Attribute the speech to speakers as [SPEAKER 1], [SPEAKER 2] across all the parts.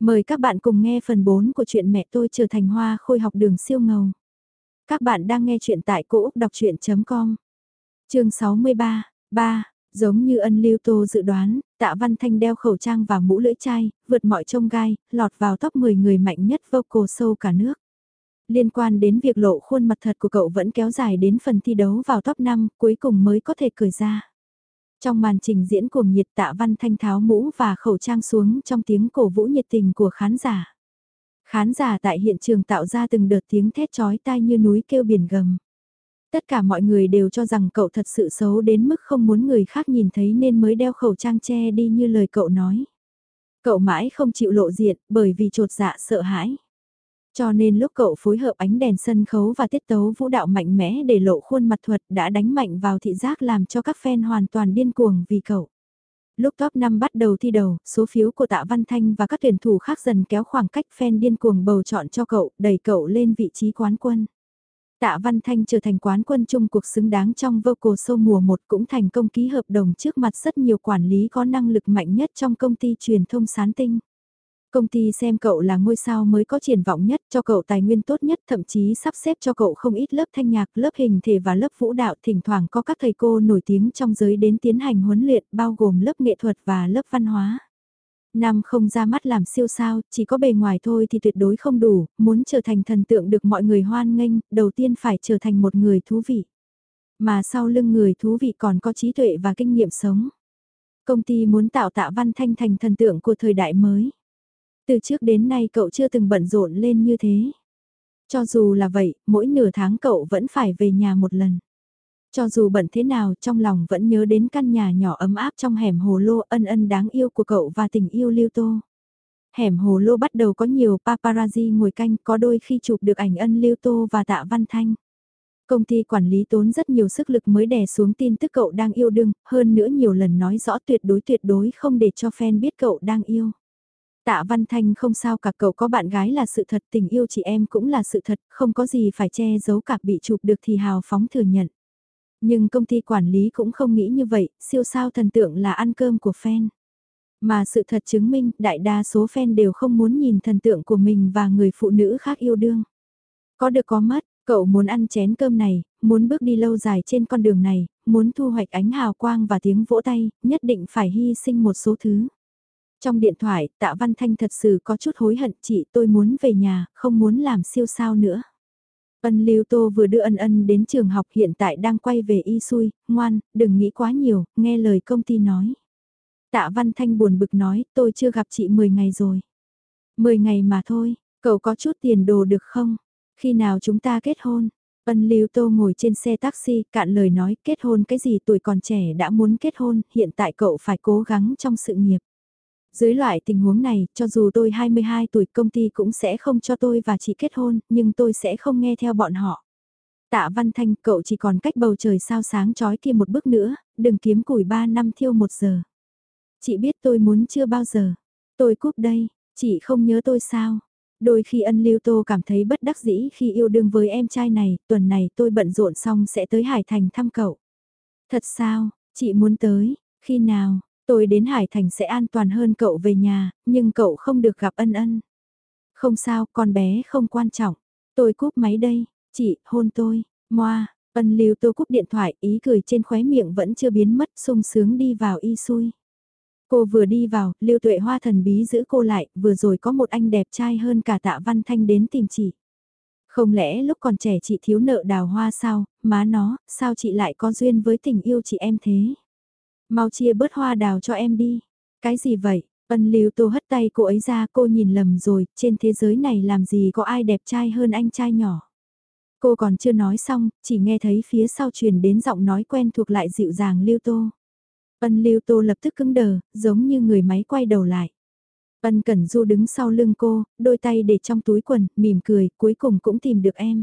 [SPEAKER 1] Mời các bạn cùng nghe phần 4 của truyện mẹ tôi trở thành hoa khôi học đường siêu ngầu. Các bạn đang nghe truyện tại cỗ Úc Đọc Chuyện.com Trường 63, 3, giống như ân lưu tô dự đoán, tạ văn thanh đeo khẩu trang và mũ lưỡi chai, vượt mọi trông gai, lọt vào top 10 người mạnh nhất vocal sâu cả nước. Liên quan đến việc lộ khuôn mặt thật của cậu vẫn kéo dài đến phần thi đấu vào top 5, cuối cùng mới có thể cười ra. Trong màn trình diễn cuồng nhiệt tạ văn thanh tháo mũ và khẩu trang xuống trong tiếng cổ vũ nhiệt tình của khán giả. Khán giả tại hiện trường tạo ra từng đợt tiếng thét chói tai như núi kêu biển gầm. Tất cả mọi người đều cho rằng cậu thật sự xấu đến mức không muốn người khác nhìn thấy nên mới đeo khẩu trang che đi như lời cậu nói. Cậu mãi không chịu lộ diện bởi vì trột dạ sợ hãi. Cho nên lúc cậu phối hợp ánh đèn sân khấu và tiết tấu vũ đạo mạnh mẽ để lộ khuôn mặt thuật đã đánh mạnh vào thị giác làm cho các fan hoàn toàn điên cuồng vì cậu. Lúc top 5 bắt đầu thi đầu, số phiếu của Tạ Văn Thanh và các tuyển thủ khác dần kéo khoảng cách fan điên cuồng bầu chọn cho cậu, đẩy cậu lên vị trí quán quân. Tạ Văn Thanh trở thành quán quân chung cuộc xứng đáng trong vocal show mùa 1 cũng thành công ký hợp đồng trước mặt rất nhiều quản lý có năng lực mạnh nhất trong công ty truyền thông sán tinh. Công ty xem cậu là ngôi sao mới có triển vọng nhất, cho cậu tài nguyên tốt nhất, thậm chí sắp xếp cho cậu không ít lớp thanh nhạc, lớp hình thể và lớp vũ đạo, thỉnh thoảng có các thầy cô nổi tiếng trong giới đến tiến hành huấn luyện, bao gồm lớp nghệ thuật và lớp văn hóa. Năm không ra mắt làm siêu sao, chỉ có bề ngoài thôi thì tuyệt đối không đủ, muốn trở thành thần tượng được mọi người hoan nghênh, đầu tiên phải trở thành một người thú vị. Mà sau lưng người thú vị còn có trí tuệ và kinh nghiệm sống. Công ty muốn tạo tạ văn thanh thành thần tượng của thời đại mới. Từ trước đến nay cậu chưa từng bận rộn lên như thế. Cho dù là vậy, mỗi nửa tháng cậu vẫn phải về nhà một lần. Cho dù bận thế nào, trong lòng vẫn nhớ đến căn nhà nhỏ ấm áp trong hẻm hồ lô ân ân đáng yêu của cậu và tình yêu lưu tô. Hẻm hồ lô bắt đầu có nhiều paparazzi ngồi canh, có đôi khi chụp được ảnh ân lưu tô và tạ văn thanh. Công ty quản lý tốn rất nhiều sức lực mới đè xuống tin tức cậu đang yêu đương, hơn nữa nhiều lần nói rõ tuyệt đối tuyệt đối không để cho fan biết cậu đang yêu. Tạ Văn Thanh không sao cả cậu có bạn gái là sự thật tình yêu chị em cũng là sự thật, không có gì phải che giấu cả bị chụp được thì hào phóng thừa nhận. Nhưng công ty quản lý cũng không nghĩ như vậy, siêu sao thần tượng là ăn cơm của fan. Mà sự thật chứng minh đại đa số fan đều không muốn nhìn thần tượng của mình và người phụ nữ khác yêu đương. Có được có mất, cậu muốn ăn chén cơm này, muốn bước đi lâu dài trên con đường này, muốn thu hoạch ánh hào quang và tiếng vỗ tay, nhất định phải hy sinh một số thứ. Trong điện thoại, tạ Văn Thanh thật sự có chút hối hận chị tôi muốn về nhà, không muốn làm siêu sao nữa. Ân Lưu Tô vừa đưa ân ân đến trường học hiện tại đang quay về y xui, ngoan, đừng nghĩ quá nhiều, nghe lời công ty nói. Tạ Văn Thanh buồn bực nói, tôi chưa gặp chị 10 ngày rồi. 10 ngày mà thôi, cậu có chút tiền đồ được không? Khi nào chúng ta kết hôn? Ân Lưu Tô ngồi trên xe taxi, cạn lời nói kết hôn cái gì tuổi còn trẻ đã muốn kết hôn, hiện tại cậu phải cố gắng trong sự nghiệp. Dưới loại tình huống này, cho dù tôi 22 tuổi công ty cũng sẽ không cho tôi và chị kết hôn, nhưng tôi sẽ không nghe theo bọn họ. Tạ Văn Thanh, cậu chỉ còn cách bầu trời sao sáng chói kia một bước nữa, đừng kiếm củi 3 năm thiêu một giờ. Chị biết tôi muốn chưa bao giờ. Tôi cúp đây, chị không nhớ tôi sao? Đôi khi ân lưu tô cảm thấy bất đắc dĩ khi yêu đương với em trai này, tuần này tôi bận rộn xong sẽ tới Hải Thành thăm cậu. Thật sao, chị muốn tới, khi nào, Tôi đến Hải Thành sẽ an toàn hơn cậu về nhà, nhưng cậu không được gặp ân ân. Không sao, con bé không quan trọng. Tôi cúp máy đây, chị, hôn tôi, moa, ân lưu tô cúp điện thoại, ý cười trên khóe miệng vẫn chưa biến mất, sung sướng đi vào y xui. Cô vừa đi vào, lưu tuệ hoa thần bí giữ cô lại, vừa rồi có một anh đẹp trai hơn cả tạ văn thanh đến tìm chị. Không lẽ lúc còn trẻ chị thiếu nợ đào hoa sao, má nó, sao chị lại có duyên với tình yêu chị em thế? Mau chia bớt hoa đào cho em đi. Cái gì vậy? Ân lưu tô hất tay cô ấy ra cô nhìn lầm rồi, trên thế giới này làm gì có ai đẹp trai hơn anh trai nhỏ. Cô còn chưa nói xong, chỉ nghe thấy phía sau truyền đến giọng nói quen thuộc lại dịu dàng lưu tô. Ân lưu tô lập tức cứng đờ, giống như người máy quay đầu lại. Ân Cẩn Du đứng sau lưng cô, đôi tay để trong túi quần, mỉm cười, cuối cùng cũng tìm được em.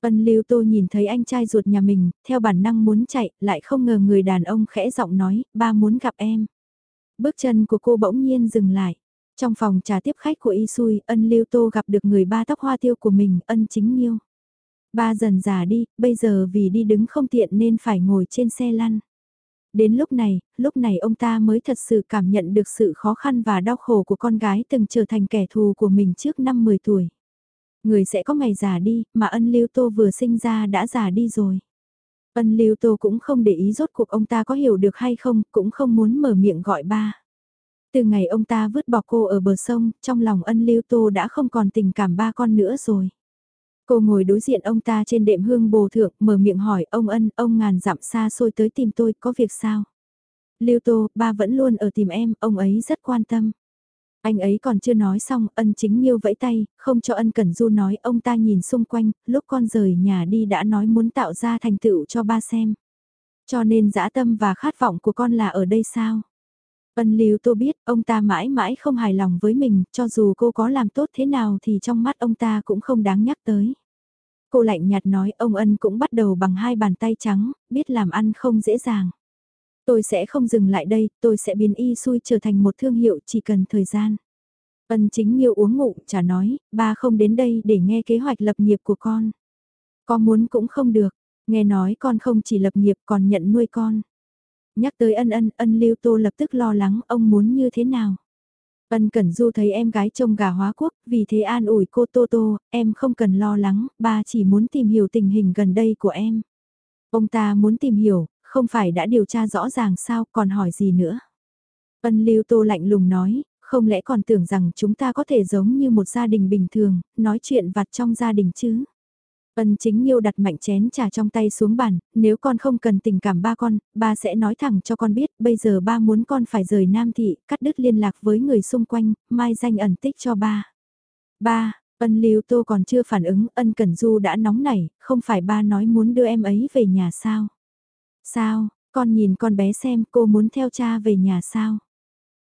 [SPEAKER 1] Ân Lưu Tô nhìn thấy anh trai ruột nhà mình, theo bản năng muốn chạy, lại không ngờ người đàn ông khẽ giọng nói, ba muốn gặp em. Bước chân của cô bỗng nhiên dừng lại. Trong phòng trà tiếp khách của Y Sui, ân Lưu Tô gặp được người ba tóc hoa tiêu của mình, ân chính Nghiêu. Ba dần già đi, bây giờ vì đi đứng không tiện nên phải ngồi trên xe lăn. Đến lúc này, lúc này ông ta mới thật sự cảm nhận được sự khó khăn và đau khổ của con gái từng trở thành kẻ thù của mình trước năm 10 tuổi. Người sẽ có ngày già đi, mà ân lưu tô vừa sinh ra đã già đi rồi. Ân lưu tô cũng không để ý rốt cuộc ông ta có hiểu được hay không, cũng không muốn mở miệng gọi ba. Từ ngày ông ta vứt bỏ cô ở bờ sông, trong lòng ân lưu tô đã không còn tình cảm ba con nữa rồi. Cô ngồi đối diện ông ta trên đệm hương bồ thượng, mở miệng hỏi ông ân, ông ngàn dặm xa xôi tới tìm tôi, có việc sao? Lưu Tô, ba vẫn luôn ở tìm em, ông ấy rất quan tâm. Anh ấy còn chưa nói xong, ân chính nghiêu vẫy tay, không cho ân Cẩn Du nói, ông ta nhìn xung quanh, lúc con rời nhà đi đã nói muốn tạo ra thành tựu cho ba xem. Cho nên dã tâm và khát vọng của con là ở đây sao? Ân Lưu Tô biết, ông ta mãi mãi không hài lòng với mình, cho dù cô có làm tốt thế nào thì trong mắt ông ta cũng không đáng nhắc tới. Cô lạnh nhạt nói ông ân cũng bắt đầu bằng hai bàn tay trắng, biết làm ăn không dễ dàng. Tôi sẽ không dừng lại đây, tôi sẽ biến y xui trở thành một thương hiệu chỉ cần thời gian. Ân chính nhiều uống ngụ, chả nói, ba không đến đây để nghe kế hoạch lập nghiệp của con. Có muốn cũng không được, nghe nói con không chỉ lập nghiệp còn nhận nuôi con. Nhắc tới ân ân, ân lưu tô lập tức lo lắng ông muốn như thế nào. Ân Cẩn Du thấy em gái trông gà hóa quốc, vì thế an ủi cô Tô Tô, em không cần lo lắng, ba chỉ muốn tìm hiểu tình hình gần đây của em. Ông ta muốn tìm hiểu, không phải đã điều tra rõ ràng sao, còn hỏi gì nữa. Ân Lưu Tô lạnh lùng nói, không lẽ còn tưởng rằng chúng ta có thể giống như một gia đình bình thường, nói chuyện vặt trong gia đình chứ. Ân chính Nhiêu đặt mạnh chén trà trong tay xuống bàn, nếu con không cần tình cảm ba con, ba sẽ nói thẳng cho con biết, bây giờ ba muốn con phải rời Nam Thị, cắt đứt liên lạc với người xung quanh, mai danh ẩn tích cho ba. Ba, ân lưu tô còn chưa phản ứng, ân cẩn du đã nóng nảy, không phải ba nói muốn đưa em ấy về nhà sao? Sao, con nhìn con bé xem cô muốn theo cha về nhà sao?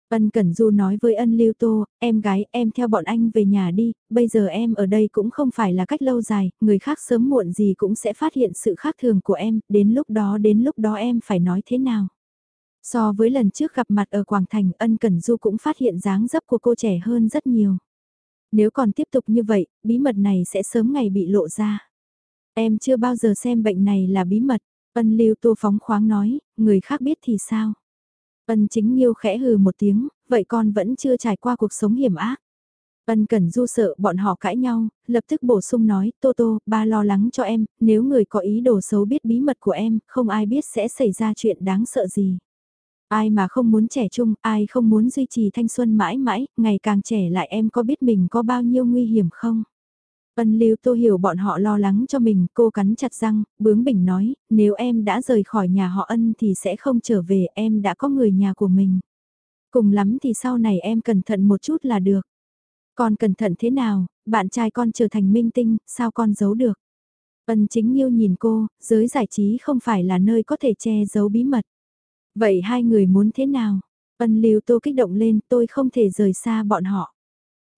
[SPEAKER 1] Ân Cẩn Du nói với ân Lưu Tô, em gái em theo bọn anh về nhà đi, bây giờ em ở đây cũng không phải là cách lâu dài, người khác sớm muộn gì cũng sẽ phát hiện sự khác thường của em, đến lúc đó đến lúc đó em phải nói thế nào. So với lần trước gặp mặt ở Quảng Thành, ân Cẩn Du cũng phát hiện dáng dấp của cô trẻ hơn rất nhiều. Nếu còn tiếp tục như vậy, bí mật này sẽ sớm ngày bị lộ ra. Em chưa bao giờ xem bệnh này là bí mật, ân Lưu Tô phóng khoáng nói, người khác biết thì sao? Ân chính nghiêu khẽ hừ một tiếng, vậy con vẫn chưa trải qua cuộc sống hiểm ác. Ân Cẩn Du sợ bọn họ cãi nhau, lập tức bổ sung nói, Tô Tô, ba lo lắng cho em, nếu người có ý đồ xấu biết bí mật của em, không ai biết sẽ xảy ra chuyện đáng sợ gì. Ai mà không muốn trẻ trung, ai không muốn duy trì thanh xuân mãi mãi, ngày càng trẻ lại em có biết mình có bao nhiêu nguy hiểm không? Ân lưu tô hiểu bọn họ lo lắng cho mình, cô cắn chặt răng, bướng bỉnh nói, nếu em đã rời khỏi nhà họ ân thì sẽ không trở về, em đã có người nhà của mình. Cùng lắm thì sau này em cẩn thận một chút là được. Con cẩn thận thế nào, bạn trai con trở thành minh tinh, sao con giấu được? Ân chính Nhiêu nhìn cô, giới giải trí không phải là nơi có thể che giấu bí mật. Vậy hai người muốn thế nào? Ân lưu tô kích động lên, tôi không thể rời xa bọn họ.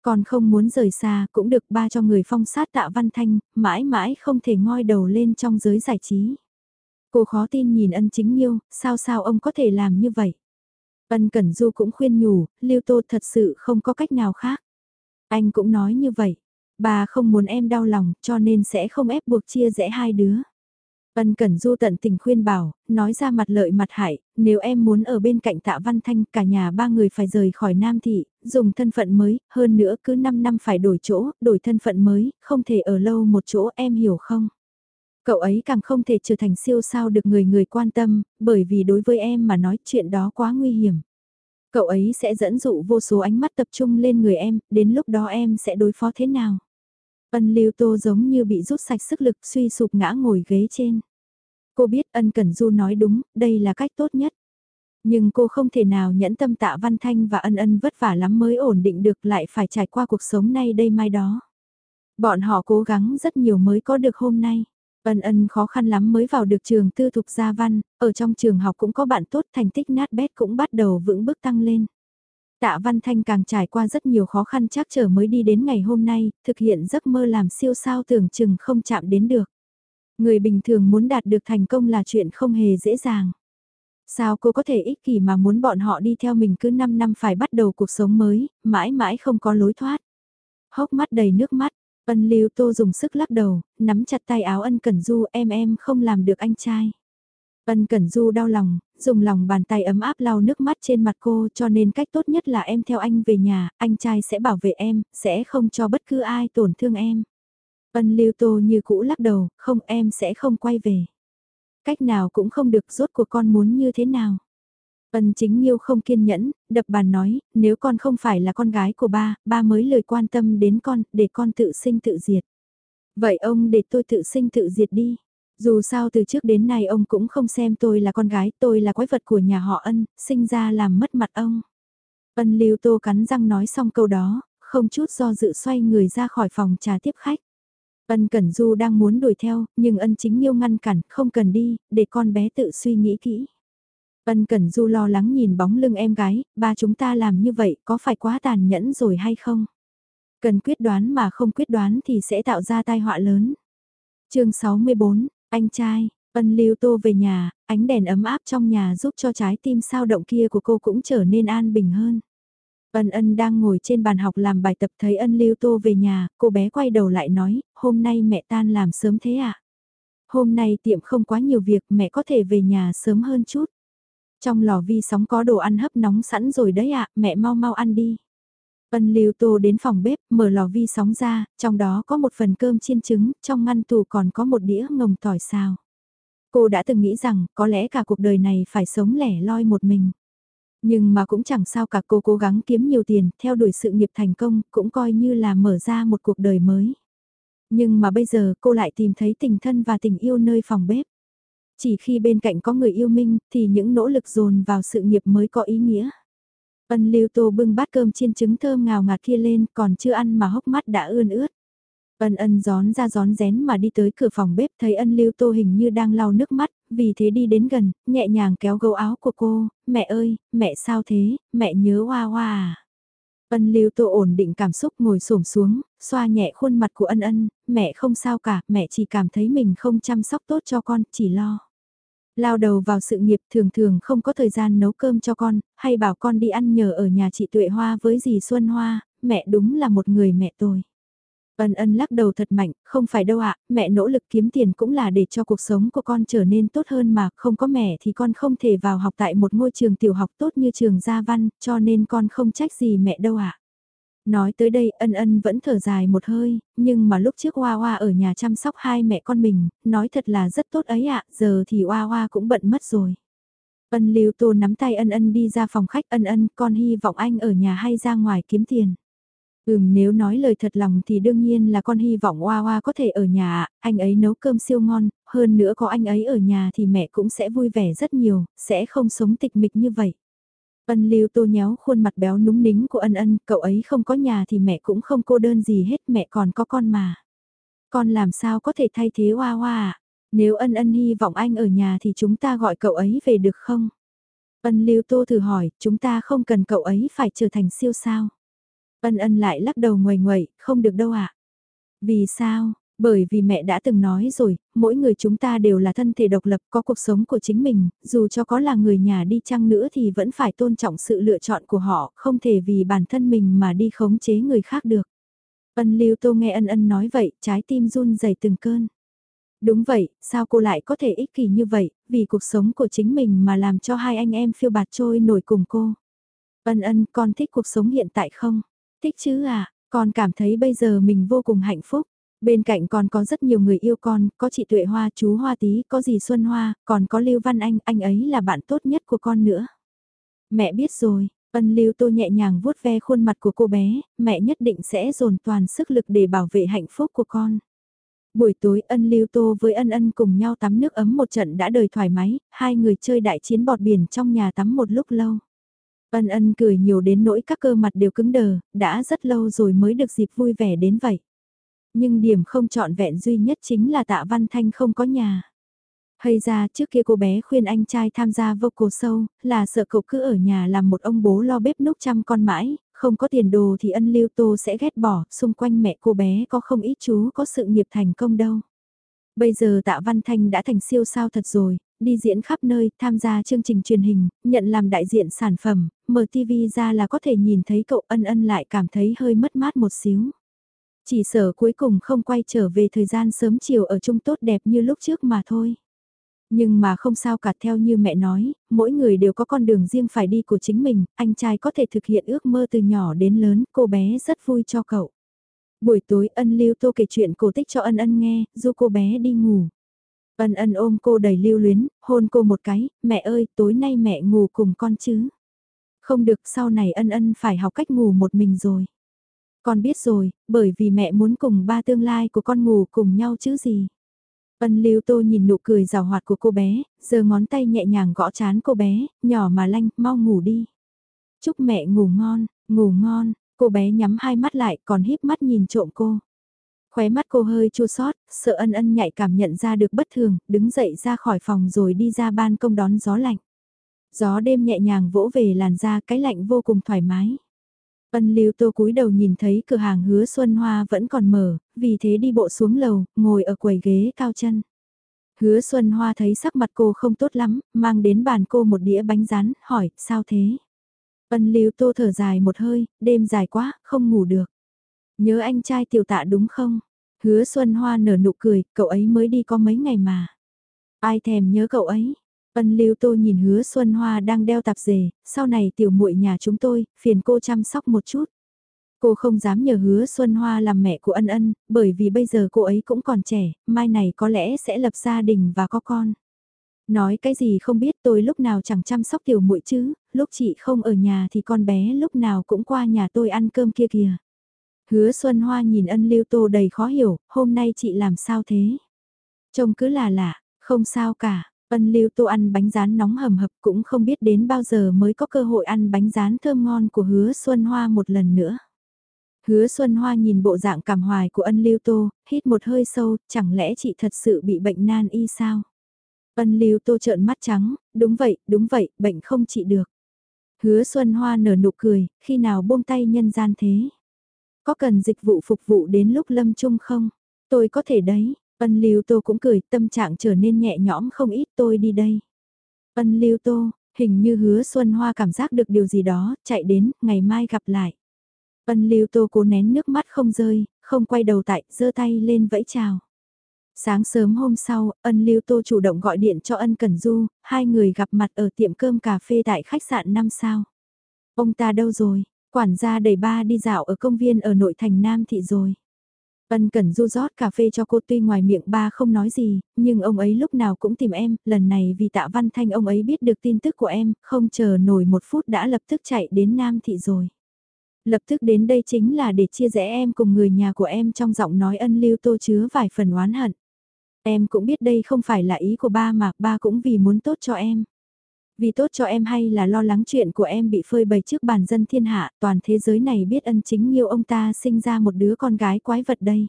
[SPEAKER 1] Còn không muốn rời xa cũng được ba cho người phong sát tạ văn thanh, mãi mãi không thể ngoi đầu lên trong giới giải trí. Cô khó tin nhìn ân chính nhiêu, sao sao ông có thể làm như vậy? Ân Cẩn Du cũng khuyên nhủ, Lưu Tô thật sự không có cách nào khác. Anh cũng nói như vậy, bà không muốn em đau lòng cho nên sẽ không ép buộc chia rẽ hai đứa. Ân Cẩn Du tận tình khuyên bảo, nói ra mặt lợi mặt hại, nếu em muốn ở bên cạnh tạ văn thanh cả nhà ba người phải rời khỏi Nam Thị, dùng thân phận mới, hơn nữa cứ 5 năm phải đổi chỗ, đổi thân phận mới, không thể ở lâu một chỗ em hiểu không? Cậu ấy càng không thể trở thành siêu sao được người người quan tâm, bởi vì đối với em mà nói chuyện đó quá nguy hiểm. Cậu ấy sẽ dẫn dụ vô số ánh mắt tập trung lên người em, đến lúc đó em sẽ đối phó thế nào? Ân Lưu Tô giống như bị rút sạch sức lực suy sụp ngã ngồi ghế trên. Cô biết ân Cẩn Du nói đúng, đây là cách tốt nhất. Nhưng cô không thể nào nhẫn tâm tạ Văn Thanh và ân ân vất vả lắm mới ổn định được lại phải trải qua cuộc sống nay đây mai đó. Bọn họ cố gắng rất nhiều mới có được hôm nay. Ân ân khó khăn lắm mới vào được trường tư thục gia văn, ở trong trường học cũng có bạn tốt thành tích nát bét cũng bắt đầu vững bước tăng lên. Tạ Văn Thanh càng trải qua rất nhiều khó khăn chắc trở mới đi đến ngày hôm nay, thực hiện giấc mơ làm siêu sao tưởng chừng không chạm đến được. Người bình thường muốn đạt được thành công là chuyện không hề dễ dàng. Sao cô có thể ích kỷ mà muốn bọn họ đi theo mình cứ 5 năm phải bắt đầu cuộc sống mới, mãi mãi không có lối thoát. Hốc mắt đầy nước mắt, ân lưu tô dùng sức lắc đầu, nắm chặt tay áo ân cẩn du em em không làm được anh trai. Ân Cẩn Du đau lòng, dùng lòng bàn tay ấm áp lau nước mắt trên mặt cô cho nên cách tốt nhất là em theo anh về nhà, anh trai sẽ bảo vệ em, sẽ không cho bất cứ ai tổn thương em. Ân Lưu Tô như cũ lắc đầu, không em sẽ không quay về. Cách nào cũng không được rốt của con muốn như thế nào. Ân chính nhiêu không kiên nhẫn, đập bàn nói, nếu con không phải là con gái của ba, ba mới lời quan tâm đến con, để con tự sinh tự diệt. Vậy ông để tôi tự sinh tự diệt đi. Dù sao từ trước đến nay ông cũng không xem tôi là con gái, tôi là quái vật của nhà họ ân, sinh ra làm mất mặt ông. Ân lưu tô cắn răng nói xong câu đó, không chút do dự xoay người ra khỏi phòng trà tiếp khách. Ân Cẩn Du đang muốn đuổi theo, nhưng ân chính yêu ngăn cản, không cần đi, để con bé tự suy nghĩ kỹ. Ân Cẩn Du lo lắng nhìn bóng lưng em gái, ba chúng ta làm như vậy có phải quá tàn nhẫn rồi hay không? Cần quyết đoán mà không quyết đoán thì sẽ tạo ra tai họa lớn. chương 64, anh trai, ân lưu tô về nhà, ánh đèn ấm áp trong nhà giúp cho trái tim sao động kia của cô cũng trở nên an bình hơn. Ân ân đang ngồi trên bàn học làm bài tập thấy ân lưu tô về nhà, cô bé quay đầu lại nói, hôm nay mẹ tan làm sớm thế à? Hôm nay tiệm không quá nhiều việc mẹ có thể về nhà sớm hơn chút. Trong lò vi sóng có đồ ăn hấp nóng sẵn rồi đấy ạ, mẹ mau mau ăn đi. Ân lưu tô đến phòng bếp, mở lò vi sóng ra, trong đó có một phần cơm chiên trứng, trong ngăn tủ còn có một đĩa ngồng tỏi xào. Cô đã từng nghĩ rằng, có lẽ cả cuộc đời này phải sống lẻ loi một mình. Nhưng mà cũng chẳng sao cả cô cố gắng kiếm nhiều tiền, theo đuổi sự nghiệp thành công, cũng coi như là mở ra một cuộc đời mới. Nhưng mà bây giờ cô lại tìm thấy tình thân và tình yêu nơi phòng bếp. Chỉ khi bên cạnh có người yêu minh thì những nỗ lực dồn vào sự nghiệp mới có ý nghĩa. Ân lưu tô bưng bát cơm chiên trứng thơm ngào ngạt kia lên còn chưa ăn mà hốc mắt đã ươn ướt. Ân ân gión ra gión rén mà đi tới cửa phòng bếp thấy ân lưu tô hình như đang lau nước mắt, vì thế đi đến gần, nhẹ nhàng kéo gấu áo của cô, mẹ ơi, mẹ sao thế, mẹ nhớ hoa hoa à. Ân lưu tô ổn định cảm xúc ngồi xổm xuống, xoa nhẹ khuôn mặt của ân ân, mẹ không sao cả, mẹ chỉ cảm thấy mình không chăm sóc tốt cho con, chỉ lo. Lao đầu vào sự nghiệp thường thường không có thời gian nấu cơm cho con, hay bảo con đi ăn nhờ ở nhà chị Tuệ Hoa với dì Xuân Hoa, mẹ đúng là một người mẹ tôi. Ân ân lắc đầu thật mạnh, không phải đâu ạ, mẹ nỗ lực kiếm tiền cũng là để cho cuộc sống của con trở nên tốt hơn mà, không có mẹ thì con không thể vào học tại một ngôi trường tiểu học tốt như trường Gia Văn, cho nên con không trách gì mẹ đâu ạ. Nói tới đây ân ân vẫn thở dài một hơi, nhưng mà lúc trước Hoa Hoa ở nhà chăm sóc hai mẹ con mình, nói thật là rất tốt ấy ạ, giờ thì Hoa Hoa cũng bận mất rồi. Ân lưu tô nắm tay ân ân đi ra phòng khách ân ân con hy vọng anh ở nhà hay ra ngoài kiếm tiền. Ừm nếu nói lời thật lòng thì đương nhiên là con hy vọng Hoa Hoa có thể ở nhà, anh ấy nấu cơm siêu ngon, hơn nữa có anh ấy ở nhà thì mẹ cũng sẽ vui vẻ rất nhiều, sẽ không sống tịch mịch như vậy. Ân lưu tô nhéo khuôn mặt béo núng nính của ân ân, cậu ấy không có nhà thì mẹ cũng không cô đơn gì hết, mẹ còn có con mà. Con làm sao có thể thay thế Hoa Hoa à? Nếu ân ân hy vọng anh ở nhà thì chúng ta gọi cậu ấy về được không? Ân lưu tô thử hỏi, chúng ta không cần cậu ấy phải trở thành siêu sao? Ân ân lại lắc đầu ngoài ngoậy, không được đâu ạ. À? Vì sao? Bởi vì mẹ đã từng nói rồi, mỗi người chúng ta đều là thân thể độc lập, có cuộc sống của chính mình, dù cho có là người nhà đi chăng nữa thì vẫn phải tôn trọng sự lựa chọn của họ, không thể vì bản thân mình mà đi khống chế người khác được. Ân lưu tô nghe ân ân nói vậy, trái tim run rẩy từng cơn. Đúng vậy, sao cô lại có thể ích kỷ như vậy, vì cuộc sống của chính mình mà làm cho hai anh em phiêu bạt trôi nổi cùng cô. Ân ân, con thích cuộc sống hiện tại không? Thích chứ à, con cảm thấy bây giờ mình vô cùng hạnh phúc. Bên cạnh còn có rất nhiều người yêu con, có chị Tuệ Hoa, chú Hoa Tí, có dì Xuân Hoa, còn có Lưu Văn Anh, anh ấy là bạn tốt nhất của con nữa. Mẹ biết rồi, ân Lưu Tô nhẹ nhàng vuốt ve khuôn mặt của cô bé, mẹ nhất định sẽ dồn toàn sức lực để bảo vệ hạnh phúc của con. Buổi tối ân Lưu Tô với ân ân cùng nhau tắm nước ấm một trận đã đời thoải mái, hai người chơi đại chiến bọt biển trong nhà tắm một lúc lâu. Ân ân cười nhiều đến nỗi các cơ mặt đều cứng đờ, đã rất lâu rồi mới được dịp vui vẻ đến vậy. Nhưng điểm không trọn vẹn duy nhất chính là tạ Văn Thanh không có nhà. Hay ra trước kia cô bé khuyên anh trai tham gia vocal show, là sợ cậu cứ ở nhà làm một ông bố lo bếp núc chăm con mãi, không có tiền đồ thì ân lưu tô sẽ ghét bỏ, xung quanh mẹ cô bé có không ít chú có sự nghiệp thành công đâu. Bây giờ tạ Văn Thanh đã thành siêu sao thật rồi, đi diễn khắp nơi, tham gia chương trình truyền hình, nhận làm đại diện sản phẩm, mở TV ra là có thể nhìn thấy cậu ân ân lại cảm thấy hơi mất mát một xíu. Chỉ sở cuối cùng không quay trở về thời gian sớm chiều ở chung tốt đẹp như lúc trước mà thôi. Nhưng mà không sao cả theo như mẹ nói, mỗi người đều có con đường riêng phải đi của chính mình, anh trai có thể thực hiện ước mơ từ nhỏ đến lớn, cô bé rất vui cho cậu. Buổi tối ân lưu tô kể chuyện cổ tích cho ân ân nghe, du cô bé đi ngủ. Ân ân ôm cô đầy lưu luyến, hôn cô một cái, mẹ ơi, tối nay mẹ ngủ cùng con chứ. Không được sau này ân ân phải học cách ngủ một mình rồi. Con biết rồi, bởi vì mẹ muốn cùng ba tương lai của con ngủ cùng nhau chứ gì. Ân lưu tô nhìn nụ cười rào hoạt của cô bé, giơ ngón tay nhẹ nhàng gõ chán cô bé, nhỏ mà lanh, mau ngủ đi. Chúc mẹ ngủ ngon, ngủ ngon, cô bé nhắm hai mắt lại còn híp mắt nhìn trộm cô. Khóe mắt cô hơi chua sót, sợ ân ân nhạy cảm nhận ra được bất thường, đứng dậy ra khỏi phòng rồi đi ra ban công đón gió lạnh. Gió đêm nhẹ nhàng vỗ về làn da cái lạnh vô cùng thoải mái. Ân lưu tô cúi đầu nhìn thấy cửa hàng hứa Xuân Hoa vẫn còn mở, vì thế đi bộ xuống lầu, ngồi ở quầy ghế cao chân. Hứa Xuân Hoa thấy sắc mặt cô không tốt lắm, mang đến bàn cô một đĩa bánh rán, hỏi, sao thế? Ân lưu tô thở dài một hơi, đêm dài quá, không ngủ được. Nhớ anh trai tiểu tạ đúng không? Hứa Xuân Hoa nở nụ cười, cậu ấy mới đi có mấy ngày mà. Ai thèm nhớ cậu ấy? Ân Lưu Tô nhìn Hứa Xuân Hoa đang đeo tạp dề, sau này tiểu muội nhà chúng tôi, phiền cô chăm sóc một chút. Cô không dám nhờ Hứa Xuân Hoa làm mẹ của Ân Ân, bởi vì bây giờ cô ấy cũng còn trẻ, mai này có lẽ sẽ lập gia đình và có con. Nói cái gì không biết tôi lúc nào chẳng chăm sóc tiểu muội chứ, lúc chị không ở nhà thì con bé lúc nào cũng qua nhà tôi ăn cơm kia kìa. Hứa Xuân Hoa nhìn ân lưu tô đầy khó hiểu, hôm nay chị làm sao thế? Trông cứ là lạ, không sao cả, ân lưu tô ăn bánh rán nóng hầm hập cũng không biết đến bao giờ mới có cơ hội ăn bánh rán thơm ngon của hứa Xuân Hoa một lần nữa. Hứa Xuân Hoa nhìn bộ dạng cảm hoài của ân lưu tô, hít một hơi sâu, chẳng lẽ chị thật sự bị bệnh nan y sao? Ân lưu tô trợn mắt trắng, đúng vậy, đúng vậy, bệnh không trị được. Hứa Xuân Hoa nở nụ cười, khi nào buông tay nhân gian thế? Có cần dịch vụ phục vụ đến lúc lâm chung không? Tôi có thể đấy. Ân Lưu Tô cũng cười, tâm trạng trở nên nhẹ nhõm không ít tôi đi đây. Ân Lưu Tô, hình như hứa Xuân Hoa cảm giác được điều gì đó, chạy đến, ngày mai gặp lại. Ân Lưu Tô cố nén nước mắt không rơi, không quay đầu tại, giơ tay lên vẫy chào. Sáng sớm hôm sau, ân Lưu Tô chủ động gọi điện cho ân Cẩn Du, hai người gặp mặt ở tiệm cơm cà phê tại khách sạn 5 sao. Ông ta đâu rồi? Quản gia đẩy ba đi dạo ở công viên ở nội thành Nam Thị rồi. Ân cần Du rót cà phê cho cô tuy ngoài miệng ba không nói gì, nhưng ông ấy lúc nào cũng tìm em, lần này vì tạ văn thanh ông ấy biết được tin tức của em, không chờ nổi một phút đã lập tức chạy đến Nam Thị rồi. Lập tức đến đây chính là để chia rẽ em cùng người nhà của em trong giọng nói ân lưu tô chứa vài phần oán hận. Em cũng biết đây không phải là ý của ba mà ba cũng vì muốn tốt cho em. Vì tốt cho em hay là lo lắng chuyện của em bị phơi bày trước bàn dân thiên hạ, toàn thế giới này biết ân chính nhiều ông ta sinh ra một đứa con gái quái vật đây.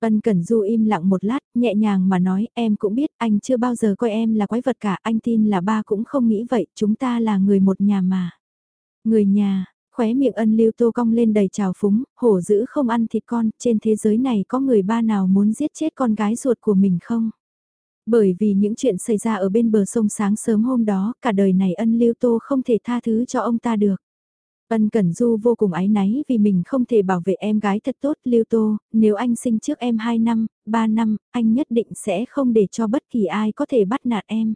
[SPEAKER 1] Ân Cẩn Du im lặng một lát, nhẹ nhàng mà nói, em cũng biết, anh chưa bao giờ coi em là quái vật cả, anh tin là ba cũng không nghĩ vậy, chúng ta là người một nhà mà. Người nhà, khóe miệng ân lưu tô cong lên đầy trào phúng, hổ dữ không ăn thịt con, trên thế giới này có người ba nào muốn giết chết con gái ruột của mình không? Bởi vì những chuyện xảy ra ở bên bờ sông sáng sớm hôm đó, cả đời này ân lưu tô không thể tha thứ cho ông ta được. Ân Cẩn Du vô cùng ái náy vì mình không thể bảo vệ em gái thật tốt Lưu Tô, nếu anh sinh trước em 2 năm, 3 năm, anh nhất định sẽ không để cho bất kỳ ai có thể bắt nạt em.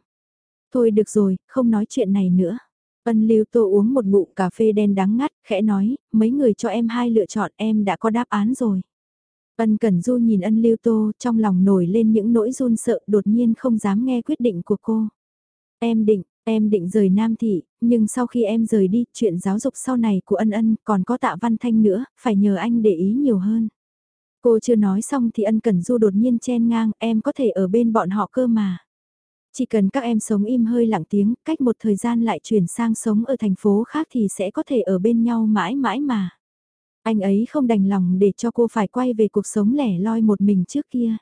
[SPEAKER 1] Thôi được rồi, không nói chuyện này nữa. Ân Lưu Tô uống một ngụm cà phê đen đắng ngắt, khẽ nói, mấy người cho em hai lựa chọn em đã có đáp án rồi. Ân Cẩn Du nhìn ân lưu tô trong lòng nổi lên những nỗi run sợ đột nhiên không dám nghe quyết định của cô. Em định, em định rời Nam Thị, nhưng sau khi em rời đi, chuyện giáo dục sau này của ân ân còn có tạ văn thanh nữa, phải nhờ anh để ý nhiều hơn. Cô chưa nói xong thì ân Cẩn Du đột nhiên chen ngang, em có thể ở bên bọn họ cơ mà. Chỉ cần các em sống im hơi lặng tiếng, cách một thời gian lại chuyển sang sống ở thành phố khác thì sẽ có thể ở bên nhau mãi mãi mà. Anh ấy không đành lòng để cho cô phải quay về cuộc sống lẻ loi một mình trước kia.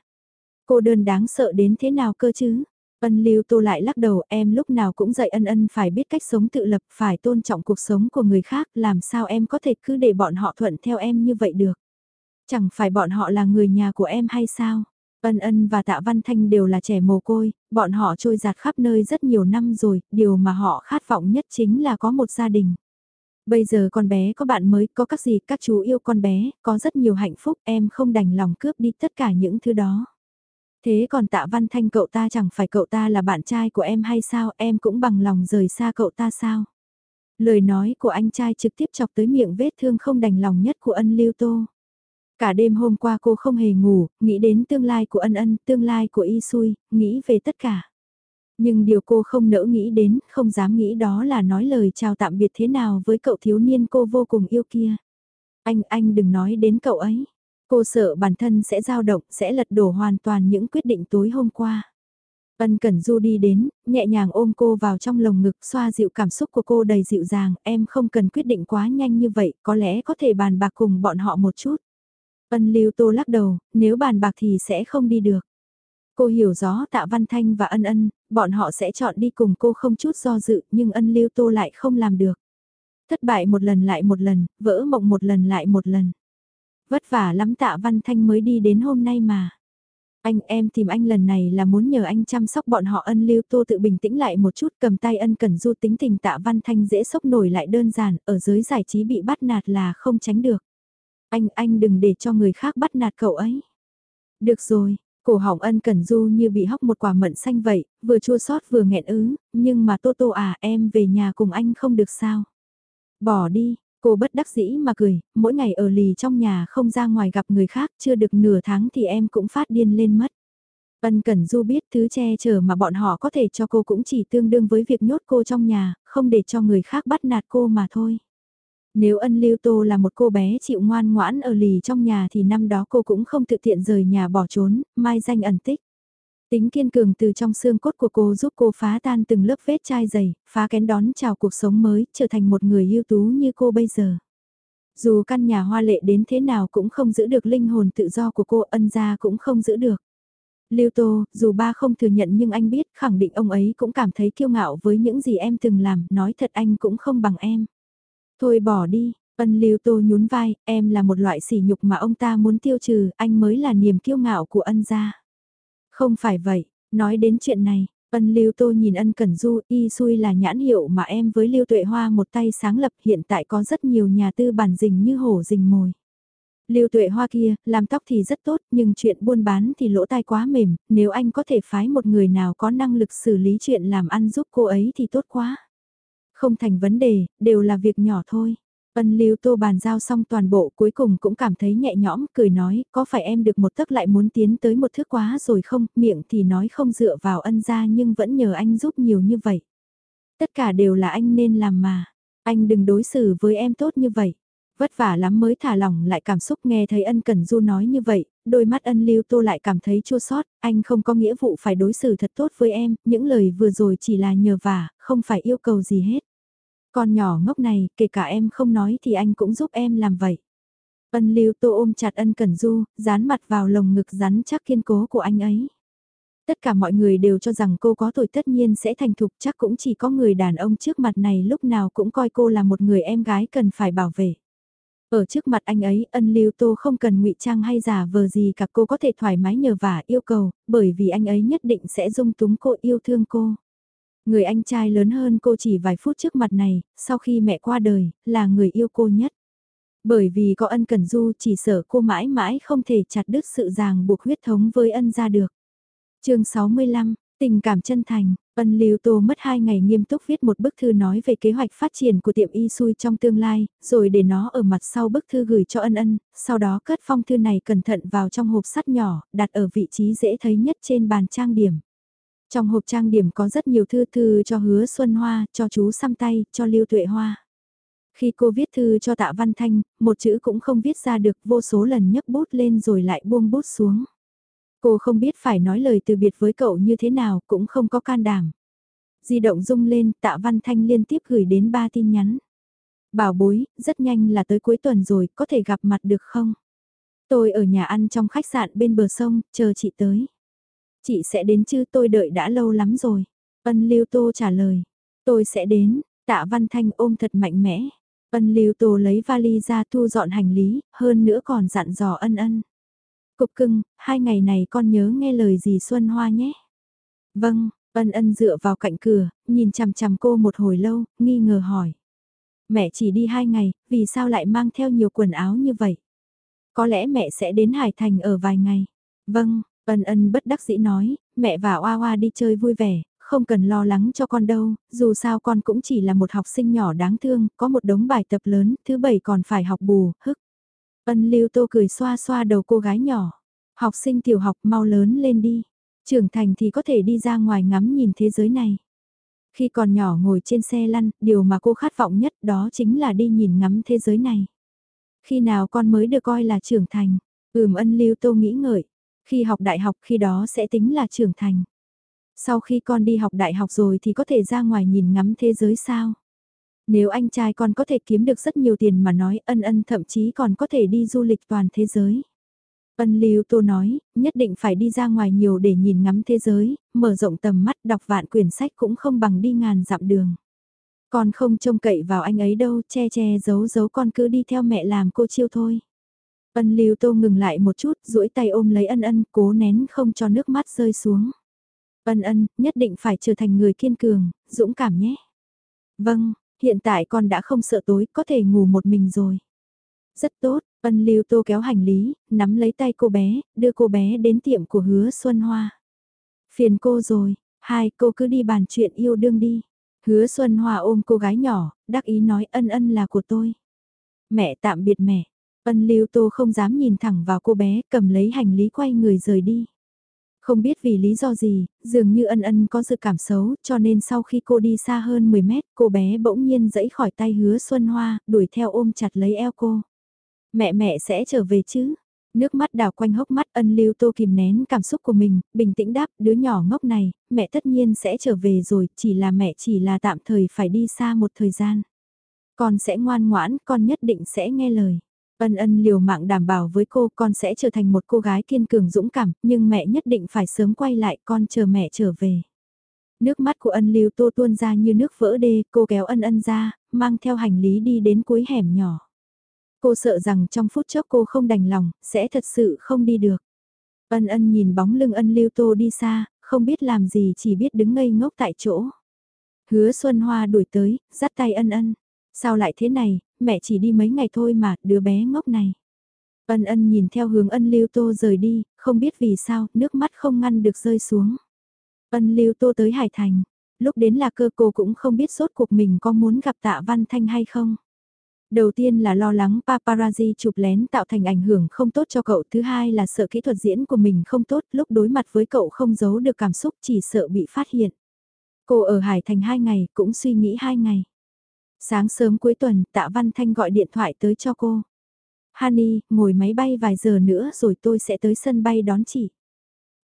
[SPEAKER 1] Cô đơn đáng sợ đến thế nào cơ chứ? Ân lưu tô lại lắc đầu em lúc nào cũng dạy ân ân phải biết cách sống tự lập, phải tôn trọng cuộc sống của người khác, làm sao em có thể cứ để bọn họ thuận theo em như vậy được. Chẳng phải bọn họ là người nhà của em hay sao? Ân ân và tạ văn thanh đều là trẻ mồ côi, bọn họ trôi giạt khắp nơi rất nhiều năm rồi, điều mà họ khát vọng nhất chính là có một gia đình. Bây giờ con bé có bạn mới, có các gì, các chú yêu con bé, có rất nhiều hạnh phúc, em không đành lòng cướp đi tất cả những thứ đó. Thế còn tạ văn thanh cậu ta chẳng phải cậu ta là bạn trai của em hay sao, em cũng bằng lòng rời xa cậu ta sao? Lời nói của anh trai trực tiếp chọc tới miệng vết thương không đành lòng nhất của ân lưu tô. Cả đêm hôm qua cô không hề ngủ, nghĩ đến tương lai của ân ân, tương lai của y xui, nghĩ về tất cả. Nhưng điều cô không nỡ nghĩ đến, không dám nghĩ đó là nói lời chào tạm biệt thế nào với cậu thiếu niên cô vô cùng yêu kia. Anh, anh đừng nói đến cậu ấy. Cô sợ bản thân sẽ dao động, sẽ lật đổ hoàn toàn những quyết định tối hôm qua. Ân Cẩn Du đi đến, nhẹ nhàng ôm cô vào trong lồng ngực xoa dịu cảm xúc của cô đầy dịu dàng, em không cần quyết định quá nhanh như vậy, có lẽ có thể bàn bạc cùng bọn họ một chút. Ân Lưu Tô lắc đầu, nếu bàn bạc thì sẽ không đi được. Cô hiểu rõ Tạ Văn Thanh và Ân Ân, bọn họ sẽ chọn đi cùng cô không chút do dự, nhưng Ân Lưu Tô lại không làm được. Thất bại một lần lại một lần, vỡ mộng một lần lại một lần. Vất vả lắm Tạ Văn Thanh mới đi đến hôm nay mà. Anh em tìm anh lần này là muốn nhờ anh chăm sóc bọn họ ân lưu tô tự bình tĩnh lại một chút cầm tay ân cần du tính tình tạ văn thanh dễ sốc nổi lại đơn giản ở giới giải trí bị bắt nạt là không tránh được. Anh, anh đừng để cho người khác bắt nạt cậu ấy. Được rồi, cổ họng ân cần du như bị hóc một quả mận xanh vậy, vừa chua xót vừa nghẹn ứ, nhưng mà Tô Tô à em về nhà cùng anh không được sao. Bỏ đi, cô bất đắc dĩ mà cười, mỗi ngày ở lì trong nhà không ra ngoài gặp người khác chưa được nửa tháng thì em cũng phát điên lên mất. Ân Cẩn Du biết thứ che chở mà bọn họ có thể cho cô cũng chỉ tương đương với việc nhốt cô trong nhà, không để cho người khác bắt nạt cô mà thôi. Nếu ân lưu tô là một cô bé chịu ngoan ngoãn ở lì trong nhà thì năm đó cô cũng không tự tiện rời nhà bỏ trốn, mai danh ẩn tích. Tính kiên cường từ trong xương cốt của cô giúp cô phá tan từng lớp vết chai dày, phá kén đón chào cuộc sống mới, trở thành một người ưu tú như cô bây giờ. Dù căn nhà hoa lệ đến thế nào cũng không giữ được linh hồn tự do của cô ân gia cũng không giữ được. Lưu Tô, dù ba không thừa nhận nhưng anh biết khẳng định ông ấy cũng cảm thấy kiêu ngạo với những gì em từng làm, nói thật anh cũng không bằng em. Thôi bỏ đi, ân Lưu Tô nhún vai, em là một loại sỉ nhục mà ông ta muốn tiêu trừ, anh mới là niềm kiêu ngạo của ân gia. Không phải vậy, nói đến chuyện này, ân Lưu Tô nhìn ân Cẩn Du, y xui là nhãn hiệu mà em với Lưu Tuệ Hoa một tay sáng lập hiện tại có rất nhiều nhà tư bản rình như hổ rình mồi. Lưu Tuệ Hoa kia, làm tóc thì rất tốt, nhưng chuyện buôn bán thì lỗ tai quá mềm, nếu anh có thể phái một người nào có năng lực xử lý chuyện làm ăn giúp cô ấy thì tốt quá. Không thành vấn đề, đều là việc nhỏ thôi. Ân lưu tô bàn giao xong toàn bộ cuối cùng cũng cảm thấy nhẹ nhõm, cười nói, có phải em được một tấc lại muốn tiến tới một thước quá rồi không, miệng thì nói không dựa vào ân gia nhưng vẫn nhờ anh giúp nhiều như vậy. Tất cả đều là anh nên làm mà, anh đừng đối xử với em tốt như vậy. Vất vả lắm mới thả lỏng lại cảm xúc nghe thấy ân Cần Du nói như vậy, đôi mắt ân lưu tô lại cảm thấy chua sót, anh không có nghĩa vụ phải đối xử thật tốt với em, những lời vừa rồi chỉ là nhờ vả, không phải yêu cầu gì hết. Con nhỏ ngốc này, kể cả em không nói thì anh cũng giúp em làm vậy. Ân lưu tô ôm chặt ân cẩn du, dán mặt vào lồng ngực rắn chắc kiên cố của anh ấy. Tất cả mọi người đều cho rằng cô có tuổi tất nhiên sẽ thành thục chắc cũng chỉ có người đàn ông trước mặt này lúc nào cũng coi cô là một người em gái cần phải bảo vệ. Ở trước mặt anh ấy, ân lưu tô không cần ngụy trang hay giả vờ gì cả cô có thể thoải mái nhờ vả yêu cầu, bởi vì anh ấy nhất định sẽ dung túng cô yêu thương cô. Người anh trai lớn hơn cô chỉ vài phút trước mặt này, sau khi mẹ qua đời, là người yêu cô nhất. Bởi vì có ân cần du chỉ sợ cô mãi mãi không thể chặt đứt sự ràng buộc huyết thống với ân ra được. chương 65, tình cảm chân thành, ân lưu tô mất 2 ngày nghiêm túc viết một bức thư nói về kế hoạch phát triển của tiệm y xui trong tương lai, rồi để nó ở mặt sau bức thư gửi cho ân ân, sau đó cất phong thư này cẩn thận vào trong hộp sắt nhỏ, đặt ở vị trí dễ thấy nhất trên bàn trang điểm. Trong hộp trang điểm có rất nhiều thư thư cho hứa Xuân Hoa, cho chú xăm tay, cho Lưu Tuệ Hoa. Khi cô viết thư cho tạ Văn Thanh, một chữ cũng không viết ra được vô số lần nhấc bút lên rồi lại buông bút xuống. Cô không biết phải nói lời từ biệt với cậu như thế nào, cũng không có can đảm. Di động rung lên, tạ Văn Thanh liên tiếp gửi đến ba tin nhắn. Bảo bối, rất nhanh là tới cuối tuần rồi, có thể gặp mặt được không? Tôi ở nhà ăn trong khách sạn bên bờ sông, chờ chị tới. Chị sẽ đến chứ tôi đợi đã lâu lắm rồi. Ân Lưu Tô trả lời. Tôi sẽ đến, tạ Văn Thanh ôm thật mạnh mẽ. Ân Lưu Tô lấy vali ra thu dọn hành lý, hơn nữa còn dặn dò ân ân. Cục cưng, hai ngày này con nhớ nghe lời gì Xuân Hoa nhé. Vâng, ân ân dựa vào cạnh cửa, nhìn chằm chằm cô một hồi lâu, nghi ngờ hỏi. Mẹ chỉ đi hai ngày, vì sao lại mang theo nhiều quần áo như vậy? Có lẽ mẹ sẽ đến Hải Thành ở vài ngày. Vâng, Ân ân bất đắc dĩ nói, mẹ và Oa Oa đi chơi vui vẻ, không cần lo lắng cho con đâu, dù sao con cũng chỉ là một học sinh nhỏ đáng thương, có một đống bài tập lớn, thứ bảy còn phải học bù, hức. Ân lưu tô cười xoa xoa đầu cô gái nhỏ. Học sinh tiểu học mau lớn lên đi. Trưởng thành thì có thể đi ra ngoài ngắm nhìn thế giới này. Khi còn nhỏ ngồi trên xe lăn, điều mà cô khát vọng nhất đó chính là đi nhìn ngắm thế giới này. Khi nào con mới được coi là trưởng thành? Ừm ân lưu tô nghĩ ngợi. Khi học đại học khi đó sẽ tính là trưởng thành. Sau khi con đi học đại học rồi thì có thể ra ngoài nhìn ngắm thế giới sao? Nếu anh trai con có thể kiếm được rất nhiều tiền mà nói ân ân thậm chí còn có thể đi du lịch toàn thế giới. Ân Lưu Tô nói, nhất định phải đi ra ngoài nhiều để nhìn ngắm thế giới, mở rộng tầm mắt đọc vạn quyển sách cũng không bằng đi ngàn dặm đường. Con không trông cậy vào anh ấy đâu, che che giấu giấu con cứ đi theo mẹ làm cô chiêu thôi. Ân Lưu Tô ngừng lại một chút, duỗi tay ôm lấy ân ân, cố nén không cho nước mắt rơi xuống. Ân ân, nhất định phải trở thành người kiên cường, dũng cảm nhé. Vâng, hiện tại con đã không sợ tối, có thể ngủ một mình rồi. Rất tốt, ân lưu tô kéo hành lý, nắm lấy tay cô bé, đưa cô bé đến tiệm của hứa Xuân Hoa. Phiền cô rồi, hai cô cứ đi bàn chuyện yêu đương đi. Hứa Xuân Hoa ôm cô gái nhỏ, đắc ý nói ân ân là của tôi. Mẹ tạm biệt mẹ, ân lưu tô không dám nhìn thẳng vào cô bé, cầm lấy hành lý quay người rời đi. Không biết vì lý do gì, dường như ân ân có dự cảm xấu, cho nên sau khi cô đi xa hơn 10 mét, cô bé bỗng nhiên dẫy khỏi tay hứa Xuân Hoa, đuổi theo ôm chặt lấy eo cô. Mẹ mẹ sẽ trở về chứ? Nước mắt đào quanh hốc mắt ân lưu tô kìm nén cảm xúc của mình, bình tĩnh đáp, đứa nhỏ ngốc này, mẹ tất nhiên sẽ trở về rồi, chỉ là mẹ chỉ là tạm thời phải đi xa một thời gian. Con sẽ ngoan ngoãn, con nhất định sẽ nghe lời. Ân ân liều mạng đảm bảo với cô con sẽ trở thành một cô gái kiên cường dũng cảm, nhưng mẹ nhất định phải sớm quay lại con chờ mẹ trở về. Nước mắt của ân lưu tô tuôn ra như nước vỡ đê, cô kéo ân ân ra, mang theo hành lý đi đến cuối hẻm nhỏ. Cô sợ rằng trong phút chốc cô không đành lòng, sẽ thật sự không đi được. Ân ân nhìn bóng lưng ân lưu tô đi xa, không biết làm gì chỉ biết đứng ngây ngốc tại chỗ. Hứa Xuân Hoa đuổi tới, dắt tay ân ân. Sao lại thế này, mẹ chỉ đi mấy ngày thôi mà, đứa bé ngốc này. Ân ân nhìn theo hướng ân lưu tô rời đi, không biết vì sao, nước mắt không ngăn được rơi xuống. Ân lưu tô tới Hải Thành, lúc đến là cơ cô cũng không biết sốt cuộc mình có muốn gặp tạ Văn Thanh hay không. Đầu tiên là lo lắng paparazzi chụp lén tạo thành ảnh hưởng không tốt cho cậu, thứ hai là sợ kỹ thuật diễn của mình không tốt, lúc đối mặt với cậu không giấu được cảm xúc chỉ sợ bị phát hiện. Cô ở Hải Thành hai ngày, cũng suy nghĩ hai ngày. Sáng sớm cuối tuần, Tạ Văn Thanh gọi điện thoại tới cho cô. Honey, ngồi máy bay vài giờ nữa rồi tôi sẽ tới sân bay đón chị.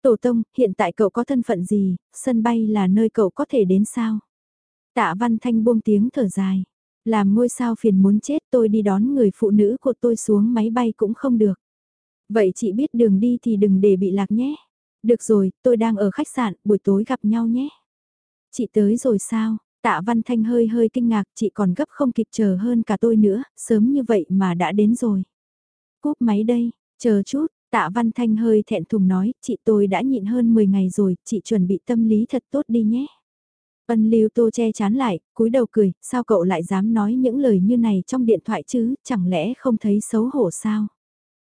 [SPEAKER 1] Tổ tông, hiện tại cậu có thân phận gì, sân bay là nơi cậu có thể đến sao? Tạ Văn Thanh buông tiếng thở dài. Làm ngôi sao phiền muốn chết tôi đi đón người phụ nữ của tôi xuống máy bay cũng không được. Vậy chị biết đường đi thì đừng để bị lạc nhé. Được rồi, tôi đang ở khách sạn, buổi tối gặp nhau nhé. Chị tới rồi sao? Tạ Văn Thanh hơi hơi kinh ngạc, chị còn gấp không kịp chờ hơn cả tôi nữa, sớm như vậy mà đã đến rồi. Cúp máy đây, chờ chút, Tạ Văn Thanh hơi thẹn thùng nói, chị tôi đã nhịn hơn 10 ngày rồi, chị chuẩn bị tâm lý thật tốt đi nhé. Ân Lưu Tô che chán lại, cúi đầu cười, sao cậu lại dám nói những lời như này trong điện thoại chứ, chẳng lẽ không thấy xấu hổ sao?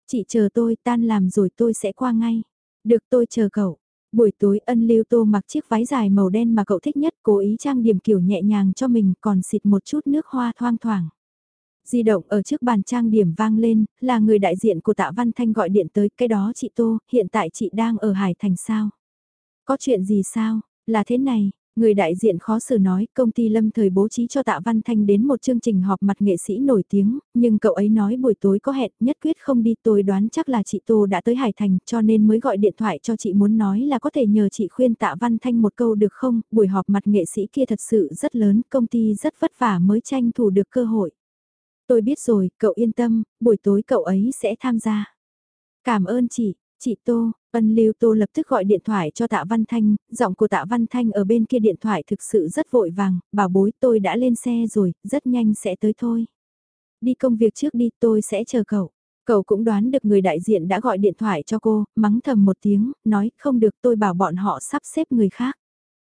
[SPEAKER 1] Chị chờ tôi tan làm rồi tôi sẽ qua ngay. Được tôi chờ cậu. Buổi tối ân lưu tô mặc chiếc váy dài màu đen mà cậu thích nhất cố ý trang điểm kiểu nhẹ nhàng cho mình còn xịt một chút nước hoa thoang thoảng. Di động ở trước bàn trang điểm vang lên, là người đại diện của tạ Văn Thanh gọi điện tới cái đó chị Tô, hiện tại chị đang ở Hải Thành sao? Có chuyện gì sao? Là thế này, Người đại diện khó xử nói công ty lâm thời bố trí cho Tạ Văn Thanh đến một chương trình họp mặt nghệ sĩ nổi tiếng, nhưng cậu ấy nói buổi tối có hẹn nhất quyết không đi tôi đoán chắc là chị Tô đã tới Hải Thành cho nên mới gọi điện thoại cho chị muốn nói là có thể nhờ chị khuyên Tạ Văn Thanh một câu được không, buổi họp mặt nghệ sĩ kia thật sự rất lớn, công ty rất vất vả mới tranh thủ được cơ hội. Tôi biết rồi, cậu yên tâm, buổi tối cậu ấy sẽ tham gia. Cảm ơn chị, chị Tô, Ân Lưu Tô lập tức gọi điện thoại cho Tạ Văn Thanh, giọng của Tạ Văn Thanh ở bên kia điện thoại thực sự rất vội vàng, bảo bối tôi đã lên xe rồi, rất nhanh sẽ tới thôi. Đi công việc trước đi tôi sẽ chờ cậu. Cậu cũng đoán được người đại diện đã gọi điện thoại cho cô, mắng thầm một tiếng, nói không được tôi bảo bọn họ sắp xếp người khác.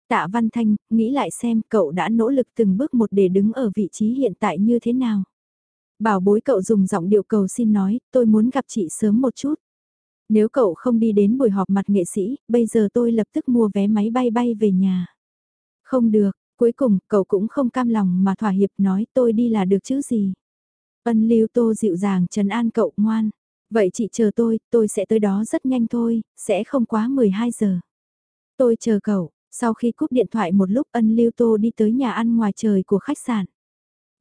[SPEAKER 1] Tạ Văn Thanh, nghĩ lại xem cậu đã nỗ lực từng bước một để đứng ở vị trí hiện tại như thế nào. Bảo bối cậu dùng giọng điệu cầu xin nói, tôi muốn gặp chị sớm một chút. Nếu cậu không đi đến buổi họp mặt nghệ sĩ, bây giờ tôi lập tức mua vé máy bay bay về nhà. Không được, cuối cùng cậu cũng không cam lòng mà thỏa hiệp nói tôi đi là được chứ gì. Ân lưu tô dịu dàng trấn an cậu ngoan. Vậy chị chờ tôi, tôi sẽ tới đó rất nhanh thôi, sẽ không quá 12 giờ. Tôi chờ cậu, sau khi cúp điện thoại một lúc ân lưu tô đi tới nhà ăn ngoài trời của khách sạn.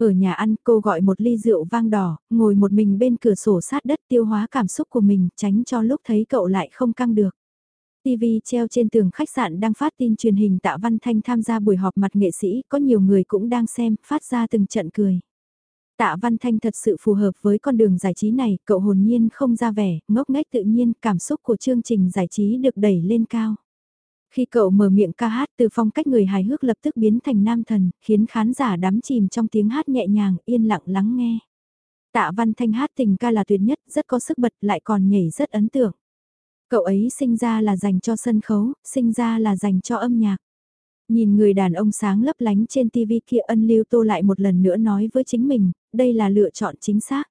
[SPEAKER 1] Ở nhà ăn cô gọi một ly rượu vang đỏ, ngồi một mình bên cửa sổ sát đất tiêu hóa cảm xúc của mình tránh cho lúc thấy cậu lại không căng được. TV treo trên tường khách sạn đang phát tin truyền hình Tạ Văn Thanh tham gia buổi họp mặt nghệ sĩ, có nhiều người cũng đang xem, phát ra từng trận cười. Tạ Văn Thanh thật sự phù hợp với con đường giải trí này, cậu hồn nhiên không ra vẻ, ngốc nghếch tự nhiên, cảm xúc của chương trình giải trí được đẩy lên cao. Khi cậu mở miệng ca hát từ phong cách người hài hước lập tức biến thành nam thần, khiến khán giả đắm chìm trong tiếng hát nhẹ nhàng, yên lặng lắng nghe. Tạ Văn Thanh hát tình ca là tuyệt nhất, rất có sức bật lại còn nhảy rất ấn tượng. Cậu ấy sinh ra là dành cho sân khấu, sinh ra là dành cho âm nhạc. Nhìn người đàn ông sáng lấp lánh trên TV kia ân lưu tô lại một lần nữa nói với chính mình, đây là lựa chọn chính xác.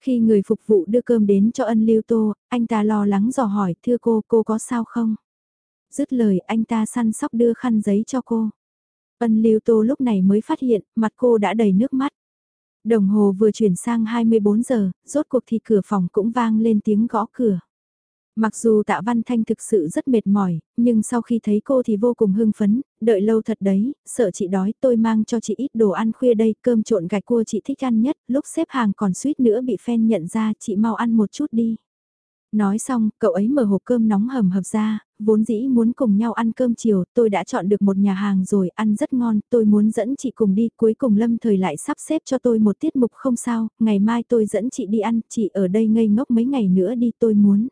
[SPEAKER 1] Khi người phục vụ đưa cơm đến cho ân lưu tô, anh ta lo lắng dò hỏi, thưa cô, cô có sao không? Dứt lời anh ta săn sóc đưa khăn giấy cho cô. Ân lưu tô lúc này mới phát hiện, mặt cô đã đầy nước mắt. Đồng hồ vừa chuyển sang 24 giờ, rốt cuộc thì cửa phòng cũng vang lên tiếng gõ cửa. Mặc dù tạ văn thanh thực sự rất mệt mỏi, nhưng sau khi thấy cô thì vô cùng hưng phấn, đợi lâu thật đấy, sợ chị đói tôi mang cho chị ít đồ ăn khuya đây, cơm trộn gạch cua chị thích ăn nhất, lúc xếp hàng còn suýt nữa bị fan nhận ra, chị mau ăn một chút đi. Nói xong, cậu ấy mở hộp cơm nóng hầm hập ra, vốn dĩ muốn cùng nhau ăn cơm chiều, tôi đã chọn được một nhà hàng rồi, ăn rất ngon, tôi muốn dẫn chị cùng đi, cuối cùng lâm thời lại sắp xếp cho tôi một tiết mục không sao, ngày mai tôi dẫn chị đi ăn, chị ở đây ngây ngốc mấy ngày nữa đi tôi muốn.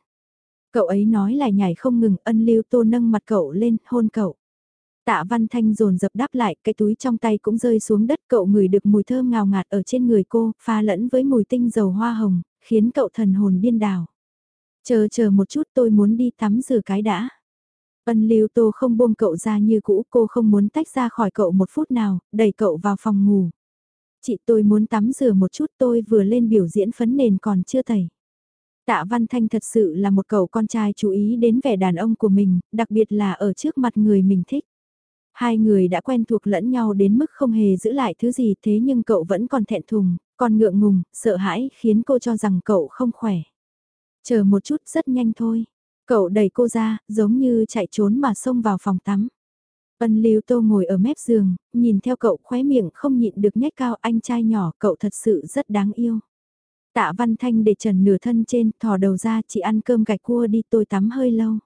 [SPEAKER 1] Cậu ấy nói lại nhảy không ngừng, ân lưu tô nâng mặt cậu lên, hôn cậu. Tạ Văn Thanh dồn dập đáp lại, cái túi trong tay cũng rơi xuống đất, cậu ngửi được mùi thơm ngào ngạt ở trên người cô, pha lẫn với mùi tinh dầu hoa hồng, khiến cậu thần hồn điên đảo. Chờ chờ một chút tôi muốn đi tắm rửa cái đã. Ân lưu tô không buông cậu ra như cũ, cô không muốn tách ra khỏi cậu một phút nào, đẩy cậu vào phòng ngủ. Chị tôi muốn tắm rửa một chút tôi vừa lên biểu diễn phấn nền còn chưa tẩy. Tạ Văn Thanh thật sự là một cậu con trai chú ý đến vẻ đàn ông của mình, đặc biệt là ở trước mặt người mình thích. Hai người đã quen thuộc lẫn nhau đến mức không hề giữ lại thứ gì thế nhưng cậu vẫn còn thẹn thùng, còn ngượng ngùng, sợ hãi khiến cô cho rằng cậu không khỏe. Chờ một chút rất nhanh thôi. Cậu đẩy cô ra, giống như chạy trốn mà xông vào phòng tắm. Ân Lưu Tô ngồi ở mép giường, nhìn theo cậu khóe miệng không nhịn được nhếch cao anh trai nhỏ, cậu thật sự rất đáng yêu. Tạ Văn Thanh để trần nửa thân trên, thò đầu ra, chị ăn cơm gạch cua đi tôi tắm hơi lâu.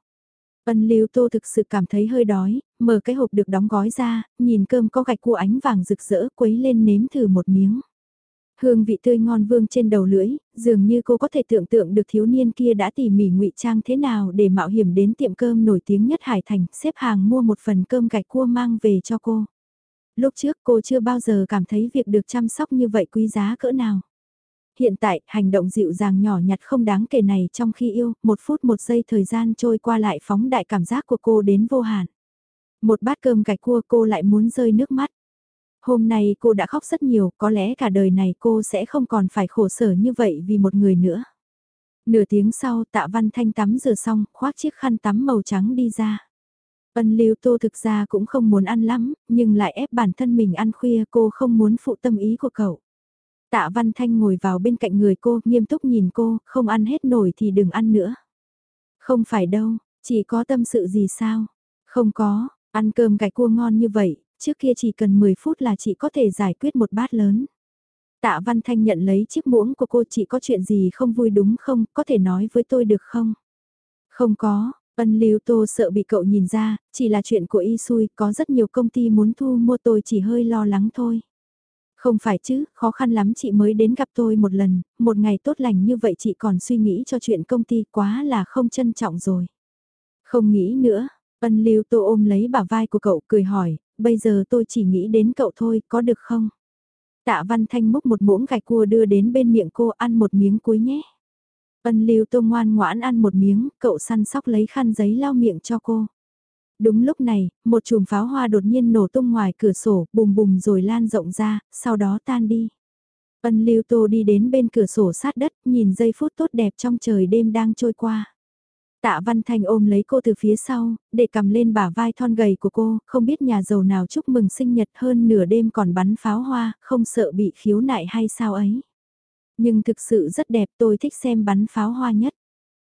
[SPEAKER 1] Ân Lưu Tô thực sự cảm thấy hơi đói, mở cái hộp được đóng gói ra, nhìn cơm có gạch cua ánh vàng rực rỡ quấy lên nếm thử một miếng. Hương vị tươi ngon vương trên đầu lưỡi, dường như cô có thể tưởng tượng được thiếu niên kia đã tỉ mỉ ngụy trang thế nào để mạo hiểm đến tiệm cơm nổi tiếng nhất Hải Thành, xếp hàng mua một phần cơm gạch cua mang về cho cô. Lúc trước cô chưa bao giờ cảm thấy việc được chăm sóc như vậy quý giá cỡ nào. Hiện tại, hành động dịu dàng nhỏ nhặt không đáng kể này trong khi yêu, một phút một giây thời gian trôi qua lại phóng đại cảm giác của cô đến vô hạn. Một bát cơm gạch cua cô lại muốn rơi nước mắt. Hôm nay cô đã khóc rất nhiều, có lẽ cả đời này cô sẽ không còn phải khổ sở như vậy vì một người nữa. Nửa tiếng sau tạ văn thanh tắm rửa xong, khoác chiếc khăn tắm màu trắng đi ra. Ân lưu tô thực ra cũng không muốn ăn lắm, nhưng lại ép bản thân mình ăn khuya cô không muốn phụ tâm ý của cậu. Tạ Văn Thanh ngồi vào bên cạnh người cô, nghiêm túc nhìn cô, không ăn hết nổi thì đừng ăn nữa. Không phải đâu, chỉ có tâm sự gì sao? Không có, ăn cơm gạch cua ngon như vậy, trước kia chỉ cần 10 phút là chị có thể giải quyết một bát lớn. Tạ Văn Thanh nhận lấy chiếc muỗng của cô chị có chuyện gì không vui đúng không, có thể nói với tôi được không? Không có, Ân Lưu Tô sợ bị cậu nhìn ra, chỉ là chuyện của y xui, có rất nhiều công ty muốn thu mua tôi chỉ hơi lo lắng thôi. Không phải chứ, khó khăn lắm chị mới đến gặp tôi một lần, một ngày tốt lành như vậy chị còn suy nghĩ cho chuyện công ty quá là không trân trọng rồi. Không nghĩ nữa, ân lưu tô ôm lấy bả vai của cậu cười hỏi, bây giờ tôi chỉ nghĩ đến cậu thôi, có được không? Tạ Văn Thanh múc một muỗng gạch cua đưa đến bên miệng cô ăn một miếng cuối nhé. Ân lưu tô ngoan ngoãn ăn một miếng, cậu săn sóc lấy khăn giấy lau miệng cho cô. Đúng lúc này, một chùm pháo hoa đột nhiên nổ tung ngoài cửa sổ, bùm bùm rồi lan rộng ra, sau đó tan đi. Ân Lưu Tô đi đến bên cửa sổ sát đất, nhìn giây phút tốt đẹp trong trời đêm đang trôi qua. Tạ Văn Thanh ôm lấy cô từ phía sau, để cầm lên bả vai thon gầy của cô, không biết nhà giàu nào chúc mừng sinh nhật hơn nửa đêm còn bắn pháo hoa, không sợ bị khiếu nại hay sao ấy. Nhưng thực sự rất đẹp tôi thích xem bắn pháo hoa nhất.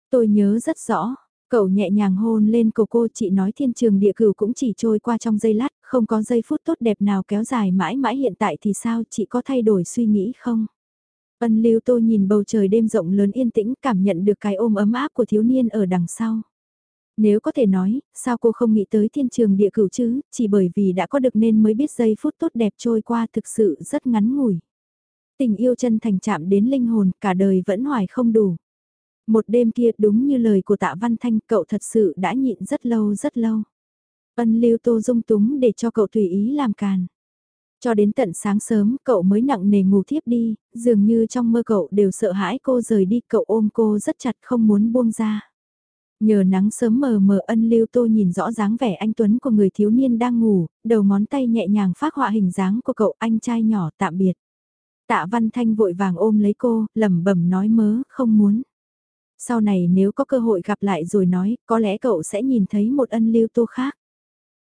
[SPEAKER 1] Tôi nhớ rất rõ, cậu nhẹ nhàng hôn lên cổ cô chị nói thiên trường địa cửu cũng chỉ trôi qua trong giây lát, không có giây phút tốt đẹp nào kéo dài mãi mãi hiện tại thì sao chị có thay đổi suy nghĩ không? Ân lưu tô nhìn bầu trời đêm rộng lớn yên tĩnh cảm nhận được cái ôm ấm áp của thiếu niên ở đằng sau. Nếu có thể nói, sao cô không nghĩ tới thiên trường địa cửu chứ, chỉ bởi vì đã có được nên mới biết giây phút tốt đẹp trôi qua thực sự rất ngắn ngủi. Tình yêu chân thành chạm đến linh hồn, cả đời vẫn hoài không đủ. Một đêm kia đúng như lời của tạ Văn Thanh, cậu thật sự đã nhịn rất lâu rất lâu. Ân lưu tô dung túng để cho cậu tùy ý làm càn. Cho đến tận sáng sớm, cậu mới nặng nề ngủ thiếp đi, dường như trong mơ cậu đều sợ hãi cô rời đi, cậu ôm cô rất chặt không muốn buông ra. Nhờ nắng sớm mờ mờ ân lưu tô nhìn rõ dáng vẻ anh Tuấn của người thiếu niên đang ngủ, đầu ngón tay nhẹ nhàng phát họa hình dáng của cậu anh trai nhỏ tạm biệt. Tạ Văn Thanh vội vàng ôm lấy cô, lẩm bẩm nói mớ, không muốn. Sau này nếu có cơ hội gặp lại rồi nói, có lẽ cậu sẽ nhìn thấy một ân lưu tô khác.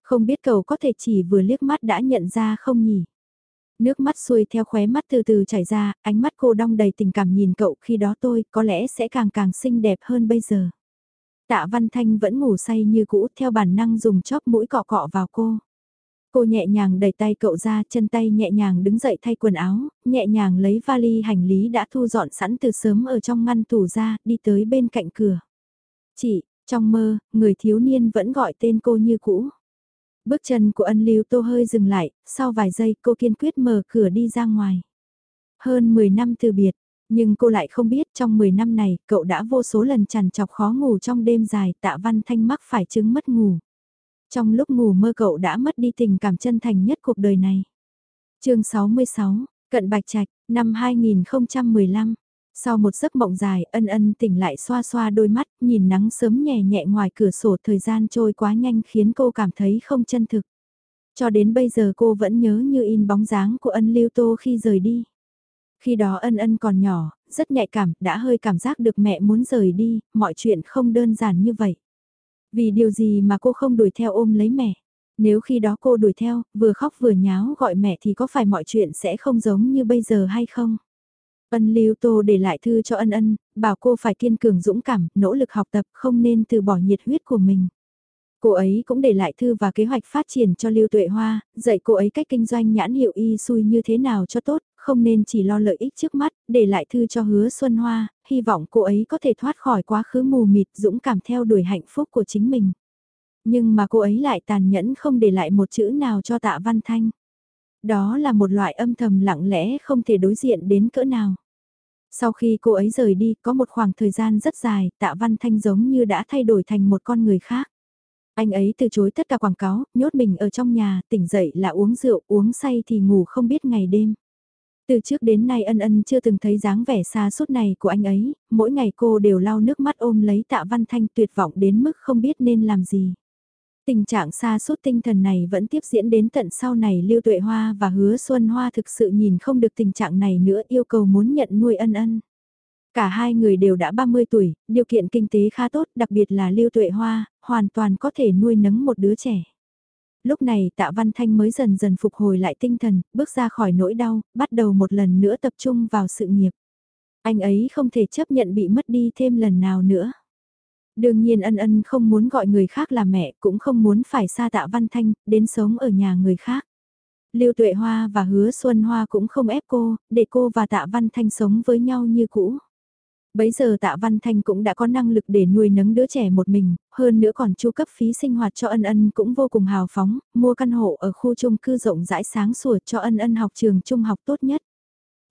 [SPEAKER 1] Không biết cậu có thể chỉ vừa liếc mắt đã nhận ra không nhỉ? Nước mắt xuôi theo khóe mắt từ từ chảy ra, ánh mắt cô đong đầy tình cảm nhìn cậu khi đó tôi có lẽ sẽ càng càng xinh đẹp hơn bây giờ. Tạ Văn Thanh vẫn ngủ say như cũ theo bản năng dùng chóp mũi cọ cọ vào cô. Cô nhẹ nhàng đẩy tay cậu ra, chân tay nhẹ nhàng đứng dậy thay quần áo, nhẹ nhàng lấy vali hành lý đã thu dọn sẵn từ sớm ở trong ngăn tủ ra, đi tới bên cạnh cửa. Chị, trong mơ, người thiếu niên vẫn gọi tên cô như cũ. Bước chân của ân lưu tô hơi dừng lại, sau vài giây cô kiên quyết mở cửa đi ra ngoài. Hơn 10 năm từ biệt, nhưng cô lại không biết trong 10 năm này cậu đã vô số lần chằn chọc khó ngủ trong đêm dài tạ văn thanh mắc phải chứng mất ngủ. Trong lúc ngủ mơ cậu đã mất đi tình cảm chân thành nhất cuộc đời này. chương 66, Cận Bạch Trạch, năm 2015. Sau một giấc mộng dài, ân ân tỉnh lại xoa xoa đôi mắt, nhìn nắng sớm nhẹ nhẹ ngoài cửa sổ thời gian trôi quá nhanh khiến cô cảm thấy không chân thực. Cho đến bây giờ cô vẫn nhớ như in bóng dáng của ân lưu tô khi rời đi. Khi đó ân ân còn nhỏ, rất nhạy cảm, đã hơi cảm giác được mẹ muốn rời đi, mọi chuyện không đơn giản như vậy. Vì điều gì mà cô không đuổi theo ôm lấy mẹ? Nếu khi đó cô đuổi theo, vừa khóc vừa nháo gọi mẹ thì có phải mọi chuyện sẽ không giống như bây giờ hay không? Ân Lưu Tô để lại thư cho ân ân, bảo cô phải kiên cường dũng cảm, nỗ lực học tập, không nên từ bỏ nhiệt huyết của mình. Cô ấy cũng để lại thư và kế hoạch phát triển cho Lưu Tuệ Hoa, dạy cô ấy cách kinh doanh nhãn hiệu y xui như thế nào cho tốt, không nên chỉ lo lợi ích trước mắt, để lại thư cho hứa Xuân Hoa, hy vọng cô ấy có thể thoát khỏi quá khứ mù mịt dũng cảm theo đuổi hạnh phúc của chính mình. Nhưng mà cô ấy lại tàn nhẫn không để lại một chữ nào cho tạ văn thanh. Đó là một loại âm thầm lặng lẽ không thể đối diện đến cỡ nào. Sau khi cô ấy rời đi, có một khoảng thời gian rất dài, tạ văn thanh giống như đã thay đổi thành một con người khác. Anh ấy từ chối tất cả quảng cáo, nhốt mình ở trong nhà, tỉnh dậy là uống rượu, uống say thì ngủ không biết ngày đêm. Từ trước đến nay ân ân chưa từng thấy dáng vẻ xa suốt này của anh ấy, mỗi ngày cô đều lau nước mắt ôm lấy tạ văn thanh tuyệt vọng đến mức không biết nên làm gì. Tình trạng xa suốt tinh thần này vẫn tiếp diễn đến tận sau này Lưu Tuệ Hoa và Hứa Xuân Hoa thực sự nhìn không được tình trạng này nữa yêu cầu muốn nhận nuôi ân ân. Cả hai người đều đã 30 tuổi, điều kiện kinh tế khá tốt, đặc biệt là Lưu Tuệ Hoa, hoàn toàn có thể nuôi nấng một đứa trẻ. Lúc này Tạ Văn Thanh mới dần dần phục hồi lại tinh thần, bước ra khỏi nỗi đau, bắt đầu một lần nữa tập trung vào sự nghiệp. Anh ấy không thể chấp nhận bị mất đi thêm lần nào nữa. Đương nhiên ân ân không muốn gọi người khác là mẹ, cũng không muốn phải xa tạ văn thanh, đến sống ở nhà người khác. Lưu Tuệ Hoa và Hứa Xuân Hoa cũng không ép cô, để cô và tạ văn thanh sống với nhau như cũ. Bấy giờ tạ Văn Thanh cũng đã có năng lực để nuôi nấng đứa trẻ một mình, hơn nữa còn chu cấp phí sinh hoạt cho ân ân cũng vô cùng hào phóng, mua căn hộ ở khu chung cư rộng rãi sáng sủa cho ân ân học trường trung học tốt nhất.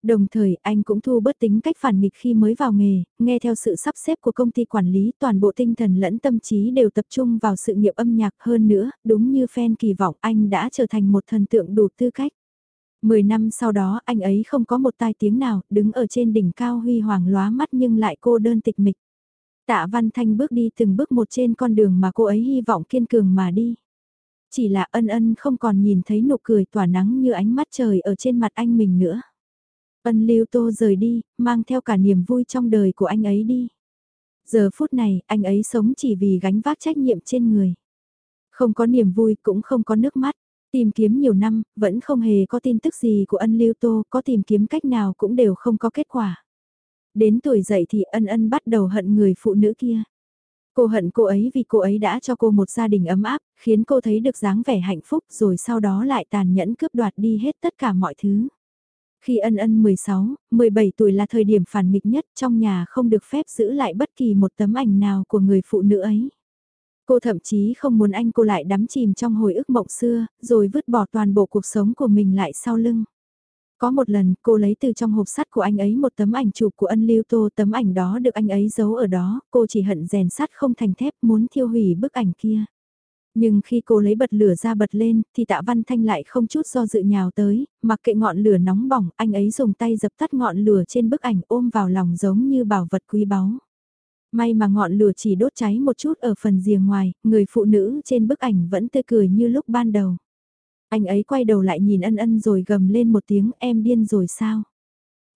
[SPEAKER 1] Đồng thời anh cũng thu bớt tính cách phản nghịch khi mới vào nghề, nghe theo sự sắp xếp của công ty quản lý toàn bộ tinh thần lẫn tâm trí đều tập trung vào sự nghiệp âm nhạc hơn nữa, đúng như fan kỳ vọng anh đã trở thành một thần tượng đủ tư cách. Mười năm sau đó anh ấy không có một tai tiếng nào, đứng ở trên đỉnh cao huy hoàng lóa mắt nhưng lại cô đơn tịch mịch. Tạ Văn Thanh bước đi từng bước một trên con đường mà cô ấy hy vọng kiên cường mà đi. Chỉ là ân ân không còn nhìn thấy nụ cười tỏa nắng như ánh mắt trời ở trên mặt anh mình nữa. Ân lưu tô rời đi, mang theo cả niềm vui trong đời của anh ấy đi. Giờ phút này, anh ấy sống chỉ vì gánh vác trách nhiệm trên người. Không có niềm vui cũng không có nước mắt. Tìm kiếm nhiều năm, vẫn không hề có tin tức gì của ân lưu tô, có tìm kiếm cách nào cũng đều không có kết quả. Đến tuổi dậy thì ân ân bắt đầu hận người phụ nữ kia. Cô hận cô ấy vì cô ấy đã cho cô một gia đình ấm áp, khiến cô thấy được dáng vẻ hạnh phúc rồi sau đó lại tàn nhẫn cướp đoạt đi hết tất cả mọi thứ. Khi ân ân 16, 17 tuổi là thời điểm phản nghịch nhất trong nhà không được phép giữ lại bất kỳ một tấm ảnh nào của người phụ nữ ấy. Cô thậm chí không muốn anh cô lại đắm chìm trong hồi ức mộng xưa, rồi vứt bỏ toàn bộ cuộc sống của mình lại sau lưng. Có một lần cô lấy từ trong hộp sắt của anh ấy một tấm ảnh chụp của ân lưu tô tấm ảnh đó được anh ấy giấu ở đó, cô chỉ hận rèn sắt không thành thép muốn thiêu hủy bức ảnh kia. Nhưng khi cô lấy bật lửa ra bật lên, thì tạ văn thanh lại không chút do dự nhào tới, mặc kệ ngọn lửa nóng bỏng, anh ấy dùng tay dập tắt ngọn lửa trên bức ảnh ôm vào lòng giống như bảo vật quý báu. May mà ngọn lửa chỉ đốt cháy một chút ở phần rìa ngoài, người phụ nữ trên bức ảnh vẫn tươi cười như lúc ban đầu. Anh ấy quay đầu lại nhìn ân ân rồi gầm lên một tiếng em điên rồi sao?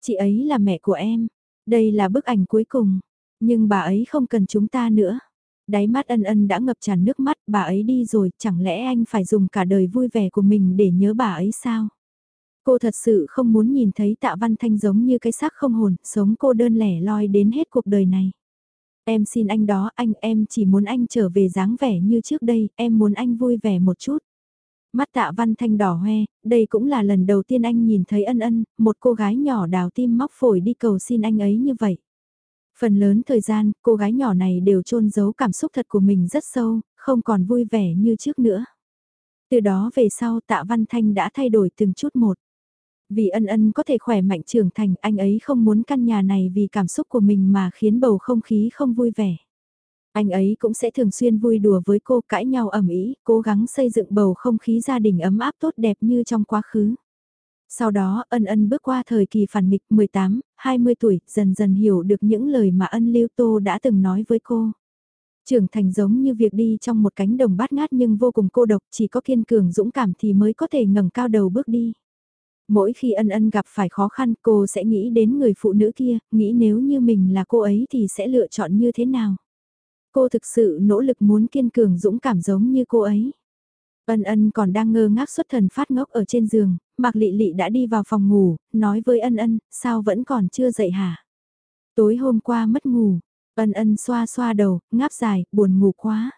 [SPEAKER 1] Chị ấy là mẹ của em, đây là bức ảnh cuối cùng, nhưng bà ấy không cần chúng ta nữa. Đáy mắt ân ân đã ngập tràn nước mắt, bà ấy đi rồi, chẳng lẽ anh phải dùng cả đời vui vẻ của mình để nhớ bà ấy sao? Cô thật sự không muốn nhìn thấy tạ văn thanh giống như cái xác không hồn, sống cô đơn lẻ loi đến hết cuộc đời này. Em xin anh đó, anh em chỉ muốn anh trở về dáng vẻ như trước đây, em muốn anh vui vẻ một chút. Mắt tạ văn thanh đỏ hoe, đây cũng là lần đầu tiên anh nhìn thấy ân ân, một cô gái nhỏ đào tim móc phổi đi cầu xin anh ấy như vậy. Phần lớn thời gian, cô gái nhỏ này đều trôn giấu cảm xúc thật của mình rất sâu, không còn vui vẻ như trước nữa. Từ đó về sau tạ văn thanh đã thay đổi từng chút một. Vì ân ân có thể khỏe mạnh trưởng thành, anh ấy không muốn căn nhà này vì cảm xúc của mình mà khiến bầu không khí không vui vẻ. Anh ấy cũng sẽ thường xuyên vui đùa với cô cãi nhau ẩm ý, cố gắng xây dựng bầu không khí gia đình ấm áp tốt đẹp như trong quá khứ. Sau đó ân ân bước qua thời kỳ phản nghịch 18, 20 tuổi, dần dần hiểu được những lời mà ân lưu tô đã từng nói với cô. Trưởng thành giống như việc đi trong một cánh đồng bát ngát nhưng vô cùng cô độc, chỉ có kiên cường dũng cảm thì mới có thể ngẩng cao đầu bước đi. Mỗi khi ân ân gặp phải khó khăn cô sẽ nghĩ đến người phụ nữ kia, nghĩ nếu như mình là cô ấy thì sẽ lựa chọn như thế nào. Cô thực sự nỗ lực muốn kiên cường dũng cảm giống như cô ấy. Ân ân còn đang ngơ ngác xuất thần phát ngốc ở trên giường, Mạc Lị Lị đã đi vào phòng ngủ, nói với ân ân, sao vẫn còn chưa dậy hả? Tối hôm qua mất ngủ, ân ân xoa xoa đầu, ngáp dài, buồn ngủ quá.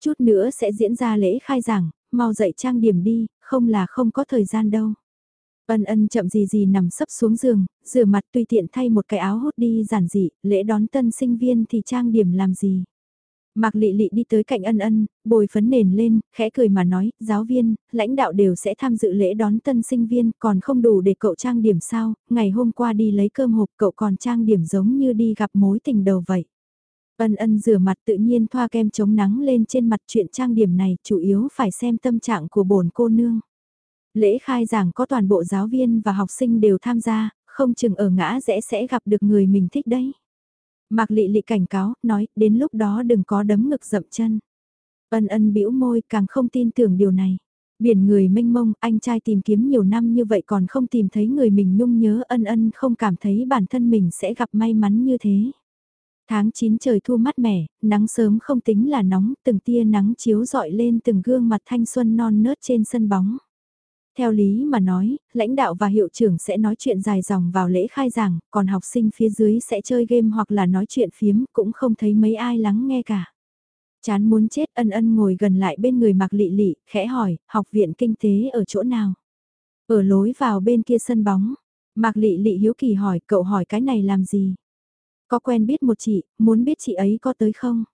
[SPEAKER 1] Chút nữa sẽ diễn ra lễ khai giảng, mau dậy trang điểm đi, không là không có thời gian đâu. Ân ân chậm gì gì nằm sấp xuống giường, rửa mặt tùy tiện thay một cái áo hốt đi giản dị, lễ đón tân sinh viên thì trang điểm làm gì. Mạc Lị Lị đi tới cạnh ân ân, bồi phấn nền lên, khẽ cười mà nói, giáo viên, lãnh đạo đều sẽ tham dự lễ đón tân sinh viên, còn không đủ để cậu trang điểm sao, ngày hôm qua đi lấy cơm hộp cậu còn trang điểm giống như đi gặp mối tình đầu vậy. Ân ân rửa mặt tự nhiên thoa kem chống nắng lên trên mặt chuyện trang điểm này, chủ yếu phải xem tâm trạng của bổn cô nương. Lễ khai giảng có toàn bộ giáo viên và học sinh đều tham gia, không chừng ở ngã rẽ sẽ gặp được người mình thích đấy. Mạc Lị Lị cảnh cáo, nói, đến lúc đó đừng có đấm ngực dậm chân. Ân ân bĩu môi, càng không tin tưởng điều này. Biển người mênh mông, anh trai tìm kiếm nhiều năm như vậy còn không tìm thấy người mình nhung nhớ ân ân không cảm thấy bản thân mình sẽ gặp may mắn như thế. Tháng 9 trời thu mát mẻ, nắng sớm không tính là nóng, từng tia nắng chiếu dọi lên từng gương mặt thanh xuân non nớt trên sân bóng. Theo lý mà nói, lãnh đạo và hiệu trưởng sẽ nói chuyện dài dòng vào lễ khai giảng, còn học sinh phía dưới sẽ chơi game hoặc là nói chuyện phiếm, cũng không thấy mấy ai lắng nghe cả. Chán muốn chết ân ân ngồi gần lại bên người mặc lị lị, khẽ hỏi, học viện kinh tế ở chỗ nào? Ở lối vào bên kia sân bóng. Mạc Lị Lị hiếu kỳ hỏi, cậu hỏi cái này làm gì? Có quen biết một chị, muốn biết chị ấy có tới không?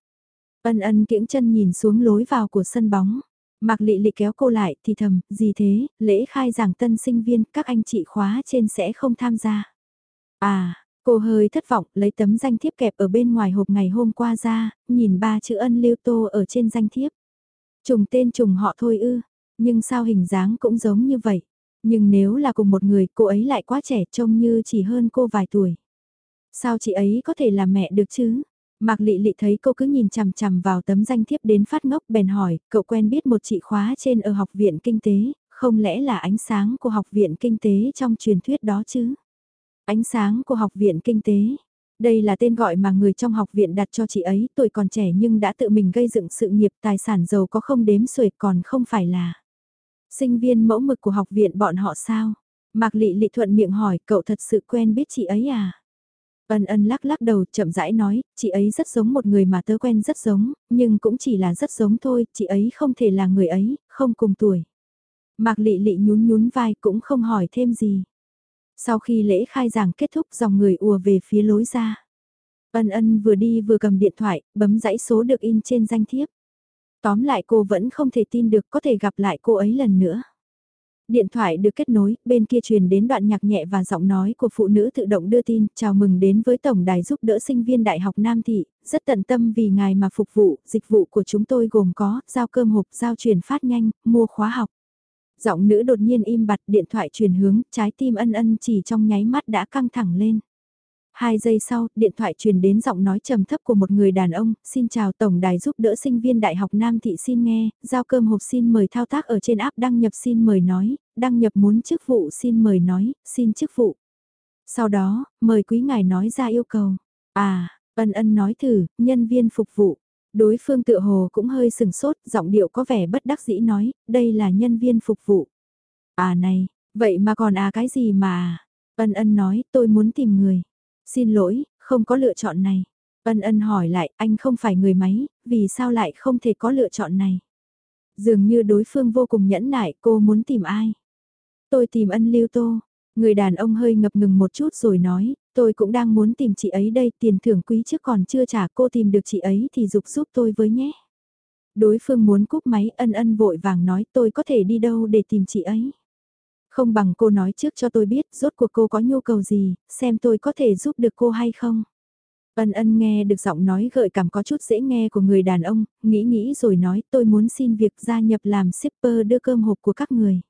[SPEAKER 1] Ân ân kiễng chân nhìn xuống lối vào của sân bóng. Mạc Lị Lị kéo cô lại thì thầm, gì thế, lễ khai giảng tân sinh viên, các anh chị khóa trên sẽ không tham gia. À, cô hơi thất vọng, lấy tấm danh thiếp kẹp ở bên ngoài hộp ngày hôm qua ra, nhìn ba chữ ân lưu tô ở trên danh thiếp. Trùng tên trùng họ thôi ư, nhưng sao hình dáng cũng giống như vậy. Nhưng nếu là cùng một người, cô ấy lại quá trẻ trông như chỉ hơn cô vài tuổi. Sao chị ấy có thể là mẹ được chứ? Mạc Lị Lị thấy cô cứ nhìn chằm chằm vào tấm danh thiếp đến phát ngốc bèn hỏi, cậu quen biết một chị khóa trên ở học viện kinh tế, không lẽ là ánh sáng của học viện kinh tế trong truyền thuyết đó chứ? Ánh sáng của học viện kinh tế. Đây là tên gọi mà người trong học viện đặt cho chị ấy, tuổi còn trẻ nhưng đã tự mình gây dựng sự nghiệp tài sản giàu có không đếm xuể còn không phải là sinh viên mẫu mực của học viện bọn họ sao? Mạc Lị Lị thuận miệng hỏi cậu thật sự quen biết chị ấy à? Ân ân lắc lắc đầu chậm rãi nói, chị ấy rất giống một người mà tớ quen rất giống, nhưng cũng chỉ là rất giống thôi, chị ấy không thể là người ấy, không cùng tuổi. Mạc Lị Lị nhún nhún vai cũng không hỏi thêm gì. Sau khi lễ khai giảng kết thúc dòng người ùa về phía lối ra. Ân ân vừa đi vừa cầm điện thoại, bấm dãy số được in trên danh thiếp. Tóm lại cô vẫn không thể tin được có thể gặp lại cô ấy lần nữa. Điện thoại được kết nối, bên kia truyền đến đoạn nhạc nhẹ và giọng nói của phụ nữ tự động đưa tin, chào mừng đến với Tổng đài giúp đỡ sinh viên Đại học Nam Thị, rất tận tâm vì ngài mà phục vụ, dịch vụ của chúng tôi gồm có, giao cơm hộp, giao truyền phát nhanh, mua khóa học. Giọng nữ đột nhiên im bặt điện thoại truyền hướng, trái tim ân ân chỉ trong nháy mắt đã căng thẳng lên. Hai giây sau, điện thoại truyền đến giọng nói trầm thấp của một người đàn ông, xin chào tổng đài giúp đỡ sinh viên Đại học Nam Thị xin nghe, giao cơm hộp xin mời thao tác ở trên app đăng nhập xin mời nói, đăng nhập muốn chức vụ xin mời nói, xin chức vụ. Sau đó, mời quý ngài nói ra yêu cầu. À, ân ân nói thử, nhân viên phục vụ. Đối phương tự hồ cũng hơi sừng sốt, giọng điệu có vẻ bất đắc dĩ nói, đây là nhân viên phục vụ. À này, vậy mà còn à cái gì mà Ân ân nói, tôi muốn tìm người. Xin lỗi, không có lựa chọn này. Ân ân hỏi lại, anh không phải người máy, vì sao lại không thể có lựa chọn này? Dường như đối phương vô cùng nhẫn nại, cô muốn tìm ai? Tôi tìm ân lưu tô. Người đàn ông hơi ngập ngừng một chút rồi nói, tôi cũng đang muốn tìm chị ấy đây, tiền thưởng quý trước còn chưa trả cô tìm được chị ấy thì dục giúp tôi với nhé. Đối phương muốn cúp máy ân ân vội vàng nói tôi có thể đi đâu để tìm chị ấy. Không bằng cô nói trước cho tôi biết rốt cuộc cô có nhu cầu gì, xem tôi có thể giúp được cô hay không. Ân ân nghe được giọng nói gợi cảm có chút dễ nghe của người đàn ông, nghĩ nghĩ rồi nói tôi muốn xin việc gia nhập làm shipper đưa cơm hộp của các người.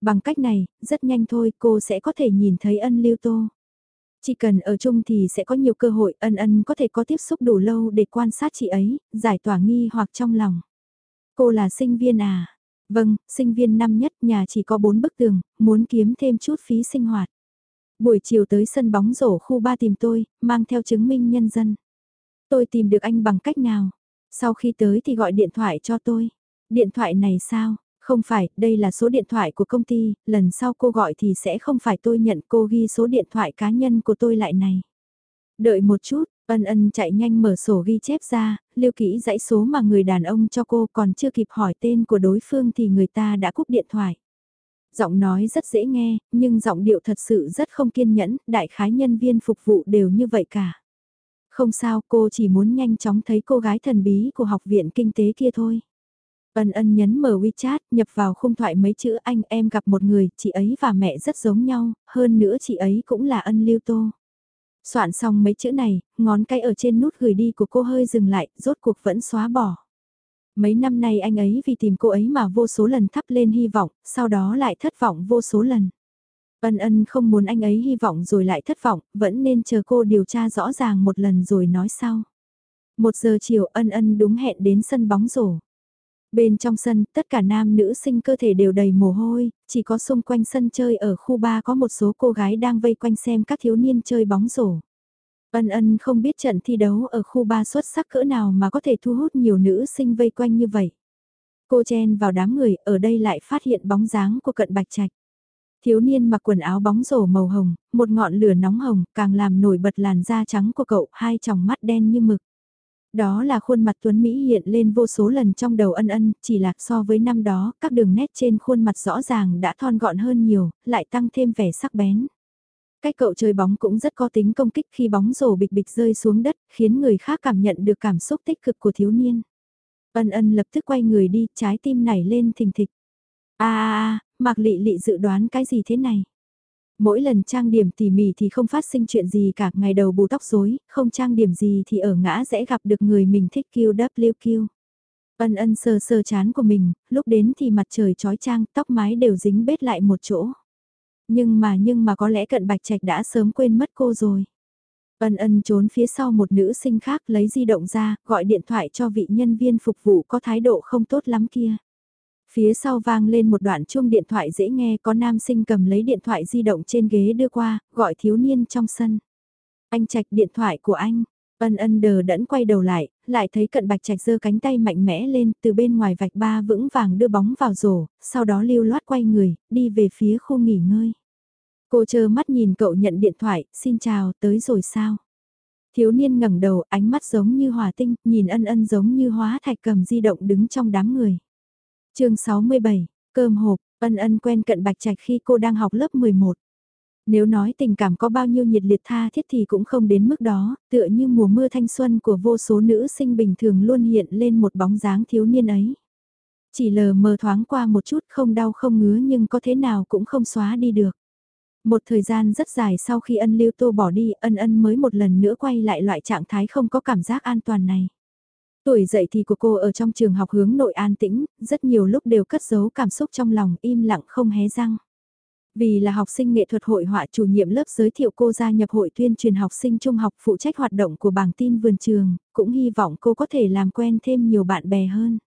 [SPEAKER 1] Bằng cách này, rất nhanh thôi cô sẽ có thể nhìn thấy ân lưu tô. Chỉ cần ở chung thì sẽ có nhiều cơ hội ân ân có thể có tiếp xúc đủ lâu để quan sát chị ấy, giải tỏa nghi hoặc trong lòng. Cô là sinh viên à? Vâng, sinh viên năm nhất nhà chỉ có 4 bức tường, muốn kiếm thêm chút phí sinh hoạt. Buổi chiều tới sân bóng rổ khu 3 tìm tôi, mang theo chứng minh nhân dân. Tôi tìm được anh bằng cách nào? Sau khi tới thì gọi điện thoại cho tôi. Điện thoại này sao? Không phải, đây là số điện thoại của công ty, lần sau cô gọi thì sẽ không phải tôi nhận cô ghi số điện thoại cá nhân của tôi lại này. Đợi một chút, ân ân chạy nhanh mở sổ ghi chép ra, lưu kỹ dãy số mà người đàn ông cho cô còn chưa kịp hỏi tên của đối phương thì người ta đã cúp điện thoại. Giọng nói rất dễ nghe, nhưng giọng điệu thật sự rất không kiên nhẫn, đại khái nhân viên phục vụ đều như vậy cả. Không sao, cô chỉ muốn nhanh chóng thấy cô gái thần bí của học viện kinh tế kia thôi. Ân ân nhấn mở WeChat, nhập vào khung thoại mấy chữ anh em gặp một người, chị ấy và mẹ rất giống nhau, hơn nữa chị ấy cũng là ân lưu tô. Soạn xong mấy chữ này, ngón cái ở trên nút gửi đi của cô hơi dừng lại, rốt cuộc vẫn xóa bỏ. Mấy năm nay anh ấy vì tìm cô ấy mà vô số lần thắp lên hy vọng, sau đó lại thất vọng vô số lần. Ân ân không muốn anh ấy hy vọng rồi lại thất vọng, vẫn nên chờ cô điều tra rõ ràng một lần rồi nói sau. Một giờ chiều ân ân đúng hẹn đến sân bóng rổ. Bên trong sân, tất cả nam nữ sinh cơ thể đều đầy mồ hôi, chỉ có xung quanh sân chơi ở khu 3 có một số cô gái đang vây quanh xem các thiếu niên chơi bóng rổ. Ân ân không biết trận thi đấu ở khu 3 xuất sắc cỡ nào mà có thể thu hút nhiều nữ sinh vây quanh như vậy. Cô chen vào đám người, ở đây lại phát hiện bóng dáng của cận bạch trạch. Thiếu niên mặc quần áo bóng rổ màu hồng, một ngọn lửa nóng hồng, càng làm nổi bật làn da trắng của cậu, hai tròng mắt đen như mực. Đó là khuôn mặt Tuấn Mỹ hiện lên vô số lần trong đầu ân ân, chỉ là so với năm đó, các đường nét trên khuôn mặt rõ ràng đã thon gọn hơn nhiều, lại tăng thêm vẻ sắc bén. Cách cậu chơi bóng cũng rất có tính công kích khi bóng rổ bịch bịch rơi xuống đất, khiến người khác cảm nhận được cảm xúc tích cực của thiếu niên. Ân ân lập tức quay người đi, trái tim nảy lên thình thịch. a a Mạc Lị Lị dự đoán cái gì thế này? Mỗi lần trang điểm tỉ mỉ thì không phát sinh chuyện gì cả, ngày đầu bù tóc rối, không trang điểm gì thì ở ngã sẽ gặp được người mình thích QWQ. Ân ân sờ sờ chán của mình, lúc đến thì mặt trời trói trang, tóc mái đều dính bết lại một chỗ. Nhưng mà nhưng mà có lẽ cận bạch trạch đã sớm quên mất cô rồi. Ân ân trốn phía sau một nữ sinh khác lấy di động ra, gọi điện thoại cho vị nhân viên phục vụ có thái độ không tốt lắm kia. Phía sau vang lên một đoạn chuông điện thoại dễ nghe có nam sinh cầm lấy điện thoại di động trên ghế đưa qua, gọi thiếu niên trong sân. Anh Trạch điện thoại của anh. Ân ân đờ đẫn quay đầu lại, lại thấy cận bạch trạch giơ cánh tay mạnh mẽ lên từ bên ngoài vạch ba vững vàng đưa bóng vào rổ, sau đó lưu loát quay người, đi về phía khu nghỉ ngơi. Cô chờ mắt nhìn cậu nhận điện thoại, xin chào, tới rồi sao? Thiếu niên ngẩng đầu, ánh mắt giống như hòa tinh, nhìn ân ân giống như hóa thạch cầm di động đứng trong đám người chương 67, cơm hộp, ân ân quen cận bạch trạch khi cô đang học lớp 11. Nếu nói tình cảm có bao nhiêu nhiệt liệt tha thiết thì cũng không đến mức đó, tựa như mùa mưa thanh xuân của vô số nữ sinh bình thường luôn hiện lên một bóng dáng thiếu niên ấy. Chỉ lờ mờ thoáng qua một chút không đau không ngứa nhưng có thế nào cũng không xóa đi được. Một thời gian rất dài sau khi ân lưu tô bỏ đi, ân ân mới một lần nữa quay lại loại trạng thái không có cảm giác an toàn này. Tuổi dậy thì của cô ở trong trường học hướng nội an tĩnh, rất nhiều lúc đều cất giấu cảm xúc trong lòng im lặng không hé răng. Vì là học sinh nghệ thuật hội họa chủ nhiệm lớp giới thiệu cô gia nhập hội tuyên truyền học sinh trung học phụ trách hoạt động của bảng tin vườn trường, cũng hy vọng cô có thể làm quen thêm nhiều bạn bè hơn.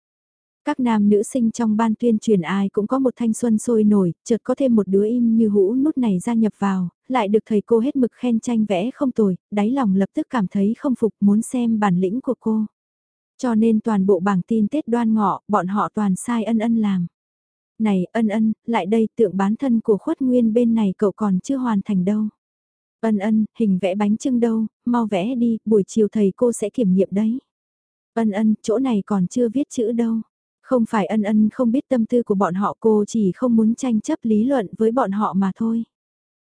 [SPEAKER 1] Các nam nữ sinh trong ban tuyên truyền ai cũng có một thanh xuân sôi nổi, chợt có thêm một đứa im như hũ nút này gia nhập vào, lại được thầy cô hết mực khen tranh vẽ không tồi, đáy lòng lập tức cảm thấy không phục muốn xem bản lĩnh của cô. Cho nên toàn bộ bảng tin Tết đoan ngọ, bọn họ toàn sai ân ân làm. Này ân ân, lại đây tượng bán thân của khuất nguyên bên này cậu còn chưa hoàn thành đâu. Ân ân, hình vẽ bánh trưng đâu, mau vẽ đi, buổi chiều thầy cô sẽ kiểm nghiệm đấy. Ân ân, chỗ này còn chưa viết chữ đâu. Không phải ân ân không biết tâm tư của bọn họ cô chỉ không muốn tranh chấp lý luận với bọn họ mà thôi.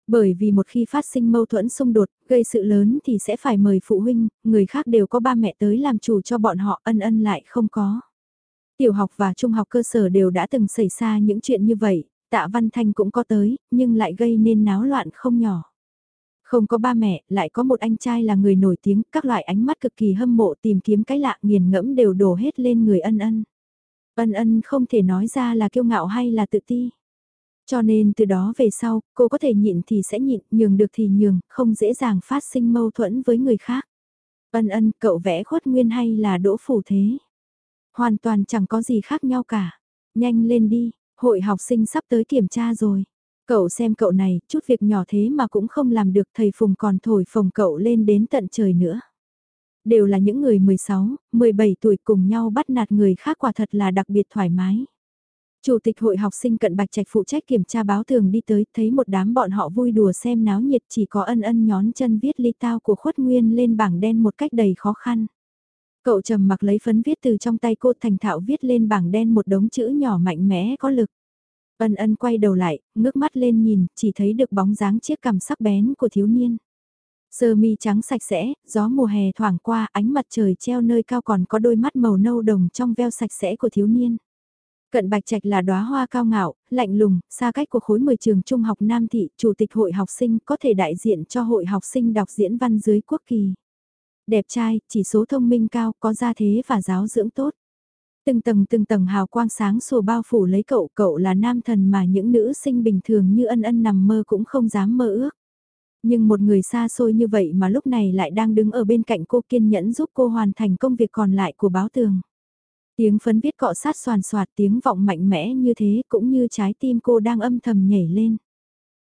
[SPEAKER 1] Bởi vì một khi phát sinh mâu thuẫn xung đột, gây sự lớn thì sẽ phải mời phụ huynh, người khác đều có ba mẹ tới làm chủ cho bọn họ ân ân lại không có. Tiểu học và trung học cơ sở đều đã từng xảy ra những chuyện như vậy, tạ văn thanh cũng có tới, nhưng lại gây nên náo loạn không nhỏ. Không có ba mẹ, lại có một anh trai là người nổi tiếng, các loại ánh mắt cực kỳ hâm mộ tìm kiếm cái lạ nghiền ngẫm đều đổ hết lên người ân ân. Ân ân không thể nói ra là kiêu ngạo hay là tự ti. Cho nên từ đó về sau, cô có thể nhịn thì sẽ nhịn, nhường được thì nhường, không dễ dàng phát sinh mâu thuẫn với người khác. Ân ân, cậu vẽ khuất nguyên hay là đỗ phủ thế? Hoàn toàn chẳng có gì khác nhau cả. Nhanh lên đi, hội học sinh sắp tới kiểm tra rồi. Cậu xem cậu này, chút việc nhỏ thế mà cũng không làm được thầy Phùng còn thổi phồng cậu lên đến tận trời nữa. Đều là những người 16, 17 tuổi cùng nhau bắt nạt người khác quả thật là đặc biệt thoải mái. Chủ tịch hội học sinh cận bạch trạch phụ trách kiểm tra báo thường đi tới, thấy một đám bọn họ vui đùa xem náo nhiệt chỉ có ân ân nhón chân viết ly tao của khuất nguyên lên bảng đen một cách đầy khó khăn. Cậu trầm mặc lấy phấn viết từ trong tay cô thành thạo viết lên bảng đen một đống chữ nhỏ mạnh mẽ có lực. Ân ân quay đầu lại, ngước mắt lên nhìn, chỉ thấy được bóng dáng chiếc cằm sắc bén của thiếu niên. Sơ mi trắng sạch sẽ, gió mùa hè thoảng qua, ánh mặt trời treo nơi cao còn có đôi mắt màu nâu đồng trong veo sạch sẽ của thiếu niên. Cận Bạch Trạch là đóa hoa cao ngạo, lạnh lùng, xa cách của khối 10 trường trung học Nam Thị, chủ tịch hội học sinh có thể đại diện cho hội học sinh đọc diễn văn dưới quốc kỳ. Đẹp trai, chỉ số thông minh cao, có gia thế và giáo dưỡng tốt. Từng tầng từng tầng hào quang sáng sủa bao phủ lấy cậu, cậu là nam thần mà những nữ sinh bình thường như ân ân nằm mơ cũng không dám mơ ước. Nhưng một người xa xôi như vậy mà lúc này lại đang đứng ở bên cạnh cô kiên nhẫn giúp cô hoàn thành công việc còn lại của báo tường. Tiếng phấn viết cọ sát soàn soạt tiếng vọng mạnh mẽ như thế cũng như trái tim cô đang âm thầm nhảy lên.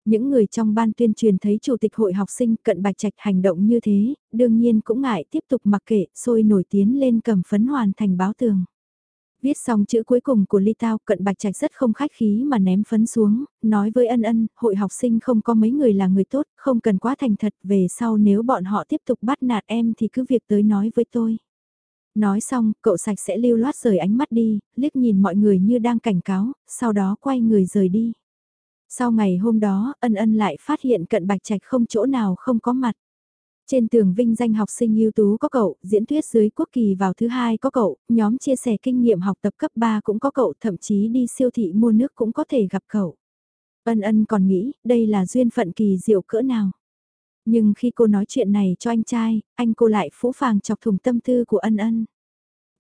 [SPEAKER 1] Những người trong ban tuyên truyền thấy chủ tịch hội học sinh cận bạch trạch hành động như thế, đương nhiên cũng ngại tiếp tục mặc kệ, sôi nổi tiến lên cầm phấn hoàn thành báo tường. Viết xong chữ cuối cùng của ly tao, cận bạch trạch rất không khách khí mà ném phấn xuống, nói với ân ân, hội học sinh không có mấy người là người tốt, không cần quá thành thật, về sau nếu bọn họ tiếp tục bắt nạt em thì cứ việc tới nói với tôi. Nói xong, cậu sạch sẽ lưu loát rời ánh mắt đi, liếc nhìn mọi người như đang cảnh cáo, sau đó quay người rời đi. Sau ngày hôm đó, ân ân lại phát hiện cận bạch trạch không chỗ nào không có mặt. Trên tường vinh danh học sinh ưu tú có cậu, diễn thuyết dưới quốc kỳ vào thứ hai có cậu, nhóm chia sẻ kinh nghiệm học tập cấp 3 cũng có cậu, thậm chí đi siêu thị mua nước cũng có thể gặp cậu. Ân ân còn nghĩ, đây là duyên phận kỳ diệu cỡ nào. Nhưng khi cô nói chuyện này cho anh trai, anh cô lại phũ phàng chọc thùng tâm tư của ân ân.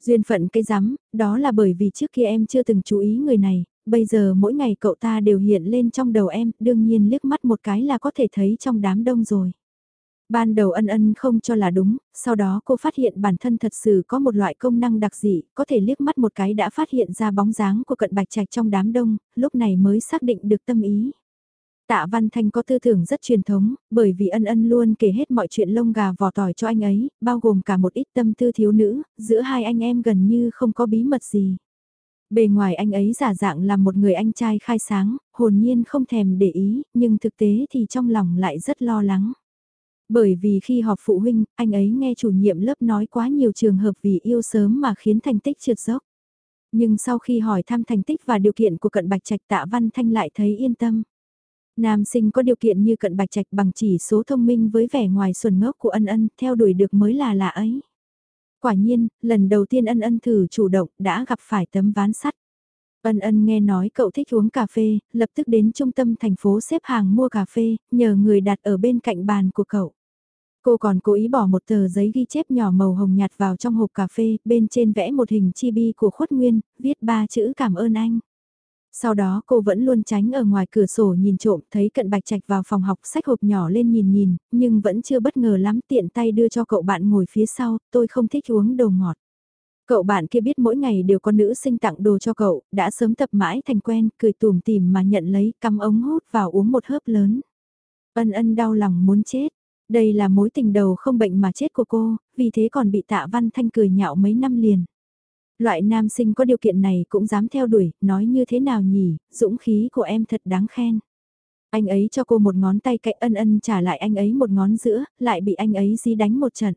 [SPEAKER 1] Duyên phận cái rắm, đó là bởi vì trước kia em chưa từng chú ý người này, bây giờ mỗi ngày cậu ta đều hiện lên trong đầu em, đương nhiên liếc mắt một cái là có thể thấy trong đám đông rồi. Ban đầu ân ân không cho là đúng, sau đó cô phát hiện bản thân thật sự có một loại công năng đặc dị, có thể liếc mắt một cái đã phát hiện ra bóng dáng của cận bạch trạch trong đám đông, lúc này mới xác định được tâm ý. Tạ Văn Thanh có tư tưởng rất truyền thống, bởi vì ân ân luôn kể hết mọi chuyện lông gà vỏ tỏi cho anh ấy, bao gồm cả một ít tâm tư thiếu nữ, giữa hai anh em gần như không có bí mật gì. Bề ngoài anh ấy giả dạng là một người anh trai khai sáng, hồn nhiên không thèm để ý, nhưng thực tế thì trong lòng lại rất lo lắng. Bởi vì khi họp phụ huynh, anh ấy nghe chủ nhiệm lớp nói quá nhiều trường hợp vì yêu sớm mà khiến thành tích trượt dốc. Nhưng sau khi hỏi thăm thành tích và điều kiện của cận bạch trạch tạ văn thanh lại thấy yên tâm. Nam sinh có điều kiện như cận bạch trạch bằng chỉ số thông minh với vẻ ngoài xuẩn ngốc của ân ân, theo đuổi được mới là lạ ấy. Quả nhiên, lần đầu tiên ân ân thử chủ động đã gặp phải tấm ván sắt. Ân ân nghe nói cậu thích uống cà phê, lập tức đến trung tâm thành phố xếp hàng mua cà phê, nhờ người đặt ở bên cạnh bàn của cậu. Cô còn cố ý bỏ một tờ giấy ghi chép nhỏ màu hồng nhạt vào trong hộp cà phê, bên trên vẽ một hình chibi của khuất nguyên, viết ba chữ cảm ơn anh. Sau đó cô vẫn luôn tránh ở ngoài cửa sổ nhìn trộm thấy cận bạch trạch vào phòng học sách hộp nhỏ lên nhìn nhìn, nhưng vẫn chưa bất ngờ lắm tiện tay đưa cho cậu bạn ngồi phía sau, tôi không thích uống đồ ngọt. Cậu bạn kia biết mỗi ngày đều có nữ sinh tặng đồ cho cậu, đã sớm tập mãi thành quen, cười tùm tìm mà nhận lấy, cắm ống hút vào uống một hớp lớn. Ân ân đau lòng muốn chết. Đây là mối tình đầu không bệnh mà chết của cô, vì thế còn bị tạ văn thanh cười nhạo mấy năm liền. Loại nam sinh có điều kiện này cũng dám theo đuổi, nói như thế nào nhỉ, dũng khí của em thật đáng khen. Anh ấy cho cô một ngón tay cạnh ân ân trả lại anh ấy một ngón giữa, lại bị anh ấy dí đánh một trận.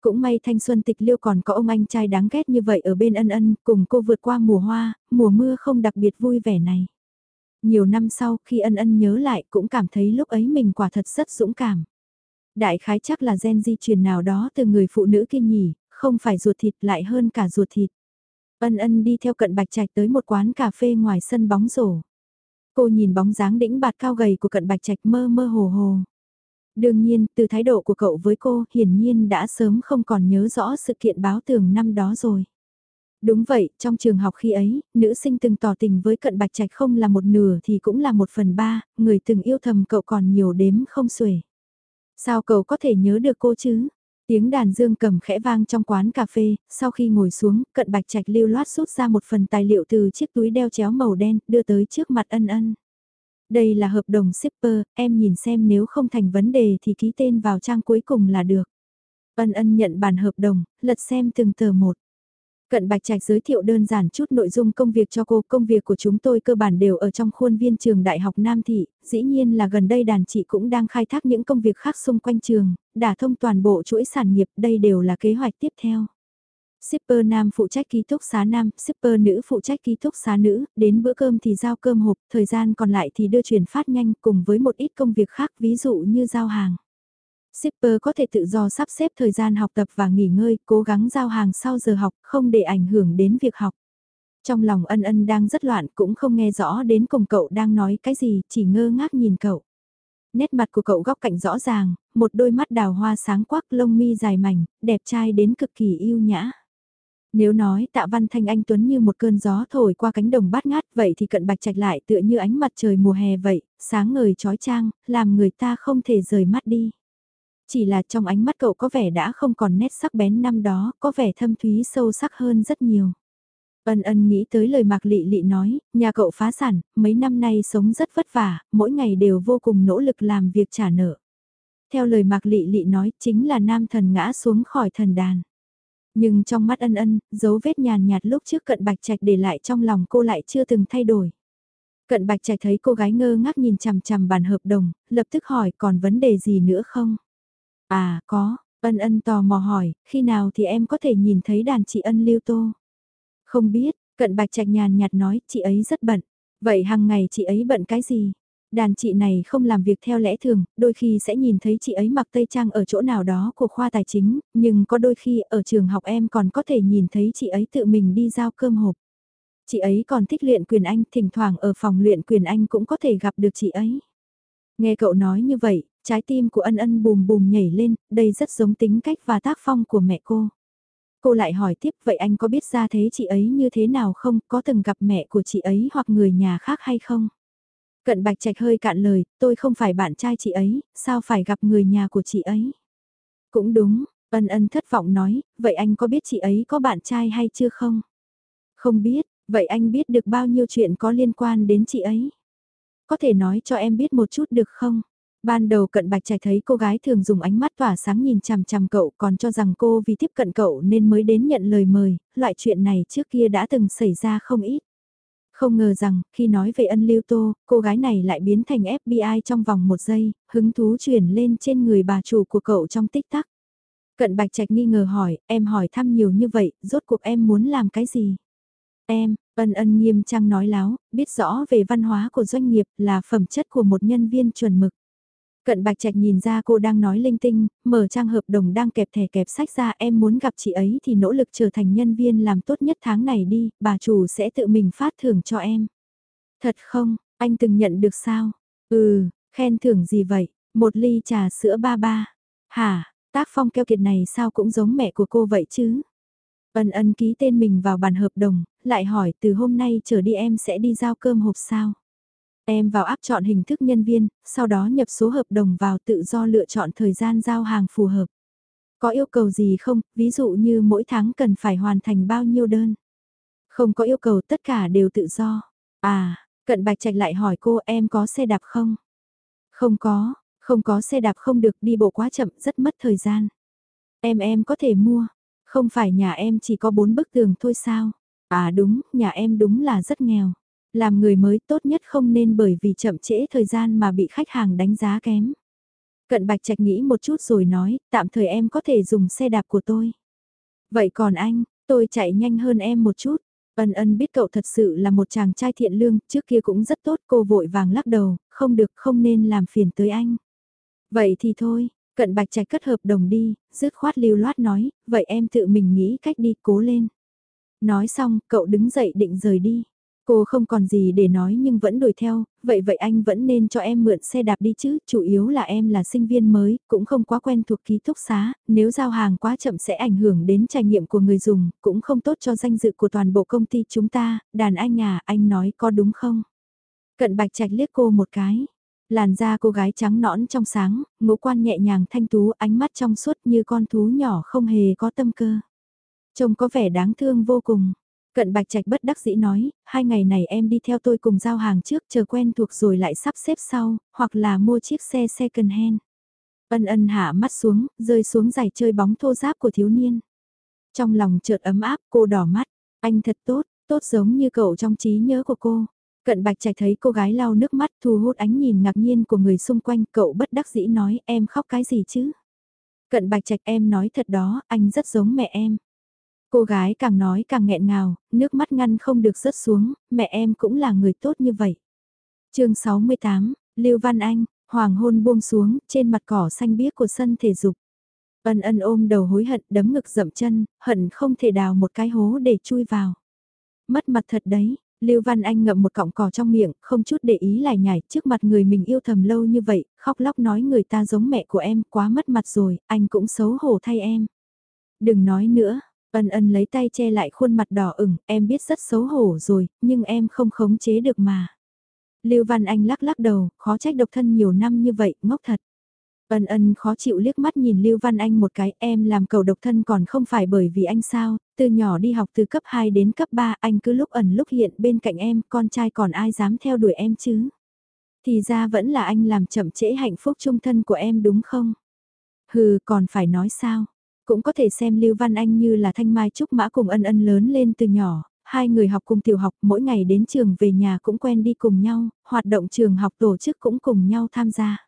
[SPEAKER 1] Cũng may thanh xuân tịch liêu còn có ông anh trai đáng ghét như vậy ở bên ân ân, cùng cô vượt qua mùa hoa, mùa mưa không đặc biệt vui vẻ này. Nhiều năm sau, khi ân ân nhớ lại cũng cảm thấy lúc ấy mình quả thật rất dũng cảm. Đại khái chắc là gen di truyền nào đó từ người phụ nữ kia nhỉ, không phải ruột thịt lại hơn cả ruột thịt. Ân ân đi theo cận bạch trạch tới một quán cà phê ngoài sân bóng rổ. Cô nhìn bóng dáng đĩnh bạt cao gầy của cận bạch trạch mơ mơ hồ hồ. Đương nhiên, từ thái độ của cậu với cô, hiển nhiên đã sớm không còn nhớ rõ sự kiện báo tường năm đó rồi. Đúng vậy, trong trường học khi ấy, nữ sinh từng tỏ tình với cận bạch trạch không là một nửa thì cũng là một phần ba, người từng yêu thầm cậu còn nhiều đếm không xuể. Sao cậu có thể nhớ được cô chứ? Tiếng đàn dương cầm khẽ vang trong quán cà phê, sau khi ngồi xuống, cận bạch trạch lưu loát rút ra một phần tài liệu từ chiếc túi đeo chéo màu đen, đưa tới trước mặt ân ân. Đây là hợp đồng shipper, em nhìn xem nếu không thành vấn đề thì ký tên vào trang cuối cùng là được. Ân ân nhận bản hợp đồng, lật xem từng tờ một. Cận Bạch Trạch giới thiệu đơn giản chút nội dung công việc cho cô. Công việc của chúng tôi cơ bản đều ở trong khuôn viên trường Đại học Nam Thị. Dĩ nhiên là gần đây đàn chị cũng đang khai thác những công việc khác xung quanh trường, đả thông toàn bộ chuỗi sản nghiệp. Đây đều là kế hoạch tiếp theo. Shipper nam phụ trách ký túc xá nam, shipper nữ phụ trách ký túc xá nữ, đến bữa cơm thì giao cơm hộp, thời gian còn lại thì đưa chuyển phát nhanh cùng với một ít công việc khác ví dụ như giao hàng. Shipper có thể tự do sắp xếp thời gian học tập và nghỉ ngơi, cố gắng giao hàng sau giờ học, không để ảnh hưởng đến việc học. Trong lòng ân ân đang rất loạn cũng không nghe rõ đến cùng cậu đang nói cái gì, chỉ ngơ ngác nhìn cậu. Nét mặt của cậu góc cạnh rõ ràng, một đôi mắt đào hoa sáng quắc lông mi dài mảnh, đẹp trai đến cực kỳ yêu nhã. Nếu nói tạ văn thanh anh Tuấn như một cơn gió thổi qua cánh đồng bát ngát vậy thì cận bạch trạch lại tựa như ánh mặt trời mùa hè vậy, sáng ngời trói trang, làm người ta không thể rời mắt đi. Chỉ là trong ánh mắt cậu có vẻ đã không còn nét sắc bén năm đó, có vẻ thâm thúy sâu sắc hơn rất nhiều. Ân ân nghĩ tới lời Mạc Lị Lị nói, nhà cậu phá sản, mấy năm nay sống rất vất vả, mỗi ngày đều vô cùng nỗ lực làm việc trả nợ. Theo lời Mạc Lị Lị nói, chính là nam thần ngã xuống khỏi thần đàn. Nhưng trong mắt ân ân, dấu vết nhàn nhạt lúc trước cận bạch trạch để lại trong lòng cô lại chưa từng thay đổi. Cận bạch trạch thấy cô gái ngơ ngác nhìn chằm chằm bàn hợp đồng, lập tức hỏi còn vấn đề gì nữa không? À, có, ân ân tò mò hỏi, khi nào thì em có thể nhìn thấy đàn chị ân lưu tô? Không biết, cận bạch trạch nhàn nhạt nói, chị ấy rất bận. Vậy hàng ngày chị ấy bận cái gì? Đàn chị này không làm việc theo lẽ thường, đôi khi sẽ nhìn thấy chị ấy mặc tây trang ở chỗ nào đó của khoa tài chính, nhưng có đôi khi ở trường học em còn có thể nhìn thấy chị ấy tự mình đi giao cơm hộp. Chị ấy còn thích luyện quyền Anh, thỉnh thoảng ở phòng luyện quyền Anh cũng có thể gặp được chị ấy. Nghe cậu nói như vậy, trái tim của ân ân bùm bùm nhảy lên, đây rất giống tính cách và tác phong của mẹ cô. Cô lại hỏi tiếp vậy anh có biết ra thế chị ấy như thế nào không, có từng gặp mẹ của chị ấy hoặc người nhà khác hay không? Cận bạch trạch hơi cạn lời, tôi không phải bạn trai chị ấy, sao phải gặp người nhà của chị ấy? Cũng đúng, ân ân thất vọng nói, vậy anh có biết chị ấy có bạn trai hay chưa không? Không biết, vậy anh biết được bao nhiêu chuyện có liên quan đến chị ấy? có thể nói cho em biết một chút được không? Ban đầu cận bạch trạch thấy cô gái thường dùng ánh mắt tỏa sáng nhìn chằm chằm cậu còn cho rằng cô vì tiếp cận cậu nên mới đến nhận lời mời, loại chuyện này trước kia đã từng xảy ra không ít. Không ngờ rằng, khi nói về ân lưu tô, cô gái này lại biến thành FBI trong vòng một giây, hứng thú chuyển lên trên người bà chủ của cậu trong tích tắc. Cận bạch trạch nghi ngờ hỏi, em hỏi thăm nhiều như vậy, rốt cuộc em muốn làm cái gì? Em, ân ân nghiêm trang nói láo, biết rõ về văn hóa của doanh nghiệp là phẩm chất của một nhân viên chuẩn mực. Cận Bạch Trạch nhìn ra cô đang nói linh tinh, mở trang hợp đồng đang kẹp thẻ kẹp sách ra em muốn gặp chị ấy thì nỗ lực trở thành nhân viên làm tốt nhất tháng này đi, bà chủ sẽ tự mình phát thưởng cho em. Thật không, anh từng nhận được sao? Ừ, khen thưởng gì vậy? Một ly trà sữa ba ba. Hả, tác phong keo kiệt này sao cũng giống mẹ của cô vậy chứ? Ân ân ký tên mình vào bản hợp đồng, lại hỏi từ hôm nay trở đi em sẽ đi giao cơm hộp sao? Em vào áp chọn hình thức nhân viên, sau đó nhập số hợp đồng vào tự do lựa chọn thời gian giao hàng phù hợp. Có yêu cầu gì không, ví dụ như mỗi tháng cần phải hoàn thành bao nhiêu đơn? Không có yêu cầu tất cả đều tự do. À, cận bạch trạch lại hỏi cô em có xe đạp không? Không có, không có xe đạp không được đi bộ quá chậm rất mất thời gian. Em em có thể mua, không phải nhà em chỉ có bốn bức tường thôi sao? À đúng, nhà em đúng là rất nghèo. Làm người mới tốt nhất không nên bởi vì chậm trễ thời gian mà bị khách hàng đánh giá kém. Cận Bạch Trạch nghĩ một chút rồi nói, tạm thời em có thể dùng xe đạp của tôi. Vậy còn anh, tôi chạy nhanh hơn em một chút. Ân ân biết cậu thật sự là một chàng trai thiện lương, trước kia cũng rất tốt, cô vội vàng lắc đầu, không được không nên làm phiền tới anh. Vậy thì thôi, cận bạch trạch cất hợp đồng đi, dứt khoát lưu loát nói, vậy em tự mình nghĩ cách đi, cố lên. Nói xong, cậu đứng dậy định rời đi. Cô không còn gì để nói nhưng vẫn đuổi theo, vậy vậy anh vẫn nên cho em mượn xe đạp đi chứ, chủ yếu là em là sinh viên mới, cũng không quá quen thuộc ký túc xá, nếu giao hàng quá chậm sẽ ảnh hưởng đến trải nghiệm của người dùng, cũng không tốt cho danh dự của toàn bộ công ty chúng ta, đàn anh à, anh nói có đúng không? Cận bạch trạch liếc cô một cái. Làn da cô gái trắng nõn trong sáng, ngũ quan nhẹ nhàng thanh tú, ánh mắt trong suốt như con thú nhỏ không hề có tâm cơ. Trông có vẻ đáng thương vô cùng. Cận Bạch Trạch bất đắc dĩ nói, hai ngày này em đi theo tôi cùng giao hàng trước chờ quen thuộc rồi lại sắp xếp sau, hoặc là mua chiếc xe second hand. Ân ân hạ mắt xuống, rơi xuống giày chơi bóng thô giáp của thiếu niên. Trong lòng chợt ấm áp, cô đỏ mắt, anh thật tốt, tốt giống như cậu trong trí nhớ của cô. Cận Bạch Trạch thấy cô gái lau nước mắt thu hút ánh nhìn ngạc nhiên của người xung quanh, cậu bất đắc dĩ nói em khóc cái gì chứ? Cận Bạch Trạch em nói thật đó, anh rất giống mẹ em. Cô gái càng nói càng nghẹn ngào, nước mắt ngăn không được rớt xuống, mẹ em cũng là người tốt như vậy. chương 68, Lưu Văn Anh, hoàng hôn buông xuống, trên mặt cỏ xanh biếc của sân thể dục. Ân ân ôm đầu hối hận đấm ngực dậm chân, hận không thể đào một cái hố để chui vào. Mất mặt thật đấy, Lưu Văn Anh ngậm một cọng cỏ trong miệng, không chút để ý lại nhảy trước mặt người mình yêu thầm lâu như vậy, khóc lóc nói người ta giống mẹ của em, quá mất mặt rồi, anh cũng xấu hổ thay em. Đừng nói nữa, Ân ân lấy tay che lại khuôn mặt đỏ ửng, em biết rất xấu hổ rồi, nhưng em không khống chế được mà. Lưu Văn Anh lắc lắc đầu, khó trách độc thân nhiều năm như vậy, ngốc thật. Ân ân khó chịu liếc mắt nhìn Lưu Văn Anh một cái, em làm cầu độc thân còn không phải bởi vì anh sao, từ nhỏ đi học từ cấp 2 đến cấp 3 anh cứ lúc ẩn lúc hiện bên cạnh em, con trai còn ai dám theo đuổi em chứ. Thì ra vẫn là anh làm chậm trễ hạnh phúc chung thân của em đúng không? Hừ, còn phải nói sao? Cũng có thể xem Lưu Văn Anh như là thanh mai trúc mã cùng ân ân lớn lên từ nhỏ, hai người học cùng tiểu học mỗi ngày đến trường về nhà cũng quen đi cùng nhau, hoạt động trường học tổ chức cũng cùng nhau tham gia.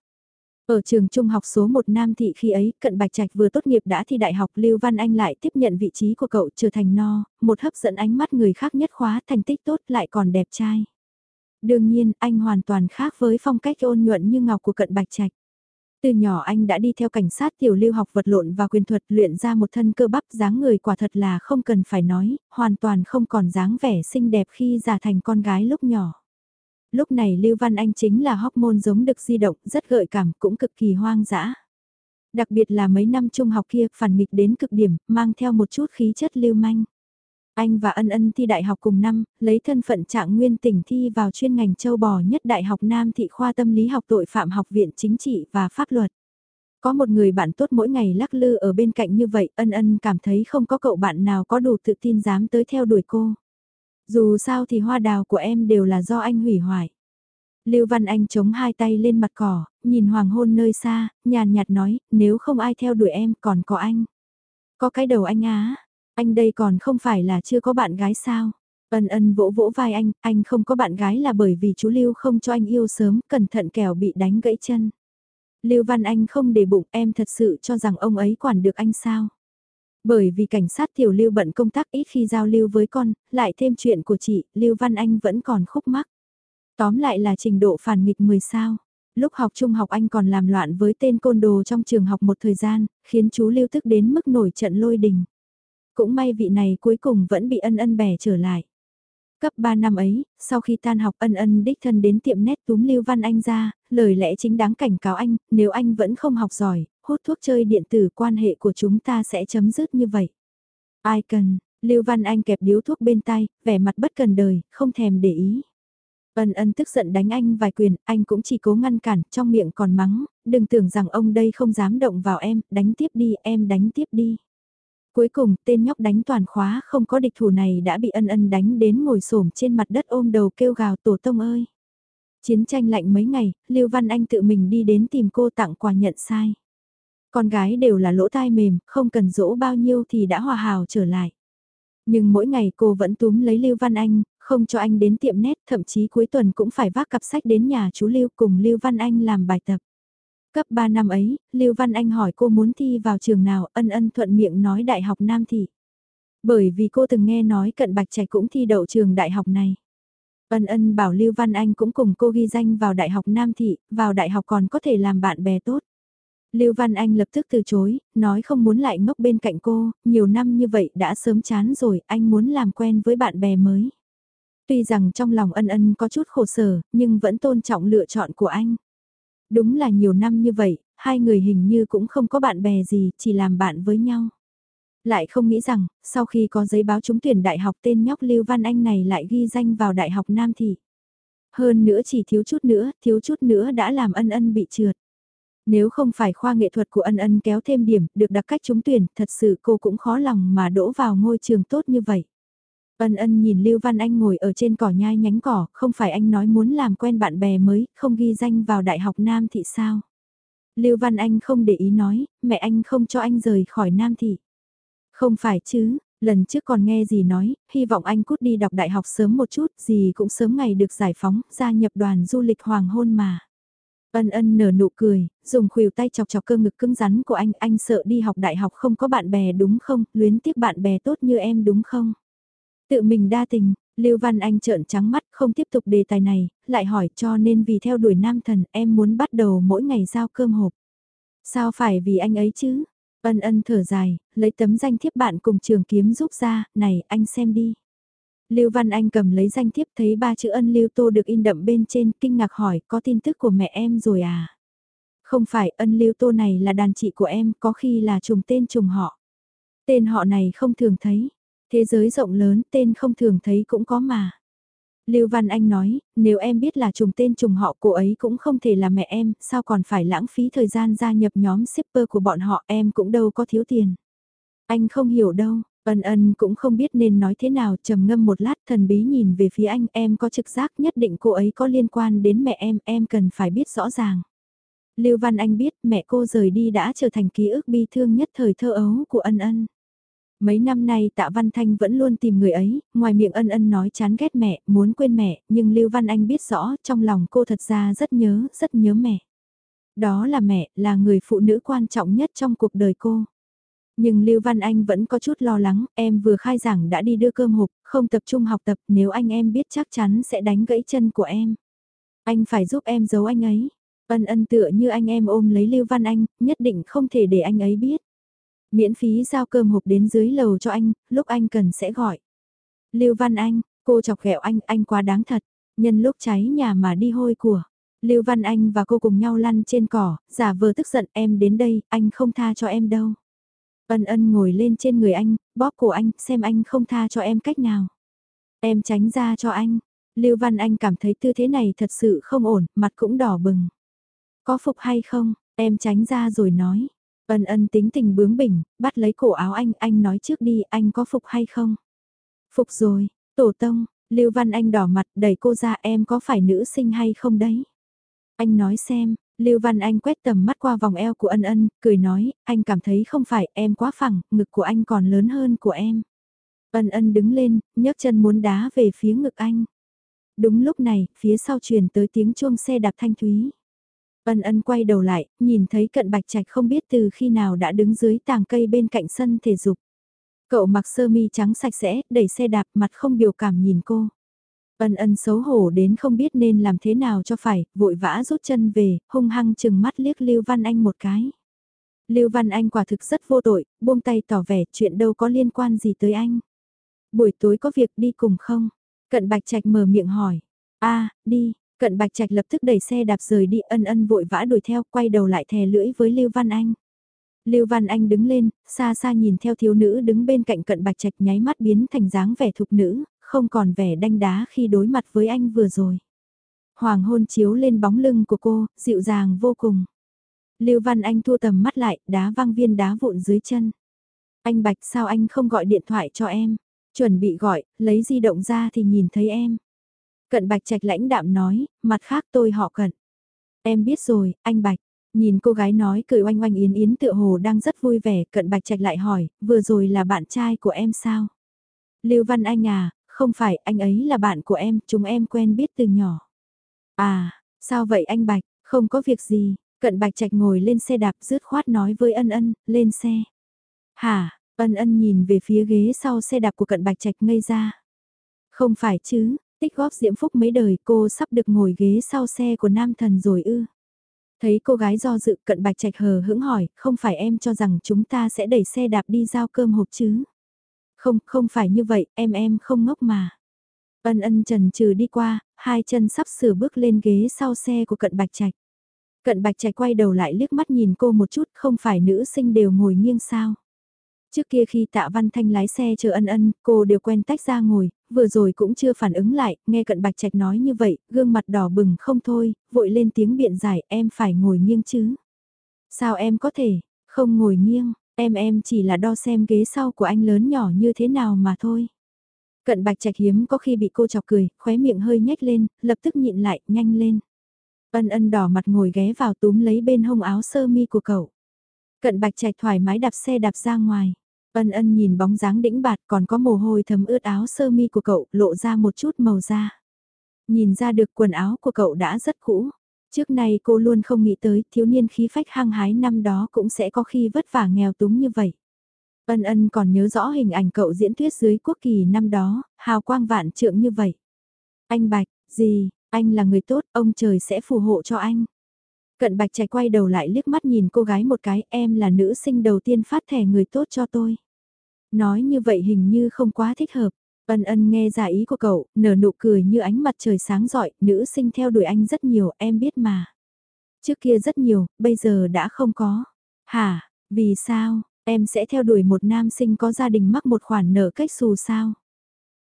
[SPEAKER 1] Ở trường trung học số 1 Nam Thị khi ấy, Cận Bạch Trạch vừa tốt nghiệp đã thi đại học Lưu Văn Anh lại tiếp nhận vị trí của cậu trở thành no, một hấp dẫn ánh mắt người khác nhất khóa thành tích tốt lại còn đẹp trai. Đương nhiên, anh hoàn toàn khác với phong cách ôn nhuận như ngọc của Cận Bạch Trạch. Từ nhỏ anh đã đi theo cảnh sát tiểu lưu học vật lộn và quyền thuật luyện ra một thân cơ bắp dáng người quả thật là không cần phải nói, hoàn toàn không còn dáng vẻ xinh đẹp khi già thành con gái lúc nhỏ. Lúc này Lưu Văn Anh chính là hormone giống được di động, rất gợi cảm, cũng cực kỳ hoang dã. Đặc biệt là mấy năm trung học kia phản nghịch đến cực điểm, mang theo một chút khí chất lưu manh. Anh và Ân Ân thi đại học cùng năm, lấy thân phận trạng nguyên tỉnh thi vào chuyên ngành châu bò nhất Đại học Nam Thị khoa tâm lý học tội phạm học viện chính trị và pháp luật. Có một người bạn tốt mỗi ngày lắc lư ở bên cạnh như vậy, Ân Ân cảm thấy không có cậu bạn nào có đủ tự tin dám tới theo đuổi cô. Dù sao thì hoa đào của em đều là do anh hủy hoại. Lưu Văn Anh chống hai tay lên mặt cỏ, nhìn hoàng hôn nơi xa, nhàn nhạt nói, nếu không ai theo đuổi em còn có anh. Có cái đầu anh á, anh đây còn không phải là chưa có bạn gái sao? Ân ân vỗ vỗ vai anh, anh không có bạn gái là bởi vì chú Lưu không cho anh yêu sớm, cẩn thận kẻo bị đánh gãy chân. Lưu Văn Anh không để bụng em thật sự cho rằng ông ấy quản được anh sao? Bởi vì cảnh sát tiểu Lưu bận công tác ít khi giao lưu với con, lại thêm chuyện của chị, Lưu Văn Anh vẫn còn khúc mắc. Tóm lại là trình độ phản nghịch 10 sao. Lúc học trung học anh còn làm loạn với tên côn đồ trong trường học một thời gian, khiến chú Lưu tức đến mức nổi trận lôi đình. Cũng may vị này cuối cùng vẫn bị ân ân bẻ trở lại. Cấp 3 năm ấy, sau khi tan học ân ân đích thân đến tiệm nét túm Lưu Văn Anh ra, lời lẽ chính đáng cảnh cáo anh, nếu anh vẫn không học giỏi, hút thuốc chơi điện tử quan hệ của chúng ta sẽ chấm dứt như vậy. Ai cần, Lưu Văn Anh kẹp điếu thuốc bên tay, vẻ mặt bất cần đời, không thèm để ý. Ân ân tức giận đánh anh vài quyền, anh cũng chỉ cố ngăn cản, trong miệng còn mắng, đừng tưởng rằng ông đây không dám động vào em, đánh tiếp đi, em đánh tiếp đi. Cuối cùng, tên nhóc đánh toàn khóa không có địch thủ này đã bị ân ân đánh đến ngồi xổm trên mặt đất ôm đầu kêu gào tổ tông ơi. Chiến tranh lạnh mấy ngày, Lưu Văn Anh tự mình đi đến tìm cô tặng quà nhận sai. Con gái đều là lỗ tai mềm, không cần dỗ bao nhiêu thì đã hòa hào trở lại. Nhưng mỗi ngày cô vẫn túm lấy Lưu Văn Anh, không cho anh đến tiệm nét, thậm chí cuối tuần cũng phải vác cặp sách đến nhà chú Lưu cùng Lưu Văn Anh làm bài tập. Cấp 3 năm ấy, Lưu Văn Anh hỏi cô muốn thi vào trường nào, ân ân thuận miệng nói Đại học Nam Thị. Bởi vì cô từng nghe nói cận Bạch Trạch cũng thi đậu trường đại học này. Ân ân bảo Lưu Văn Anh cũng cùng cô ghi danh vào Đại học Nam Thị, vào đại học còn có thể làm bạn bè tốt. Lưu Văn Anh lập tức từ chối, nói không muốn lại ngốc bên cạnh cô, nhiều năm như vậy đã sớm chán rồi, anh muốn làm quen với bạn bè mới. Tuy rằng trong lòng ân ân có chút khổ sở, nhưng vẫn tôn trọng lựa chọn của anh. Đúng là nhiều năm như vậy, hai người hình như cũng không có bạn bè gì, chỉ làm bạn với nhau. Lại không nghĩ rằng, sau khi có giấy báo trúng tuyển đại học tên nhóc Lưu Văn Anh này lại ghi danh vào đại học Nam Thị. Hơn nữa chỉ thiếu chút nữa, thiếu chút nữa đã làm ân ân bị trượt. Nếu không phải khoa nghệ thuật của ân ân kéo thêm điểm, được đặc cách trúng tuyển, thật sự cô cũng khó lòng mà đỗ vào ngôi trường tốt như vậy. Ân ân nhìn Lưu Văn Anh ngồi ở trên cỏ nhai nhánh cỏ, không phải anh nói muốn làm quen bạn bè mới, không ghi danh vào Đại học Nam Thị sao? Lưu Văn Anh không để ý nói, mẹ anh không cho anh rời khỏi Nam Thị. Không phải chứ, lần trước còn nghe gì nói, hy vọng anh cút đi đọc đại học sớm một chút, gì cũng sớm ngày được giải phóng, gia nhập đoàn du lịch hoàng hôn mà. Ân ân nở nụ cười, dùng khuỷu tay chọc chọc cơ ngực cứng rắn của anh, anh sợ đi học đại học không có bạn bè đúng không, luyến tiếc bạn bè tốt như em đúng không? Tự mình đa tình, Lưu Văn Anh trợn trắng mắt không tiếp tục đề tài này, lại hỏi cho nên vì theo đuổi nam thần em muốn bắt đầu mỗi ngày giao cơm hộp. Sao phải vì anh ấy chứ? Ân ân thở dài, lấy tấm danh thiếp bạn cùng trường kiếm giúp ra, này anh xem đi. Lưu Văn Anh cầm lấy danh thiếp thấy ba chữ ân Lưu Tô được in đậm bên trên, kinh ngạc hỏi có tin tức của mẹ em rồi à? Không phải ân Lưu Tô này là đàn chị của em, có khi là trùng tên trùng họ. Tên họ này không thường thấy, Thế giới rộng lớn tên không thường thấy cũng có mà. Lưu Văn Anh nói, nếu em biết là trùng tên trùng họ cô ấy cũng không thể là mẹ em, sao còn phải lãng phí thời gian gia nhập nhóm shipper của bọn họ em cũng đâu có thiếu tiền. Anh không hiểu đâu, ân ân cũng không biết nên nói thế nào trầm ngâm một lát thần bí nhìn về phía anh em có trực giác nhất định cô ấy có liên quan đến mẹ em, em cần phải biết rõ ràng. Lưu Văn Anh biết mẹ cô rời đi đã trở thành ký ức bi thương nhất thời thơ ấu của ân ân. Mấy năm nay tạ Văn Thanh vẫn luôn tìm người ấy, ngoài miệng ân ân nói chán ghét mẹ, muốn quên mẹ, nhưng Lưu Văn Anh biết rõ trong lòng cô thật ra rất nhớ, rất nhớ mẹ. Đó là mẹ, là người phụ nữ quan trọng nhất trong cuộc đời cô. Nhưng Lưu Văn Anh vẫn có chút lo lắng, em vừa khai giảng đã đi đưa cơm hộp, không tập trung học tập, nếu anh em biết chắc chắn sẽ đánh gãy chân của em. Anh phải giúp em giấu anh ấy. Ân ân tựa như anh em ôm lấy Lưu Văn Anh, nhất định không thể để anh ấy biết. Miễn phí giao cơm hộp đến dưới lầu cho anh, lúc anh cần sẽ gọi. Lưu Văn Anh, cô chọc ghẹo anh, anh quá đáng thật. Nhân lúc cháy nhà mà đi hôi của. Lưu Văn Anh và cô cùng nhau lăn trên cỏ, giả vờ tức giận em đến đây, anh không tha cho em đâu. Ân ân ngồi lên trên người anh, bóp cổ anh, xem anh không tha cho em cách nào. Em tránh ra cho anh. Lưu Văn Anh cảm thấy tư thế này thật sự không ổn, mặt cũng đỏ bừng. Có phục hay không, em tránh ra rồi nói. Ân ân tính tình bướng bỉnh, bắt lấy cổ áo anh, anh nói trước đi, anh có phục hay không? Phục rồi, tổ tông, Lưu Văn Anh đỏ mặt đẩy cô ra em có phải nữ sinh hay không đấy? Anh nói xem, Lưu Văn Anh quét tầm mắt qua vòng eo của ân ân, cười nói, anh cảm thấy không phải em quá phẳng, ngực của anh còn lớn hơn của em. Ân ân đứng lên, nhấc chân muốn đá về phía ngực anh. Đúng lúc này, phía sau truyền tới tiếng chuông xe đạp thanh thúy. Ân ân quay đầu lại, nhìn thấy cận bạch trạch không biết từ khi nào đã đứng dưới tàng cây bên cạnh sân thể dục. Cậu mặc sơ mi trắng sạch sẽ, đẩy xe đạp mặt không biểu cảm nhìn cô. Ân ân xấu hổ đến không biết nên làm thế nào cho phải, vội vã rút chân về, hung hăng chừng mắt liếc Lưu Văn Anh một cái. Lưu Văn Anh quả thực rất vô tội, buông tay tỏ vẻ chuyện đâu có liên quan gì tới anh. Buổi tối có việc đi cùng không? Cận Bạch Trạch mở miệng hỏi. a đi, Cận Bạch Trạch lập tức đẩy xe đạp rời đi ân ân vội vã đuổi theo quay đầu lại thè lưỡi với Lưu Văn Anh. Lưu Văn Anh đứng lên, xa xa nhìn theo thiếu nữ đứng bên cạnh cận Bạch Trạch nháy mắt biến thành dáng vẻ thục nữ, không còn vẻ đanh đá khi đối mặt với anh vừa rồi. Hoàng hôn chiếu lên bóng lưng của cô, dịu dàng vô cùng. Lưu Văn Anh thua tầm mắt lại, đá văng viên đá vụn dưới chân. Anh Bạch sao anh không gọi điện thoại cho em? Chuẩn bị gọi, lấy di động ra thì nhìn thấy em. Cận Bạch Trạch lãnh đạm nói, mặt khác tôi họ cận. Em biết rồi, anh Bạch. Nhìn cô gái nói cười oanh oanh yến yến tựa hồ đang rất vui vẻ, cận Bạch Trạch lại hỏi, vừa rồi là bạn trai của em sao? Lưu Văn Anh à, không phải anh ấy là bạn của em, chúng em quen biết từ nhỏ. À, sao vậy anh Bạch, không có việc gì, cận Bạch Trạch ngồi lên xe đạp rứt khoát nói với ân ân, lên xe. Hả, ân ân nhìn về phía ghế sau xe đạp của cận Bạch Trạch ngây ra. Không phải chứ, tích góp diễm phúc mấy đời cô sắp được ngồi ghế sau xe của nam thần rồi ư. Thấy cô gái do dự cận bạch trạch hờ hững hỏi, không phải em cho rằng chúng ta sẽ đẩy xe đạp đi giao cơm hộp chứ? Không, không phải như vậy, em em không ngốc mà. Ân ân trần trừ đi qua, hai chân sắp sửa bước lên ghế sau xe của cận bạch trạch. Cận bạch trạch quay đầu lại liếc mắt nhìn cô một chút, không phải nữ sinh đều ngồi nghiêng sao? Trước kia khi tạ văn thanh lái xe chờ ân ân, cô đều quen tách ra ngồi, vừa rồi cũng chưa phản ứng lại, nghe cận bạch trạch nói như vậy, gương mặt đỏ bừng không thôi, vội lên tiếng biện giải, em phải ngồi nghiêng chứ. Sao em có thể, không ngồi nghiêng, em em chỉ là đo xem ghế sau của anh lớn nhỏ như thế nào mà thôi. Cận bạch trạch hiếm có khi bị cô chọc cười, khóe miệng hơi nhếch lên, lập tức nhịn lại, nhanh lên. Ân ân đỏ mặt ngồi ghé vào túm lấy bên hông áo sơ mi của cậu. Cận bạch trạch thoải mái đạp xe đạp ra ngoài. Ân ân nhìn bóng dáng đĩnh bạt còn có mồ hôi thấm ướt áo sơ mi của cậu lộ ra một chút màu da. Nhìn ra được quần áo của cậu đã rất cũ. Trước nay cô luôn không nghĩ tới thiếu niên khí phách hăng hái năm đó cũng sẽ có khi vất vả nghèo túng như vậy. Ân ân còn nhớ rõ hình ảnh cậu diễn thuyết dưới quốc kỳ năm đó, hào quang vạn trượng như vậy. Anh Bạch, gì, anh là người tốt, ông trời sẽ phù hộ cho anh. Cận Bạch chạy quay đầu lại liếc mắt nhìn cô gái một cái, em là nữ sinh đầu tiên phát thẻ người tốt cho tôi. Nói như vậy hình như không quá thích hợp. Ân ân nghe ra ý của cậu, nở nụ cười như ánh mặt trời sáng rọi, nữ sinh theo đuổi anh rất nhiều, em biết mà. Trước kia rất nhiều, bây giờ đã không có. Hả, vì sao, em sẽ theo đuổi một nam sinh có gia đình mắc một khoản nợ cách xù sao?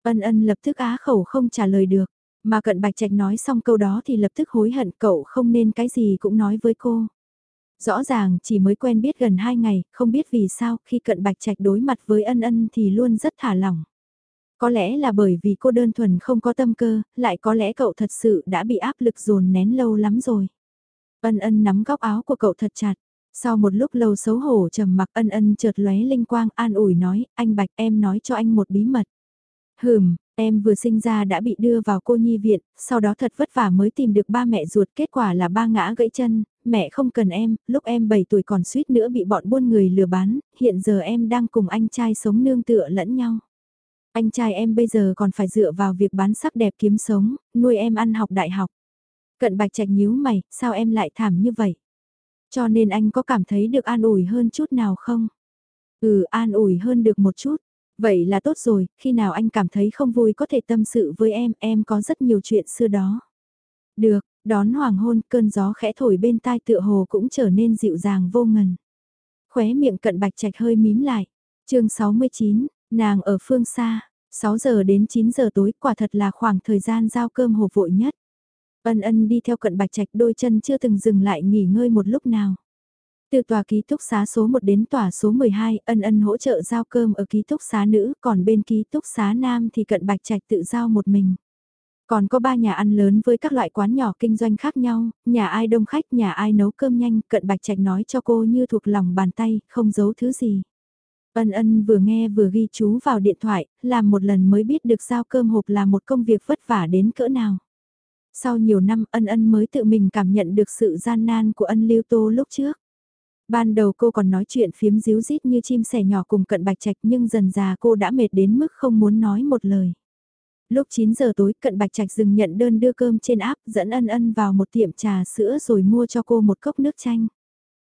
[SPEAKER 1] Ân ân lập tức á khẩu không trả lời được. Mà cận bạch trạch nói xong câu đó thì lập tức hối hận cậu không nên cái gì cũng nói với cô. Rõ ràng chỉ mới quen biết gần 2 ngày, không biết vì sao khi cận bạch trạch đối mặt với ân ân thì luôn rất thả lỏng. Có lẽ là bởi vì cô đơn thuần không có tâm cơ, lại có lẽ cậu thật sự đã bị áp lực dồn nén lâu lắm rồi. Ân ân nắm góc áo của cậu thật chặt. Sau một lúc lâu xấu hổ trầm mặc ân ân chợt lóe linh quang an ủi nói, anh Bạch em nói cho anh một bí mật. Hừm, em vừa sinh ra đã bị đưa vào cô nhi viện, sau đó thật vất vả mới tìm được ba mẹ ruột, kết quả là ba ngã gãy chân, mẹ không cần em, lúc em 7 tuổi còn suýt nữa bị bọn buôn người lừa bán, hiện giờ em đang cùng anh trai sống nương tựa lẫn nhau. Anh trai em bây giờ còn phải dựa vào việc bán sắc đẹp kiếm sống, nuôi em ăn học đại học. Cận bạch trạch nhíu mày, sao em lại thảm như vậy? Cho nên anh có cảm thấy được an ủi hơn chút nào không? Ừ, an ủi hơn được một chút. Vậy là tốt rồi, khi nào anh cảm thấy không vui có thể tâm sự với em, em có rất nhiều chuyện xưa đó. Được, đón hoàng hôn, cơn gió khẽ thổi bên tai tựa hồ cũng trở nên dịu dàng vô ngần. Khóe miệng cận bạch trạch hơi mím lại. chương 69, nàng ở phương xa, 6 giờ đến 9 giờ tối quả thật là khoảng thời gian giao cơm hồ vội nhất. Ân ân đi theo cận bạch trạch đôi chân chưa từng dừng lại nghỉ ngơi một lúc nào. Từ tòa ký túc xá số 1 đến tòa số 12, ân ân hỗ trợ giao cơm ở ký túc xá nữ, còn bên ký túc xá nam thì cận bạch trạch tự giao một mình. Còn có ba nhà ăn lớn với các loại quán nhỏ kinh doanh khác nhau, nhà ai đông khách, nhà ai nấu cơm nhanh, cận bạch trạch nói cho cô như thuộc lòng bàn tay, không giấu thứ gì. Ân ân vừa nghe vừa ghi chú vào điện thoại, làm một lần mới biết được giao cơm hộp là một công việc vất vả đến cỡ nào. Sau nhiều năm ân ân mới tự mình cảm nhận được sự gian nan của ân lưu tô lúc trước. Ban đầu cô còn nói chuyện phiếm díu dít như chim sẻ nhỏ cùng cận bạch trạch nhưng dần già cô đã mệt đến mức không muốn nói một lời. Lúc 9 giờ tối cận bạch trạch dừng nhận đơn đưa cơm trên áp dẫn ân ân vào một tiệm trà sữa rồi mua cho cô một cốc nước chanh.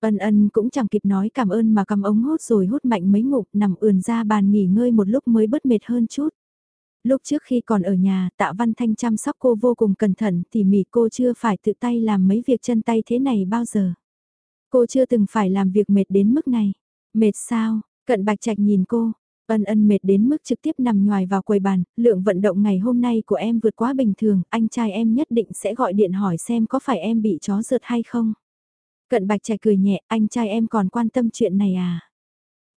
[SPEAKER 1] Ân ân cũng chẳng kịp nói cảm ơn mà cầm ống hút rồi hút mạnh mấy ngụm nằm ườn ra bàn nghỉ ngơi một lúc mới bớt mệt hơn chút. Lúc trước khi còn ở nhà, tạ Văn Thanh chăm sóc cô vô cùng cẩn thận, tỉ mỉ cô chưa phải tự tay làm mấy việc chân tay thế này bao giờ. Cô chưa từng phải làm việc mệt đến mức này. Mệt sao? Cận Bạch Trạch nhìn cô. Ân ân mệt đến mức trực tiếp nằm nhòi vào quầy bàn, lượng vận động ngày hôm nay của em vượt quá bình thường, anh trai em nhất định sẽ gọi điện hỏi xem có phải em bị chó rượt hay không. Cận Bạch trẻ cười nhẹ, anh trai em còn quan tâm chuyện này à?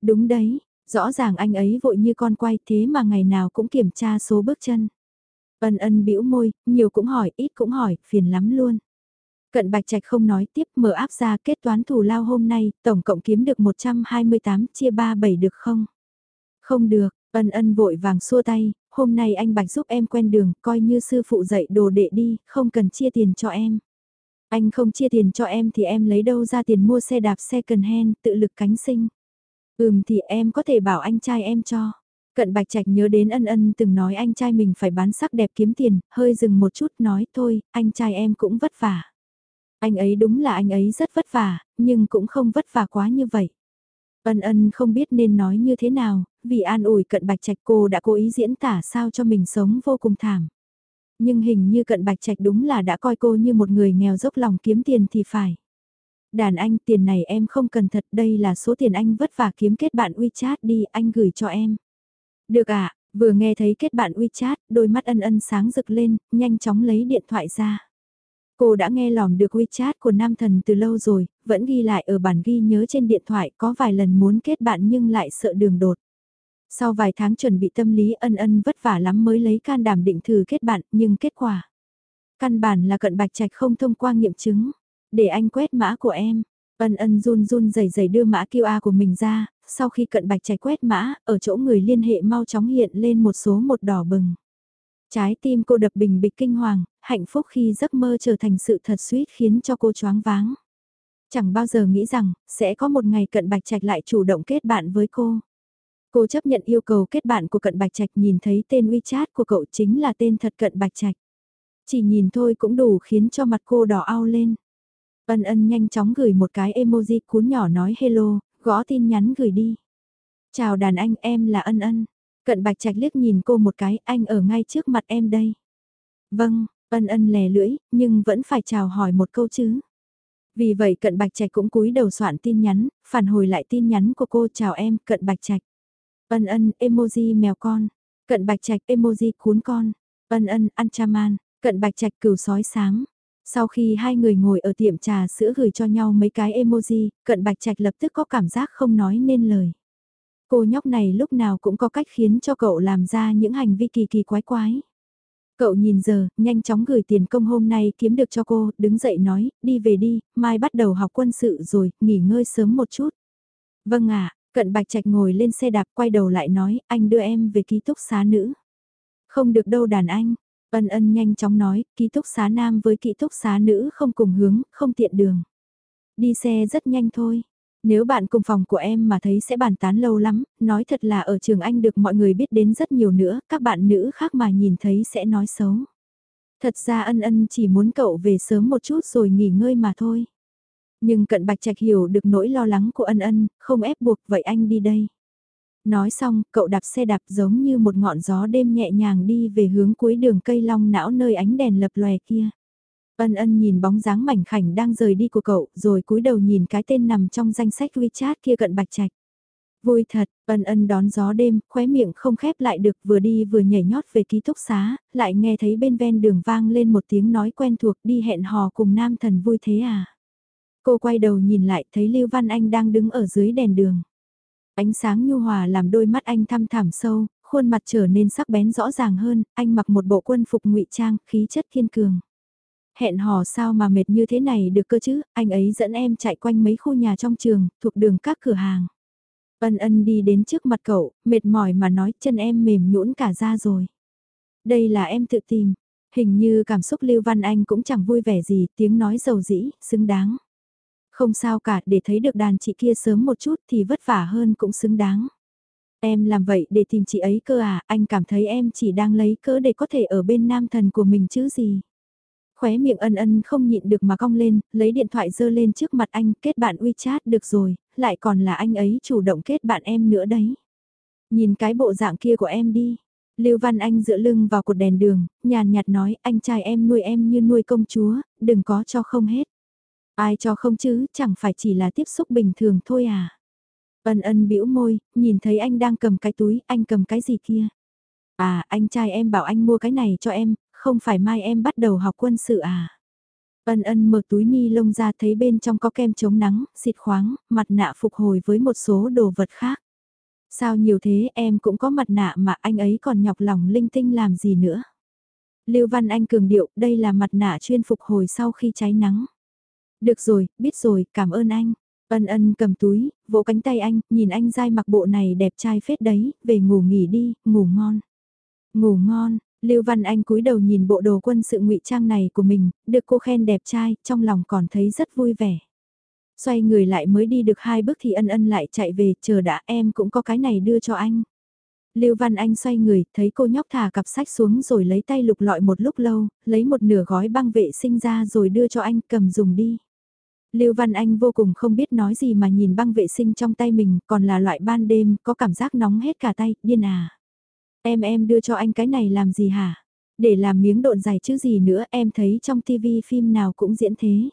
[SPEAKER 1] Đúng đấy, rõ ràng anh ấy vội như con quay thế mà ngày nào cũng kiểm tra số bước chân. Ân ân bĩu môi, nhiều cũng hỏi, ít cũng hỏi, phiền lắm luôn. Cận Bạch Trạch không nói tiếp mở áp ra kết toán thù lao hôm nay, tổng cộng kiếm được 128 chia 37 được không? Không được, ân ân vội vàng xua tay, hôm nay anh Bạch giúp em quen đường, coi như sư phụ dạy đồ đệ đi, không cần chia tiền cho em. Anh không chia tiền cho em thì em lấy đâu ra tiền mua xe đạp second hand, tự lực cánh sinh. Ừm thì em có thể bảo anh trai em cho. Cận Bạch Trạch nhớ đến ân ân từng nói anh trai mình phải bán sắc đẹp kiếm tiền, hơi dừng một chút nói thôi, anh trai em cũng vất vả. Anh ấy đúng là anh ấy rất vất vả, nhưng cũng không vất vả quá như vậy. Ân ân không biết nên nói như thế nào, vì an ủi cận bạch trạch cô đã cố ý diễn tả sao cho mình sống vô cùng thảm. Nhưng hình như cận bạch trạch đúng là đã coi cô như một người nghèo dốc lòng kiếm tiền thì phải. Đàn anh tiền này em không cần thật đây là số tiền anh vất vả kiếm kết bạn WeChat đi anh gửi cho em. Được ạ, vừa nghe thấy kết bạn WeChat, đôi mắt ân ân sáng rực lên, nhanh chóng lấy điện thoại ra. Cô đã nghe lỏm được WeChat của nam thần từ lâu rồi, vẫn ghi lại ở bản ghi nhớ trên điện thoại có vài lần muốn kết bạn nhưng lại sợ đường đột. Sau vài tháng chuẩn bị tâm lý ân ân vất vả lắm mới lấy can đảm định thử kết bạn nhưng kết quả. Căn bản là cận bạch trạch không thông qua nghiệm chứng. Để anh quét mã của em. Ân ân run run rẩy rẩy đưa mã QR của mình ra, sau khi cận bạch trạch quét mã, ở chỗ người liên hệ mau chóng hiện lên một số một đỏ bừng. Trái tim cô đập bình bịch kinh hoàng, hạnh phúc khi giấc mơ trở thành sự thật suýt khiến cho cô choáng váng. Chẳng bao giờ nghĩ rằng, sẽ có một ngày cận bạch trạch lại chủ động kết bạn với cô. Cô chấp nhận yêu cầu kết bạn của cận bạch trạch nhìn thấy tên WeChat của cậu chính là tên thật cận bạch trạch. Chỉ nhìn thôi cũng đủ khiến cho mặt cô đỏ ao lên. Ân ân nhanh chóng gửi một cái emoji cuốn nhỏ nói hello, gõ tin nhắn gửi đi. Chào đàn anh em là ân ân. Cận bạch trạch liếc nhìn cô một cái, anh ở ngay trước mặt em đây. Vâng, ân ân lè lưỡi, nhưng vẫn phải chào hỏi một câu chứ. Vì vậy cận bạch trạch cũng cúi đầu soạn tin nhắn, phản hồi lại tin nhắn của cô chào em, cận bạch trạch. Ân ân, emoji mèo con. Cận bạch trạch, emoji cuốn con. Ân ân, ăn chaman. Cận bạch trạch cừu sói sáng. Sau khi hai người ngồi ở tiệm trà sữa gửi cho nhau mấy cái emoji, cận bạch trạch lập tức có cảm giác không nói nên lời. Cô nhóc này lúc nào cũng có cách khiến cho cậu làm ra những hành vi kỳ kỳ quái quái. Cậu nhìn giờ, nhanh chóng gửi tiền công hôm nay kiếm được cho cô, đứng dậy nói, đi về đi, mai bắt đầu học quân sự rồi, nghỉ ngơi sớm một chút. Vâng ạ, cận bạch trạch ngồi lên xe đạp quay đầu lại nói, anh đưa em về ký túc xá nữ. Không được đâu đàn anh, ân ân nhanh chóng nói, ký túc xá nam với ký túc xá nữ không cùng hướng, không tiện đường. Đi xe rất nhanh thôi, nếu bạn cùng phòng của em mà thấy sẽ bàn tán lâu lắm, nói thật là ở trường Anh được mọi người biết đến rất nhiều nữa, các bạn nữ khác mà nhìn thấy sẽ nói xấu. Thật ra ân ân chỉ muốn cậu về sớm một chút rồi nghỉ ngơi mà thôi. Nhưng cận bạch trạch hiểu được nỗi lo lắng của ân ân, không ép buộc vậy anh đi đây. Nói xong, cậu đạp xe đạp giống như một ngọn gió đêm nhẹ nhàng đi về hướng cuối đường cây long não nơi ánh đèn lập lòe kia. Ân ân nhìn bóng dáng mảnh khảnh đang rời đi của cậu, rồi cúi đầu nhìn cái tên nằm trong danh sách WeChat kia cận bạch trạch. Vui thật, ân ân đón gió đêm, khóe miệng không khép lại được vừa đi vừa nhảy nhót về ký túc xá, lại nghe thấy bên ven đường vang lên một tiếng nói quen thuộc đi hẹn hò cùng nam thần vui thế à. Cô quay đầu nhìn lại thấy Lưu Văn Anh đang đứng ở dưới đèn đường. Ánh sáng nhu hòa làm đôi mắt anh thăm thẳm sâu, khuôn mặt trở nên sắc bén rõ ràng hơn, anh mặc một bộ quân phục ngụy trang, khí chất kiên cường. Hẹn hò sao mà mệt như thế này được cơ chứ, anh ấy dẫn em chạy quanh mấy khu nhà trong trường, thuộc đường các cửa hàng. Ân ân đi đến trước mặt cậu, mệt mỏi mà nói chân em mềm nhũn cả ra rồi. Đây là em tự tìm, hình như cảm xúc Lưu Văn Anh cũng chẳng vui vẻ gì, tiếng nói giàu dĩ, xứng đáng. Không sao cả, để thấy được đàn chị kia sớm một chút thì vất vả hơn cũng xứng đáng. Em làm vậy để tìm chị ấy cơ à, anh cảm thấy em chỉ đang lấy cớ để có thể ở bên nam thần của mình chứ gì. Khóe miệng ân ân không nhịn được mà cong lên, lấy điện thoại dơ lên trước mặt anh, kết bạn WeChat được rồi, lại còn là anh ấy chủ động kết bạn em nữa đấy. Nhìn cái bộ dạng kia của em đi. Lưu Văn Anh dựa lưng vào cột đèn đường, nhàn nhạt nói anh trai em nuôi em như nuôi công chúa, đừng có cho không hết. Ai cho không chứ, chẳng phải chỉ là tiếp xúc bình thường thôi à. Ân ân bĩu môi, nhìn thấy anh đang cầm cái túi, anh cầm cái gì kia. À, anh trai em bảo anh mua cái này cho em, không phải mai em bắt đầu học quân sự à. Ân ân mở túi ni lông ra thấy bên trong có kem chống nắng, xịt khoáng, mặt nạ phục hồi với một số đồ vật khác. Sao nhiều thế em cũng có mặt nạ mà anh ấy còn nhọc lòng linh tinh làm gì nữa. Lưu Văn Anh cường điệu đây là mặt nạ chuyên phục hồi sau khi cháy nắng. Được rồi, biết rồi, cảm ơn anh. Ân ân cầm túi, vỗ cánh tay anh, nhìn anh dai mặc bộ này đẹp trai phết đấy, về ngủ nghỉ đi, ngủ ngon. Ngủ ngon, Lưu Văn Anh cúi đầu nhìn bộ đồ quân sự ngụy trang này của mình, được cô khen đẹp trai, trong lòng còn thấy rất vui vẻ. Xoay người lại mới đi được hai bước thì ân ân lại chạy về, chờ đã em cũng có cái này đưa cho anh. Lưu Văn Anh xoay người, thấy cô nhóc thả cặp sách xuống rồi lấy tay lục lọi một lúc lâu, lấy một nửa gói băng vệ sinh ra rồi đưa cho anh cầm dùng đi. Lưu Văn Anh vô cùng không biết nói gì mà nhìn băng vệ sinh trong tay mình, còn là loại ban đêm, có cảm giác nóng hết cả tay, điên à. Em em đưa cho anh cái này làm gì hả? Để làm miếng độn dày chứ gì nữa, em thấy trong tivi phim nào cũng diễn thế.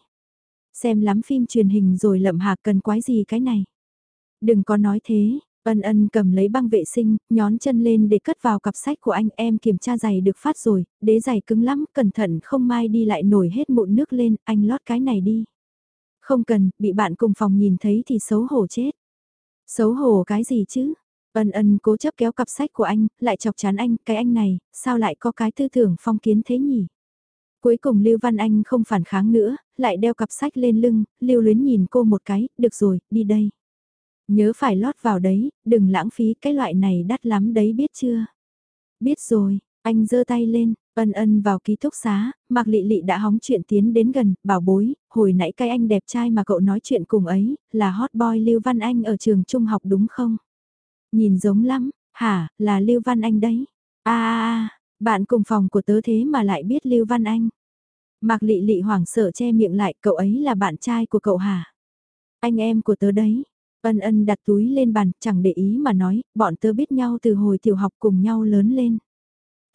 [SPEAKER 1] Xem lắm phim truyền hình rồi lậm hạc cần quái gì cái này. Đừng có nói thế, ân ân cầm lấy băng vệ sinh, nhón chân lên để cất vào cặp sách của anh em kiểm tra giày được phát rồi, đế giày cứng lắm, cẩn thận không mai đi lại nổi hết mụn nước lên, anh lót cái này đi. Không cần, bị bạn cùng phòng nhìn thấy thì xấu hổ chết. Xấu hổ cái gì chứ? Ân ân cố chấp kéo cặp sách của anh, lại chọc chán anh, cái anh này, sao lại có cái tư tưởng phong kiến thế nhỉ? Cuối cùng Lưu Văn Anh không phản kháng nữa, lại đeo cặp sách lên lưng, Lưu luyến nhìn cô một cái, được rồi, đi đây. Nhớ phải lót vào đấy, đừng lãng phí cái loại này đắt lắm đấy biết chưa? Biết rồi, anh giơ tay lên, ân ân vào ký túc xá, Mạc Lị Lị đã hóng chuyện tiến đến gần, bảo bối, hồi nãy cái anh đẹp trai mà cậu nói chuyện cùng ấy, là hot boy Lưu Văn Anh ở trường trung học đúng không? Nhìn giống lắm, hả, là Lưu Văn Anh đấy. a à, bạn cùng phòng của tớ thế mà lại biết Lưu Văn Anh. Mạc Lị Lị hoảng sợ che miệng lại, cậu ấy là bạn trai của cậu hả? Anh em của tớ đấy. Ân ân đặt túi lên bàn, chẳng để ý mà nói, bọn tớ biết nhau từ hồi tiểu học cùng nhau lớn lên.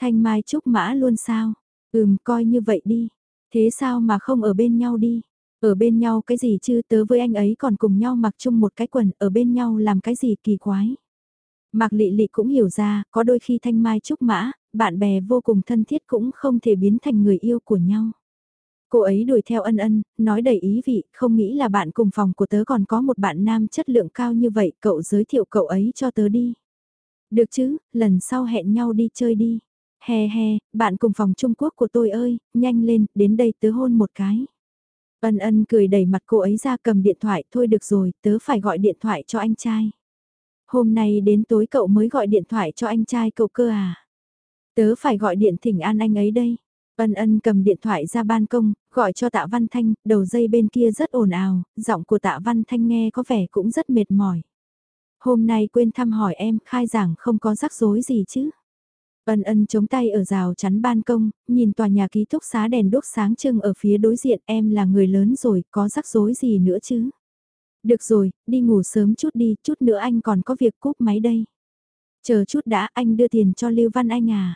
[SPEAKER 1] Thanh Mai Trúc Mã luôn sao? Ừm, coi như vậy đi. Thế sao mà không ở bên nhau đi? Ở bên nhau cái gì chứ tớ với anh ấy còn cùng nhau mặc chung một cái quần, ở bên nhau làm cái gì kỳ quái? Mạc Lị Lị cũng hiểu ra, có đôi khi Thanh Mai Trúc Mã, bạn bè vô cùng thân thiết cũng không thể biến thành người yêu của nhau. Cô ấy đuổi theo ân ân, nói đầy ý vị, không nghĩ là bạn cùng phòng của tớ còn có một bạn nam chất lượng cao như vậy, cậu giới thiệu cậu ấy cho tớ đi. Được chứ, lần sau hẹn nhau đi chơi đi. He he, bạn cùng phòng Trung Quốc của tôi ơi, nhanh lên, đến đây tớ hôn một cái. Ân ân cười đẩy mặt cô ấy ra cầm điện thoại, thôi được rồi, tớ phải gọi điện thoại cho anh trai. Hôm nay đến tối cậu mới gọi điện thoại cho anh trai cậu cơ à? Tớ phải gọi điện thỉnh an anh ấy đây. Ân ân cầm điện thoại ra ban công, gọi cho tạ Văn Thanh, đầu dây bên kia rất ồn ào, giọng của tạ Văn Thanh nghe có vẻ cũng rất mệt mỏi. Hôm nay quên thăm hỏi em, khai giảng không có rắc rối gì chứ? Ân ân chống tay ở rào chắn ban công, nhìn tòa nhà ký túc xá đèn đốt sáng trưng ở phía đối diện em là người lớn rồi, có rắc rối gì nữa chứ? Được rồi, đi ngủ sớm chút đi, chút nữa anh còn có việc cúp máy đây. Chờ chút đã, anh đưa tiền cho Lưu Văn Anh à?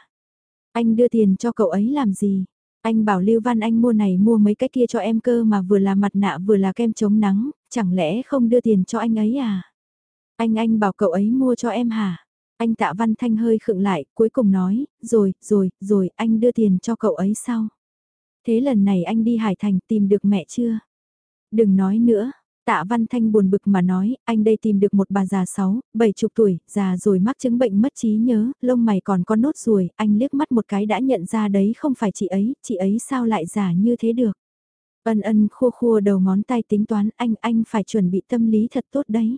[SPEAKER 1] Anh đưa tiền cho cậu ấy làm gì? Anh bảo Lưu Văn Anh mua này mua mấy cái kia cho em cơ mà vừa là mặt nạ vừa là kem chống nắng, chẳng lẽ không đưa tiền cho anh ấy à? Anh anh bảo cậu ấy mua cho em hả? Anh tạ Văn Thanh hơi khựng lại, cuối cùng nói, rồi, rồi, rồi, anh đưa tiền cho cậu ấy sau. Thế lần này anh đi Hải Thành tìm được mẹ chưa? Đừng nói nữa, Tạ Văn Thanh buồn bực mà nói, anh đây tìm được một bà già sáu, bảy chục tuổi, già rồi mắc chứng bệnh mất trí nhớ, lông mày còn có nốt ruồi, anh liếc mắt một cái đã nhận ra đấy không phải chị ấy, chị ấy sao lại già như thế được. Ân ân khua khua đầu ngón tay tính toán anh, anh phải chuẩn bị tâm lý thật tốt đấy.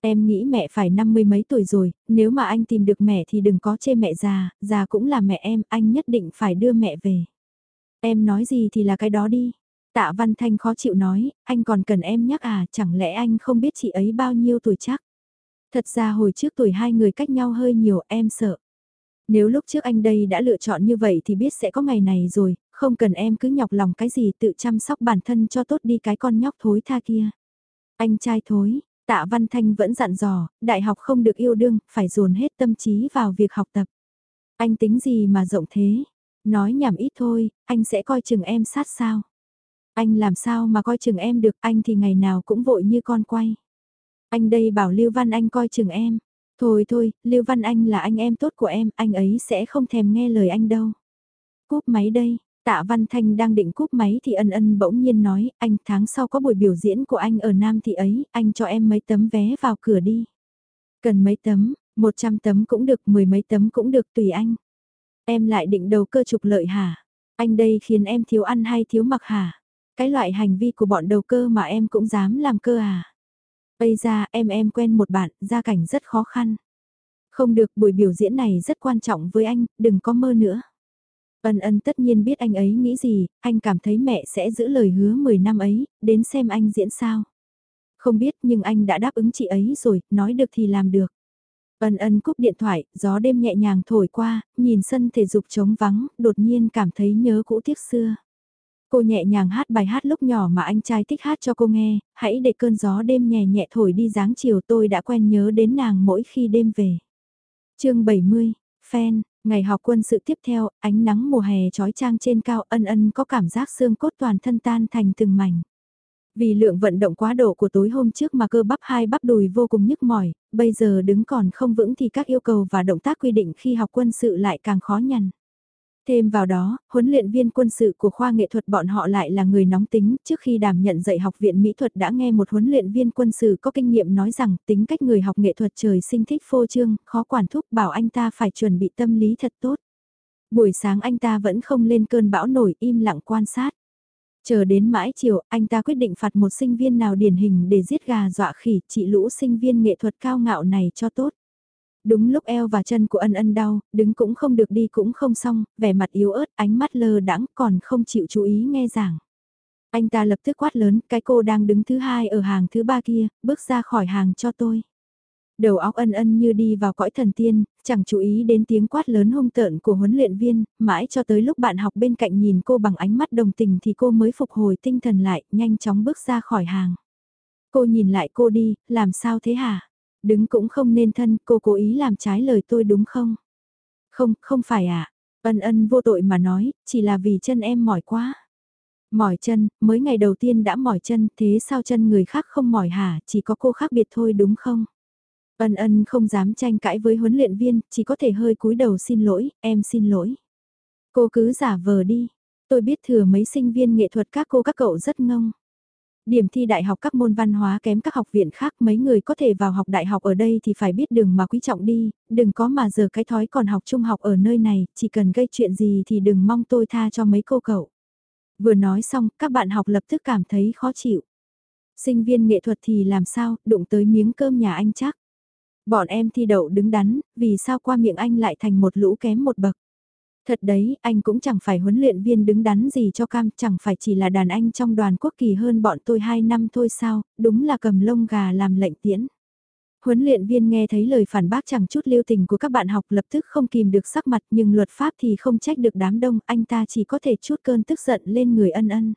[SPEAKER 1] Em nghĩ mẹ phải năm mươi mấy tuổi rồi, nếu mà anh tìm được mẹ thì đừng có chê mẹ già, già cũng là mẹ em, anh nhất định phải đưa mẹ về. Em nói gì thì là cái đó đi. Tạ Văn Thanh khó chịu nói, anh còn cần em nhắc à, chẳng lẽ anh không biết chị ấy bao nhiêu tuổi chắc? Thật ra hồi trước tuổi hai người cách nhau hơi nhiều em sợ. Nếu lúc trước anh đây đã lựa chọn như vậy thì biết sẽ có ngày này rồi, không cần em cứ nhọc lòng cái gì tự chăm sóc bản thân cho tốt đi cái con nhóc thối tha kia. Anh trai thối, tạ Văn Thanh vẫn dặn dò, đại học không được yêu đương, phải dồn hết tâm trí vào việc học tập. Anh tính gì mà rộng thế? Nói nhảm ít thôi, anh sẽ coi chừng em sát sao. Anh làm sao mà coi chừng em được, anh thì ngày nào cũng vội như con quay. Anh đây bảo Lưu Văn Anh coi chừng em. Thôi thôi, Lưu Văn Anh là anh em tốt của em, anh ấy sẽ không thèm nghe lời anh đâu. Cúp máy đây, Tạ Văn Thanh đang định cúp máy thì ân ân bỗng nhiên nói, anh tháng sau có buổi biểu diễn của anh ở Nam Thị ấy, anh cho em mấy tấm vé vào cửa đi. Cần mấy tấm, 100 tấm cũng được, mười mấy tấm cũng được tùy anh. Em lại định đầu cơ trục lợi hả? Anh đây khiến em thiếu ăn hay thiếu mặc hả? Cái loại hành vi của bọn đầu cơ mà em cũng dám làm cơ à? Bây ra em em quen một bạn, gia cảnh rất khó khăn. Không được buổi biểu diễn này rất quan trọng với anh, đừng có mơ nữa. Ân ân tất nhiên biết anh ấy nghĩ gì, anh cảm thấy mẹ sẽ giữ lời hứa 10 năm ấy, đến xem anh diễn sao. Không biết nhưng anh đã đáp ứng chị ấy rồi, nói được thì làm được. Ân ân cúp điện thoại, gió đêm nhẹ nhàng thổi qua, nhìn sân thể dục trống vắng, đột nhiên cảm thấy nhớ cũ tiếc xưa. Cô nhẹ nhàng hát bài hát lúc nhỏ mà anh trai thích hát cho cô nghe, hãy để cơn gió đêm nhẹ nhẹ thổi đi dáng chiều tôi đã quen nhớ đến nàng mỗi khi đêm về. chương 70, Fan, ngày học quân sự tiếp theo, ánh nắng mùa hè trói trang trên cao ân ân có cảm giác xương cốt toàn thân tan thành từng mảnh. Vì lượng vận động quá độ của tối hôm trước mà cơ bắp hai bắp đùi vô cùng nhức mỏi, bây giờ đứng còn không vững thì các yêu cầu và động tác quy định khi học quân sự lại càng khó nhằn. Thêm vào đó, huấn luyện viên quân sự của khoa nghệ thuật bọn họ lại là người nóng tính, trước khi đảm nhận dạy học viện mỹ thuật đã nghe một huấn luyện viên quân sự có kinh nghiệm nói rằng tính cách người học nghệ thuật trời sinh thích phô trương, khó quản thúc bảo anh ta phải chuẩn bị tâm lý thật tốt. Buổi sáng anh ta vẫn không lên cơn bão nổi im lặng quan sát. Chờ đến mãi chiều, anh ta quyết định phạt một sinh viên nào điển hình để giết gà dọa khỉ, trị lũ sinh viên nghệ thuật cao ngạo này cho tốt. Đúng lúc eo và chân của ân ân đau, đứng cũng không được đi cũng không xong, vẻ mặt yếu ớt, ánh mắt lơ đãng còn không chịu chú ý nghe giảng. Anh ta lập tức quát lớn, cái cô đang đứng thứ hai ở hàng thứ ba kia, bước ra khỏi hàng cho tôi. Đầu óc ân ân như đi vào cõi thần tiên, chẳng chú ý đến tiếng quát lớn hung tợn của huấn luyện viên, mãi cho tới lúc bạn học bên cạnh nhìn cô bằng ánh mắt đồng tình thì cô mới phục hồi tinh thần lại, nhanh chóng bước ra khỏi hàng. Cô nhìn lại cô đi, làm sao thế hả? Đứng cũng không nên thân, cô cố ý làm trái lời tôi đúng không? Không, không phải ạ. À? Ân ân vô tội mà nói, chỉ là vì chân em mỏi quá. Mỏi chân, mới ngày đầu tiên đã mỏi chân, thế sao chân người khác không mỏi hả, chỉ có cô khác biệt thôi đúng không? Ân ân không dám tranh cãi với huấn luyện viên, chỉ có thể hơi cúi đầu xin lỗi, em xin lỗi. Cô cứ giả vờ đi, tôi biết thừa mấy sinh viên nghệ thuật các cô các cậu rất ngông. Điểm thi đại học các môn văn hóa kém các học viện khác mấy người có thể vào học đại học ở đây thì phải biết đường mà quý trọng đi, đừng có mà giờ cái thói còn học trung học ở nơi này, chỉ cần gây chuyện gì thì đừng mong tôi tha cho mấy cô cậu. Vừa nói xong, các bạn học lập tức cảm thấy khó chịu. Sinh viên nghệ thuật thì làm sao, đụng tới miếng cơm nhà anh chắc. Bọn em thi đậu đứng đắn, vì sao qua miệng anh lại thành một lũ kém một bậc. Thật đấy, anh cũng chẳng phải huấn luyện viên đứng đắn gì cho cam, chẳng phải chỉ là đàn anh trong đoàn quốc kỳ hơn bọn tôi 2 năm thôi sao, đúng là cầm lông gà làm lệnh tiễn. Huấn luyện viên nghe thấy lời phản bác chẳng chút lưu tình của các bạn học lập tức không kìm được sắc mặt nhưng luật pháp thì không trách được đám đông, anh ta chỉ có thể chút cơn tức giận lên người ân ân.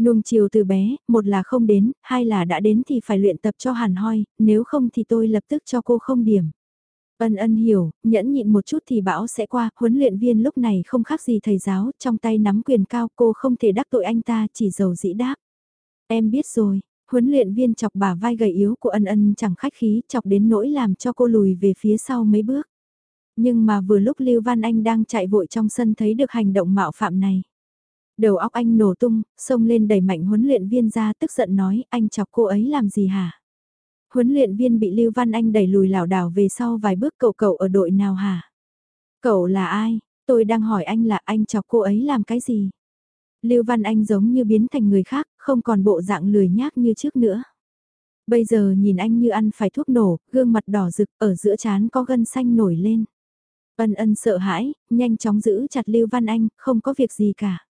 [SPEAKER 1] Nuông chiều từ bé, một là không đến, hai là đã đến thì phải luyện tập cho hàn hoi, nếu không thì tôi lập tức cho cô không điểm. Ân ân hiểu, nhẫn nhịn một chút thì bão sẽ qua, huấn luyện viên lúc này không khác gì thầy giáo, trong tay nắm quyền cao cô không thể đắc tội anh ta chỉ giàu dĩ đáp. Em biết rồi, huấn luyện viên chọc bà vai gầy yếu của ân ân chẳng khách khí chọc đến nỗi làm cho cô lùi về phía sau mấy bước. Nhưng mà vừa lúc Lưu Văn Anh đang chạy vội trong sân thấy được hành động mạo phạm này. Đầu óc anh nổ tung, xông lên đẩy mạnh huấn luyện viên ra tức giận nói anh chọc cô ấy làm gì hả? Huấn luyện viên bị Lưu Văn Anh đẩy lùi lảo đảo về sau vài bước cậu cậu ở đội nào hả? Cậu là ai? Tôi đang hỏi anh là anh chọc cô ấy làm cái gì? Lưu Văn Anh giống như biến thành người khác, không còn bộ dạng lười nhác như trước nữa. Bây giờ nhìn anh như ăn phải thuốc nổ, gương mặt đỏ rực, ở giữa trán có gân xanh nổi lên. Ân ân sợ hãi, nhanh chóng giữ chặt Lưu Văn Anh, không có việc gì cả.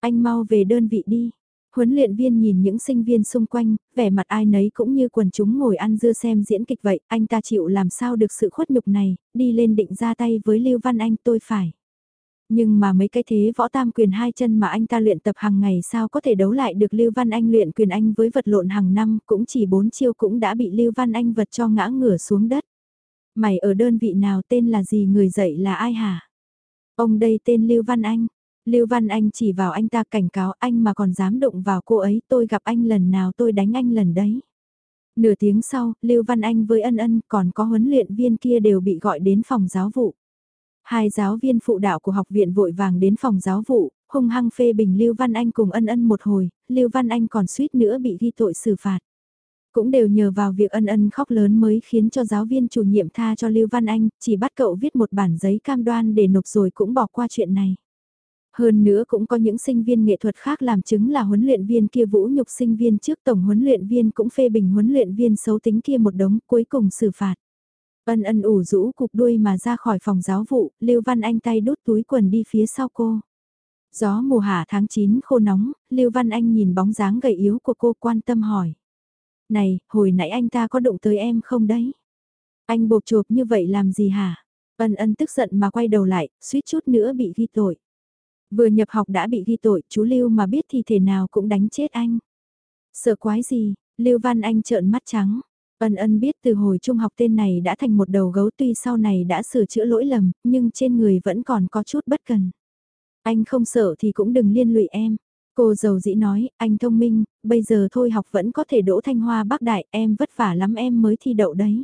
[SPEAKER 1] Anh mau về đơn vị đi. Huấn luyện viên nhìn những sinh viên xung quanh, vẻ mặt ai nấy cũng như quần chúng ngồi ăn dưa xem diễn kịch vậy, anh ta chịu làm sao được sự khuất nhục này, đi lên định ra tay với Lưu Văn Anh tôi phải. Nhưng mà mấy cái thế võ tam quyền hai chân mà anh ta luyện tập hàng ngày sao có thể đấu lại được Lưu Văn Anh luyện quyền anh với vật lộn hàng năm cũng chỉ bốn chiêu cũng đã bị Lưu Văn Anh vật cho ngã ngửa xuống đất. Mày ở đơn vị nào tên là gì người dạy là ai hả? Ông đây tên Lưu Văn Anh. Lưu Văn Anh chỉ vào anh ta cảnh cáo anh mà còn dám động vào cô ấy tôi gặp anh lần nào tôi đánh anh lần đấy. Nửa tiếng sau, Lưu Văn Anh với ân ân còn có huấn luyện viên kia đều bị gọi đến phòng giáo vụ. Hai giáo viên phụ đạo của học viện vội vàng đến phòng giáo vụ, hung hăng phê bình Lưu Văn Anh cùng ân ân một hồi, Lưu Văn Anh còn suýt nữa bị ghi tội xử phạt. Cũng đều nhờ vào việc ân ân khóc lớn mới khiến cho giáo viên chủ nhiệm tha cho Lưu Văn Anh, chỉ bắt cậu viết một bản giấy cam đoan để nộp rồi cũng bỏ qua chuyện này. Hơn nữa cũng có những sinh viên nghệ thuật khác làm chứng là huấn luyện viên kia vũ nhục sinh viên trước tổng huấn luyện viên cũng phê bình huấn luyện viên xấu tính kia một đống cuối cùng xử phạt. Ân ân ủ rũ cục đuôi mà ra khỏi phòng giáo vụ, Lưu Văn Anh tay đút túi quần đi phía sau cô. Gió mùa hạ tháng 9 khô nóng, Lưu Văn Anh nhìn bóng dáng gầy yếu của cô quan tâm hỏi. Này, hồi nãy anh ta có động tới em không đấy? Anh bột chộp như vậy làm gì hả? Ân ân tức giận mà quay đầu lại, suýt chút nữa bị ghi tội. Vừa nhập học đã bị ghi tội, chú Lưu mà biết thì thể nào cũng đánh chết anh. Sợ quái gì, Lưu Văn Anh trợn mắt trắng. Ân ân biết từ hồi trung học tên này đã thành một đầu gấu tuy sau này đã sửa chữa lỗi lầm, nhưng trên người vẫn còn có chút bất cần. Anh không sợ thì cũng đừng liên lụy em. Cô giàu dĩ nói, anh thông minh, bây giờ thôi học vẫn có thể đỗ thanh hoa bác đại, em vất vả lắm em mới thi đậu đấy.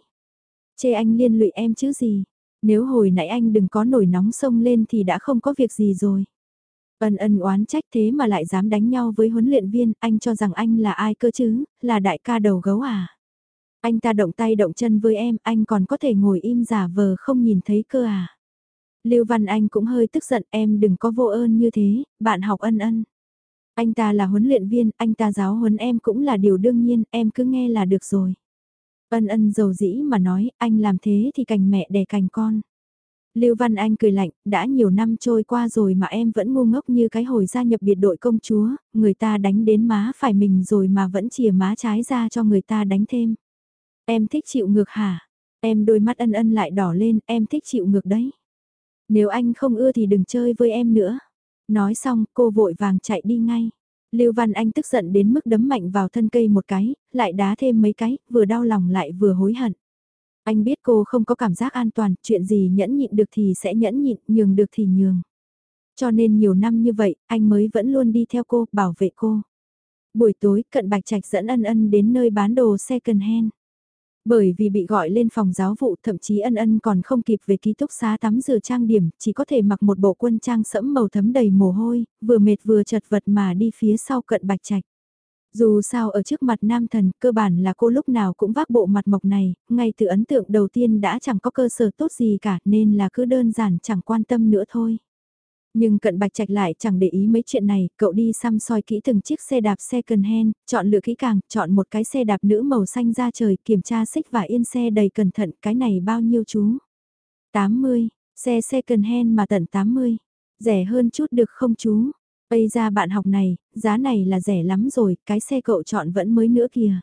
[SPEAKER 1] Chê anh liên lụy em chứ gì, nếu hồi nãy anh đừng có nổi nóng sông lên thì đã không có việc gì rồi. Ân ân oán trách thế mà lại dám đánh nhau với huấn luyện viên, anh cho rằng anh là ai cơ chứ, là đại ca đầu gấu à. Anh ta động tay động chân với em, anh còn có thể ngồi im giả vờ không nhìn thấy cơ à. Lưu Văn Anh cũng hơi tức giận em đừng có vô ơn như thế, bạn học ân ân. Anh ta là huấn luyện viên, anh ta giáo huấn em cũng là điều đương nhiên, em cứ nghe là được rồi. Ân ân dầu dĩ mà nói, anh làm thế thì cành mẹ đẻ cành con. Lưu Văn Anh cười lạnh, đã nhiều năm trôi qua rồi mà em vẫn ngu ngốc như cái hồi gia nhập biệt đội công chúa, người ta đánh đến má phải mình rồi mà vẫn chìa má trái ra cho người ta đánh thêm. Em thích chịu ngược hả? Em đôi mắt ân ân lại đỏ lên, em thích chịu ngược đấy. Nếu anh không ưa thì đừng chơi với em nữa. Nói xong, cô vội vàng chạy đi ngay. Lưu Văn Anh tức giận đến mức đấm mạnh vào thân cây một cái, lại đá thêm mấy cái, vừa đau lòng lại vừa hối hận. Anh biết cô không có cảm giác an toàn, chuyện gì nhẫn nhịn được thì sẽ nhẫn nhịn, nhường được thì nhường. Cho nên nhiều năm như vậy, anh mới vẫn luôn đi theo cô, bảo vệ cô. Buổi tối, cận bạch trạch dẫn ân ân đến nơi bán đồ second hand. Bởi vì bị gọi lên phòng giáo vụ thậm chí ân ân còn không kịp về ký túc xá tắm rửa trang điểm, chỉ có thể mặc một bộ quân trang sẫm màu thấm đầy mồ hôi, vừa mệt vừa chật vật mà đi phía sau cận bạch trạch. Dù sao ở trước mặt nam thần, cơ bản là cô lúc nào cũng vác bộ mặt mộc này, ngay từ ấn tượng đầu tiên đã chẳng có cơ sở tốt gì cả nên là cứ đơn giản chẳng quan tâm nữa thôi. Nhưng cận bạch trạch lại chẳng để ý mấy chuyện này, cậu đi xăm soi kỹ từng chiếc xe đạp second hand, chọn lựa kỹ càng, chọn một cái xe đạp nữ màu xanh ra trời, kiểm tra xích và yên xe đầy cẩn thận, cái này bao nhiêu chú? 80, xe second hand mà tận 80, rẻ hơn chút được không chú? Bây ra bạn học này, giá này là rẻ lắm rồi, cái xe cậu chọn vẫn mới nữa kìa.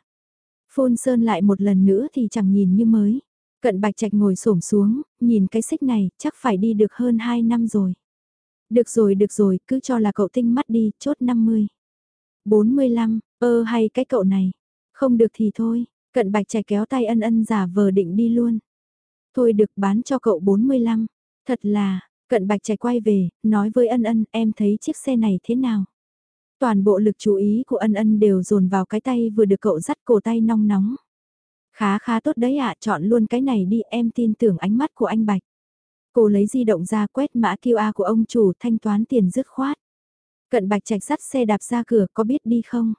[SPEAKER 1] Phôn Sơn lại một lần nữa thì chẳng nhìn như mới. Cận Bạch Trạch ngồi xổm xuống, nhìn cái xích này, chắc phải đi được hơn 2 năm rồi. Được rồi, được rồi, cứ cho là cậu tinh mắt đi, chốt 50. 45, ơ hay cái cậu này. Không được thì thôi, cận bạch trẻ kéo tay ân ân giả vờ định đi luôn. Thôi được bán cho cậu 45. Thật là, cận bạch trẻ quay về, nói với ân ân em thấy chiếc xe này thế nào. Toàn bộ lực chú ý của ân ân đều dồn vào cái tay vừa được cậu dắt cổ tay nong nóng. Khá khá tốt đấy ạ, chọn luôn cái này đi em tin tưởng ánh mắt của anh Bạch. Cô lấy di động ra quét mã QR của ông chủ thanh toán tiền dứt khoát. Cận bạch trạch sắt xe đạp ra cửa có biết đi không?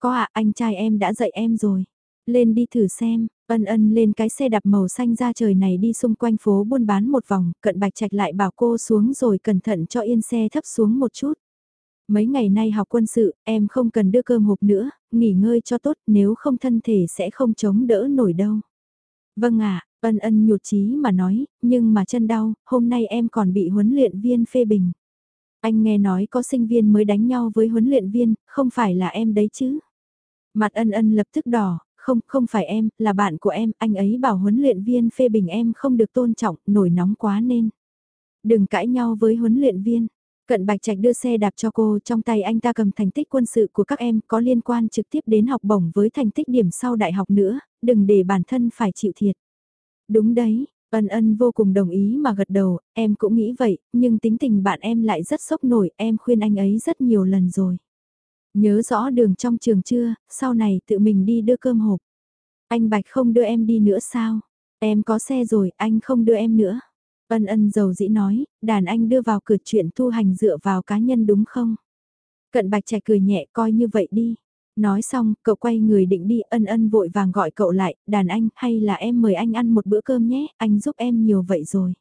[SPEAKER 1] Có ạ, anh trai em đã dạy em rồi. Lên đi thử xem, ân ân lên cái xe đạp màu xanh ra trời này đi xung quanh phố buôn bán một vòng, cận bạch trạch lại bảo cô xuống rồi cẩn thận cho yên xe thấp xuống một chút. Mấy ngày nay học quân sự, em không cần đưa cơm hộp nữa, nghỉ ngơi cho tốt nếu không thân thể sẽ không chống đỡ nổi đâu. Vâng ạ, ân ân nhụt chí mà nói, nhưng mà chân đau, hôm nay em còn bị huấn luyện viên phê bình. Anh nghe nói có sinh viên mới đánh nhau với huấn luyện viên, không phải là em đấy chứ. Mặt ân ân lập tức đỏ, không, không phải em, là bạn của em, anh ấy bảo huấn luyện viên phê bình em không được tôn trọng, nổi nóng quá nên. Đừng cãi nhau với huấn luyện viên. Cận Bạch Trạch đưa xe đạp cho cô, trong tay anh ta cầm thành tích quân sự của các em có liên quan trực tiếp đến học bổng với thành tích điểm sau đại học nữa, đừng để bản thân phải chịu thiệt. Đúng đấy, ân ân vô cùng đồng ý mà gật đầu, em cũng nghĩ vậy, nhưng tính tình bạn em lại rất sốc nổi, em khuyên anh ấy rất nhiều lần rồi. Nhớ rõ đường trong trường chưa, sau này tự mình đi đưa cơm hộp. Anh Bạch không đưa em đi nữa sao? Em có xe rồi, anh không đưa em nữa. Ân ân dầu dĩ nói, đàn anh đưa vào cửa chuyện thu hành dựa vào cá nhân đúng không? Cận Bạch trẻ cười nhẹ coi như vậy đi. Nói xong, cậu quay người định đi, ân ân vội vàng gọi cậu lại, đàn anh, hay là em mời anh ăn một bữa cơm nhé, anh giúp em nhiều vậy rồi.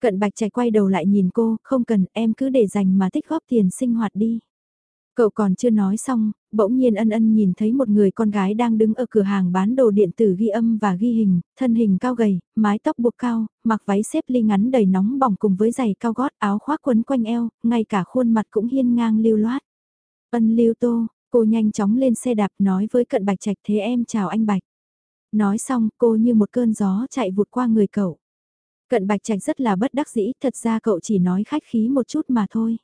[SPEAKER 1] Cận bạch trẻ quay đầu lại nhìn cô, không cần, em cứ để dành mà tích góp tiền sinh hoạt đi. Cậu còn chưa nói xong, bỗng nhiên ân ân nhìn thấy một người con gái đang đứng ở cửa hàng bán đồ điện tử ghi âm và ghi hình, thân hình cao gầy, mái tóc buộc cao, mặc váy xếp ly ngắn đầy nóng bỏng cùng với giày cao gót áo khoác quấn quanh eo, ngay cả khuôn mặt cũng hiên ngang lưu loát. Ân lưu tô, cô nhanh chóng lên xe đạp nói với cận bạch trạch thế em chào anh bạch. Nói xong cô như một cơn gió chạy vụt qua người cậu. Cận bạch trạch rất là bất đắc dĩ, thật ra cậu chỉ nói khách khí một chút mà thôi.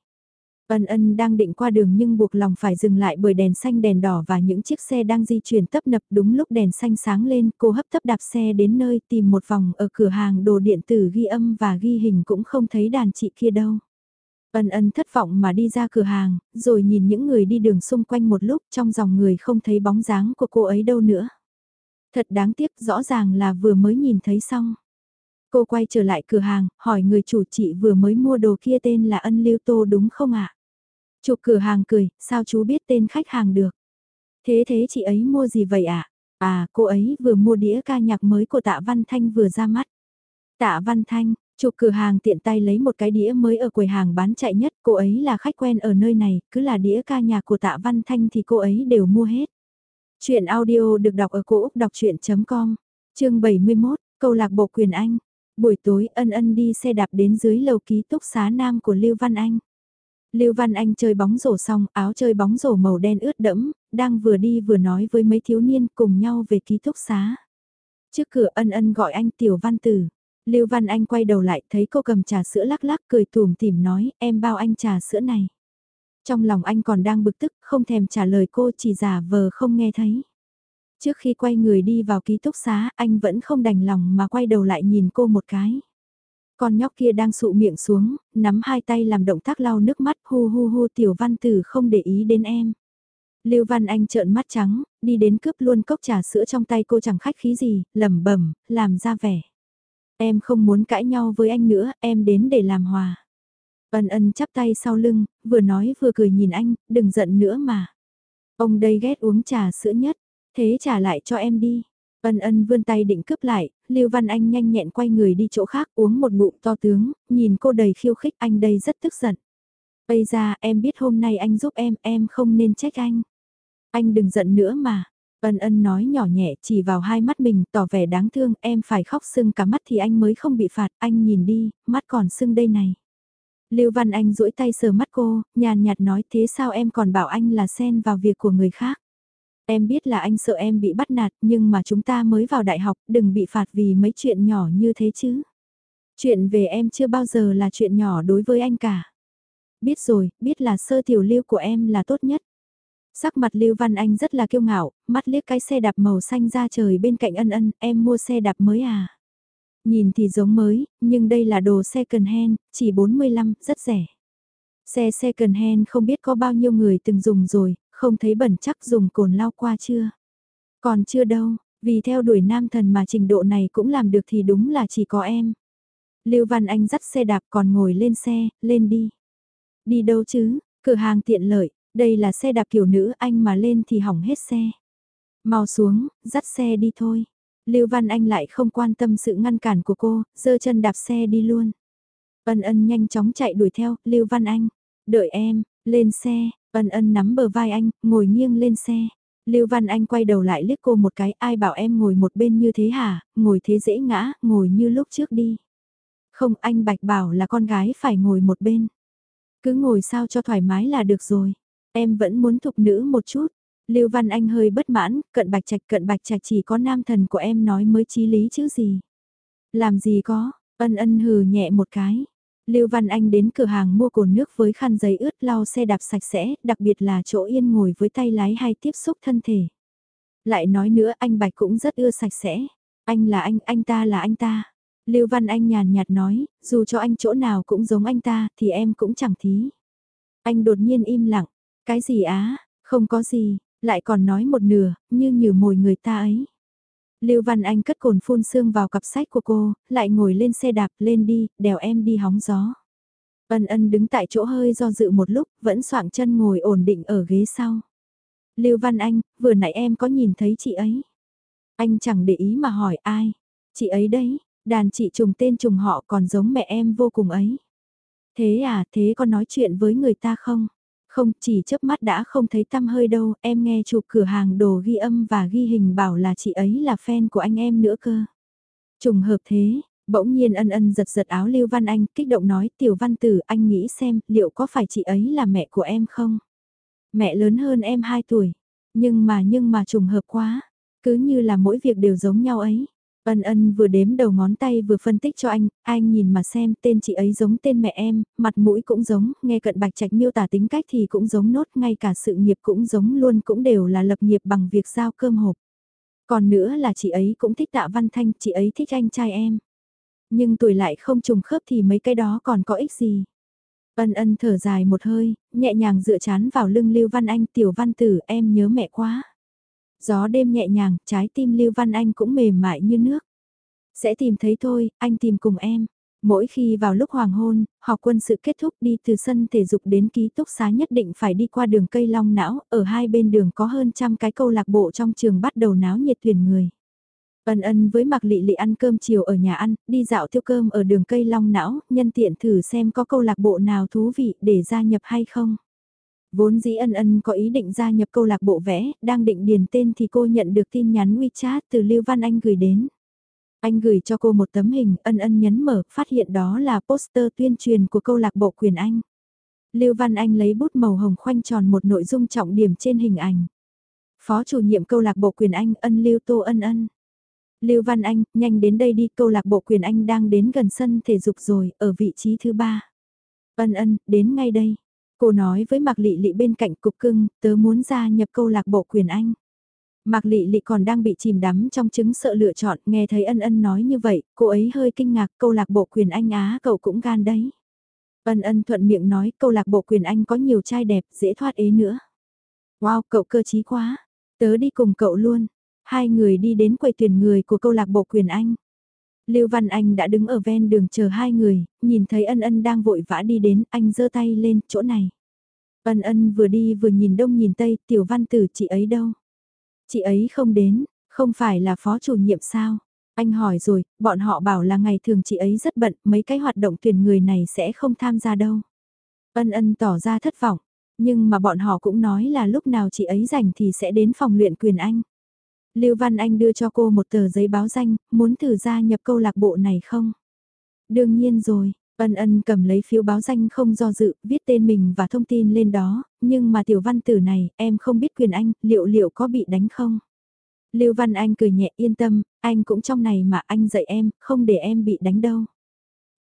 [SPEAKER 1] Ân ân đang định qua đường nhưng buộc lòng phải dừng lại bởi đèn xanh đèn đỏ và những chiếc xe đang di chuyển tấp nập đúng lúc đèn xanh sáng lên cô hấp tấp đạp xe đến nơi tìm một vòng ở cửa hàng đồ điện tử ghi âm và ghi hình cũng không thấy đàn chị kia đâu. Ân ân thất vọng mà đi ra cửa hàng, rồi nhìn những người đi đường xung quanh một lúc trong dòng người không thấy bóng dáng của cô ấy đâu nữa. Thật đáng tiếc rõ ràng là vừa mới nhìn thấy xong. Cô quay trở lại cửa hàng, hỏi người chủ chị vừa mới mua đồ kia tên là ân lưu tô đúng không ạ? Chụp cửa hàng cười, sao chú biết tên khách hàng được? Thế thế chị ấy mua gì vậy ạ? À? à, cô ấy vừa mua đĩa ca nhạc mới của Tạ Văn Thanh vừa ra mắt. Tạ Văn Thanh, chụp cửa hàng tiện tay lấy một cái đĩa mới ở quầy hàng bán chạy nhất, cô ấy là khách quen ở nơi này, cứ là đĩa ca nhạc của Tạ Văn Thanh thì cô ấy đều mua hết. Chuyện audio được đọc ở cổ Úc đọc chuyện.com, chương 71, câu lạc bộ quyền Anh. Buổi tối ân ân đi xe đạp đến dưới lầu ký túc xá nam của Lưu Văn Anh. Lưu Văn Anh chơi bóng rổ xong, áo chơi bóng rổ màu đen ướt đẫm, đang vừa đi vừa nói với mấy thiếu niên cùng nhau về ký túc xá. Trước cửa ân ân gọi anh Tiểu Văn Tử. Lưu Văn Anh quay đầu lại thấy cô cầm trà sữa lắc lắc cười tùm tìm nói em bao anh trà sữa này. Trong lòng anh còn đang bực tức không thèm trả lời cô chỉ giả vờ không nghe thấy. Trước khi quay người đi vào ký túc xá anh vẫn không đành lòng mà quay đầu lại nhìn cô một cái. Con nhóc kia đang sụ miệng xuống, nắm hai tay làm động tác lau nước mắt hu hu hu tiểu văn tử không để ý đến em. Lưu Văn Anh trợn mắt trắng, đi đến cướp luôn cốc trà sữa trong tay cô chẳng khách khí gì, lẩm bẩm, làm ra vẻ. Em không muốn cãi nhau với anh nữa, em đến để làm hòa. Ân ân chắp tay sau lưng, vừa nói vừa cười nhìn anh, đừng giận nữa mà. Ông đây ghét uống trà sữa nhất, thế trả lại cho em đi. Ân ân vươn tay định cướp lại, Lưu Văn Anh nhanh nhẹn quay người đi chỗ khác uống một ngụm to tướng, nhìn cô đầy khiêu khích anh đây rất tức giận. Bây ra em biết hôm nay anh giúp em, em không nên trách anh. Anh đừng giận nữa mà. Ân ân nói nhỏ nhẹ chỉ vào hai mắt mình tỏ vẻ đáng thương em phải khóc sưng cả mắt thì anh mới không bị phạt anh nhìn đi, mắt còn sưng đây này. Lưu Văn Anh duỗi tay sờ mắt cô, nhàn nhạt nói thế sao em còn bảo anh là xen vào việc của người khác. Em biết là anh sợ em bị bắt nạt nhưng mà chúng ta mới vào đại học đừng bị phạt vì mấy chuyện nhỏ như thế chứ. Chuyện về em chưa bao giờ là chuyện nhỏ đối với anh cả. Biết rồi, biết là sơ tiểu lưu của em là tốt nhất. Sắc mặt Lưu Văn Anh rất là kiêu ngạo, mắt liếc cái xe đạp màu xanh ra trời bên cạnh ân ân, em mua xe đạp mới à? Nhìn thì giống mới, nhưng đây là đồ second hand, chỉ 45, rất rẻ. Xe second hand không biết có bao nhiêu người từng dùng rồi, không thấy bẩn chắc dùng cồn lau qua chưa? Còn chưa đâu, vì theo đuổi nam thần mà trình độ này cũng làm được thì đúng là chỉ có em. Lưu Văn Anh dắt xe đạp còn ngồi lên xe, lên đi. Đi đâu chứ, Cửa hàng tiện lợi, đây là xe đạp kiểu nữ anh mà lên thì hỏng hết xe. Mau xuống, dắt xe đi thôi. Lưu Văn Anh lại không quan tâm sự ngăn cản của cô, giơ chân đạp xe đi luôn. Ân ân nhanh chóng chạy đuổi theo, Lưu Văn Anh. Đợi em, lên xe, ân ân nắm bờ vai anh, ngồi nghiêng lên xe. Lưu Văn Anh quay đầu lại liếc cô một cái, ai bảo em ngồi một bên như thế hả, ngồi thế dễ ngã, ngồi như lúc trước đi. Không, anh Bạch bảo là con gái phải ngồi một bên. Cứ ngồi sao cho thoải mái là được rồi. Em vẫn muốn thục nữ một chút. Lưu Văn Anh hơi bất mãn, cận bạch trạch cận bạch trạch chỉ có nam thần của em nói mới chí lý chứ gì. Làm gì có, ân ân hừ nhẹ một cái. Lưu Văn Anh đến cửa hàng mua cồn nước với khăn giấy ướt lau xe đạp sạch sẽ, đặc biệt là chỗ yên ngồi với tay lái hay tiếp xúc thân thể. Lại nói nữa anh Bạch cũng rất ưa sạch sẽ. Anh là anh, anh ta là anh ta. Lưu Văn Anh nhàn nhạt nói, dù cho anh chỗ nào cũng giống anh ta thì em cũng chẳng thí. Anh đột nhiên im lặng, cái gì á, không có gì, lại còn nói một nửa, như nhử mồi người ta ấy. Lưu Văn Anh cất cồn phun sương vào cặp sách của cô, lại ngồi lên xe đạp lên đi, đèo em đi hóng gió. Ân ân đứng tại chỗ hơi do dự một lúc, vẫn soạng chân ngồi ổn định ở ghế sau. Lưu Văn Anh, vừa nãy em có nhìn thấy chị ấy. Anh chẳng để ý mà hỏi ai. Chị ấy đấy, đàn chị trùng tên trùng họ còn giống mẹ em vô cùng ấy. Thế à, thế có nói chuyện với người ta không? Không, chỉ chớp mắt đã không thấy tăm hơi đâu, em nghe chụp cửa hàng đồ ghi âm và ghi hình bảo là chị ấy là fan của anh em nữa cơ. Trùng hợp thế, bỗng nhiên ân ân giật giật áo Lưu Văn Anh, kích động nói tiểu văn tử anh nghĩ xem liệu có phải chị ấy là mẹ của em không? Mẹ lớn hơn em 2 tuổi, nhưng mà nhưng mà trùng hợp quá, cứ như là mỗi việc đều giống nhau ấy. Ân ân vừa đếm đầu ngón tay vừa phân tích cho anh, anh nhìn mà xem tên chị ấy giống tên mẹ em, mặt mũi cũng giống, nghe cận bạch trạch miêu tả tính cách thì cũng giống nốt, ngay cả sự nghiệp cũng giống luôn cũng đều là lập nghiệp bằng việc giao cơm hộp. Còn nữa là chị ấy cũng thích tạ văn thanh, chị ấy thích anh trai em. Nhưng tuổi lại không trùng khớp thì mấy cái đó còn có ích gì. Ân ân thở dài một hơi, nhẹ nhàng dựa chán vào lưng Lưu Văn Anh tiểu văn tử em nhớ mẹ quá. Gió đêm nhẹ nhàng, trái tim Lưu Văn Anh cũng mềm mại như nước. Sẽ tìm thấy thôi, anh tìm cùng em. Mỗi khi vào lúc hoàng hôn, học quân sự kết thúc đi từ sân thể dục đến ký túc xá nhất định phải đi qua đường cây long não, ở hai bên đường có hơn trăm cái câu lạc bộ trong trường bắt đầu náo nhiệt thuyền người. Ân ân với mặc lị lị ăn cơm chiều ở nhà ăn, đi dạo tiêu cơm ở đường cây long não, nhân tiện thử xem có câu lạc bộ nào thú vị để gia nhập hay không. Vốn dĩ ân ân có ý định gia nhập câu lạc bộ vẽ, đang định điền tên thì cô nhận được tin nhắn WeChat từ Lưu Văn Anh gửi đến. Anh gửi cho cô một tấm hình, ân ân nhấn mở, phát hiện đó là poster tuyên truyền của câu lạc bộ quyền Anh. Lưu Văn Anh lấy bút màu hồng khoanh tròn một nội dung trọng điểm trên hình ảnh. Phó chủ nhiệm câu lạc bộ quyền Anh ân Lưu Tô ân ân. Lưu Văn Anh, nhanh đến đây đi, câu lạc bộ quyền Anh đang đến gần sân thể dục rồi, ở vị trí thứ ba. Ân ân, đến ngay đây. Cô nói với Mạc Lị Lị bên cạnh cục cưng, tớ muốn gia nhập câu lạc bộ quyền Anh. Mạc Lị Lị còn đang bị chìm đắm trong chứng sợ lựa chọn, nghe thấy ân ân nói như vậy, cô ấy hơi kinh ngạc câu lạc bộ quyền Anh Á cậu cũng gan đấy. Ân ân thuận miệng nói câu lạc bộ quyền Anh có nhiều trai đẹp, dễ thoát ế nữa. Wow, cậu cơ trí quá, tớ đi cùng cậu luôn. Hai người đi đến quầy tuyển người của câu lạc bộ quyền Anh. Lưu Văn Anh đã đứng ở ven đường chờ hai người, nhìn thấy ân ân đang vội vã đi đến, anh giơ tay lên, chỗ này. Ân ân vừa đi vừa nhìn đông nhìn tây, tiểu văn tử chị ấy đâu? Chị ấy không đến, không phải là phó chủ nhiệm sao? Anh hỏi rồi, bọn họ bảo là ngày thường chị ấy rất bận, mấy cái hoạt động tuyển người này sẽ không tham gia đâu. Ân ân tỏ ra thất vọng, nhưng mà bọn họ cũng nói là lúc nào chị ấy rảnh thì sẽ đến phòng luyện quyền anh. Lưu Văn Anh đưa cho cô một tờ giấy báo danh, muốn thử gia nhập câu lạc bộ này không? Đương nhiên rồi, Ân ân cầm lấy phiếu báo danh không do dự, viết tên mình và thông tin lên đó, nhưng mà tiểu văn tử này, em không biết quyền anh, liệu liệu có bị đánh không? Lưu Văn Anh cười nhẹ yên tâm, anh cũng trong này mà anh dạy em, không để em bị đánh đâu.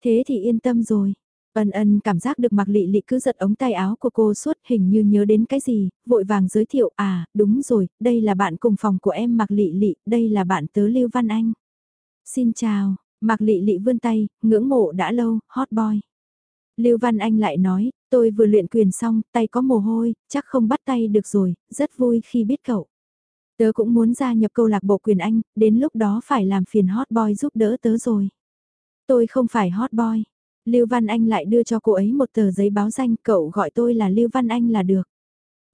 [SPEAKER 1] Thế thì yên tâm rồi. Ân ân cảm giác được mặc lị lị cứ giật ống tay áo của cô suốt hình như nhớ đến cái gì, vội vàng giới thiệu à, đúng rồi, đây là bạn cùng phòng của em mặc lị lị, đây là bạn tớ Lưu Văn Anh. Xin chào, Mạc Lị Lị vươn tay, ngưỡng mộ đã lâu, hot boy. Lưu Văn Anh lại nói, tôi vừa luyện quyền xong, tay có mồ hôi, chắc không bắt tay được rồi, rất vui khi biết cậu. Tớ cũng muốn gia nhập câu lạc bộ quyền Anh, đến lúc đó phải làm phiền hot boy giúp đỡ tớ rồi. Tôi không phải hot boy. Lưu Văn Anh lại đưa cho cô ấy một tờ giấy báo danh, cậu gọi tôi là Lưu Văn Anh là được.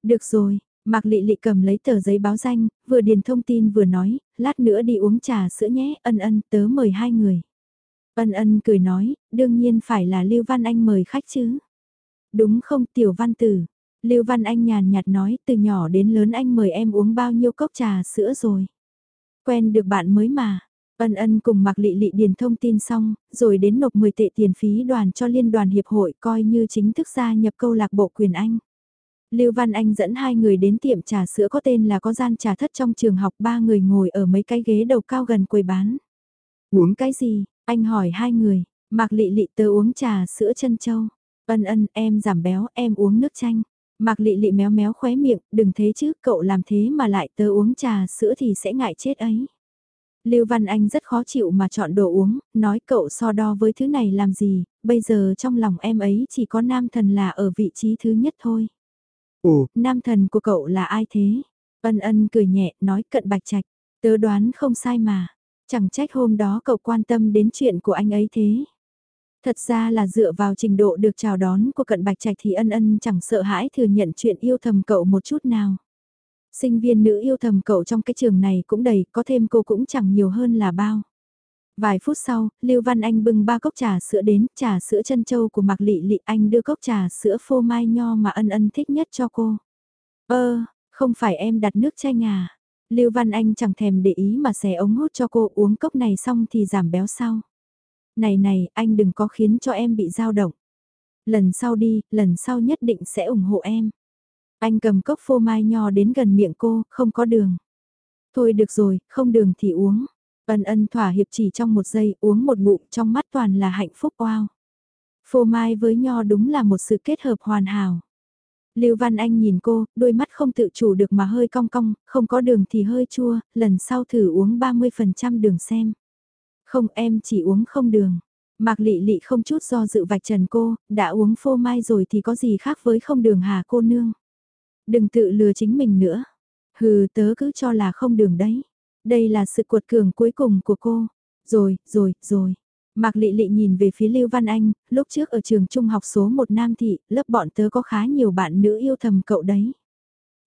[SPEAKER 1] Được rồi, Mạc Lị Lị cầm lấy tờ giấy báo danh, vừa điền thông tin vừa nói, lát nữa đi uống trà sữa nhé, ân ân, tớ mời hai người. Ân ân cười nói, đương nhiên phải là Lưu Văn Anh mời khách chứ. Đúng không tiểu văn tử? Lưu Văn Anh nhàn nhạt nói, từ nhỏ đến lớn anh mời em uống bao nhiêu cốc trà sữa rồi. Quen được bạn mới mà. Ân ân cùng Mạc Lị Lị điền thông tin xong, rồi đến nộp 10 tệ tiền phí đoàn cho liên đoàn hiệp hội coi như chính thức gia nhập câu lạc bộ quyền Anh. Lưu Văn Anh dẫn hai người đến tiệm trà sữa có tên là có gian trà thất trong trường học ba người ngồi ở mấy cái ghế đầu cao gần quầy bán. Uống cái gì? Anh hỏi hai người, Mạc Lị Lị tớ uống trà sữa chân châu. Ân ân em giảm béo em uống nước chanh. Mạc Lị Lị méo méo khóe miệng, đừng thế chứ, cậu làm thế mà lại tớ uống trà sữa thì sẽ ngại chết ấy. Lưu Văn Anh rất khó chịu mà chọn đồ uống, nói cậu so đo với thứ này làm gì, bây giờ trong lòng em ấy chỉ có nam thần là ở vị trí thứ nhất thôi. Ồ, nam thần của cậu là ai thế? Ân ân cười nhẹ, nói cận bạch trạch. Tớ đoán không sai mà. Chẳng trách hôm đó cậu quan tâm đến chuyện của anh ấy thế. Thật ra là dựa vào trình độ được chào đón của cận bạch trạch thì ân ân chẳng sợ hãi thừa nhận chuyện yêu thầm cậu một chút nào. Sinh viên nữ yêu thầm cậu trong cái trường này cũng đầy, có thêm cô cũng chẳng nhiều hơn là bao. Vài phút sau, Lưu Văn Anh bưng ba cốc trà sữa đến, trà sữa chân châu của Mạc Lị Lị Anh đưa cốc trà sữa phô mai nho mà ân ân thích nhất cho cô. Ơ, không phải em đặt nước chanh à? Lưu Văn Anh chẳng thèm để ý mà xẻ ống hút cho cô uống cốc này xong thì giảm béo sau. Này này, anh đừng có khiến cho em bị dao động. Lần sau đi, lần sau nhất định sẽ ủng hộ em. Anh cầm cốc phô mai nho đến gần miệng cô, không có đường. Thôi được rồi, không đường thì uống. Ân ân thỏa hiệp chỉ trong một giây uống một ngụm trong mắt toàn là hạnh phúc wow. Phô mai với nho đúng là một sự kết hợp hoàn hảo. Lưu Văn Anh nhìn cô, đôi mắt không tự chủ được mà hơi cong cong, không có đường thì hơi chua, lần sau thử uống 30% đường xem. Không em chỉ uống không đường. Mạc Lị Lị không chút do dự vạch trần cô, đã uống phô mai rồi thì có gì khác với không đường hà cô nương. Đừng tự lừa chính mình nữa. Hừ tớ cứ cho là không đường đấy. Đây là sự cuột cường cuối cùng của cô. Rồi, rồi, rồi. Mạc Lị Lị nhìn về phía Lưu Văn Anh, lúc trước ở trường trung học số 1 Nam Thị, lớp bọn tớ có khá nhiều bạn nữ yêu thầm cậu đấy.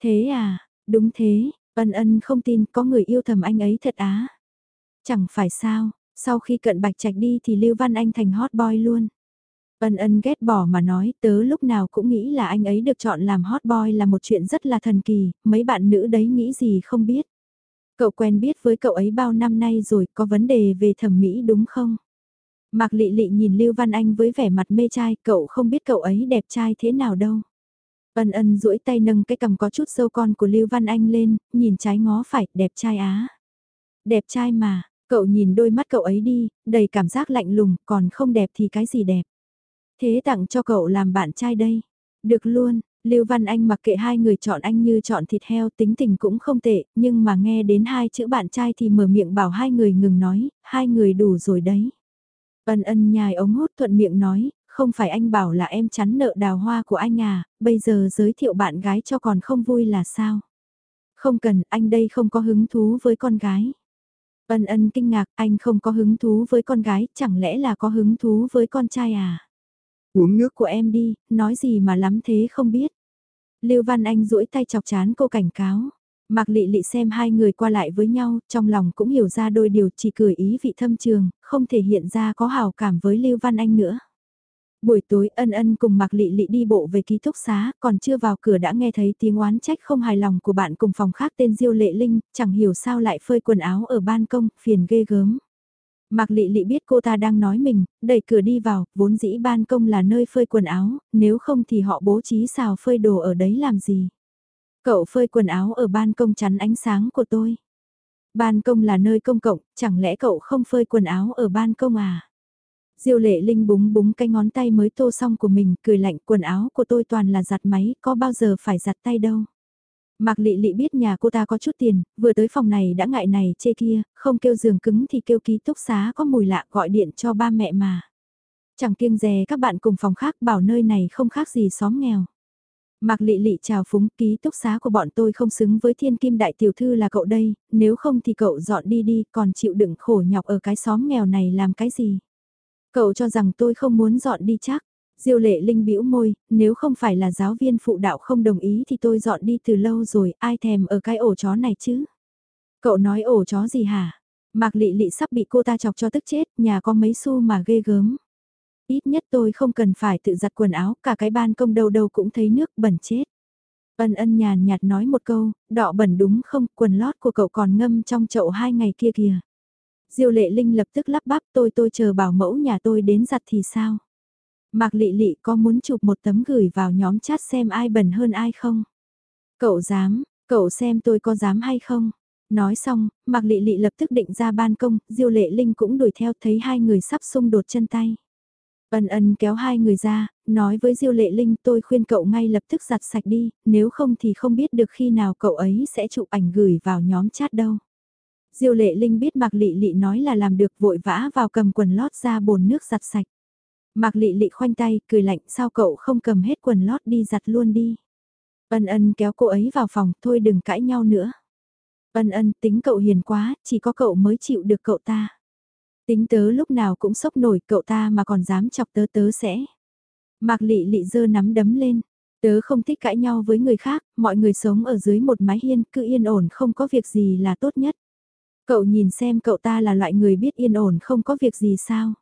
[SPEAKER 1] Thế à, đúng thế, ân ân không tin có người yêu thầm anh ấy thật á. Chẳng phải sao, sau khi cận bạch trạch đi thì Lưu Văn Anh thành hot boy luôn. Ân ân ghét bỏ mà nói tớ lúc nào cũng nghĩ là anh ấy được chọn làm hot boy là một chuyện rất là thần kỳ, mấy bạn nữ đấy nghĩ gì không biết. Cậu quen biết với cậu ấy bao năm nay rồi, có vấn đề về thẩm mỹ đúng không? Mạc Lị Lị nhìn Lưu Văn Anh với vẻ mặt mê trai, cậu không biết cậu ấy đẹp trai thế nào đâu. Ân ân duỗi tay nâng cái cầm có chút sâu con của Lưu Văn Anh lên, nhìn trái ngó phải, đẹp trai á. Đẹp trai mà, cậu nhìn đôi mắt cậu ấy đi, đầy cảm giác lạnh lùng, còn không đẹp thì cái gì đẹp. Thế tặng cho cậu làm bạn trai đây. Được luôn, Lưu Văn Anh mặc kệ hai người chọn anh như chọn thịt heo tính tình cũng không tệ, nhưng mà nghe đến hai chữ bạn trai thì mở miệng bảo hai người ngừng nói, hai người đủ rồi đấy. Ân ân nhài ống hút thuận miệng nói, không phải anh bảo là em chắn nợ đào hoa của anh à, bây giờ giới thiệu bạn gái cho còn không vui là sao? Không cần, anh đây không có hứng thú với con gái. Ân ân kinh ngạc, anh không có hứng thú với con gái, chẳng lẽ là có hứng thú với con trai à? Uống nước của em đi, nói gì mà lắm thế không biết. Lưu Văn Anh duỗi tay chọc chán cô cảnh cáo. Mạc Lị Lị xem hai người qua lại với nhau, trong lòng cũng hiểu ra đôi điều chỉ cười ý vị thâm trường, không thể hiện ra có hào cảm với Lưu Văn Anh nữa. Buổi tối ân ân cùng Mạc Lị Lị đi bộ về ký túc xá, còn chưa vào cửa đã nghe thấy tiếng oán trách không hài lòng của bạn cùng phòng khác tên Diêu Lệ Linh, chẳng hiểu sao lại phơi quần áo ở ban công, phiền ghê gớm. Mạc Lị Lị biết cô ta đang nói mình, đẩy cửa đi vào, vốn dĩ ban công là nơi phơi quần áo, nếu không thì họ bố trí xào phơi đồ ở đấy làm gì. Cậu phơi quần áo ở ban công chắn ánh sáng của tôi. Ban công là nơi công cộng, chẳng lẽ cậu không phơi quần áo ở ban công à? Diêu lệ linh búng búng cái ngón tay mới tô xong của mình, cười lạnh quần áo của tôi toàn là giặt máy, có bao giờ phải giặt tay đâu. Mạc Lị Lị biết nhà cô ta có chút tiền, vừa tới phòng này đã ngại này chê kia, không kêu giường cứng thì kêu ký túc xá có mùi lạ gọi điện cho ba mẹ mà. Chẳng kiêng dè các bạn cùng phòng khác bảo nơi này không khác gì xóm nghèo. Mạc Lị Lị chào phúng ký túc xá của bọn tôi không xứng với thiên kim đại tiểu thư là cậu đây, nếu không thì cậu dọn đi đi còn chịu đựng khổ nhọc ở cái xóm nghèo này làm cái gì. Cậu cho rằng tôi không muốn dọn đi chắc. Diêu lệ linh bĩu môi, nếu không phải là giáo viên phụ đạo không đồng ý thì tôi dọn đi từ lâu rồi, ai thèm ở cái ổ chó này chứ? Cậu nói ổ chó gì hả? Mạc lị lị sắp bị cô ta chọc cho tức chết, nhà có mấy xu mà ghê gớm. Ít nhất tôi không cần phải tự giặt quần áo, cả cái ban công đâu đâu cũng thấy nước bẩn chết. Ân ân nhàn nhạt nói một câu, đọ bẩn đúng không, quần lót của cậu còn ngâm trong chậu hai ngày kia kìa. Diêu lệ linh lập tức lắp bắp tôi tôi chờ bảo mẫu nhà tôi đến giặt thì sao? Mạc lị lị có muốn chụp một tấm gửi vào nhóm chat xem ai bẩn hơn ai không? Cậu dám, cậu xem tôi có dám hay không? Nói xong, Mạc Lị Lị lập tức định ra ban công, Diêu Lệ Linh cũng đuổi theo thấy hai người sắp xung đột chân tay. Ân ân kéo hai người ra, nói với Diêu Lệ Linh tôi khuyên cậu ngay lập tức giặt sạch đi, nếu không thì không biết được khi nào cậu ấy sẽ chụp ảnh gửi vào nhóm chat đâu. Diêu Lệ Linh biết Mạc Lị Lị nói là làm được vội vã vào cầm quần lót ra bồn nước giặt sạch. Mạc Lị Lị khoanh tay, cười lạnh, sao cậu không cầm hết quần lót đi giặt luôn đi. Ân ân kéo cô ấy vào phòng, thôi đừng cãi nhau nữa. Ân ân tính cậu hiền quá, chỉ có cậu mới chịu được cậu ta. Tính tớ lúc nào cũng sốc nổi cậu ta mà còn dám chọc tớ tớ sẽ. Mạc lị lị dơ nắm đấm lên. Tớ không thích cãi nhau với người khác, mọi người sống ở dưới một mái hiên cứ yên ổn không có việc gì là tốt nhất. Cậu nhìn xem cậu ta là loại người biết yên ổn không có việc gì sao.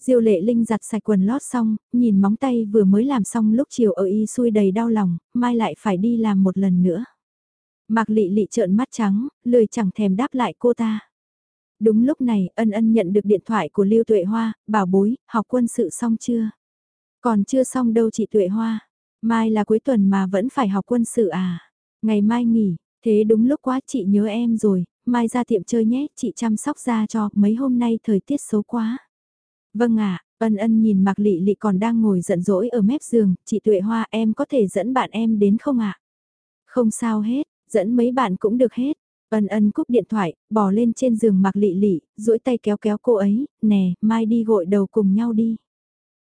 [SPEAKER 1] Diêu lệ linh giặt sạch quần lót xong, nhìn móng tay vừa mới làm xong lúc chiều ở y xuôi đầy đau lòng, mai lại phải đi làm một lần nữa. Mạc lị lị trợn mắt trắng, lười chẳng thèm đáp lại cô ta. Đúng lúc này, ân ân nhận được điện thoại của Lưu Tuệ Hoa, bảo bối, học quân sự xong chưa? Còn chưa xong đâu chị Tuệ Hoa. Mai là cuối tuần mà vẫn phải học quân sự à? Ngày mai nghỉ, thế đúng lúc quá chị nhớ em rồi, mai ra tiệm chơi nhé, chị chăm sóc ra cho, mấy hôm nay thời tiết xấu quá. Vâng ạ, ân ân nhìn Mạc Lị Lị còn đang ngồi giận dỗi ở mép giường, chị Tuệ Hoa em có thể dẫn bạn em đến không ạ? Không sao hết, Dẫn mấy bạn cũng được hết. Ân ân cúp điện thoại, bỏ lên trên giường mặc lị lị, duỗi tay kéo kéo cô ấy, nè, mai đi gội đầu cùng nhau đi.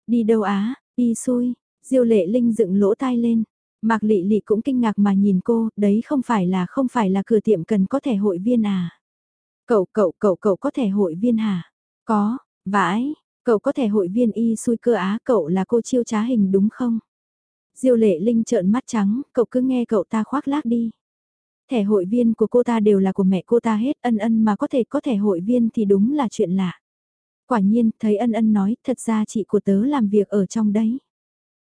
[SPEAKER 1] Đi đâu á, đi xui, diêu lệ linh dựng lỗ tai lên. Mạc Lị Lị cũng kinh ngạc mà nhìn cô, đấy không phải là không phải là cửa tiệm cần có thẻ hội viên à? Cậu cậu cậu cậu có thẻ hội viên hả? Có, vãi, cậu có thể hội viên y xui cơ á, cậu là cô chiêu trá hình đúng không? Diêu lệ linh trợn mắt trắng, cậu cứ nghe cậu ta khoác lác đi. Thẻ hội viên của cô ta đều là của mẹ cô ta hết ân ân mà có thể có thẻ hội viên thì đúng là chuyện lạ. Quả nhiên, thấy ân ân nói, thật ra chị của tớ làm việc ở trong đấy.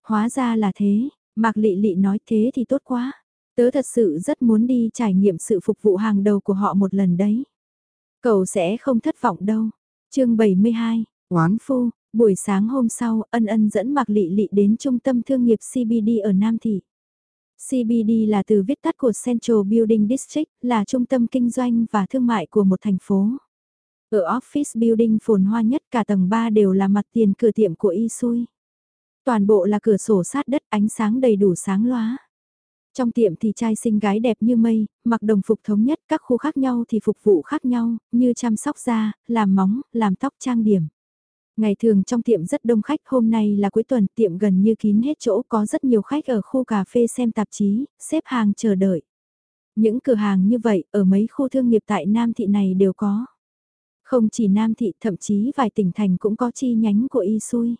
[SPEAKER 1] Hóa ra là thế, Mạc Lị Lị nói thế thì tốt quá. Tớ thật sự rất muốn đi trải nghiệm sự phục vụ hàng đầu của họ một lần đấy. Cậu sẽ không thất vọng đâu. chương 72, Oán Phu, buổi sáng hôm sau, ân ân dẫn Mạc Lị Lị đến trung tâm thương nghiệp CBD ở Nam Thị. CBD là từ viết tắt của Central Building District, là trung tâm kinh doanh và thương mại của một thành phố. Ở office building phồn hoa nhất cả tầng 3 đều là mặt tiền cửa tiệm của Isui. Toàn bộ là cửa sổ sát đất ánh sáng đầy đủ sáng loá. Trong tiệm thì trai xinh gái đẹp như mây, mặc đồng phục thống nhất các khu khác nhau thì phục vụ khác nhau, như chăm sóc da, làm móng, làm tóc trang điểm. Ngày thường trong tiệm rất đông khách, hôm nay là cuối tuần, tiệm gần như kín hết chỗ, có rất nhiều khách ở khu cà phê xem tạp chí, xếp hàng chờ đợi. Những cửa hàng như vậy, ở mấy khu thương nghiệp tại Nam Thị này đều có. Không chỉ Nam Thị, thậm chí vài tỉnh thành cũng có chi nhánh của Y Xui.